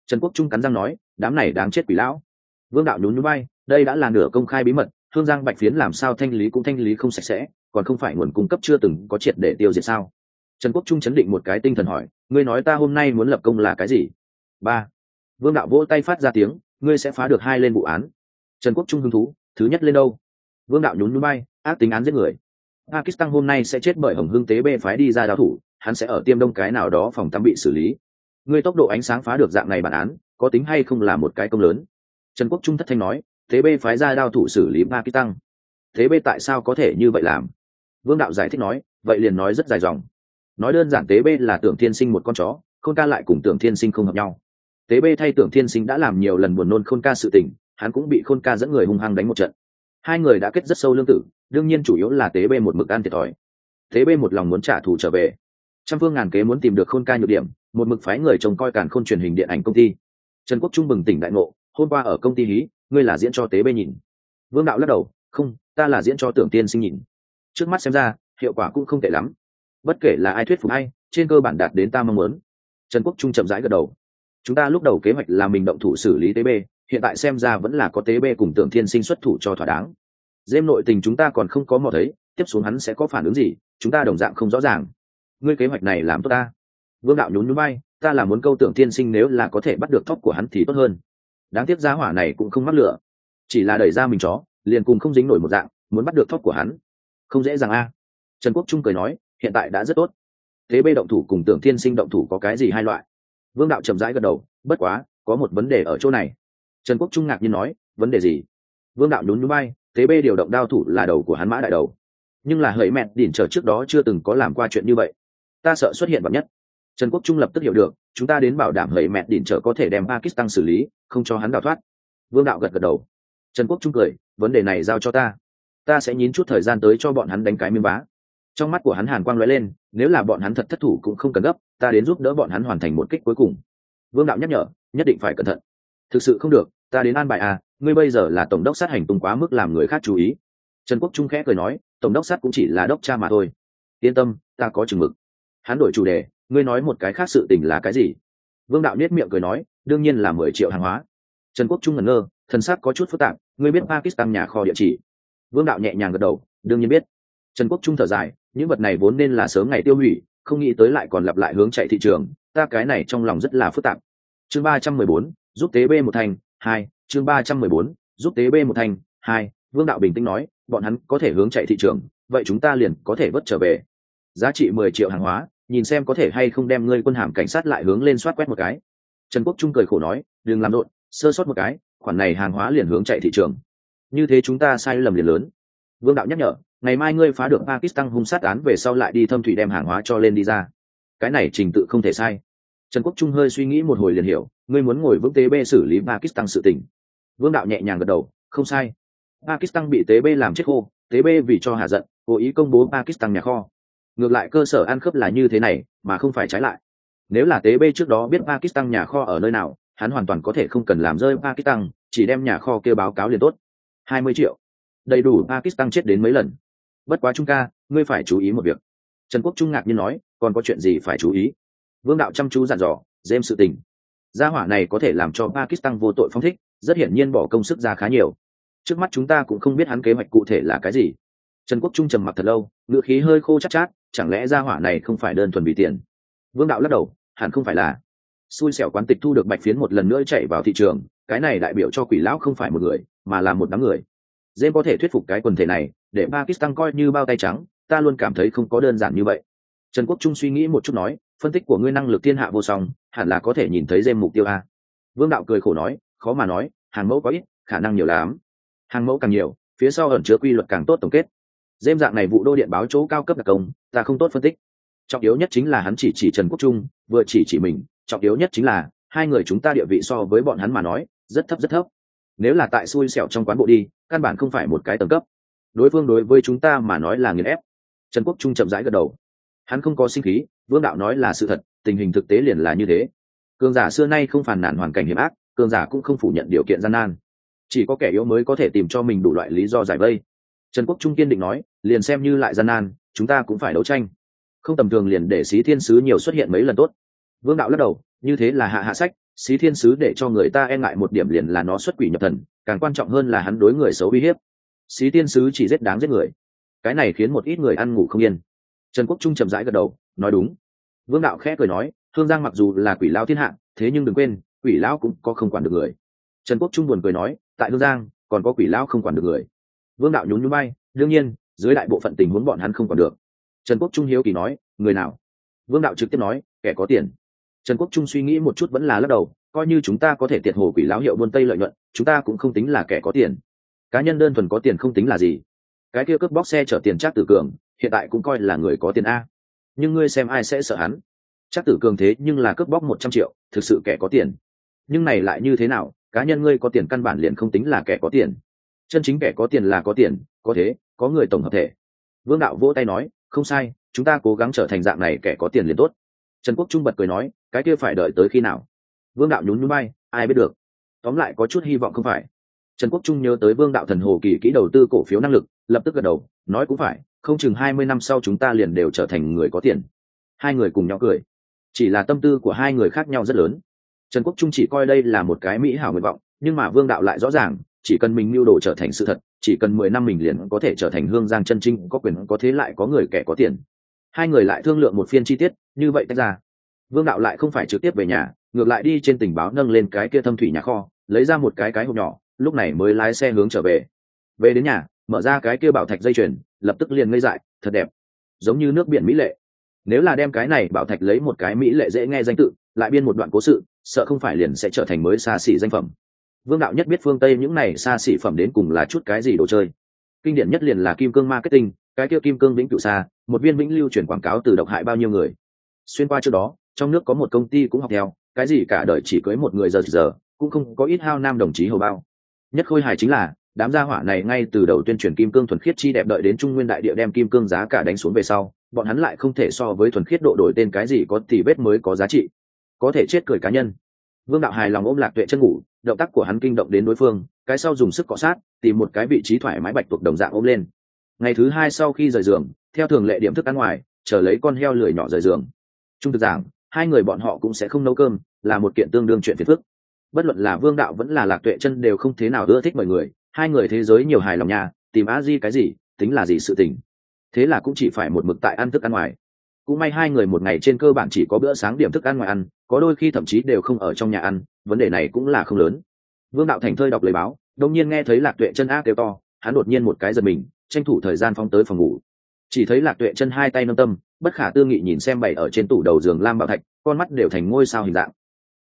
Trần quốc trung cắn răng nói, đám này đáng chết quỷ lão. Vương đạo nhún nhún bay đây đã là nửa công khai bí mật hương giang bạch phiến làm sao thanh lý cũng thanh lý không sạch sẽ, còn không phải nguồn cung cấp chưa từng có triệt để tiêu diệt sao? Trần quốc trung chấn định một cái tinh thần hỏi, ngươi nói ta hôm nay muốn lập công là cái gì? Ba. Vương đạo vỗ tay phát ra tiếng, ngươi sẽ phá được hai lên vụ án trần quốc trung hứng thú, thứ nhất lên đâu? Vương đạo nhún núi bay ác tính án giết người. Pakistan hôm nay sẽ chết bởi hồng hưng tế bê phái đi ra đào thủ, hắn sẽ ở tiêm đông cái nào đó phòng tắm bị xử lý. Ngươi tốc độ ánh sáng phá được dạng này bản án, có tính hay không là một cái công lớn? Trần quốc trung thất thanh nói thế bê phái ra đao thủ xử lý pakistan. Thế bê tại sao có thể như vậy làm? Vương đạo giải thích nói, vậy liền nói rất dài dòng. Nói đơn giản tế bê là tưởng thiên sinh một con chó, khôn ca lại cùng tưởng thiên sinh không hợp nhau. Tế bê thay tưởng thiên sinh đã làm nhiều lần buồn nôn khôn ca sự tình hắn cũng bị khôn ca dẫn người hung hăng đánh một trận. Hai người đã kết rất sâu lương tử, đương nhiên chủ yếu là tế bê một mực ăn thiệt thòi. Tế bê một lòng muốn trả thù trở về. Trăm phương ngàn kế muốn tìm được khôn ca nhược điểm, một mực phái người trông coi càn khôn truyền hình điện ảnh công ty. Trần quốc trung bừng tỉnh đại ngộ, hôm qua ở công ty hí, ngươi là diễn cho tế bê nhìn. Vương đạo lắc đầu, không, ta là diễn cho tưởng tiên sinh nhìn. Trước mắt xem ra, hiệu quả cũng không tệ lắm. Bất kể là ai thuyết phục hay trên cơ bản đạt đến ta mong muốn. Trần quốc trung chậm rãi gật đầu. Chúng ta lúc đầu kế hoạch là mình động thủ xử lý tế bê hiện tại xem ra vẫn là có tế bê cùng tưởng thiên sinh xuất thủ cho thỏa đáng. Dêm nội tình chúng ta còn không có mò thấy, tiếp xuống hắn sẽ có phản ứng gì, chúng ta đồng dạng không rõ ràng. Ngươi kế hoạch này làm tốt ta. Vương đạo nhún nhún bay, ta là muốn câu tưởng thiên sinh nếu là có thể bắt được thóc của hắn thì tốt hơn. Đáng tiếc giá hỏa này cũng không mắc lửa. Chỉ là đẩy ra mình chó, liền cùng không dính nổi một dạng, muốn bắt được thóc của hắn. Không dễ dàng a. Trần quốc trung cười nói, hiện tại đã rất tốt. Thế bê động thủ cùng tưởng thiên sinh động thủ có cái gì hai loại? Vương đạo chậm rãi gật đầu, bất quá, có một vấn đề ở chỗ này trần quốc trung ngạc nhiên nói, vấn đề gì? Vương đạo nhún nhún bay thế bê điều động đao thủ là đầu của hắn mã đại đầu. Nhưng là hỡi mẹ đỉn trở trước đó chưa từng có làm qua chuyện như vậy. Ta sợ xuất hiện vật nhất. Trần quốc trung lập tức hiểu được, chúng ta đến bảo đảm hỡi mẹ đỉn trở có thể đem pakistan xử lý, không cho hắn đào thoát. Vương đạo gật gật đầu. Trần quốc trung cười, vấn đề này giao cho ta. Ta sẽ nhín chút thời gian tới cho bọn hắn đánh cái miếng bá trong mắt của hắn hàn quang lóe lên, nếu là bọn hắn thật thất thủ cũng không cần gấp, ta đến giúp đỡ bọn hắn hoàn thành một kích cuối cùng. Vương đạo nhắc nhở, nhất định phải cẩn thận thực sự không được, ta đến an bài à ngươi bây giờ là tổng đốc sát hành tung quá mức làm người khác chú ý. Trần quốc trung khẽ cười nói, tổng đốc sát cũng chỉ là đốc cha mà thôi. Yên tâm, ta có chừng mực. Hắn đổi chủ đề, ngươi nói một cái khác sự tình là cái gì? Vương đạo nết miệng cười nói, đương nhiên là mười triệu hàng hóa. Trần quốc trung ngẩn ngơ, thần sắc có chút phức tạp, ngươi biết pakistan nhà kho địa chỉ. Vương đạo nhẹ nhàng gật đầu, đương nhiên biết. Trần quốc trung thở dài, những vật này vốn nên là sớm ngày tiêu hủy, không nghĩ tới lại còn lặp lại hướng chạy thị trường, ta cái này trong lòng rất là phức tạp. Chương ba trăm mười bốn giúp tế b một thành, hai, chương ba trăm mười bốn, giúp tế b một thành, hai, vương đạo bình tĩnh nói, bọn hắn có thể hướng chạy thị trường, vậy chúng ta liền có thể vớt trở về. Giá trị mười triệu hàng hóa, nhìn xem có thể hay không đem ngươi quân hàm cảnh sát lại hướng lên soát quét một cái. Trần quốc trung cười khổ nói, đừng làm rộn, sơ sót một cái, khoản này hàng hóa liền hướng chạy thị trường. Như thế chúng ta sai lầm liền lớn. Vương đạo nhắc nhở, ngày mai ngươi phá được pakistan hung sát án về sau lại đi thâm thủy đem hàng hóa cho lên đi ra. Cái này trình tự không thể sai trần quốc trung hơi suy nghĩ một hồi liền hiểu, ngươi muốn ngồi vững tế bê xử lý pakistan sự tình. Vương đạo nhẹ nhàng gật đầu, không sai. Pakistan bị tế bê làm chết khô, tế bê vì cho hạ giận, cố ý công bố pakistan nhà kho. Ngược lại cơ sở ăn khớp là như thế này, mà không phải trái lại. Nếu là tế bê trước đó biết pakistan nhà kho ở nơi nào, hắn hoàn toàn có thể không cần làm rơi pakistan, chỉ đem nhà kho kêu báo cáo liền tốt. Hai mươi triệu. Đầy đủ pakistan chết đến mấy lần. Bất quá trung ca, ngươi phải chú ý một việc. Trần quốc trung ngạc nhiên nói, còn có chuyện gì phải chú ý? Vương đạo chăm chú dặn dò dêm sự tình. Gia hỏa này có thể làm cho pakistan vô tội phong thích rất hiển nhiên bỏ công sức ra khá nhiều. Trước mắt chúng ta cũng không biết hắn kế hoạch cụ thể là cái gì. Trần quốc trung trầm mặc thật lâu ngựa khí hơi khô chắc chát, chát chẳng lẽ gia hỏa này không phải đơn thuần vì tiền? Vương đạo lắc đầu hẳn không phải là. Xui xẻo quán tịch thu được bạch phiến một lần nữa chạy vào thị trường cái này đại biểu cho quỷ lão không phải một người mà là một đám người. Dêm có thể thuyết phục cái quần thể này để pakistan coi như bao tay trắng ta luôn cảm thấy không có đơn giản như vậy. Trần quốc trung suy nghĩ một chút nói phân tích của ngươi năng lực thiên hạ vô song, hẳn là có thể nhìn thấy dêm mục tiêu a. Vương đạo cười khổ nói, khó mà nói, hàng mẫu có ít, khả năng nhiều lắm. Hàng mẫu càng nhiều, phía sau ẩn chứa quy luật càng tốt tổng kết. Dêm dạng này vụ đô điện báo chỗ cao cấp đặc công, ta không tốt phân tích. Trọng yếu nhất chính là hắn chỉ chỉ trần quốc trung, vừa chỉ chỉ mình, trọng yếu nhất chính là, hai người chúng ta địa vị so với bọn hắn mà nói, rất thấp rất thấp. Nếu là tại xui xẻo trong quán bộ đi, căn bản không phải một cái tầng cấp. Đối phương đối với chúng ta mà nói là nghiền ép. Trần quốc trung chậm rãi gật đầu. Hắn không có sinh khí vương đạo nói là sự thật, tình hình thực tế liền là như thế. Cường giả xưa nay không phản nản hoàn cảnh hiểm ác, cường giả cũng không phủ nhận điều kiện gian nan. Chỉ có kẻ yếu mới có thể tìm cho mình đủ loại lý do giải vây. Trần quốc trung kiên định nói, liền xem như lại gian nan, chúng ta cũng phải đấu tranh. Không tầm thường liền để xí thiên sứ nhiều xuất hiện mấy lần tốt. Vương đạo lắc đầu, như thế là hạ hạ sách, xí thiên sứ để cho người ta e ngại một điểm liền là nó xuất quỷ nhập thần, càng quan trọng hơn là hắn đối người xấu uy hiếp. Xí thiên sứ chỉ giết đáng giết người. Cái này khiến một ít người ăn ngủ không yên. Trần quốc trung chậm rãi gật đầu, nói đúng vương đạo khẽ cười nói, thương giang mặc dù là quỷ lao thiên hạ, thế nhưng đừng quên, quỷ lão cũng có không quản được người. Trần quốc trung buồn cười nói, tại hương giang, còn có quỷ lão không quản được người. Vương đạo nhún nhún bay đương nhiên, dưới đại bộ phận tình huống bọn hắn không còn được. Trần quốc trung hiếu kỳ nói, người nào? Vương đạo trực tiếp nói, kẻ có tiền. Trần quốc trung suy nghĩ một chút vẫn là lắc đầu, coi như chúng ta có thể tiệt hồ quỷ lão hiệu buôn tây lợi nhuận, chúng ta cũng không tính là kẻ có tiền. Cá nhân đơn thuần có tiền không tính là gì. Cái kia cướp bóc xe chở tiền chắc tử cường, hiện tại cũng coi là người có tiền a nhưng ngươi xem ai sẽ sợ hắn. Chắc tử cường thế nhưng là cướp bóc một trăm triệu, thực sự kẻ có tiền. Nhưng này lại như thế nào, cá nhân ngươi có tiền căn bản liền không tính là kẻ có tiền. Chân chính kẻ có tiền là có tiền, có thế, có người tổng hợp thể. Vương đạo vỗ tay nói, không sai, chúng ta cố gắng trở thành dạng này kẻ có tiền liền tốt. Trần quốc trung bật cười nói, cái kia phải đợi tới khi nào? Vương đạo nhún nhún bay ai biết được. Tóm lại có chút hy vọng không phải. Trần quốc trung nhớ tới vương đạo thần hồ kỳ kỹ đầu tư cổ phiếu năng lực, lập tức gật đầu, nói cũng phải không chừng hai mươi năm sau chúng ta liền đều trở thành người có tiền. Hai người cùng nhau cười. Chỉ là tâm tư của hai người khác nhau rất lớn. Trần quốc trung chỉ coi đây là một cái mỹ hảo nguyện vọng, nhưng mà vương đạo lại rõ ràng, chỉ cần mình mưu đồ trở thành sự thật, chỉ cần mười năm mình liền có thể trở thành hương giang chân trinh có quyền, có thế lại có người kẻ có tiền. Hai người lại thương lượng một phiên chi tiết, như vậy tách ra. Vương đạo lại không phải trực tiếp về nhà, ngược lại đi trên tình báo nâng lên cái kia thâm thủy nhà kho, lấy ra một cái cái hộp nhỏ, lúc này mới lái xe hướng trở về. Về đến nhà, mở ra cái kia bảo thạch dây chuyền lập tức liền ngây dại, thật đẹp. Giống như nước biển mỹ lệ. Nếu là đem cái này bảo thạch lấy một cái mỹ lệ dễ nghe danh tự, lại biên một đoạn cố sự, sợ không phải liền sẽ trở thành mới xa xỉ danh phẩm. Vương đạo nhất biết phương tây những này xa xỉ phẩm đến cùng là chút cái gì đồ chơi. Kinh điển nhất liền là kim cương marketing, cái kia kim cương vĩnh cửu xa, một viên vĩnh lưu chuyển quảng cáo từ độc hại bao nhiêu người. Xuyên qua trước đó, trong nước có một công ty cũng học theo, cái gì cả đời chỉ cưới một người giờ giờ, cũng không có ít hao nam đồng chí hầu bao. Nhất khôi hài chính là đám gia hỏa này ngay từ đầu tuyên truyền kim cương thuần khiết chi đẹp đợi đến trung nguyên đại địa đem kim cương giá cả đánh xuống về sau, bọn hắn lại không thể so với thuần khiết độ đổi tên cái gì có tỷ vết mới có giá trị, có thể chết cười cá nhân. Vương đạo hài lòng ôm lạc tuệ chân ngủ, động tác của hắn kinh động đến đối phương, cái sau dùng sức cọ sát, tìm một cái vị trí thoải mái bạch tuộc đồng dạng ôm lên. Ngày thứ hai sau khi rời giường, theo thường lệ điểm thức ăn ngoài, chờ lấy con heo lười nhỏ rời giường. Trung thực giảng, hai người bọn họ cũng sẽ không nấu cơm, là một kiện tương đương chuyện phiền phức. Bất luận là vương đạo vẫn là lạc tuệ chân đều không thế nào ưa thích mọi người hai người thế giới nhiều hài lòng nhà tìm a di cái gì, tính là gì sự tình. Thế là cũng chỉ phải một mực tại ăn thức ăn ngoài. Cũng may hai người một ngày trên cơ bản chỉ có bữa sáng điểm thức ăn ngoài ăn, có đôi khi thậm chí đều không ở trong nhà ăn, vấn đề này cũng là không lớn. Vương đạo thành thơi đọc lời báo, đông nhiên nghe thấy lạc tuệ chân a kêu to, hắn đột nhiên một cái giật mình, tranh thủ thời gian phóng tới phòng ngủ. Chỉ thấy lạc tuệ chân hai tay nâng tâm, bất khả tư nghị nhìn xem bày ở trên tủ đầu giường lam bảo thạch, con mắt đều thành ngôi sao hình dạng.